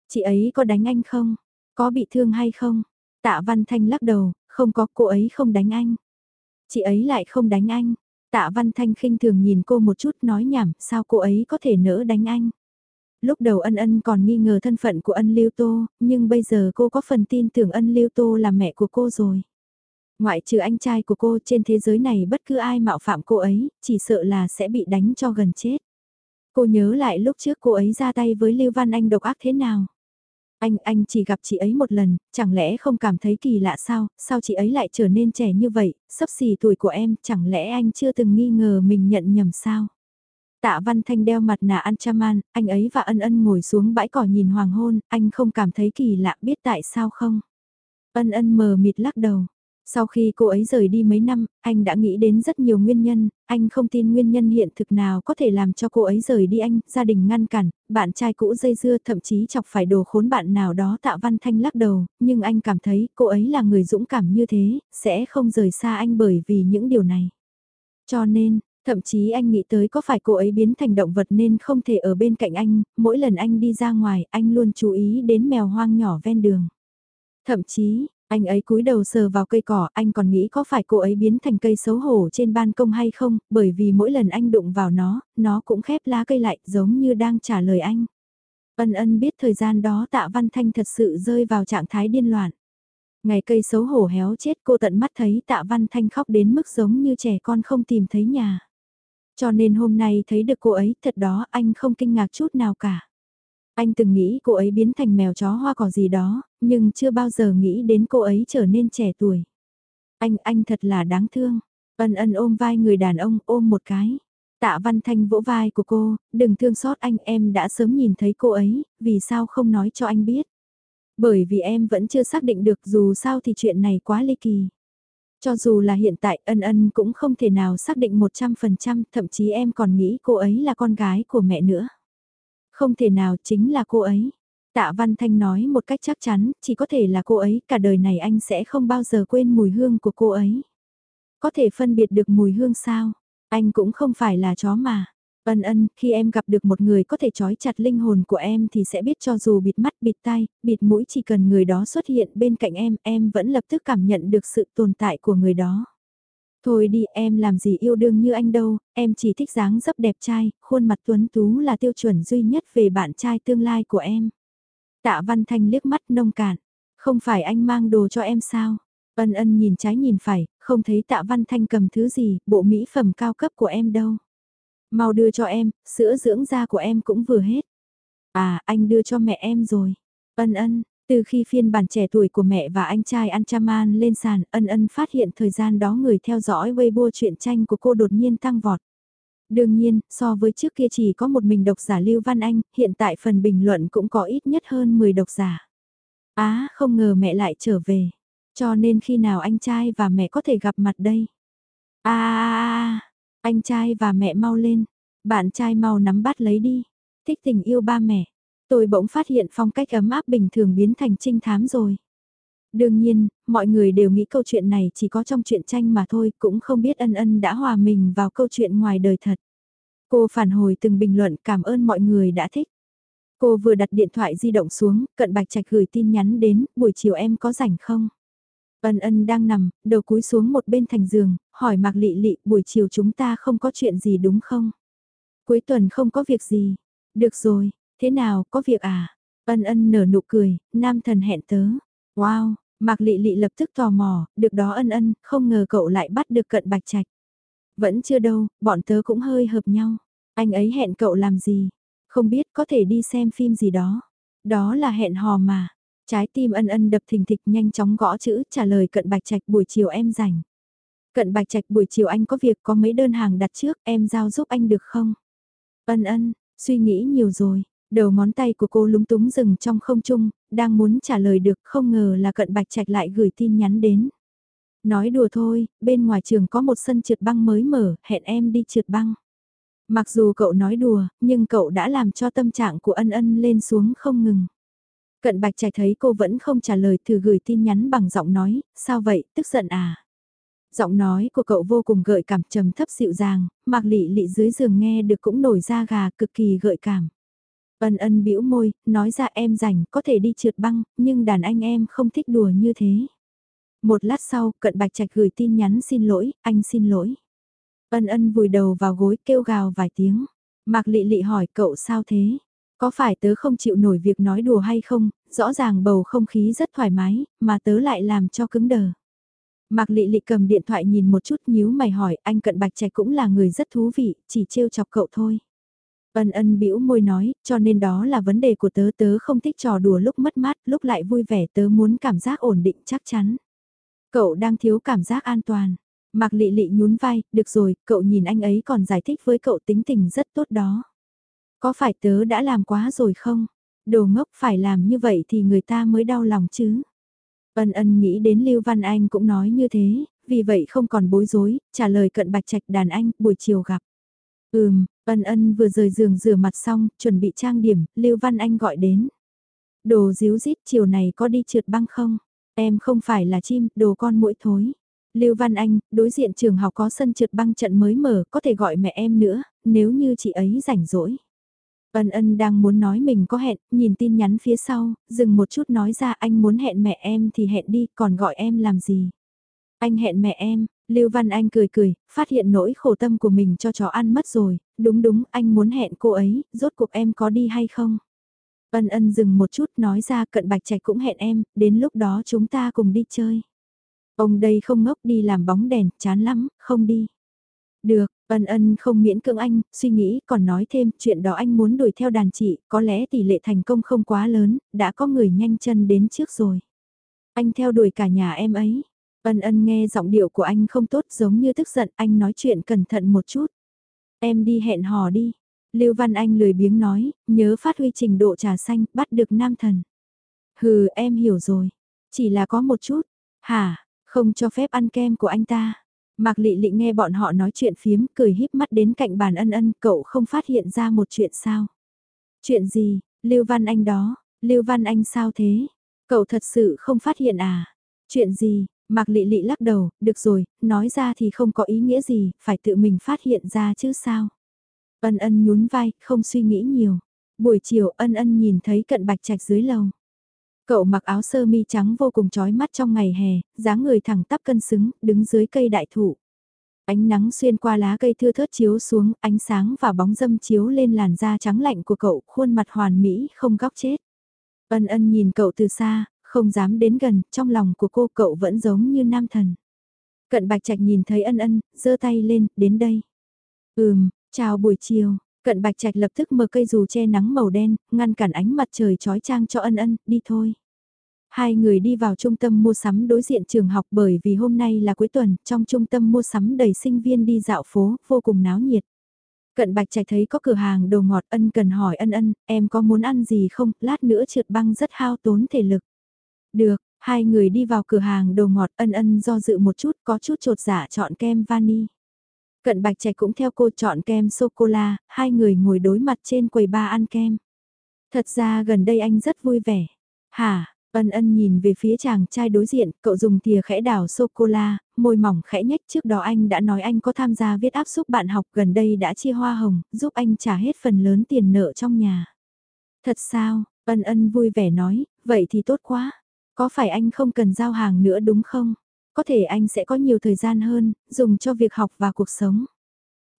[SPEAKER 1] Chị ấy có đánh anh không? Có bị thương hay không? Tạ Văn Thanh lắc đầu, không có cô ấy không đánh anh. Chị ấy lại không đánh anh. Tạ Văn Thanh khinh thường nhìn cô một chút nói nhảm, sao cô ấy có thể nỡ đánh anh. Lúc đầu ân ân còn nghi ngờ thân phận của ân Lưu Tô, nhưng bây giờ cô có phần tin tưởng ân Lưu Tô là mẹ của cô rồi. Ngoại trừ anh trai của cô trên thế giới này bất cứ ai mạo phạm cô ấy, chỉ sợ là sẽ bị đánh cho gần chết. Cô nhớ lại lúc trước cô ấy ra tay với Lưu Văn Anh độc ác thế nào. Anh, anh chỉ gặp chị ấy một lần, chẳng lẽ không cảm thấy kỳ lạ sao, sao chị ấy lại trở nên trẻ như vậy, sắp xì tuổi của em, chẳng lẽ anh chưa từng nghi ngờ mình nhận nhầm sao? Tạ Văn Thanh đeo mặt nạ Anchaman, anh ấy và ân ân ngồi xuống bãi cỏ nhìn hoàng hôn, anh không cảm thấy kỳ lạ biết tại sao không? Ân ân mờ mịt lắc đầu, sau khi cô ấy rời đi mấy năm, anh đã nghĩ đến rất nhiều nguyên nhân, anh không tin nguyên nhân hiện thực nào có thể làm cho cô ấy rời đi anh, gia đình ngăn cản, bạn trai cũ dây dưa thậm chí chọc phải đồ khốn bạn nào đó tạ văn thanh lắc đầu, nhưng anh cảm thấy cô ấy là người dũng cảm như thế, sẽ không rời xa anh bởi vì những điều này. Cho nên, Thậm chí anh nghĩ tới có phải cô ấy biến thành động vật nên không thể ở bên cạnh anh, mỗi lần anh đi ra ngoài anh luôn chú ý đến mèo hoang nhỏ ven đường. Thậm chí, anh ấy cúi đầu sờ vào cây cỏ, anh còn nghĩ có phải cô ấy biến thành cây xấu hổ trên ban công hay không, bởi vì mỗi lần anh đụng vào nó, nó cũng khép lá cây lại giống như đang trả lời anh. Ân ân biết thời gian đó tạ văn thanh thật sự rơi vào trạng thái điên loạn. Ngày cây xấu hổ héo chết cô tận mắt thấy tạ văn thanh khóc đến mức giống như trẻ con không tìm thấy nhà. Cho nên hôm nay thấy được cô ấy thật đó anh không kinh ngạc chút nào cả. Anh từng nghĩ cô ấy biến thành mèo chó hoa cỏ gì đó, nhưng chưa bao giờ nghĩ đến cô ấy trở nên trẻ tuổi. Anh, anh thật là đáng thương. Ân ân ôm vai người đàn ông ôm một cái. Tạ Văn Thanh vỗ vai của cô, đừng thương xót anh em đã sớm nhìn thấy cô ấy, vì sao không nói cho anh biết. Bởi vì em vẫn chưa xác định được dù sao thì chuyện này quá ly kỳ. Cho dù là hiện tại ân ân cũng không thể nào xác định 100%, thậm chí em còn nghĩ cô ấy là con gái của mẹ nữa. Không thể nào chính là cô ấy. Tạ Văn Thanh nói một cách chắc chắn, chỉ có thể là cô ấy, cả đời này anh sẽ không bao giờ quên mùi hương của cô ấy. Có thể phân biệt được mùi hương sao? Anh cũng không phải là chó mà. Ân ân, khi em gặp được một người có thể trói chặt linh hồn của em thì sẽ biết cho dù bịt mắt, bịt tai, bịt mũi chỉ cần người đó xuất hiện bên cạnh em, em vẫn lập tức cảm nhận được sự tồn tại của người đó. Thôi đi em làm gì yêu đương như anh đâu, em chỉ thích dáng dấp đẹp trai, khuôn mặt tuấn tú là tiêu chuẩn duy nhất về bạn trai tương lai của em. Tạ Văn Thanh liếc mắt nông cạn, không phải anh mang đồ cho em sao? Ân ân nhìn trái nhìn phải, không thấy tạ Văn Thanh cầm thứ gì, bộ mỹ phẩm cao cấp của em đâu. Mau đưa cho em, sữa dưỡng da của em cũng vừa hết. À, anh đưa cho mẹ em rồi. Ân ân, từ khi phiên bản trẻ tuổi của mẹ và anh trai Anchaman lên sàn, ân ân phát hiện thời gian đó người theo dõi Weibo truyện tranh của cô đột nhiên tăng vọt. Đương nhiên, so với trước kia chỉ có một mình độc giả Lưu Văn Anh, hiện tại phần bình luận cũng có ít nhất hơn 10 độc giả. Á, không ngờ mẹ lại trở về. Cho nên khi nào anh trai và mẹ có thể gặp mặt đây? À, anh trai và mẹ mau lên. Bạn trai mau nắm bắt lấy đi. Thích tình yêu ba mẹ. Tôi bỗng phát hiện phong cách ấm áp bình thường biến thành trinh thám rồi. Đương nhiên, mọi người đều nghĩ câu chuyện này chỉ có trong truyện tranh mà thôi, cũng không biết ân ân đã hòa mình vào câu chuyện ngoài đời thật. Cô phản hồi từng bình luận cảm ơn mọi người đã thích. Cô vừa đặt điện thoại di động xuống, cận bạch trạch gửi tin nhắn đến, buổi chiều em có rảnh không? Ân ân đang nằm, đầu cúi xuống một bên thành giường, hỏi Mạc Lị Lị, buổi chiều chúng ta không có chuyện gì đúng không? Cuối tuần không có việc gì. Được rồi, thế nào, có việc à? Ân ân nở nụ cười, nam thần hẹn tớ. Wow, Mạc Lị Lị lập tức tò mò, được đó ân ân, không ngờ cậu lại bắt được cận bạch trạch. Vẫn chưa đâu, bọn tớ cũng hơi hợp nhau. Anh ấy hẹn cậu làm gì? Không biết có thể đi xem phim gì đó. Đó là hẹn hò mà. Trái tim ân ân đập thình thịch nhanh chóng gõ chữ trả lời cận bạch trạch buổi chiều em rảnh. Cận bạch trạch buổi chiều anh có việc có mấy đơn hàng đặt trước em giao giúp anh được không? Ân ân, suy nghĩ nhiều rồi, đầu ngón tay của cô lúng túng dừng trong không trung, đang muốn trả lời được không ngờ là cận bạch trạch lại gửi tin nhắn đến. Nói đùa thôi, bên ngoài trường có một sân trượt băng mới mở, hẹn em đi trượt băng. Mặc dù cậu nói đùa, nhưng cậu đã làm cho tâm trạng của ân ân lên xuống không ngừng. Cận bạch trạch thấy cô vẫn không trả lời thử gửi tin nhắn bằng giọng nói, sao vậy, tức giận à? Giọng nói của cậu vô cùng gợi cảm trầm thấp dịu dàng, mạc lị lị dưới giường nghe được cũng nổi da gà cực kỳ gợi cảm. Ân ân bĩu môi, nói ra em rảnh có thể đi trượt băng, nhưng đàn anh em không thích đùa như thế. Một lát sau, cận bạch trạch gửi tin nhắn xin lỗi, anh xin lỗi. Ân ân vùi đầu vào gối kêu gào vài tiếng. Mạc lị lị hỏi cậu sao thế? Có phải tớ không chịu nổi việc nói đùa hay không? Rõ ràng bầu không khí rất thoải mái, mà tớ lại làm cho cứng đờ. Mạc lị lị cầm điện thoại nhìn một chút nhíu mày hỏi anh cận bạch trạch cũng là người rất thú vị, chỉ trêu chọc cậu thôi. Ân ân bĩu môi nói, cho nên đó là vấn đề của tớ tớ không thích trò đùa lúc mất mát, lúc lại vui vẻ tớ muốn cảm giác ổn định chắc chắn. Cậu đang thiếu cảm giác an toàn. Mạc lị lị nhún vai, được rồi, cậu nhìn anh ấy còn giải thích với cậu tính tình rất tốt đó. Có phải tớ đã làm quá rồi không? Đồ ngốc phải làm như vậy thì người ta mới đau lòng chứ. Ân ân nghĩ đến Lưu Văn Anh cũng nói như thế, vì vậy không còn bối rối, trả lời cận bạch trạch đàn anh, buổi chiều gặp. Ừm, ân ân vừa rời giường rửa mặt xong, chuẩn bị trang điểm, Lưu Văn Anh gọi đến. Đồ díu dít chiều này có đi trượt băng không? Em không phải là chim, đồ con mũi thối. Lưu Văn Anh, đối diện trường học có sân trượt băng trận mới mở, có thể gọi mẹ em nữa, nếu như chị ấy rảnh rỗi. Ân ân đang muốn nói mình có hẹn, nhìn tin nhắn phía sau, dừng một chút nói ra anh muốn hẹn mẹ em thì hẹn đi, còn gọi em làm gì. Anh hẹn mẹ em, Lưu Văn Anh cười cười, phát hiện nỗi khổ tâm của mình cho chó ăn mất rồi, đúng đúng, anh muốn hẹn cô ấy, rốt cuộc em có đi hay không? Ân ân dừng một chút nói ra cận bạch trạch cũng hẹn em, đến lúc đó chúng ta cùng đi chơi. Ông đây không ngốc đi làm bóng đèn, chán lắm, không đi. Được, ân ân không miễn cưỡng anh, suy nghĩ còn nói thêm chuyện đó anh muốn đuổi theo đàn chị, có lẽ tỷ lệ thành công không quá lớn, đã có người nhanh chân đến trước rồi. Anh theo đuổi cả nhà em ấy. Ân ân nghe giọng điệu của anh không tốt giống như tức giận anh nói chuyện cẩn thận một chút. Em đi hẹn hò đi. Lưu Văn Anh lười biếng nói, nhớ phát huy trình độ trà xanh, bắt được nam thần. Hừ em hiểu rồi. Chỉ là có một chút. Hả, không cho phép ăn kem của anh ta. Mạc Lị Lị nghe bọn họ nói chuyện phiếm, cười híp mắt đến cạnh bàn ân ân, cậu không phát hiện ra một chuyện sao? Chuyện gì, Lưu Văn Anh đó, Lưu Văn Anh sao thế? Cậu thật sự không phát hiện à? Chuyện gì, Mạc Lị Lị lắc đầu, được rồi, nói ra thì không có ý nghĩa gì, phải tự mình phát hiện ra chứ sao? Ân ân nhún vai, không suy nghĩ nhiều. Buổi chiều ân ân nhìn thấy cận bạch trạch dưới lầu. Cậu mặc áo sơ mi trắng vô cùng chói mắt trong ngày hè, dáng người thẳng tắp cân xứng, đứng dưới cây đại thụ. Ánh nắng xuyên qua lá cây thưa thớt chiếu xuống, ánh sáng và bóng dâm chiếu lên làn da trắng lạnh của cậu, khuôn mặt hoàn mỹ, không góc chết. Ân ân nhìn cậu từ xa, không dám đến gần, trong lòng của cô cậu vẫn giống như nam thần. Cận bạch trạch nhìn thấy ân ân, giơ tay lên, đến đây. Ừm, chào buổi chiều, Cận Bạch Trạch lập tức mở cây dù che nắng màu đen, ngăn cản ánh mặt trời chói chang cho ân ân, đi thôi. Hai người đi vào trung tâm mua sắm đối diện trường học bởi vì hôm nay là cuối tuần, trong trung tâm mua sắm đầy sinh viên đi dạo phố, vô cùng náo nhiệt. Cận Bạch Trạch thấy có cửa hàng đồ ngọt ân cần hỏi ân ân, em có muốn ăn gì không, lát nữa trượt băng rất hao tốn thể lực. Được, hai người đi vào cửa hàng đồ ngọt ân ân do dự một chút có chút trột giả dạ chọn kem vani. Cận Bạch Trạch cũng theo cô chọn kem sô-cô-la, hai người ngồi đối mặt trên quầy ba ăn kem. Thật ra gần đây anh rất vui vẻ. Hả, ân ân nhìn về phía chàng trai đối diện, cậu dùng thìa khẽ đảo sô-cô-la, môi mỏng khẽ nhếch trước đó anh đã nói anh có tham gia viết áp giúp bạn học gần đây đã chia hoa hồng, giúp anh trả hết phần lớn tiền nợ trong nhà. Thật sao, ân ân vui vẻ nói, vậy thì tốt quá. Có phải anh không cần giao hàng nữa đúng không? Có thể anh sẽ có nhiều thời gian hơn, dùng cho việc học và cuộc sống.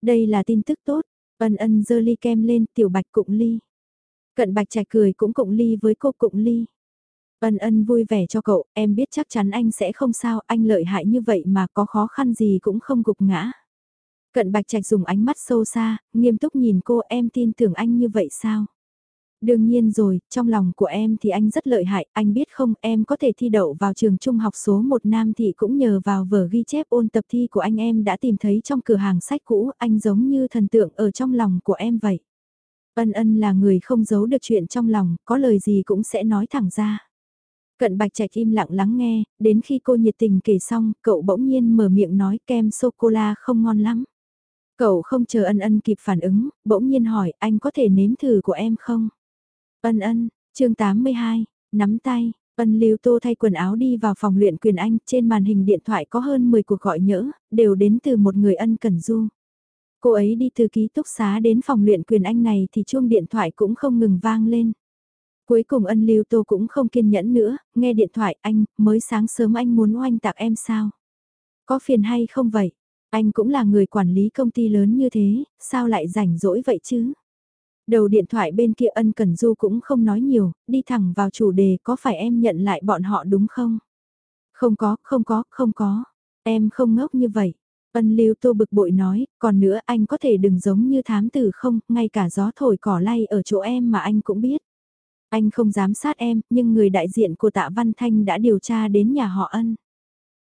[SPEAKER 1] Đây là tin tức tốt, ân ân dơ ly kem lên tiểu bạch cụng ly. Cận bạch trạch cười cũng cụng ly với cô cụng ly. Ân ân vui vẻ cho cậu, em biết chắc chắn anh sẽ không sao, anh lợi hại như vậy mà có khó khăn gì cũng không gục ngã. Cận bạch trạch dùng ánh mắt sâu xa, nghiêm túc nhìn cô em tin tưởng anh như vậy sao? Đương nhiên rồi, trong lòng của em thì anh rất lợi hại, anh biết không, em có thể thi đậu vào trường trung học số 1 Nam thì cũng nhờ vào vở ghi chép ôn tập thi của anh em đã tìm thấy trong cửa hàng sách cũ, anh giống như thần tượng ở trong lòng của em vậy. Ân ân là người không giấu được chuyện trong lòng, có lời gì cũng sẽ nói thẳng ra. Cận bạch trạch im lặng lắng nghe, đến khi cô nhiệt tình kể xong, cậu bỗng nhiên mở miệng nói kem sô-cô-la không ngon lắm. Cậu không chờ ân ân kịp phản ứng, bỗng nhiên hỏi anh có thể nếm thử của em không? Ân ân, chương 82, nắm tay, ân lưu tô thay quần áo đi vào phòng luyện quyền anh, trên màn hình điện thoại có hơn 10 cuộc gọi nhỡ, đều đến từ một người ân cần du. Cô ấy đi từ ký túc xá đến phòng luyện quyền anh này thì chuông điện thoại cũng không ngừng vang lên. Cuối cùng ân lưu tô cũng không kiên nhẫn nữa, nghe điện thoại anh, mới sáng sớm anh muốn oanh tạc em sao? Có phiền hay không vậy? Anh cũng là người quản lý công ty lớn như thế, sao lại rảnh rỗi vậy chứ? Đầu điện thoại bên kia ân cần du cũng không nói nhiều, đi thẳng vào chủ đề có phải em nhận lại bọn họ đúng không? Không có, không có, không có. Em không ngốc như vậy. Ân lưu tô bực bội nói, còn nữa anh có thể đừng giống như thám tử không, ngay cả gió thổi cỏ lay ở chỗ em mà anh cũng biết. Anh không dám sát em, nhưng người đại diện của tạ Văn Thanh đã điều tra đến nhà họ ân.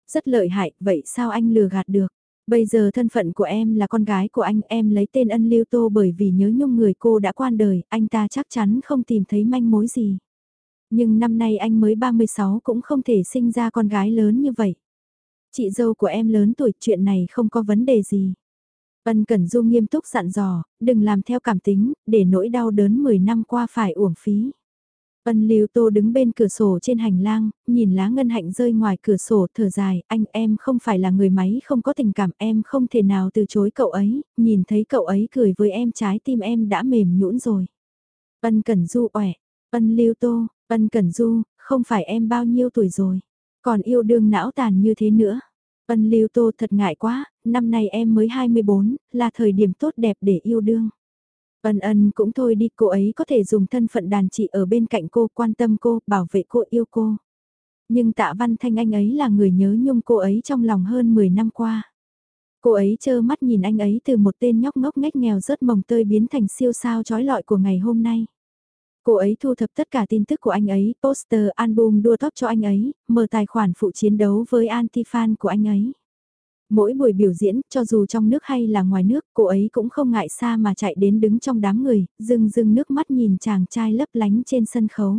[SPEAKER 1] Rất lợi hại, vậy sao anh lừa gạt được? Bây giờ thân phận của em là con gái của anh, em lấy tên ân lưu tô bởi vì nhớ nhung người cô đã quan đời, anh ta chắc chắn không tìm thấy manh mối gì. Nhưng năm nay anh mới 36 cũng không thể sinh ra con gái lớn như vậy. Chị dâu của em lớn tuổi, chuyện này không có vấn đề gì. Ân Cẩn Du nghiêm túc dặn dò, đừng làm theo cảm tính, để nỗi đau đớn 10 năm qua phải uổng phí. Ân Lưu Tô đứng bên cửa sổ trên hành lang, nhìn lá ngân hạnh rơi ngoài cửa sổ thở dài, anh em không phải là người máy không có tình cảm em không thể nào từ chối cậu ấy, nhìn thấy cậu ấy cười với em trái tim em đã mềm nhũn rồi. Ân Cẩn Du ẻ, Ân Lưu Tô, Ân Cẩn Du, không phải em bao nhiêu tuổi rồi, còn yêu đương não tàn như thế nữa. Ân Lưu Tô thật ngại quá, năm nay em mới 24, là thời điểm tốt đẹp để yêu đương. Ân ân cũng thôi đi cô ấy có thể dùng thân phận đàn chị ở bên cạnh cô quan tâm cô, bảo vệ cô yêu cô. Nhưng tạ văn thanh anh ấy là người nhớ nhung cô ấy trong lòng hơn 10 năm qua. Cô ấy chơ mắt nhìn anh ấy từ một tên nhóc ngốc nghếch nghèo rớt mồng tơi biến thành siêu sao trói lọi của ngày hôm nay. Cô ấy thu thập tất cả tin tức của anh ấy, poster, album đua top cho anh ấy, mở tài khoản phụ chiến đấu với anti-fan của anh ấy. Mỗi buổi biểu diễn, cho dù trong nước hay là ngoài nước, cô ấy cũng không ngại xa mà chạy đến đứng trong đám người, rưng rưng nước mắt nhìn chàng trai lấp lánh trên sân khấu.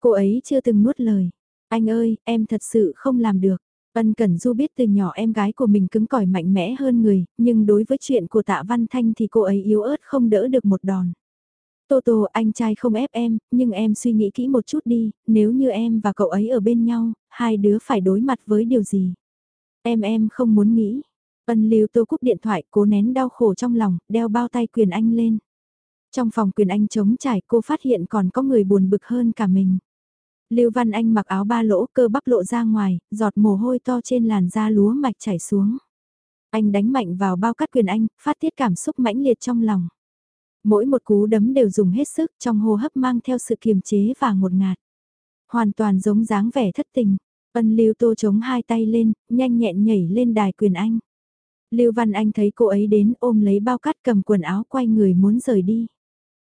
[SPEAKER 1] Cô ấy chưa từng nuốt lời. Anh ơi, em thật sự không làm được. Ân Cẩn Du biết từ nhỏ em gái của mình cứng cỏi mạnh mẽ hơn người, nhưng đối với chuyện của Tạ Văn Thanh thì cô ấy yếu ớt không đỡ được một đòn. Tô Tô anh trai không ép em, nhưng em suy nghĩ kỹ một chút đi, nếu như em và cậu ấy ở bên nhau, hai đứa phải đối mặt với điều gì? Em em không muốn nghĩ. Ân lưu tô cúp điện thoại cố nén đau khổ trong lòng, đeo bao tay quyền anh lên. Trong phòng quyền anh chống trải cô phát hiện còn có người buồn bực hơn cả mình. Lưu Văn Anh mặc áo ba lỗ cơ bắp lộ ra ngoài, giọt mồ hôi to trên làn da lúa mạch chảy xuống. Anh đánh mạnh vào bao cắt quyền anh, phát tiết cảm xúc mãnh liệt trong lòng. Mỗi một cú đấm đều dùng hết sức trong hô hấp mang theo sự kiềm chế và ngột ngạt. Hoàn toàn giống dáng vẻ thất tình, Ân Lưu Tô chống hai tay lên, nhanh nhẹn nhảy lên đài quyền anh. Lưu Văn Anh thấy cô ấy đến ôm lấy bao cát cầm quần áo quay người muốn rời đi.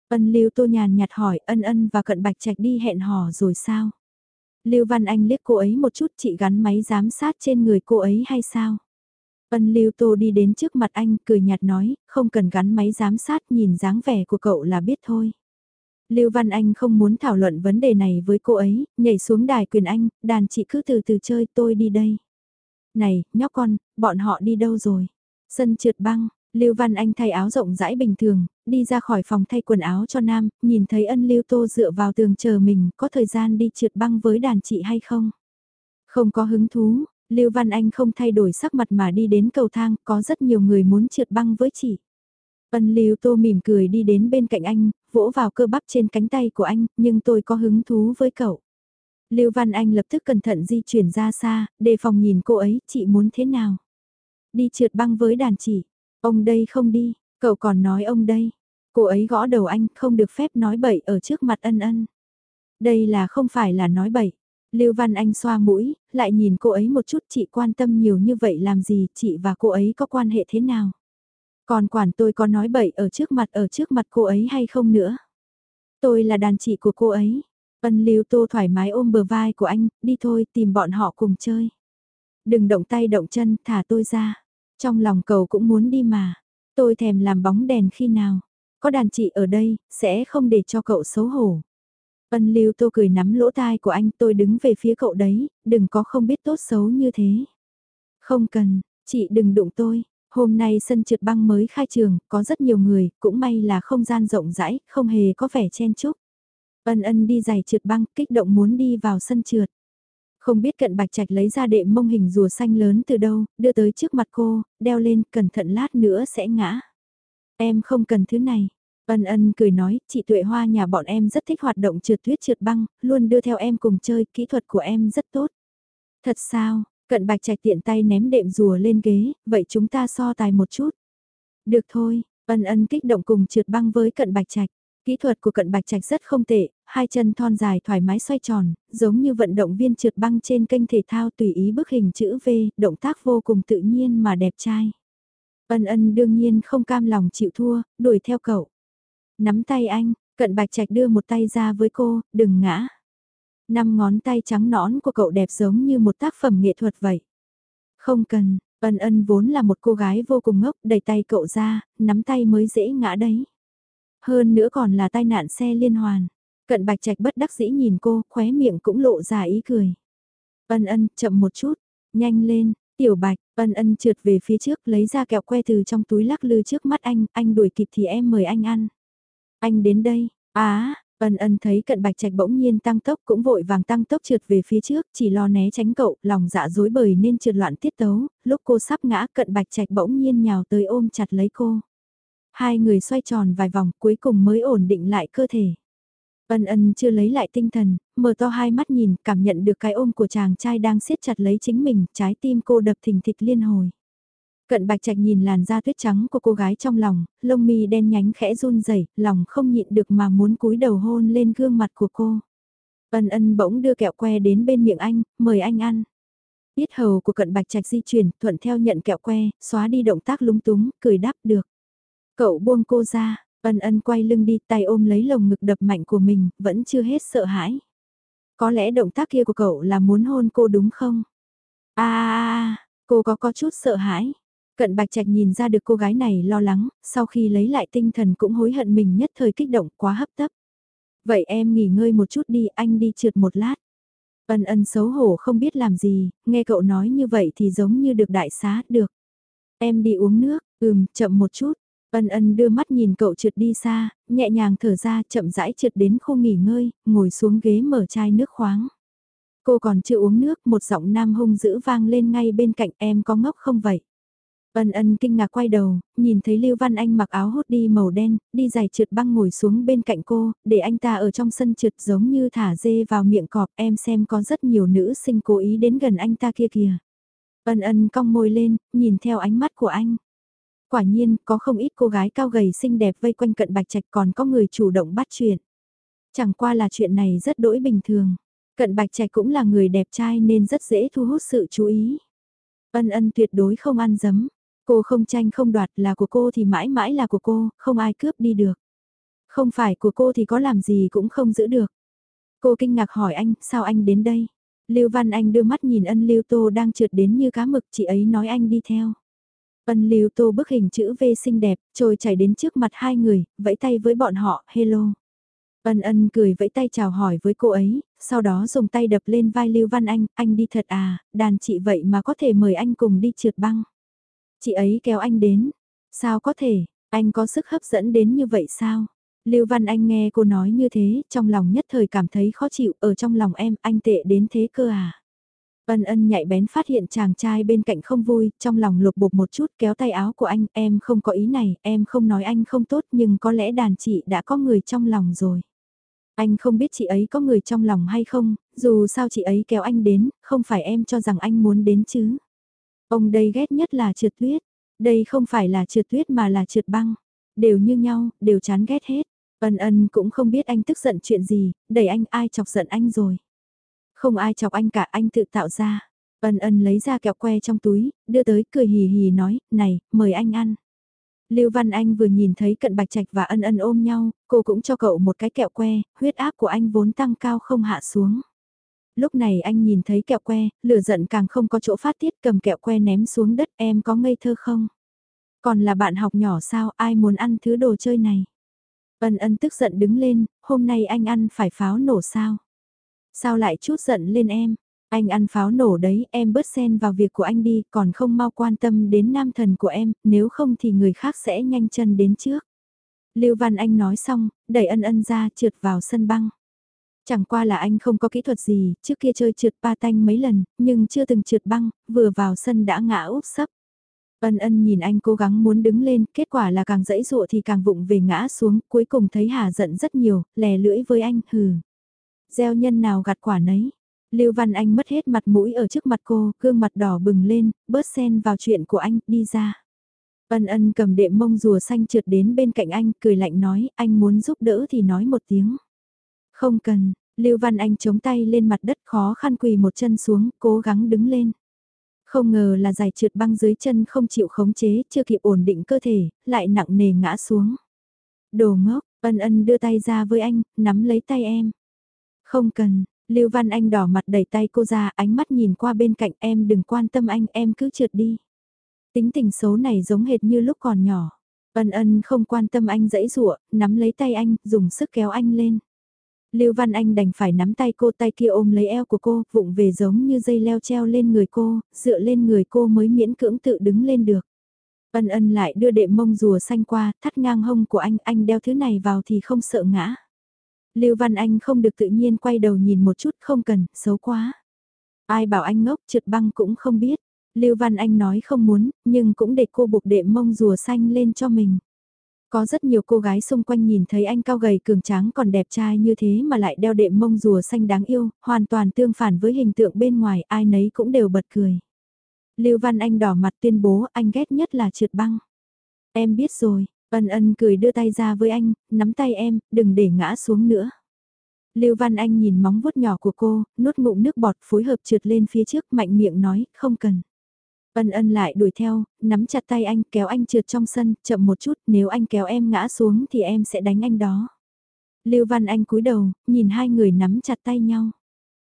[SPEAKER 1] Ân Lưu Tô nhàn nhạt hỏi ân ân và cận bạch trạch đi hẹn hò rồi sao? Lưu Văn Anh liếc cô ấy một chút chị gắn máy giám sát trên người cô ấy hay sao? Ân Lưu Tô đi đến trước mặt anh cười nhạt nói, không cần gắn máy giám sát nhìn dáng vẻ của cậu là biết thôi. Lưu Văn Anh không muốn thảo luận vấn đề này với cô ấy, nhảy xuống đài quyền anh, đàn chị cứ từ từ chơi tôi đi đây. Này, nhóc con, bọn họ đi đâu rồi? Sân trượt băng, Lưu Văn Anh thay áo rộng rãi bình thường, đi ra khỏi phòng thay quần áo cho Nam, nhìn thấy ân Lưu Tô dựa vào tường chờ mình, có thời gian đi trượt băng với đàn chị hay không? Không có hứng thú, Lưu Văn Anh không thay đổi sắc mặt mà đi đến cầu thang, có rất nhiều người muốn trượt băng với chị. Ân Lưu Tô mỉm cười đi đến bên cạnh anh, vỗ vào cơ bắp trên cánh tay của anh, nhưng tôi có hứng thú với cậu. Lưu Văn Anh lập tức cẩn thận di chuyển ra xa, đề phòng nhìn cô ấy, chị muốn thế nào? Đi trượt băng với đàn chị, ông đây không đi, cậu còn nói ông đây. Cô ấy gõ đầu anh, không được phép nói bậy ở trước mặt ân ân. Đây là không phải là nói bậy. Lưu Văn Anh xoa mũi, lại nhìn cô ấy một chút chị quan tâm nhiều như vậy làm gì, chị và cô ấy có quan hệ thế nào? Còn quản tôi có nói bậy ở trước mặt ở trước mặt cô ấy hay không nữa. Tôi là đàn chị của cô ấy. Ân Lưu Tô thoải mái ôm bờ vai của anh, đi thôi tìm bọn họ cùng chơi. Đừng động tay động chân, thả tôi ra. Trong lòng cầu cũng muốn đi mà. Tôi thèm làm bóng đèn khi nào. Có đàn chị ở đây, sẽ không để cho cậu xấu hổ. Ân lưu tô cười nắm lỗ tai của anh tôi đứng về phía cậu đấy, đừng có không biết tốt xấu như thế. Không cần, chị đừng đụng tôi. Hôm nay sân trượt băng mới khai trường, có rất nhiều người, cũng may là không gian rộng rãi, không hề có vẻ chen chúc. Ân ân đi giày trượt băng, kích động muốn đi vào sân trượt. Không biết cận bạch trạch lấy ra đệm mông hình rùa xanh lớn từ đâu, đưa tới trước mặt cô, đeo lên, cẩn thận lát nữa sẽ ngã. Em không cần thứ này. Ân ân cười nói, chị Tuệ Hoa nhà bọn em rất thích hoạt động trượt tuyết trượt băng, luôn đưa theo em cùng chơi, kỹ thuật của em rất tốt. Thật sao, cận bạch trạch tiện tay ném đệm rùa lên ghế, vậy chúng ta so tài một chút. Được thôi, ân ân kích động cùng trượt băng với cận bạch trạch. Kỹ thuật của cận bạch trạch rất không tệ, hai chân thon dài thoải mái xoay tròn, giống như vận động viên trượt băng trên kênh thể thao tùy ý bức hình chữ V, động tác vô cùng tự nhiên mà đẹp trai. Ân ân đương nhiên không cam lòng chịu thua, đuổi theo cậu. Nắm tay anh, cận bạch trạch đưa một tay ra với cô, đừng ngã. Năm ngón tay trắng nõn của cậu đẹp giống như một tác phẩm nghệ thuật vậy. Không cần, ân ân vốn là một cô gái vô cùng ngốc, đẩy tay cậu ra, nắm tay mới dễ ngã đấy. Hơn nữa còn là tai nạn xe liên hoàn. Cận bạch trạch bất đắc dĩ nhìn cô, khóe miệng cũng lộ ra ý cười. Ân ân, chậm một chút, nhanh lên, tiểu bạch, ân ân trượt về phía trước lấy ra kẹo que từ trong túi lắc lư trước mắt anh, anh đuổi kịp thì em mời anh ăn. Anh đến đây, á, ân ân thấy cận bạch trạch bỗng nhiên tăng tốc cũng vội vàng tăng tốc trượt về phía trước, chỉ lo né tránh cậu, lòng dạ dối bời nên trượt loạn tiết tấu, lúc cô sắp ngã cận bạch trạch bỗng nhiên nhào tới ôm chặt lấy cô. Hai người xoay tròn vài vòng cuối cùng mới ổn định lại cơ thể. Ân ân chưa lấy lại tinh thần, mở to hai mắt nhìn, cảm nhận được cái ôm của chàng trai đang siết chặt lấy chính mình, trái tim cô đập thình thịch liên hồi. Cận bạch trạch nhìn làn da tuyết trắng của cô gái trong lòng, lông mi đen nhánh khẽ run rẩy, lòng không nhịn được mà muốn cúi đầu hôn lên gương mặt của cô. Ân ân bỗng đưa kẹo que đến bên miệng anh, mời anh ăn. Biết hầu của cận bạch trạch di chuyển, thuận theo nhận kẹo que, xóa đi động tác lúng túng, cười đáp được. Cậu buông cô ra, ân ân quay lưng đi tay ôm lấy lồng ngực đập mạnh của mình, vẫn chưa hết sợ hãi. Có lẽ động tác kia của cậu là muốn hôn cô đúng không? À, cô có có chút sợ hãi. Cận Bạch Trạch nhìn ra được cô gái này lo lắng, sau khi lấy lại tinh thần cũng hối hận mình nhất thời kích động quá hấp tấp. Vậy em nghỉ ngơi một chút đi, anh đi trượt một lát. Ân ân xấu hổ không biết làm gì, nghe cậu nói như vậy thì giống như được đại xá, được. Em đi uống nước, ừm, chậm một chút. Ân ân đưa mắt nhìn cậu trượt đi xa, nhẹ nhàng thở ra chậm rãi trượt đến khu nghỉ ngơi, ngồi xuống ghế mở chai nước khoáng. Cô còn chưa uống nước, một giọng nam hung dữ vang lên ngay bên cạnh em có ngốc không vậy? Ân ân kinh ngạc quay đầu, nhìn thấy Lưu Văn Anh mặc áo hốt đi màu đen, đi giày trượt băng ngồi xuống bên cạnh cô, để anh ta ở trong sân trượt giống như thả dê vào miệng cọp, em xem có rất nhiều nữ sinh cố ý đến gần anh ta kia kìa. Ân ân cong môi lên, nhìn theo ánh mắt của anh. Quả nhiên, có không ít cô gái cao gầy xinh đẹp vây quanh cận bạch trạch còn có người chủ động bắt chuyện. Chẳng qua là chuyện này rất đỗi bình thường. Cận bạch trạch cũng là người đẹp trai nên rất dễ thu hút sự chú ý. Ân ân tuyệt đối không ăn dấm. Cô không tranh không đoạt là của cô thì mãi mãi là của cô, không ai cướp đi được. Không phải của cô thì có làm gì cũng không giữ được. Cô kinh ngạc hỏi anh, sao anh đến đây? Lưu Văn Anh đưa mắt nhìn ân Lưu Tô đang trượt đến như cá mực, chị ấy nói anh đi theo. Ân Lưu Tô bức hình chữ V xinh đẹp, trôi chảy đến trước mặt hai người, vẫy tay với bọn họ, hello. Ân ân cười vẫy tay chào hỏi với cô ấy, sau đó dùng tay đập lên vai Lưu Văn Anh, anh đi thật à, đàn chị vậy mà có thể mời anh cùng đi trượt băng. Chị ấy kéo anh đến. Sao có thể, anh có sức hấp dẫn đến như vậy sao? Lưu Văn Anh nghe cô nói như thế, trong lòng nhất thời cảm thấy khó chịu, ở trong lòng em, anh tệ đến thế cơ à? Ân ân nhạy bén phát hiện chàng trai bên cạnh không vui, trong lòng lục bục một chút kéo tay áo của anh, em không có ý này, em không nói anh không tốt nhưng có lẽ đàn chị đã có người trong lòng rồi. Anh không biết chị ấy có người trong lòng hay không, dù sao chị ấy kéo anh đến, không phải em cho rằng anh muốn đến chứ. Ông đây ghét nhất là trượt tuyết. Đây không phải là trượt tuyết mà là trượt băng. Đều như nhau, đều chán ghét hết. Ân ân cũng không biết anh tức giận chuyện gì, đẩy anh ai chọc giận anh rồi. Không ai chọc anh cả anh tự tạo ra. Ân ân lấy ra kẹo que trong túi, đưa tới cười hì hì nói, này, mời anh ăn. Lưu Văn Anh vừa nhìn thấy cận bạch trạch và ân ân ôm nhau, cô cũng cho cậu một cái kẹo que, huyết áp của anh vốn tăng cao không hạ xuống. Lúc này anh nhìn thấy kẹo que, lửa giận càng không có chỗ phát tiết cầm kẹo que ném xuống đất em có ngây thơ không? Còn là bạn học nhỏ sao ai muốn ăn thứ đồ chơi này? Ân ân tức giận đứng lên, hôm nay anh ăn phải pháo nổ sao? Sao lại chút giận lên em? Anh ăn pháo nổ đấy, em bớt xen vào việc của anh đi, còn không mau quan tâm đến nam thần của em, nếu không thì người khác sẽ nhanh chân đến trước. Lưu Văn Anh nói xong, đẩy ân ân ra trượt vào sân băng. Chẳng qua là anh không có kỹ thuật gì, trước kia chơi trượt pa tanh mấy lần, nhưng chưa từng trượt băng, vừa vào sân đã ngã úp sấp. Ân ân nhìn anh cố gắng muốn đứng lên, kết quả là càng dẫy dụa thì càng vụng về ngã xuống, cuối cùng thấy Hà giận rất nhiều, lè lưỡi với anh, hừ. Gieo nhân nào gặt quả nấy. Lưu Văn Anh mất hết mặt mũi ở trước mặt cô, gương mặt đỏ bừng lên, bớt xen vào chuyện của anh, đi ra. Ân ân cầm đệm mông rùa xanh trượt đến bên cạnh anh, cười lạnh nói, anh muốn giúp đỡ thì nói một tiếng. Không cần, Lưu Văn Anh chống tay lên mặt đất khó khăn quỳ một chân xuống, cố gắng đứng lên. Không ngờ là giải trượt băng dưới chân không chịu khống chế, chưa kịp ổn định cơ thể, lại nặng nề ngã xuống. Đồ ngốc, ân ân đưa tay ra với anh, nắm lấy tay em. Không cần, Lưu Văn Anh đỏ mặt đẩy tay cô ra, ánh mắt nhìn qua bên cạnh em đừng quan tâm anh, em cứ trượt đi. Tính tình xấu này giống hệt như lúc còn nhỏ. Ân ân không quan tâm anh dãy rụa, nắm lấy tay anh, dùng sức kéo anh lên. Lưu Văn Anh đành phải nắm tay cô tay kia ôm lấy eo của cô, vụng về giống như dây leo treo lên người cô, dựa lên người cô mới miễn cưỡng tự đứng lên được. Ân ân lại đưa đệm mông rùa xanh qua, thắt ngang hông của anh, anh đeo thứ này vào thì không sợ ngã. Lưu Văn Anh không được tự nhiên quay đầu nhìn một chút, không cần, xấu quá. Ai bảo anh ngốc trượt băng cũng không biết. Lưu Văn Anh nói không muốn, nhưng cũng để cô buộc đệm mông rùa xanh lên cho mình. Có rất nhiều cô gái xung quanh nhìn thấy anh cao gầy cường tráng còn đẹp trai như thế mà lại đeo đệm mông rùa xanh đáng yêu, hoàn toàn tương phản với hình tượng bên ngoài, ai nấy cũng đều bật cười. Lưu Văn Anh đỏ mặt tuyên bố anh ghét nhất là trượt băng. Em biết rồi, ân ân cười đưa tay ra với anh, nắm tay em, đừng để ngã xuống nữa. Lưu Văn Anh nhìn móng vuốt nhỏ của cô, nuốt ngụm nước bọt phối hợp trượt lên phía trước mạnh miệng nói, không cần. Ân ân lại đuổi theo, nắm chặt tay anh kéo anh trượt trong sân, chậm một chút, nếu anh kéo em ngã xuống thì em sẽ đánh anh đó. Lưu Văn Anh cúi đầu, nhìn hai người nắm chặt tay nhau.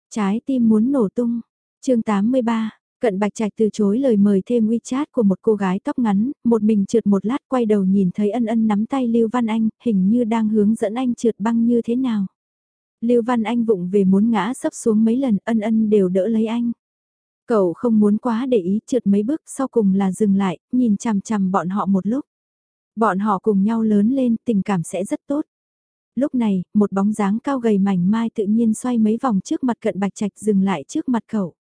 [SPEAKER 1] Trái tim muốn nổ tung. chương 83, Cận Bạch Trạch từ chối lời mời thêm WeChat của một cô gái tóc ngắn, một mình trượt một lát quay đầu nhìn thấy ân ân nắm tay Lưu Văn Anh, hình như đang hướng dẫn anh trượt băng như thế nào. Lưu Văn Anh vụng về muốn ngã sấp xuống mấy lần, ân ân đều đỡ lấy anh. Cậu không muốn quá để ý trượt mấy bước sau cùng là dừng lại, nhìn chằm chằm bọn họ một lúc. Bọn họ cùng nhau lớn lên, tình cảm sẽ rất tốt. Lúc này, một bóng dáng cao gầy mảnh mai tự nhiên xoay mấy vòng trước mặt cận bạch trạch dừng lại trước mặt cậu.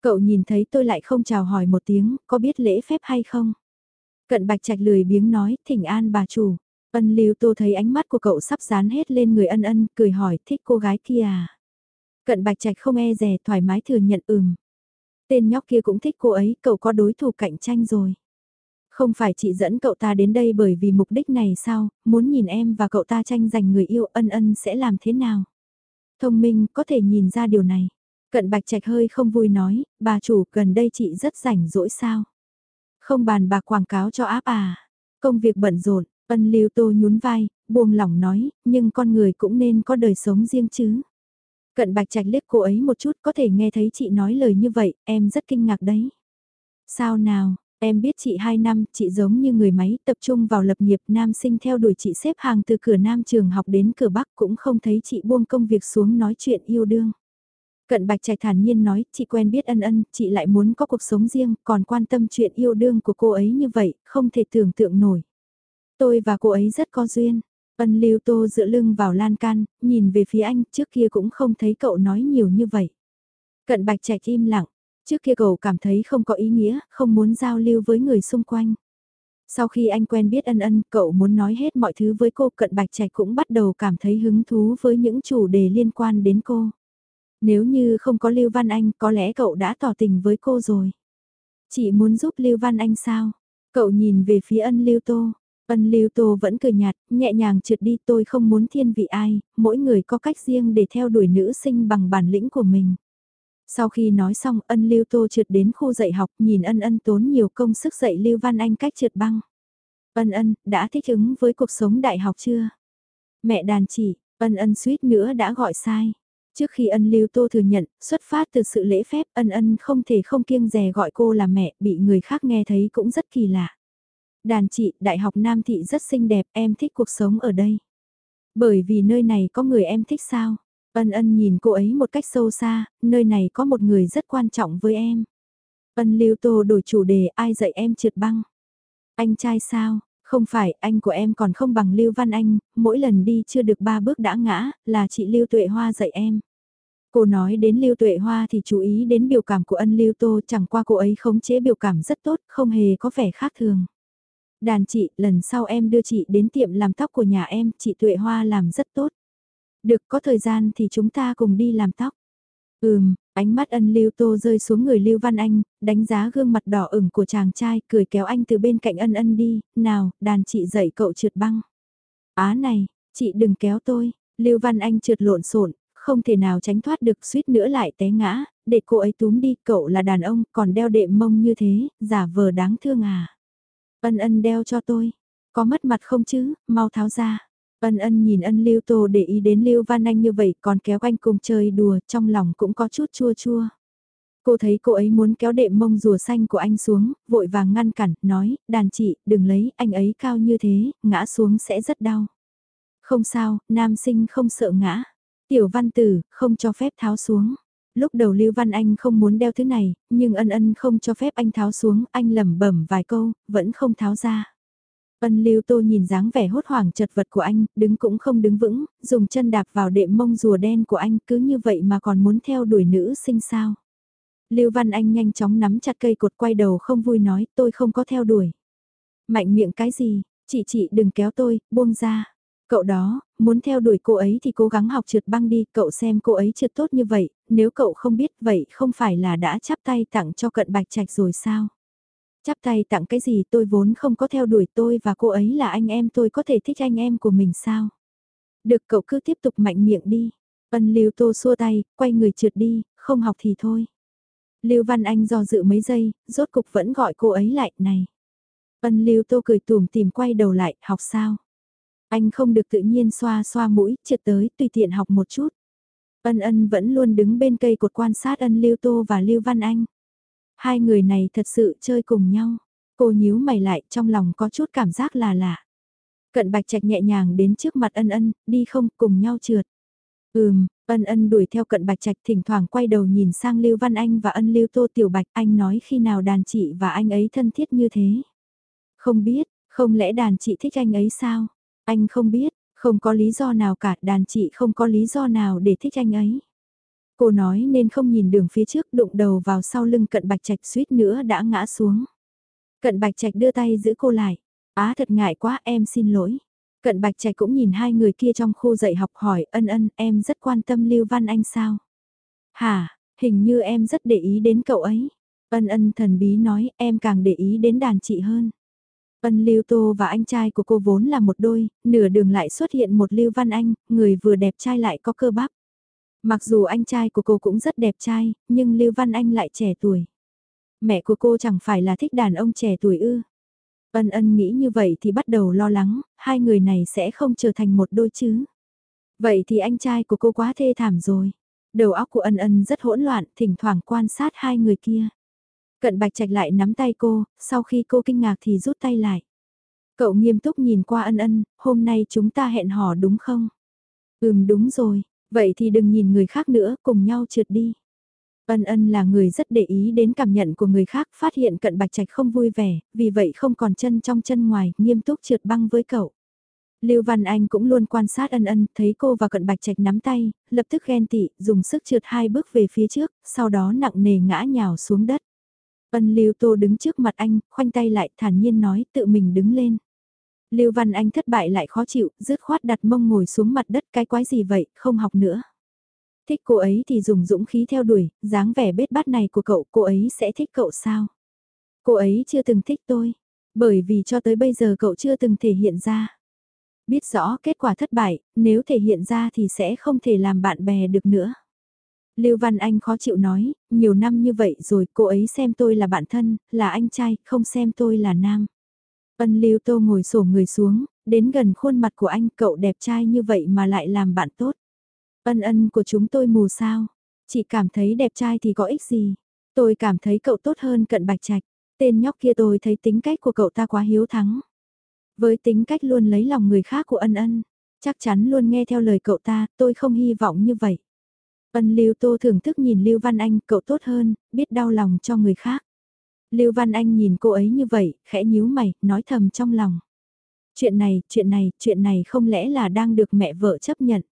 [SPEAKER 1] Cậu nhìn thấy tôi lại không chào hỏi một tiếng, có biết lễ phép hay không? Cận bạch trạch lười biếng nói, thỉnh an bà chủ. Ân lưu tô thấy ánh mắt của cậu sắp dán hết lên người ân ân, cười hỏi, thích cô gái kia à? Cận bạch trạch không e rè thoải mái thừa nhận ừm, Tên nhóc kia cũng thích cô ấy, cậu có đối thủ cạnh tranh rồi. Không phải chị dẫn cậu ta đến đây bởi vì mục đích này sao, muốn nhìn em và cậu ta tranh giành người yêu ân ân sẽ làm thế nào? Thông minh có thể nhìn ra điều này. Cận bạch trạch hơi không vui nói, bà chủ gần đây chị rất rảnh rỗi sao? Không bàn bạc quảng cáo cho áp à? Công việc bận rộn, ân lưu tô nhún vai, buông lỏng nói, nhưng con người cũng nên có đời sống riêng chứ. Cận bạch trạch liếc cô ấy một chút có thể nghe thấy chị nói lời như vậy, em rất kinh ngạc đấy. Sao nào, em biết chị 2 năm, chị giống như người máy tập trung vào lập nghiệp nam sinh theo đuổi chị xếp hàng từ cửa nam trường học đến cửa bắc cũng không thấy chị buông công việc xuống nói chuyện yêu đương. Cận bạch trạch thản nhiên nói, chị quen biết ân ân, chị lại muốn có cuộc sống riêng, còn quan tâm chuyện yêu đương của cô ấy như vậy, không thể tưởng tượng nổi. Tôi và cô ấy rất có duyên. Ân lưu tô dựa lưng vào lan can, nhìn về phía anh, trước kia cũng không thấy cậu nói nhiều như vậy. Cận bạch trạch im lặng, trước kia cậu cảm thấy không có ý nghĩa, không muốn giao lưu với người xung quanh. Sau khi anh quen biết ân ân, cậu muốn nói hết mọi thứ với cô, cận bạch trạch cũng bắt đầu cảm thấy hứng thú với những chủ đề liên quan đến cô. Nếu như không có Lưu Văn Anh, có lẽ cậu đã tỏ tình với cô rồi. Chị muốn giúp Lưu Văn Anh sao? Cậu nhìn về phía ân Lưu Tô, Ân Lưu Tô vẫn cười nhạt, nhẹ nhàng trượt đi tôi không muốn thiên vị ai, mỗi người có cách riêng để theo đuổi nữ sinh bằng bản lĩnh của mình. Sau khi nói xong ân Lưu Tô trượt đến khu dạy học nhìn ân ân tốn nhiều công sức dạy Lưu Văn Anh cách trượt băng. Ân ân, đã thích ứng với cuộc sống đại học chưa? Mẹ đàn chỉ, ân ân suýt nữa đã gọi sai. Trước khi ân lưu tô thừa nhận, xuất phát từ sự lễ phép ân ân không thể không kiêng dè gọi cô là mẹ, bị người khác nghe thấy cũng rất kỳ lạ. Đàn chị, Đại học Nam Thị rất xinh đẹp, em thích cuộc sống ở đây. Bởi vì nơi này có người em thích sao? Ân ân nhìn cô ấy một cách sâu xa, nơi này có một người rất quan trọng với em. Ân lưu tô đổi chủ đề ai dạy em trượt băng? Anh trai sao? Không phải, anh của em còn không bằng Lưu Văn Anh, mỗi lần đi chưa được ba bước đã ngã, là chị Lưu Tuệ Hoa dạy em. Cô nói đến Lưu Tuệ Hoa thì chú ý đến biểu cảm của ân Lưu Tô chẳng qua cô ấy khống chế biểu cảm rất tốt, không hề có vẻ khác thường. Đàn chị, lần sau em đưa chị đến tiệm làm tóc của nhà em, chị Tuệ Hoa làm rất tốt. Được có thời gian thì chúng ta cùng đi làm tóc. Ừm, ánh mắt ân Lưu Tô rơi xuống người Lưu Văn Anh, đánh giá gương mặt đỏ ửng của chàng trai, cười kéo anh từ bên cạnh ân ân đi, nào, đàn chị dạy cậu trượt băng. Á này, chị đừng kéo tôi, Lưu Văn Anh trượt lộn xộn không thể nào tránh thoát được suýt nữa lại té ngã, để cô ấy túm đi, cậu là đàn ông, còn đeo đệm mông như thế, giả vờ đáng thương à. Ân ân đeo cho tôi, có mất mặt không chứ, mau tháo ra. Ân ân nhìn ân Lưu Tô để ý đến Lưu Văn Anh như vậy còn kéo anh cùng chơi đùa trong lòng cũng có chút chua chua. Cô thấy cô ấy muốn kéo đệm mông rùa xanh của anh xuống, vội vàng ngăn cản, nói, đàn chị, đừng lấy, anh ấy cao như thế, ngã xuống sẽ rất đau. Không sao, nam sinh không sợ ngã. Tiểu văn tử, không cho phép tháo xuống. Lúc đầu Lưu Văn Anh không muốn đeo thứ này, nhưng ân ân không cho phép anh tháo xuống, anh lẩm bẩm vài câu, vẫn không tháo ra. Ân Lưu Tô nhìn dáng vẻ hốt hoảng chật vật của anh, đứng cũng không đứng vững, dùng chân đạp vào đệm mông rùa đen của anh cứ như vậy mà còn muốn theo đuổi nữ sinh sao. Lưu Văn Anh nhanh chóng nắm chặt cây cột quay đầu không vui nói tôi không có theo đuổi. Mạnh miệng cái gì, chị chị đừng kéo tôi, buông ra. Cậu đó, muốn theo đuổi cô ấy thì cố gắng học trượt băng đi, cậu xem cô ấy trượt tốt như vậy, nếu cậu không biết vậy không phải là đã chắp tay tặng cho cận bạch trạch rồi sao? Chắp tay tặng cái gì tôi vốn không có theo đuổi tôi và cô ấy là anh em tôi có thể thích anh em của mình sao? Được cậu cứ tiếp tục mạnh miệng đi. Ân Lưu Tô xua tay, quay người trượt đi, không học thì thôi. Lưu Văn Anh do dự mấy giây, rốt cục vẫn gọi cô ấy lại, này. Ân Lưu Tô cười tùm tìm quay đầu lại, học sao? Anh không được tự nhiên xoa xoa mũi, trượt tới, tùy tiện học một chút. Ân ân vẫn luôn đứng bên cây cột quan sát ân Lưu Tô và Lưu Văn Anh. Hai người này thật sự chơi cùng nhau. Cô nhíu mày lại trong lòng có chút cảm giác là lạ. Cận bạch trạch nhẹ nhàng đến trước mặt ân ân, đi không cùng nhau trượt. Ừm, ân ân đuổi theo cận bạch trạch thỉnh thoảng quay đầu nhìn sang Lưu Văn Anh và ân Lưu Tô Tiểu Bạch anh nói khi nào đàn chị và anh ấy thân thiết như thế. Không biết, không lẽ đàn chị thích anh ấy sao? Anh không biết, không có lý do nào cả, đàn chị không có lý do nào để thích anh ấy. Cô nói nên không nhìn đường phía trước đụng đầu vào sau lưng cận bạch trạch suýt nữa đã ngã xuống. Cận bạch trạch đưa tay giữ cô lại. Á thật ngại quá em xin lỗi. Cận bạch trạch cũng nhìn hai người kia trong khu dạy học hỏi ân ân em rất quan tâm Lưu Văn Anh sao. Hả, hình như em rất để ý đến cậu ấy. Ân ân thần bí nói em càng để ý đến đàn chị hơn. Ân Lưu Tô và anh trai của cô vốn là một đôi, nửa đường lại xuất hiện một Lưu Văn Anh, người vừa đẹp trai lại có cơ bắp. Mặc dù anh trai của cô cũng rất đẹp trai, nhưng Lưu Văn Anh lại trẻ tuổi. Mẹ của cô chẳng phải là thích đàn ông trẻ tuổi ư. Ân ân nghĩ như vậy thì bắt đầu lo lắng, hai người này sẽ không trở thành một đôi chứ. Vậy thì anh trai của cô quá thê thảm rồi. Đầu óc của ân ân rất hỗn loạn, thỉnh thoảng quan sát hai người kia. Cận bạch trạch lại nắm tay cô, sau khi cô kinh ngạc thì rút tay lại. Cậu nghiêm túc nhìn qua ân ân, hôm nay chúng ta hẹn hò đúng không? Ừm đúng rồi, vậy thì đừng nhìn người khác nữa, cùng nhau trượt đi. Ân ân là người rất để ý đến cảm nhận của người khác, phát hiện cận bạch trạch không vui vẻ, vì vậy không còn chân trong chân ngoài, nghiêm túc trượt băng với cậu. Lưu Văn Anh cũng luôn quan sát ân ân, thấy cô và cận bạch trạch nắm tay, lập tức ghen tị, dùng sức trượt hai bước về phía trước, sau đó nặng nề ngã nhào xuống đất. Ân Lưu Tô đứng trước mặt anh, khoanh tay lại thản nhiên nói tự mình đứng lên. Lưu Văn Anh thất bại lại khó chịu, rứt khoát đặt mông ngồi xuống mặt đất cái quái gì vậy, không học nữa. Thích cô ấy thì dùng dũng khí theo đuổi, dáng vẻ bết bát này của cậu, cô ấy sẽ thích cậu sao? Cô ấy chưa từng thích tôi, bởi vì cho tới bây giờ cậu chưa từng thể hiện ra. Biết rõ kết quả thất bại, nếu thể hiện ra thì sẽ không thể làm bạn bè được nữa. Lưu Văn Anh khó chịu nói, nhiều năm như vậy rồi cô ấy xem tôi là bạn thân, là anh trai, không xem tôi là nam. Ân Lưu Tô ngồi sổ người xuống, đến gần khuôn mặt của anh cậu đẹp trai như vậy mà lại làm bạn tốt. Ân ân của chúng tôi mù sao, chỉ cảm thấy đẹp trai thì có ích gì. Tôi cảm thấy cậu tốt hơn cận bạch trạch, tên nhóc kia tôi thấy tính cách của cậu ta quá hiếu thắng. Với tính cách luôn lấy lòng người khác của ân ân, Chắc chắn luôn nghe theo lời cậu ta, tôi không hy vọng như vậy. Ân Lưu Tô thưởng thức nhìn Lưu Văn Anh, cậu tốt hơn, biết đau lòng cho người khác. Lưu Văn Anh nhìn cô ấy như vậy, khẽ nhíu mày, nói thầm trong lòng. Chuyện này, chuyện này, chuyện này không lẽ là đang được mẹ vợ chấp nhận.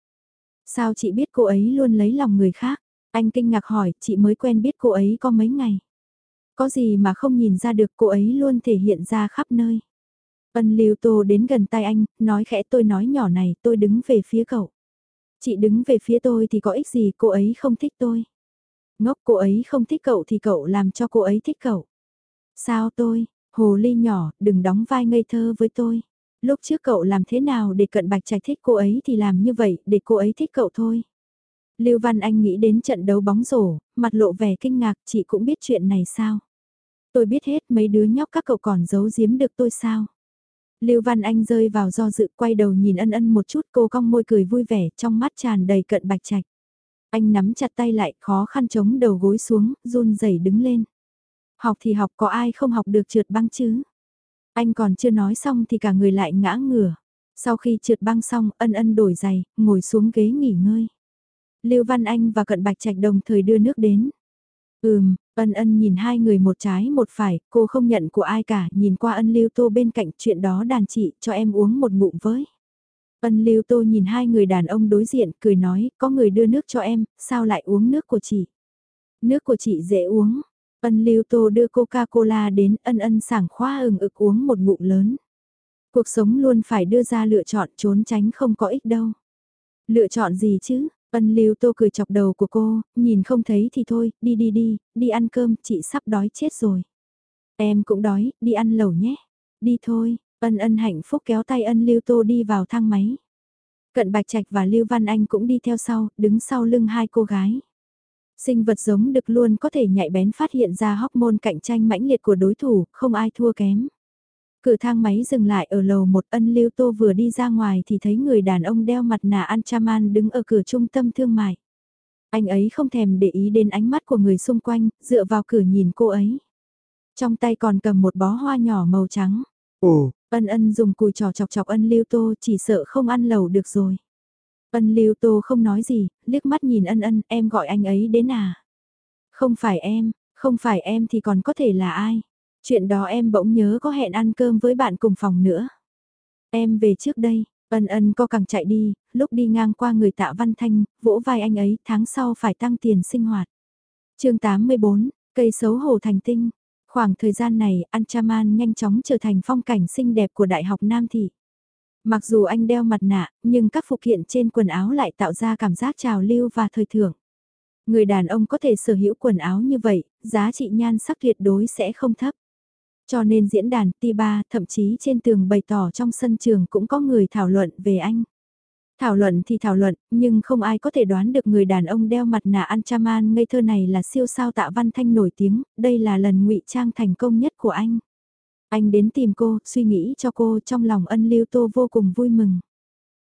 [SPEAKER 1] Sao chị biết cô ấy luôn lấy lòng người khác? Anh kinh ngạc hỏi, chị mới quen biết cô ấy có mấy ngày. Có gì mà không nhìn ra được cô ấy luôn thể hiện ra khắp nơi. Ân Lưu Tô đến gần tay anh, nói khẽ tôi nói nhỏ này, tôi đứng về phía cậu. Chị đứng về phía tôi thì có ích gì, cô ấy không thích tôi. Ngốc cô ấy không thích cậu thì cậu làm cho cô ấy thích cậu. Sao tôi, hồ ly nhỏ, đừng đóng vai ngây thơ với tôi. Lúc trước cậu làm thế nào để cận bạch trạch thích cô ấy thì làm như vậy để cô ấy thích cậu thôi. Lưu Văn Anh nghĩ đến trận đấu bóng rổ, mặt lộ vẻ kinh ngạc chị cũng biết chuyện này sao. Tôi biết hết mấy đứa nhóc các cậu còn giấu giếm được tôi sao. Lưu Văn Anh rơi vào do dự quay đầu nhìn ân ân một chút cô cong môi cười vui vẻ trong mắt tràn đầy cận bạch trạch. Anh nắm chặt tay lại khó khăn chống đầu gối xuống, run rẩy đứng lên. Học thì học có ai không học được trượt băng chứ? Anh còn chưa nói xong thì cả người lại ngã ngửa. Sau khi trượt băng xong, ân ân đổi giày, ngồi xuống ghế nghỉ ngơi. Lưu Văn Anh và Cận Bạch Trạch đồng thời đưa nước đến. Ừm, ân ân nhìn hai người một trái một phải, cô không nhận của ai cả, nhìn qua ân lưu tô bên cạnh chuyện đó đàn chị, cho em uống một ngụm với. Ân lưu tô nhìn hai người đàn ông đối diện, cười nói, có người đưa nước cho em, sao lại uống nước của chị? Nước của chị dễ uống. Ân lưu tô đưa Coca-Cola đến, ân ân sảng khoa ừng ực uống một ngụm lớn. Cuộc sống luôn phải đưa ra lựa chọn trốn tránh không có ích đâu. Lựa chọn gì chứ? Ân lưu tô cười chọc đầu của cô, nhìn không thấy thì thôi, đi đi đi, đi ăn cơm, chị sắp đói chết rồi. Em cũng đói, đi ăn lẩu nhé. Đi thôi, ân ân hạnh phúc kéo tay ân lưu tô đi vào thang máy. Cận Bạch Trạch và Lưu Văn Anh cũng đi theo sau, đứng sau lưng hai cô gái. Sinh vật giống đực luôn có thể nhạy bén phát hiện ra hormone cạnh tranh mãnh liệt của đối thủ, không ai thua kém. Cửa thang máy dừng lại ở lầu một ân lưu tô vừa đi ra ngoài thì thấy người đàn ông đeo mặt nạ Anchaman đứng ở cửa trung tâm thương mại. Anh ấy không thèm để ý đến ánh mắt của người xung quanh, dựa vào cửa nhìn cô ấy. Trong tay còn cầm một bó hoa nhỏ màu trắng.
[SPEAKER 2] Ồ,
[SPEAKER 1] ân ân dùng cùi trò chọc chọc ân lưu tô chỉ sợ không ăn lẩu được rồi. Ân lưu tô không nói gì, liếc mắt nhìn ân ân, em gọi anh ấy đến à? Không phải em, không phải em thì còn có thể là ai? Chuyện đó em bỗng nhớ có hẹn ăn cơm với bạn cùng phòng nữa. Em về trước đây, ân ân co càng chạy đi, lúc đi ngang qua người tạ văn thanh, vỗ vai anh ấy, tháng sau phải tăng tiền sinh hoạt. chương 84, cây xấu hổ thành tinh. Khoảng thời gian này, Anchaman nhanh chóng trở thành phong cảnh xinh đẹp của Đại học Nam Thị. Mặc dù anh đeo mặt nạ, nhưng các phụ kiện trên quần áo lại tạo ra cảm giác trào lưu và thời thượng. Người đàn ông có thể sở hữu quần áo như vậy, giá trị nhan sắc tuyệt đối sẽ không thấp. Cho nên diễn đàn Tiba thậm chí trên tường bày tỏ trong sân trường cũng có người thảo luận về anh. Thảo luận thì thảo luận, nhưng không ai có thể đoán được người đàn ông đeo mặt nạ Anchaman ngây thơ này là siêu sao tạ văn thanh nổi tiếng, đây là lần ngụy trang thành công nhất của anh. Anh đến tìm cô, suy nghĩ cho cô trong lòng ân lưu tô vô cùng vui mừng.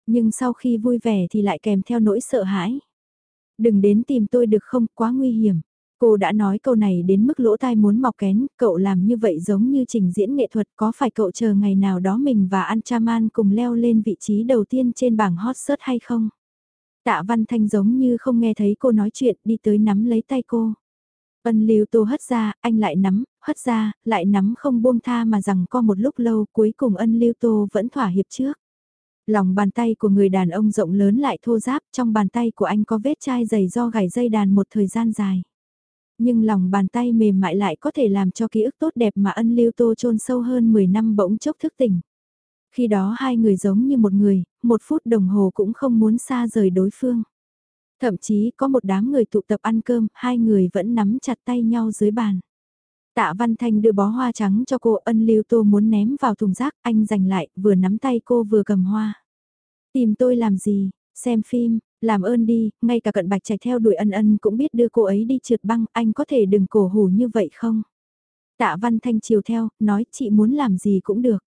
[SPEAKER 1] Nhưng sau khi vui vẻ thì lại kèm theo nỗi sợ hãi. Đừng đến tìm tôi được không, quá nguy hiểm. Cô đã nói câu này đến mức lỗ tai muốn mọc kén, cậu làm như vậy giống như trình diễn nghệ thuật có phải cậu chờ ngày nào đó mình và Anchaman cùng leo lên vị trí đầu tiên trên bảng hot search hay không? Tạ Văn Thanh giống như không nghe thấy cô nói chuyện đi tới nắm lấy tay cô. Ân lưu tô hất ra, anh lại nắm, hất ra, lại nắm không buông tha mà rằng co một lúc lâu cuối cùng ân lưu tô vẫn thỏa hiệp trước. Lòng bàn tay của người đàn ông rộng lớn lại thô giáp, trong bàn tay của anh có vết chai dày do gảy dây đàn một thời gian dài. Nhưng lòng bàn tay mềm mại lại có thể làm cho ký ức tốt đẹp mà ân lưu tô chôn sâu hơn 10 năm bỗng chốc thức tỉnh. Khi đó hai người giống như một người, một phút đồng hồ cũng không muốn xa rời đối phương. Thậm chí có một đám người tụ tập ăn cơm, hai người vẫn nắm chặt tay nhau dưới bàn. Tạ Văn Thanh đưa bó hoa trắng cho cô ân lưu tô muốn ném vào thùng rác, anh giành lại, vừa nắm tay cô vừa cầm hoa. Tìm tôi làm gì, xem phim, làm ơn đi, ngay cả cận bạch chạy theo đuổi ân ân cũng biết đưa cô ấy đi trượt băng, anh có thể đừng cổ hủ như vậy không? Tạ Văn Thanh chiều theo, nói chị muốn làm gì cũng được.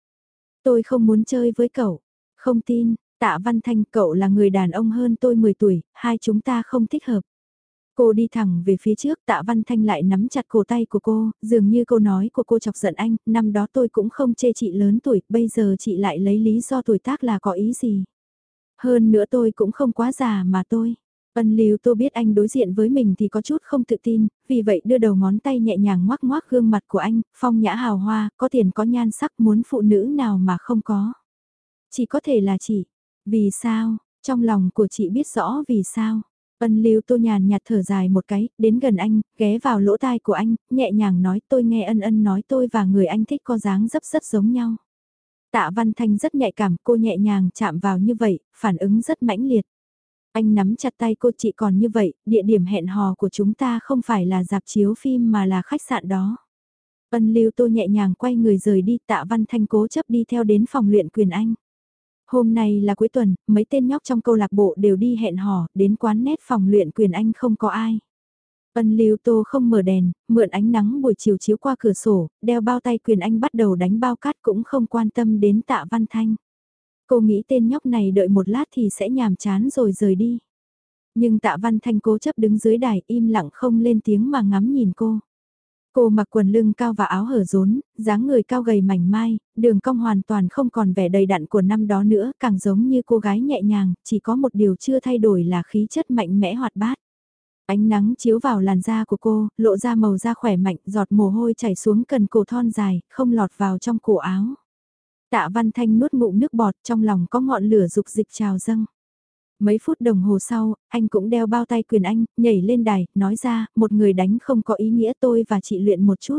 [SPEAKER 1] Tôi không muốn chơi với cậu. Không tin, Tạ Văn Thanh cậu là người đàn ông hơn tôi 10 tuổi, hai chúng ta không thích hợp. Cô đi thẳng về phía trước, tạ Văn Thanh lại nắm chặt cổ tay của cô, dường như câu nói của cô chọc giận anh, năm đó tôi cũng không chê chị lớn tuổi, bây giờ chị lại lấy lý do tuổi tác là có ý gì. Hơn nữa tôi cũng không quá già mà tôi. Ân Lưu Tô biết anh đối diện với mình thì có chút không tự tin, vì vậy đưa đầu ngón tay nhẹ nhàng ngoắc ngoắc gương mặt của anh, phong nhã hào hoa, có tiền có nhan sắc muốn phụ nữ nào mà không có. Chỉ có thể là chị. Vì sao? Trong lòng của chị biết rõ vì sao. Ân Lưu Tô nhàn nhạt thở dài một cái, đến gần anh, ghé vào lỗ tai của anh, nhẹ nhàng nói tôi nghe ân ân nói tôi và người anh thích có dáng dấp rất giống nhau. Tạ Văn Thanh rất nhạy cảm, cô nhẹ nhàng chạm vào như vậy, phản ứng rất mãnh liệt. Anh nắm chặt tay cô chị còn như vậy, địa điểm hẹn hò của chúng ta không phải là dạp chiếu phim mà là khách sạn đó. Ân Lưu Tô nhẹ nhàng quay người rời đi, Tạ Văn Thanh cố chấp đi theo đến phòng luyện quyền anh. Hôm nay là cuối tuần, mấy tên nhóc trong câu lạc bộ đều đi hẹn hò, đến quán nét phòng luyện quyền anh không có ai. Ân Lưu Tô không mở đèn, mượn ánh nắng buổi chiều chiếu qua cửa sổ, đeo bao tay quyền anh bắt đầu đánh bao cát cũng không quan tâm đến tạ văn thanh. Cô nghĩ tên nhóc này đợi một lát thì sẽ nhàm chán rồi rời đi. Nhưng tạ văn thanh cố chấp đứng dưới đài im lặng không lên tiếng mà ngắm nhìn cô. Cô mặc quần lưng cao và áo hở rốn, dáng người cao gầy mảnh mai, đường cong hoàn toàn không còn vẻ đầy đặn của năm đó nữa, càng giống như cô gái nhẹ nhàng, chỉ có một điều chưa thay đổi là khí chất mạnh mẽ hoạt bát. Ánh nắng chiếu vào làn da của cô, lộ ra màu da khỏe mạnh, giọt mồ hôi chảy xuống cần cổ thon dài, không lọt vào trong cổ áo. Tạ Văn Thanh nuốt ngụm nước bọt trong lòng có ngọn lửa dục dịch trào dâng. Mấy phút đồng hồ sau, anh cũng đeo bao tay quyền anh, nhảy lên đài, nói ra, một người đánh không có ý nghĩa tôi và chị luyện một chút.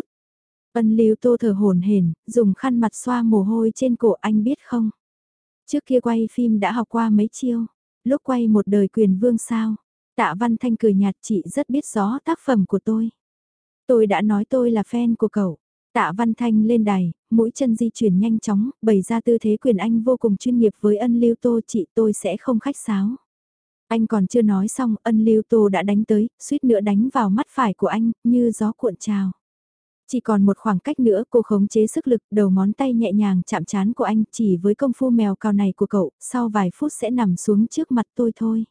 [SPEAKER 1] Ân lưu tô thở hồn hển, dùng khăn mặt xoa mồ hôi trên cổ anh biết không? Trước kia quay phim đã học qua mấy chiêu, lúc quay một đời quyền vương sao? Tạ Văn Thanh cười nhạt chị rất biết rõ tác phẩm của tôi. Tôi đã nói tôi là fan của cậu. Tạ Văn Thanh lên đài, mũi chân di chuyển nhanh chóng, bày ra tư thế quyền anh vô cùng chuyên nghiệp với ân lưu tô chị tôi sẽ không khách sáo. Anh còn chưa nói xong, ân lưu tô đã đánh tới, suýt nữa đánh vào mắt phải của anh, như gió cuộn trào. Chỉ còn một khoảng cách nữa cô khống chế sức lực, đầu ngón tay nhẹ nhàng chạm chán của anh chỉ với công phu mèo cao này của cậu, sau vài phút sẽ nằm xuống trước mặt tôi thôi.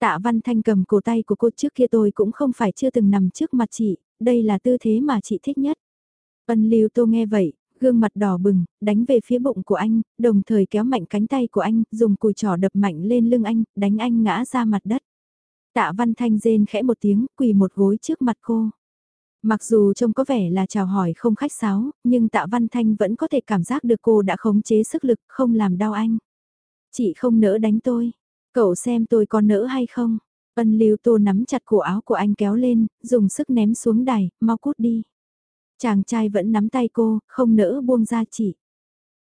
[SPEAKER 1] Tạ Văn Thanh cầm cổ tay của cô trước kia tôi cũng không phải chưa từng nằm trước mặt chị, đây là tư thế mà chị thích nhất. Ân Lưu Tô nghe vậy, gương mặt đỏ bừng, đánh về phía bụng của anh, đồng thời kéo mạnh cánh tay của anh, dùng cùi trỏ đập mạnh lên lưng anh, đánh anh ngã ra mặt đất. Tạ Văn Thanh rên khẽ một tiếng, quỳ một gối trước mặt cô. Mặc dù trông có vẻ là chào hỏi không khách sáo, nhưng Tạ Văn Thanh vẫn có thể cảm giác được cô đã khống chế sức lực, không làm đau anh. Chị không nỡ đánh tôi, cậu xem tôi có nỡ hay không? Ân Lưu Tô nắm chặt cổ áo của anh kéo lên, dùng sức ném xuống đài, mau cút đi. Chàng trai vẫn nắm tay cô, không nỡ buông ra chị.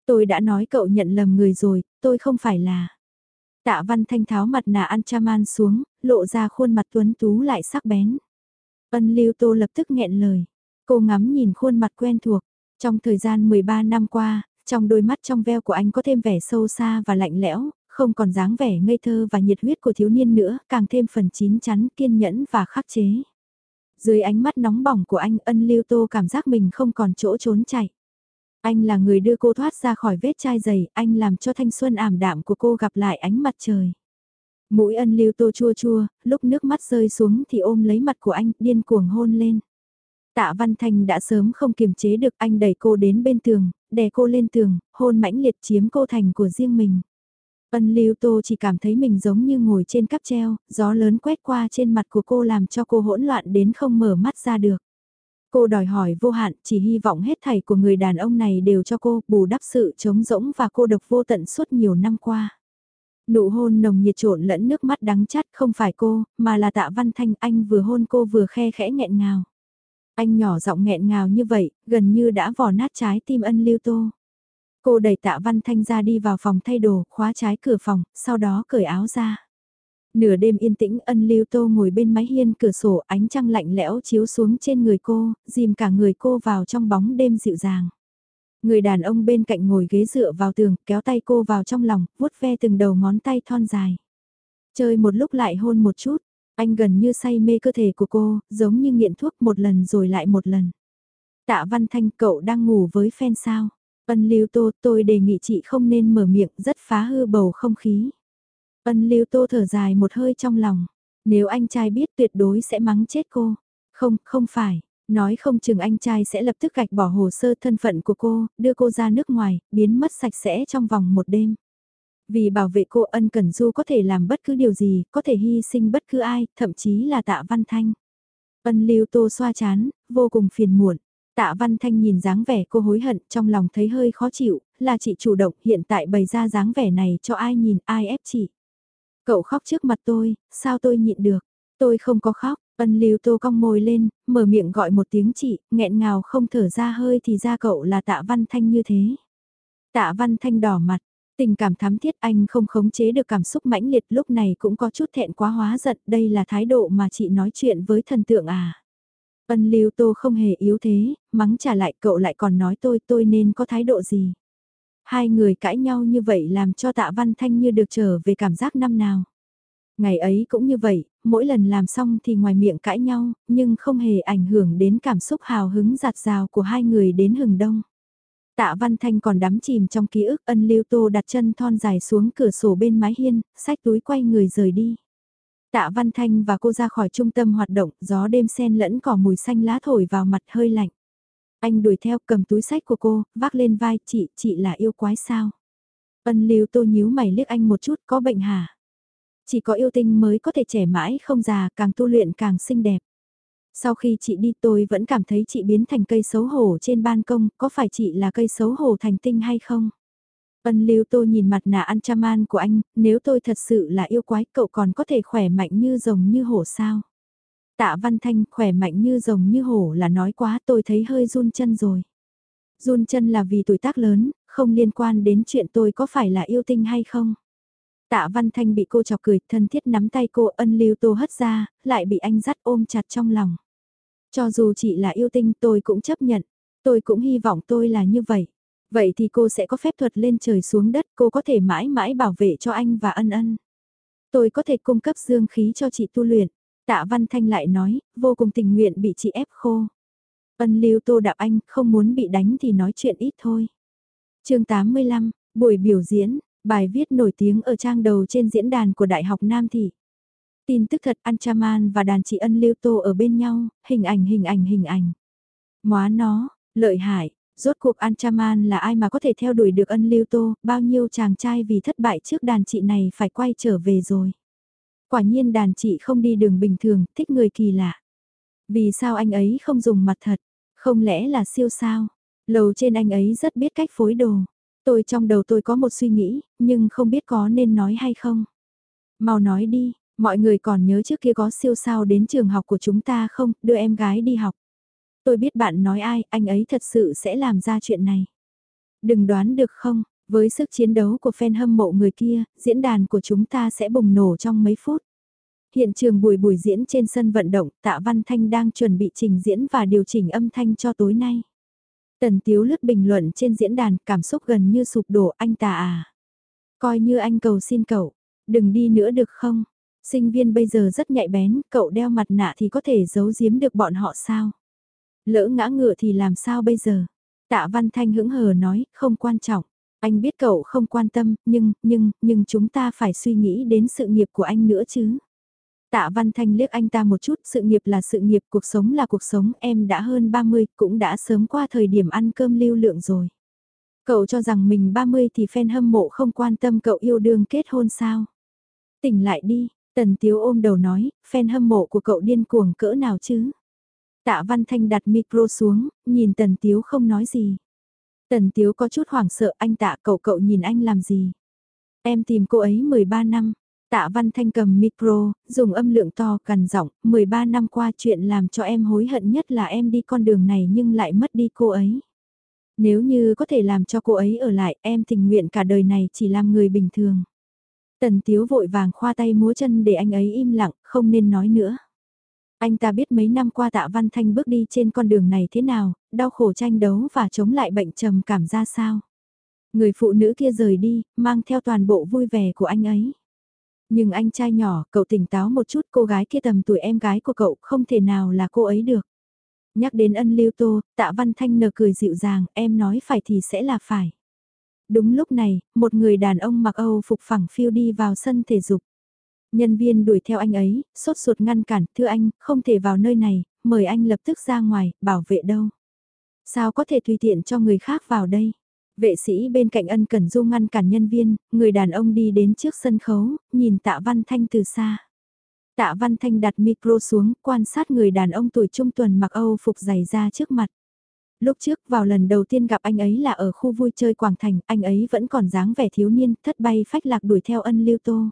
[SPEAKER 1] Tôi đã nói cậu nhận lầm người rồi, tôi không phải là. Tạ văn thanh tháo mặt nạ Anchaman xuống, lộ ra khuôn mặt tuấn tú lại sắc bén. Ân lưu tô lập tức nghẹn lời. Cô ngắm nhìn khuôn mặt quen thuộc. Trong thời gian 13 năm qua, trong đôi mắt trong veo của anh có thêm vẻ sâu xa và lạnh lẽo, không còn dáng vẻ ngây thơ và nhiệt huyết của thiếu niên nữa, càng thêm phần chín chắn, kiên nhẫn và khắc chế. Dưới ánh mắt nóng bỏng của anh ân lưu tô cảm giác mình không còn chỗ trốn chạy. Anh là người đưa cô thoát ra khỏi vết chai dày, anh làm cho thanh xuân ảm đạm của cô gặp lại ánh mặt trời. Mũi ân lưu tô chua chua, lúc nước mắt rơi xuống thì ôm lấy mặt của anh, điên cuồng hôn lên. Tạ Văn Thành đã sớm không kiềm chế được anh đẩy cô đến bên tường, đè cô lên tường, hôn mãnh liệt chiếm cô thành của riêng mình. Ân Lưu Tô chỉ cảm thấy mình giống như ngồi trên cắp treo, gió lớn quét qua trên mặt của cô làm cho cô hỗn loạn đến không mở mắt ra được. Cô đòi hỏi vô hạn, chỉ hy vọng hết thảy của người đàn ông này đều cho cô bù đắp sự trống rỗng và cô độc vô tận suốt nhiều năm qua. Nụ hôn nồng nhiệt trộn lẫn nước mắt đắng chát không phải cô, mà là tạ văn thanh anh vừa hôn cô vừa khe khẽ nghẹn ngào. Anh nhỏ giọng nghẹn ngào như vậy, gần như đã vò nát trái tim ân lưu tô. Cô đẩy tạ văn thanh ra đi vào phòng thay đồ, khóa trái cửa phòng, sau đó cởi áo ra. Nửa đêm yên tĩnh ân lưu tô ngồi bên mái hiên cửa sổ ánh trăng lạnh lẽo chiếu xuống trên người cô, dìm cả người cô vào trong bóng đêm dịu dàng. Người đàn ông bên cạnh ngồi ghế dựa vào tường, kéo tay cô vào trong lòng, vuốt ve từng đầu ngón tay thon dài. Chơi một lúc lại hôn một chút, anh gần như say mê cơ thể của cô, giống như nghiện thuốc một lần rồi lại một lần. Tạ Văn Thanh cậu đang ngủ với fan sao? Ân Lưu Tô, tôi đề nghị chị không nên mở miệng, rất phá hư bầu không khí. Ân Lưu Tô thở dài một hơi trong lòng. Nếu anh trai biết tuyệt đối sẽ mắng chết cô. Không, không phải. Nói không chừng anh trai sẽ lập tức gạch bỏ hồ sơ thân phận của cô, đưa cô ra nước ngoài, biến mất sạch sẽ trong vòng một đêm. Vì bảo vệ cô ân cần du có thể làm bất cứ điều gì, có thể hy sinh bất cứ ai, thậm chí là tạ văn thanh. Ân lưu tô xoa chán, vô cùng phiền muộn. Tạ Văn Thanh nhìn dáng vẻ cô hối hận trong lòng thấy hơi khó chịu, là chị chủ động hiện tại bày ra dáng vẻ này cho ai nhìn ai ép chị. Cậu khóc trước mặt tôi, sao tôi nhịn được, tôi không có khóc, ân lưu tô cong môi lên, mở miệng gọi một tiếng chị, nghẹn ngào không thở ra hơi thì ra cậu là tạ Văn Thanh như thế. Tạ Văn Thanh đỏ mặt, tình cảm thắm thiết anh không khống chế được cảm xúc mãnh liệt lúc này cũng có chút thẹn quá hóa giận đây là thái độ mà chị nói chuyện với thần tượng à. Ân lưu tô không hề yếu thế, mắng trả lại cậu lại còn nói tôi tôi nên có thái độ gì. Hai người cãi nhau như vậy làm cho tạ văn thanh như được trở về cảm giác năm nào. Ngày ấy cũng như vậy, mỗi lần làm xong thì ngoài miệng cãi nhau, nhưng không hề ảnh hưởng đến cảm xúc hào hứng giạt rào của hai người đến hừng đông. Tạ Văn Thanh còn đắm chìm trong ký ức ân lưu tô đặt chân thon dài xuống cửa sổ bên mái hiên, sách túi quay người rời đi. Tạ Văn Thanh và cô ra khỏi trung tâm hoạt động, gió đêm sen lẫn cỏ mùi xanh lá thổi vào mặt hơi lạnh. Anh đuổi theo cầm túi sách của cô, vác lên vai, chị, chị là yêu quái sao? Ân lưu tô nhíu mày liếc anh một chút, có bệnh hả? Chỉ có yêu tinh mới có thể trẻ mãi không già, càng tu luyện càng xinh đẹp. Sau khi chị đi tôi vẫn cảm thấy chị biến thành cây xấu hổ trên ban công, có phải chị là cây xấu hổ thành tinh hay không? Ân lưu tô nhìn mặt nạ Anchaman của anh, nếu tôi thật sự là yêu quái cậu còn có thể khỏe mạnh như rồng như hổ sao? Tạ Văn Thanh khỏe mạnh như rồng như hổ là nói quá tôi thấy hơi run chân rồi. Run chân là vì tuổi tác lớn, không liên quan đến chuyện tôi có phải là yêu tinh hay không. Tạ Văn Thanh bị cô chọc cười, thân thiết nắm tay cô ân lưu tô hất ra, lại bị anh dắt ôm chặt trong lòng. Cho dù chị là yêu tinh tôi cũng chấp nhận, tôi cũng hy vọng tôi là như vậy. Vậy thì cô sẽ có phép thuật lên trời xuống đất, cô có thể mãi mãi bảo vệ cho anh và ân ân. Tôi có thể cung cấp dương khí cho chị tu luyện. Tạ Văn Thanh lại nói, vô cùng tình nguyện bị chị ép khô. Ân lưu tô đạp anh, không muốn bị đánh thì nói chuyện ít thôi. chương 85, buổi biểu diễn, bài viết nổi tiếng ở trang đầu trên diễn đàn của Đại học Nam Thị. Tin tức thật Anchaman và đàn chị ân lưu tô ở bên nhau, hình ảnh hình ảnh hình ảnh. Móa nó, lợi hại, rốt cuộc Anchaman là ai mà có thể theo đuổi được ân lưu tô, bao nhiêu chàng trai vì thất bại trước đàn chị này phải quay trở về rồi. Quả nhiên đàn chị không đi đường bình thường, thích người kỳ lạ. Vì sao anh ấy không dùng mặt thật? Không lẽ là siêu sao? Lầu trên anh ấy rất biết cách phối đồ. Tôi trong đầu tôi có một suy nghĩ, nhưng không biết có nên nói hay không. Mau nói đi, mọi người còn nhớ trước kia có siêu sao đến trường học của chúng ta không, đưa em gái đi học. Tôi biết bạn nói ai, anh ấy thật sự sẽ làm ra chuyện này. Đừng đoán được không, với sức chiến đấu của fan hâm mộ người kia, diễn đàn của chúng ta sẽ bùng nổ trong mấy phút. Hiện trường buổi buổi diễn trên sân vận động, Tạ Văn Thanh đang chuẩn bị trình diễn và điều chỉnh âm thanh cho tối nay. Tần Tiếu lướt bình luận trên diễn đàn, cảm xúc gần như sụp đổ, anh Tạ à. Coi như anh cầu xin cậu, đừng đi nữa được không? Sinh viên bây giờ rất nhạy bén, cậu đeo mặt nạ thì có thể giấu giếm được bọn họ sao? Lỡ ngã ngựa thì làm sao bây giờ? Tạ Văn Thanh hững hờ nói, không quan trọng. Anh biết cậu không quan tâm, nhưng, nhưng, nhưng chúng ta phải suy nghĩ đến sự nghiệp của anh nữa chứ. Tạ Văn Thanh liếc anh ta một chút, sự nghiệp là sự nghiệp, cuộc sống là cuộc sống, em đã hơn 30, cũng đã sớm qua thời điểm ăn cơm lưu lượng rồi. Cậu cho rằng mình 30 thì fan hâm mộ không quan tâm cậu yêu đương kết hôn sao? Tỉnh lại đi, Tần Tiếu ôm đầu nói, fan hâm mộ của cậu điên cuồng cỡ nào chứ? Tạ Văn Thanh đặt micro xuống, nhìn Tần Tiếu không nói gì. Tần Tiếu có chút hoảng sợ anh tạ cậu cậu nhìn anh làm gì? Em tìm cô ấy 13 năm. Tạ Văn Thanh cầm micro, dùng âm lượng to cằn giọng, 13 năm qua chuyện làm cho em hối hận nhất là em đi con đường này nhưng lại mất đi cô ấy. Nếu như có thể làm cho cô ấy ở lại, em tình nguyện cả đời này chỉ làm người bình thường. Tần Tiếu vội vàng khoa tay múa chân để anh ấy im lặng, không nên nói nữa. Anh ta biết mấy năm qua tạ Văn Thanh bước đi trên con đường này thế nào, đau khổ tranh đấu và chống lại bệnh trầm cảm ra sao. Người phụ nữ kia rời đi, mang theo toàn bộ vui vẻ của anh ấy. Nhưng anh trai nhỏ, cậu tỉnh táo một chút cô gái kia tầm tuổi em gái của cậu không thể nào là cô ấy được. Nhắc đến ân lưu tô, tạ Văn Thanh nở cười dịu dàng, em nói phải thì sẽ là phải. Đúng lúc này, một người đàn ông mặc Âu phục phẳng phiêu đi vào sân thể dục. Nhân viên đuổi theo anh ấy, sốt ruột ngăn cản, thưa anh, không thể vào nơi này, mời anh lập tức ra ngoài, bảo vệ đâu. Sao có thể tùy tiện cho người khác vào đây? Vệ sĩ bên cạnh ân cẩn du ngăn cản nhân viên, người đàn ông đi đến trước sân khấu, nhìn tạ văn thanh từ xa. Tạ văn thanh đặt micro xuống, quan sát người đàn ông tuổi trung tuần mặc Âu phục dày ra trước mặt. Lúc trước vào lần đầu tiên gặp anh ấy là ở khu vui chơi Quảng Thành, anh ấy vẫn còn dáng vẻ thiếu niên, thất bay phách lạc đuổi theo ân lưu tô.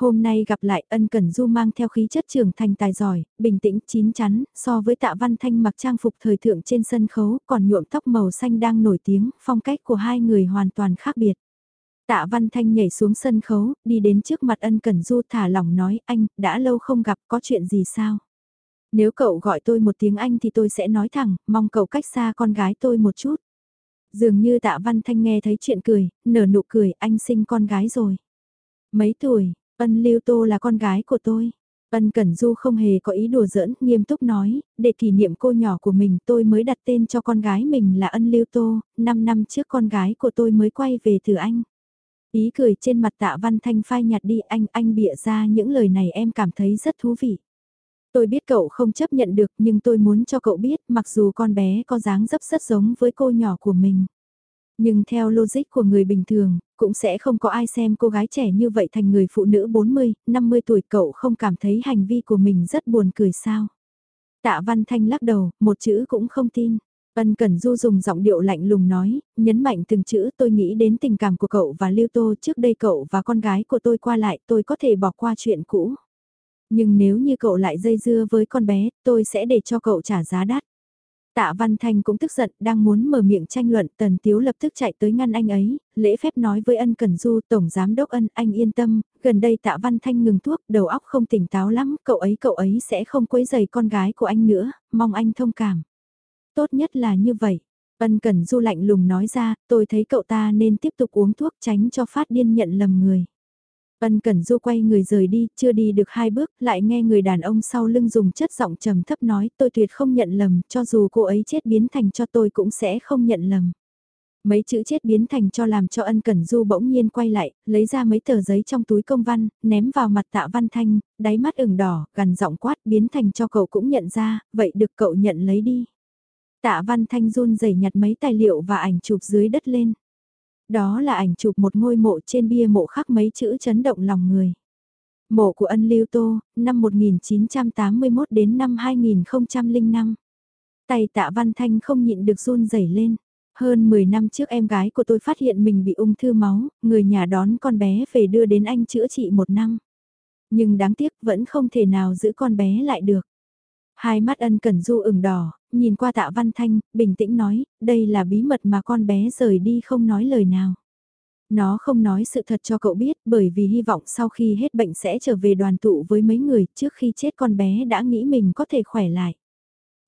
[SPEAKER 1] Hôm nay gặp lại ân cẩn du mang theo khí chất trưởng thành tài giỏi, bình tĩnh, chín chắn, so với tạ văn thanh mặc trang phục thời thượng trên sân khấu còn nhuộm tóc màu xanh đang nổi tiếng, phong cách của hai người hoàn toàn khác biệt. Tạ Văn Thanh nhảy xuống sân khấu, đi đến trước mặt ân cẩn du thả lỏng nói anh, đã lâu không gặp, có chuyện gì sao? Nếu cậu gọi tôi một tiếng Anh thì tôi sẽ nói thẳng, mong cậu cách xa con gái tôi một chút. Dường như tạ Văn Thanh nghe thấy chuyện cười, nở nụ cười, anh sinh con gái rồi. Mấy tuổi, ân lưu tô là con gái của tôi. Ân Cẩn Du không hề có ý đùa giỡn, nghiêm túc nói, để kỷ niệm cô nhỏ của mình tôi mới đặt tên cho con gái mình là Ân Lưu Tô, 5 năm trước con gái của tôi mới quay về từ Anh. Ý cười trên mặt tạ Văn Thanh phai nhạt đi anh, anh bịa ra những lời này em cảm thấy rất thú vị. Tôi biết cậu không chấp nhận được nhưng tôi muốn cho cậu biết mặc dù con bé có dáng dấp rất giống với cô nhỏ của mình. Nhưng theo logic của người bình thường, cũng sẽ không có ai xem cô gái trẻ như vậy thành người phụ nữ 40, 50 tuổi cậu không cảm thấy hành vi của mình rất buồn cười sao. Tạ Văn Thanh lắc đầu, một chữ cũng không tin. Ân Cẩn Du dùng giọng điệu lạnh lùng nói, nhấn mạnh từng chữ tôi nghĩ đến tình cảm của cậu và Lưu Tô trước đây cậu và con gái của tôi qua lại tôi có thể bỏ qua chuyện cũ. Nhưng nếu như cậu lại dây dưa với con bé, tôi sẽ để cho cậu trả giá đắt. Tạ Văn Thanh cũng tức giận, đang muốn mở miệng tranh luận, Tần Tiếu lập tức chạy tới ngăn anh ấy, lễ phép nói với ân Cần Du, Tổng Giám Đốc ân, anh yên tâm, gần đây Tạ Văn Thanh ngừng thuốc, đầu óc không tỉnh táo lắm, cậu ấy cậu ấy sẽ không quấy giày con gái của anh nữa, mong anh thông cảm. Tốt nhất là như vậy. Ân Cần Du lạnh lùng nói ra, tôi thấy cậu ta nên tiếp tục uống thuốc tránh cho phát điên nhận lầm người. Ân Cẩn Du quay người rời đi, chưa đi được hai bước, lại nghe người đàn ông sau lưng dùng chất giọng trầm thấp nói, tôi tuyệt không nhận lầm, cho dù cô ấy chết biến thành cho tôi cũng sẽ không nhận lầm. Mấy chữ chết biến thành cho làm cho ân cẩn du bỗng nhiên quay lại, lấy ra mấy tờ giấy trong túi công văn, ném vào mặt tạ văn thanh, đáy mắt ửng đỏ, gần giọng quát biến thành cho cậu cũng nhận ra, vậy được cậu nhận lấy đi. Tạ văn thanh run rẩy nhặt mấy tài liệu và ảnh chụp dưới đất lên. Đó là ảnh chụp một ngôi mộ trên bia mộ khắc mấy chữ chấn động lòng người. Mộ của ân Lưu Tô, năm 1981 đến năm 2005. Tay tạ Văn Thanh không nhịn được run rẩy lên. Hơn 10 năm trước em gái của tôi phát hiện mình bị ung thư máu, người nhà đón con bé về đưa đến anh chữa trị một năm. Nhưng đáng tiếc vẫn không thể nào giữ con bé lại được. Hai mắt ân cần du ửng đỏ, nhìn qua tạ văn thanh, bình tĩnh nói, đây là bí mật mà con bé rời đi không nói lời nào. Nó không nói sự thật cho cậu biết bởi vì hy vọng sau khi hết bệnh sẽ trở về đoàn tụ với mấy người trước khi chết con bé đã nghĩ mình có thể khỏe lại.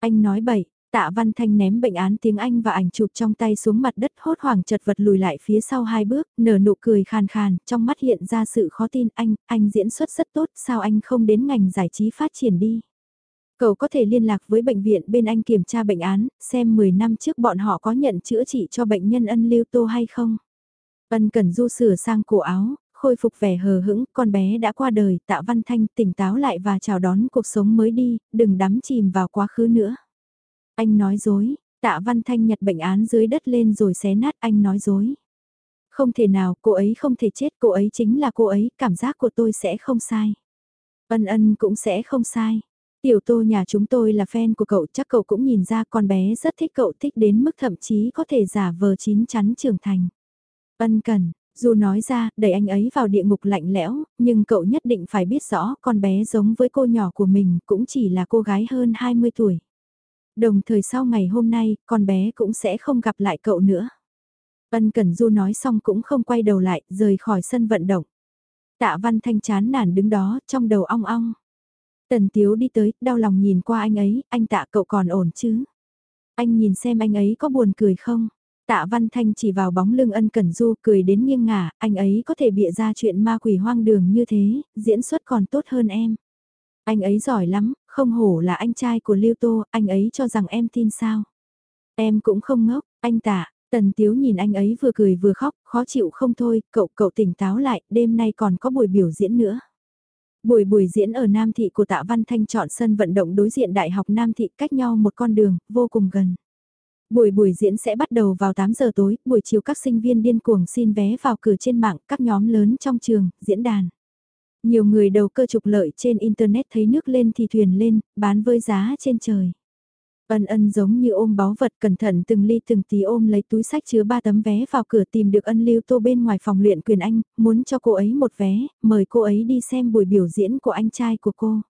[SPEAKER 1] Anh nói bậy, tạ văn thanh ném bệnh án tiếng Anh và ảnh chụp trong tay xuống mặt đất hốt hoảng chật vật lùi lại phía sau hai bước, nở nụ cười khàn khàn, trong mắt hiện ra sự khó tin anh, anh diễn xuất rất tốt, sao anh không đến ngành giải trí phát triển đi. Cậu có thể liên lạc với bệnh viện bên anh kiểm tra bệnh án, xem 10 năm trước bọn họ có nhận chữa trị cho bệnh nhân ân lưu tô hay không. Ân cần du sửa sang cổ áo, khôi phục vẻ hờ hững, con bé đã qua đời, tạ văn thanh tỉnh táo lại và chào đón cuộc sống mới đi, đừng đắm chìm vào quá khứ nữa. Anh nói dối, tạ văn thanh nhặt bệnh án dưới đất lên rồi xé nát anh nói dối. Không thể nào, cô ấy không thể chết, cô ấy chính là cô ấy, cảm giác của tôi sẽ không sai. Ân ân cũng sẽ không sai. Tiểu tô nhà chúng tôi là fan của cậu chắc cậu cũng nhìn ra con bé rất thích cậu thích đến mức thậm chí có thể giả vờ chín chắn trưởng thành. Ân cần, dù nói ra đẩy anh ấy vào địa ngục lạnh lẽo, nhưng cậu nhất định phải biết rõ con bé giống với cô nhỏ của mình cũng chỉ là cô gái hơn 20 tuổi. Đồng thời sau ngày hôm nay, con bé cũng sẽ không gặp lại cậu nữa. Ân Cẩn Du nói xong cũng không quay đầu lại, rời khỏi sân vận động. Tạ Văn Thanh chán nản đứng đó, trong đầu ong ong. Tần Tiếu đi tới, đau lòng nhìn qua anh ấy, anh tạ cậu còn ổn chứ? Anh nhìn xem anh ấy có buồn cười không? Tạ Văn Thanh chỉ vào bóng lưng ân cẩn du cười đến nghiêng ngả, anh ấy có thể bịa ra chuyện ma quỷ hoang đường như thế, diễn xuất còn tốt hơn em. Anh ấy giỏi lắm, không hổ là anh trai của Lưu Tô, anh ấy cho rằng em tin sao. Em cũng không ngốc, anh tạ, Tần Tiếu nhìn anh ấy vừa cười vừa khóc, khó chịu không thôi, cậu cậu tỉnh táo lại, đêm nay còn có buổi biểu diễn nữa. Buổi buổi diễn ở Nam Thị của Tạ Văn Thanh chọn sân vận động đối diện Đại học Nam Thị cách nhau một con đường, vô cùng gần. Buổi buổi diễn sẽ bắt đầu vào 8 giờ tối, buổi chiều các sinh viên điên cuồng xin vé vào cửa trên mạng, các nhóm lớn trong trường, diễn đàn. Nhiều người đầu cơ trục lợi trên Internet thấy nước lên thì thuyền lên, bán với giá trên trời. Ân ân giống như ôm báu vật cẩn thận từng ly từng tí ôm lấy túi sách chứa ba tấm vé vào cửa tìm được ân lưu tô bên ngoài phòng luyện quyền anh, muốn cho cô ấy một vé, mời cô ấy đi xem buổi biểu diễn của anh trai của cô.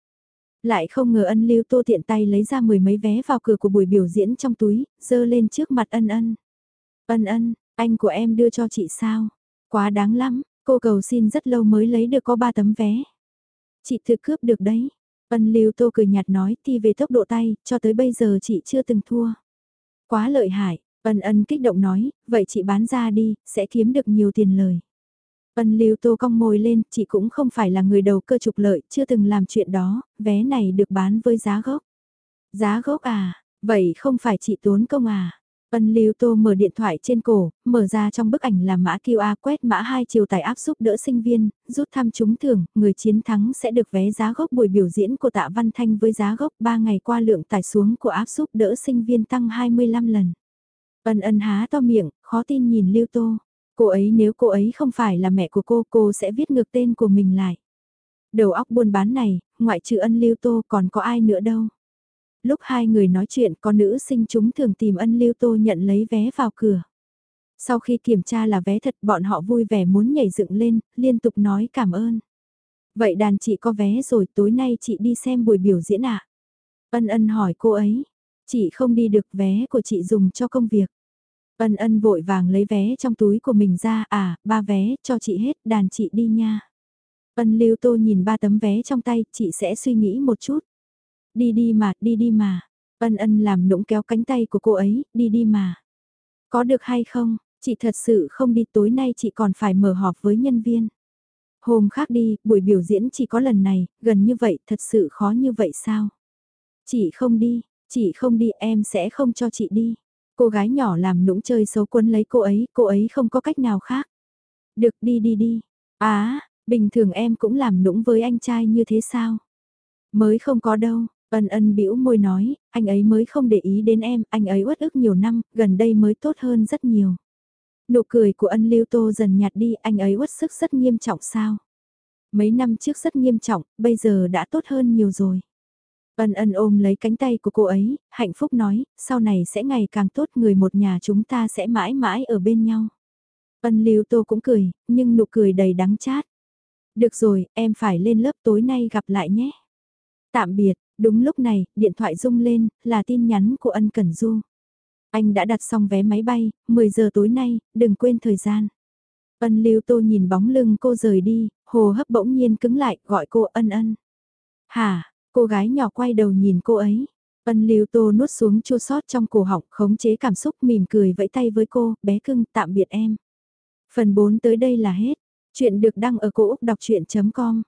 [SPEAKER 1] Lại không ngờ ân lưu tô tiện tay lấy ra mười mấy vé vào cửa của buổi biểu diễn trong túi, dơ lên trước mặt ân ân. Ân ân, anh của em đưa cho chị sao? Quá đáng lắm, cô cầu xin rất lâu mới lấy được có ba tấm vé. Chị thực cướp được đấy. Ân lưu tô cười nhạt nói thì về tốc độ tay, cho tới bây giờ chị chưa từng thua. Quá lợi hại, ân ân kích động nói, vậy chị bán ra đi, sẽ kiếm được nhiều tiền lời. Ân lưu tô cong môi lên, chị cũng không phải là người đầu cơ trục lợi, chưa từng làm chuyện đó, vé này được bán với giá gốc. Giá gốc à, vậy không phải chị tốn công à? Ân Lưu Tô mở điện thoại trên cổ, mở ra trong bức ảnh là mã QR quét mã hai chiều tài áp giúp đỡ sinh viên, rút thăm trúng thưởng, người chiến thắng sẽ được vé giá gốc buổi biểu diễn của Tạ Văn Thanh với giá gốc 3 ngày qua lượng tải xuống của áp giúp đỡ sinh viên tăng 25 lần. Ân ân há to miệng, khó tin nhìn Lưu Tô. Cô ấy nếu cô ấy không phải là mẹ của cô, cô sẽ viết ngược tên của mình lại. Đầu óc buôn bán này, ngoại trừ ân Lưu Tô còn có ai nữa đâu. Lúc hai người nói chuyện có nữ sinh chúng thường tìm ân lưu tô nhận lấy vé vào cửa. Sau khi kiểm tra là vé thật bọn họ vui vẻ muốn nhảy dựng lên, liên tục nói cảm ơn. Vậy đàn chị có vé rồi tối nay chị đi xem buổi biểu diễn ạ. À? Ân ân hỏi cô ấy. Chị không đi được vé của chị dùng cho công việc. Ân ân vội vàng lấy vé trong túi của mình ra à, ba vé, cho chị hết, đàn chị đi nha. Ân lưu tô nhìn ba tấm vé trong tay, chị sẽ suy nghĩ một chút. Đi đi mà, đi đi mà. Ân ân làm nũng kéo cánh tay của cô ấy, đi đi mà. Có được hay không, chị thật sự không đi tối nay chị còn phải mở họp với nhân viên. Hôm khác đi, buổi biểu diễn chỉ có lần này, gần như vậy, thật sự khó như vậy sao? Chị không đi, chị không đi em sẽ không cho chị đi. Cô gái nhỏ làm nũng chơi xấu quân lấy cô ấy, cô ấy không có cách nào khác. Được đi đi đi. Á, à, bình thường em cũng làm nũng với anh trai như thế sao? Mới không có đâu, Ân ân bĩu môi nói, anh ấy mới không để ý đến em, anh ấy uất ức nhiều năm, gần đây mới tốt hơn rất nhiều. Nụ cười của ân lưu tô dần nhạt đi, anh ấy uất sức rất nghiêm trọng sao? Mấy năm trước rất nghiêm trọng, bây giờ đã tốt hơn nhiều rồi. Ân ân ôm lấy cánh tay của cô ấy, hạnh phúc nói, sau này sẽ ngày càng tốt người một nhà chúng ta sẽ mãi mãi ở bên nhau. Ân lưu tô cũng cười, nhưng nụ cười đầy đắng chát. Được rồi, em phải lên lớp tối nay gặp lại nhé. Tạm biệt, Đúng lúc này, điện thoại rung lên, là tin nhắn của ân Cẩn Du. Anh đã đặt xong vé máy bay, 10 giờ tối nay, đừng quên thời gian. Ân lưu tô nhìn bóng lưng cô rời đi, hồ hấp bỗng nhiên cứng lại, gọi cô ân ân. Hả, cô gái nhỏ quay đầu nhìn cô ấy. Ân lưu tô nuốt xuống chua sót trong cổ họng, khống chế cảm xúc mỉm cười vẫy tay với cô, bé cưng, tạm biệt em. Phần 4 tới đây là hết. Chuyện được đăng ở cổ Úc đọc chuyện.com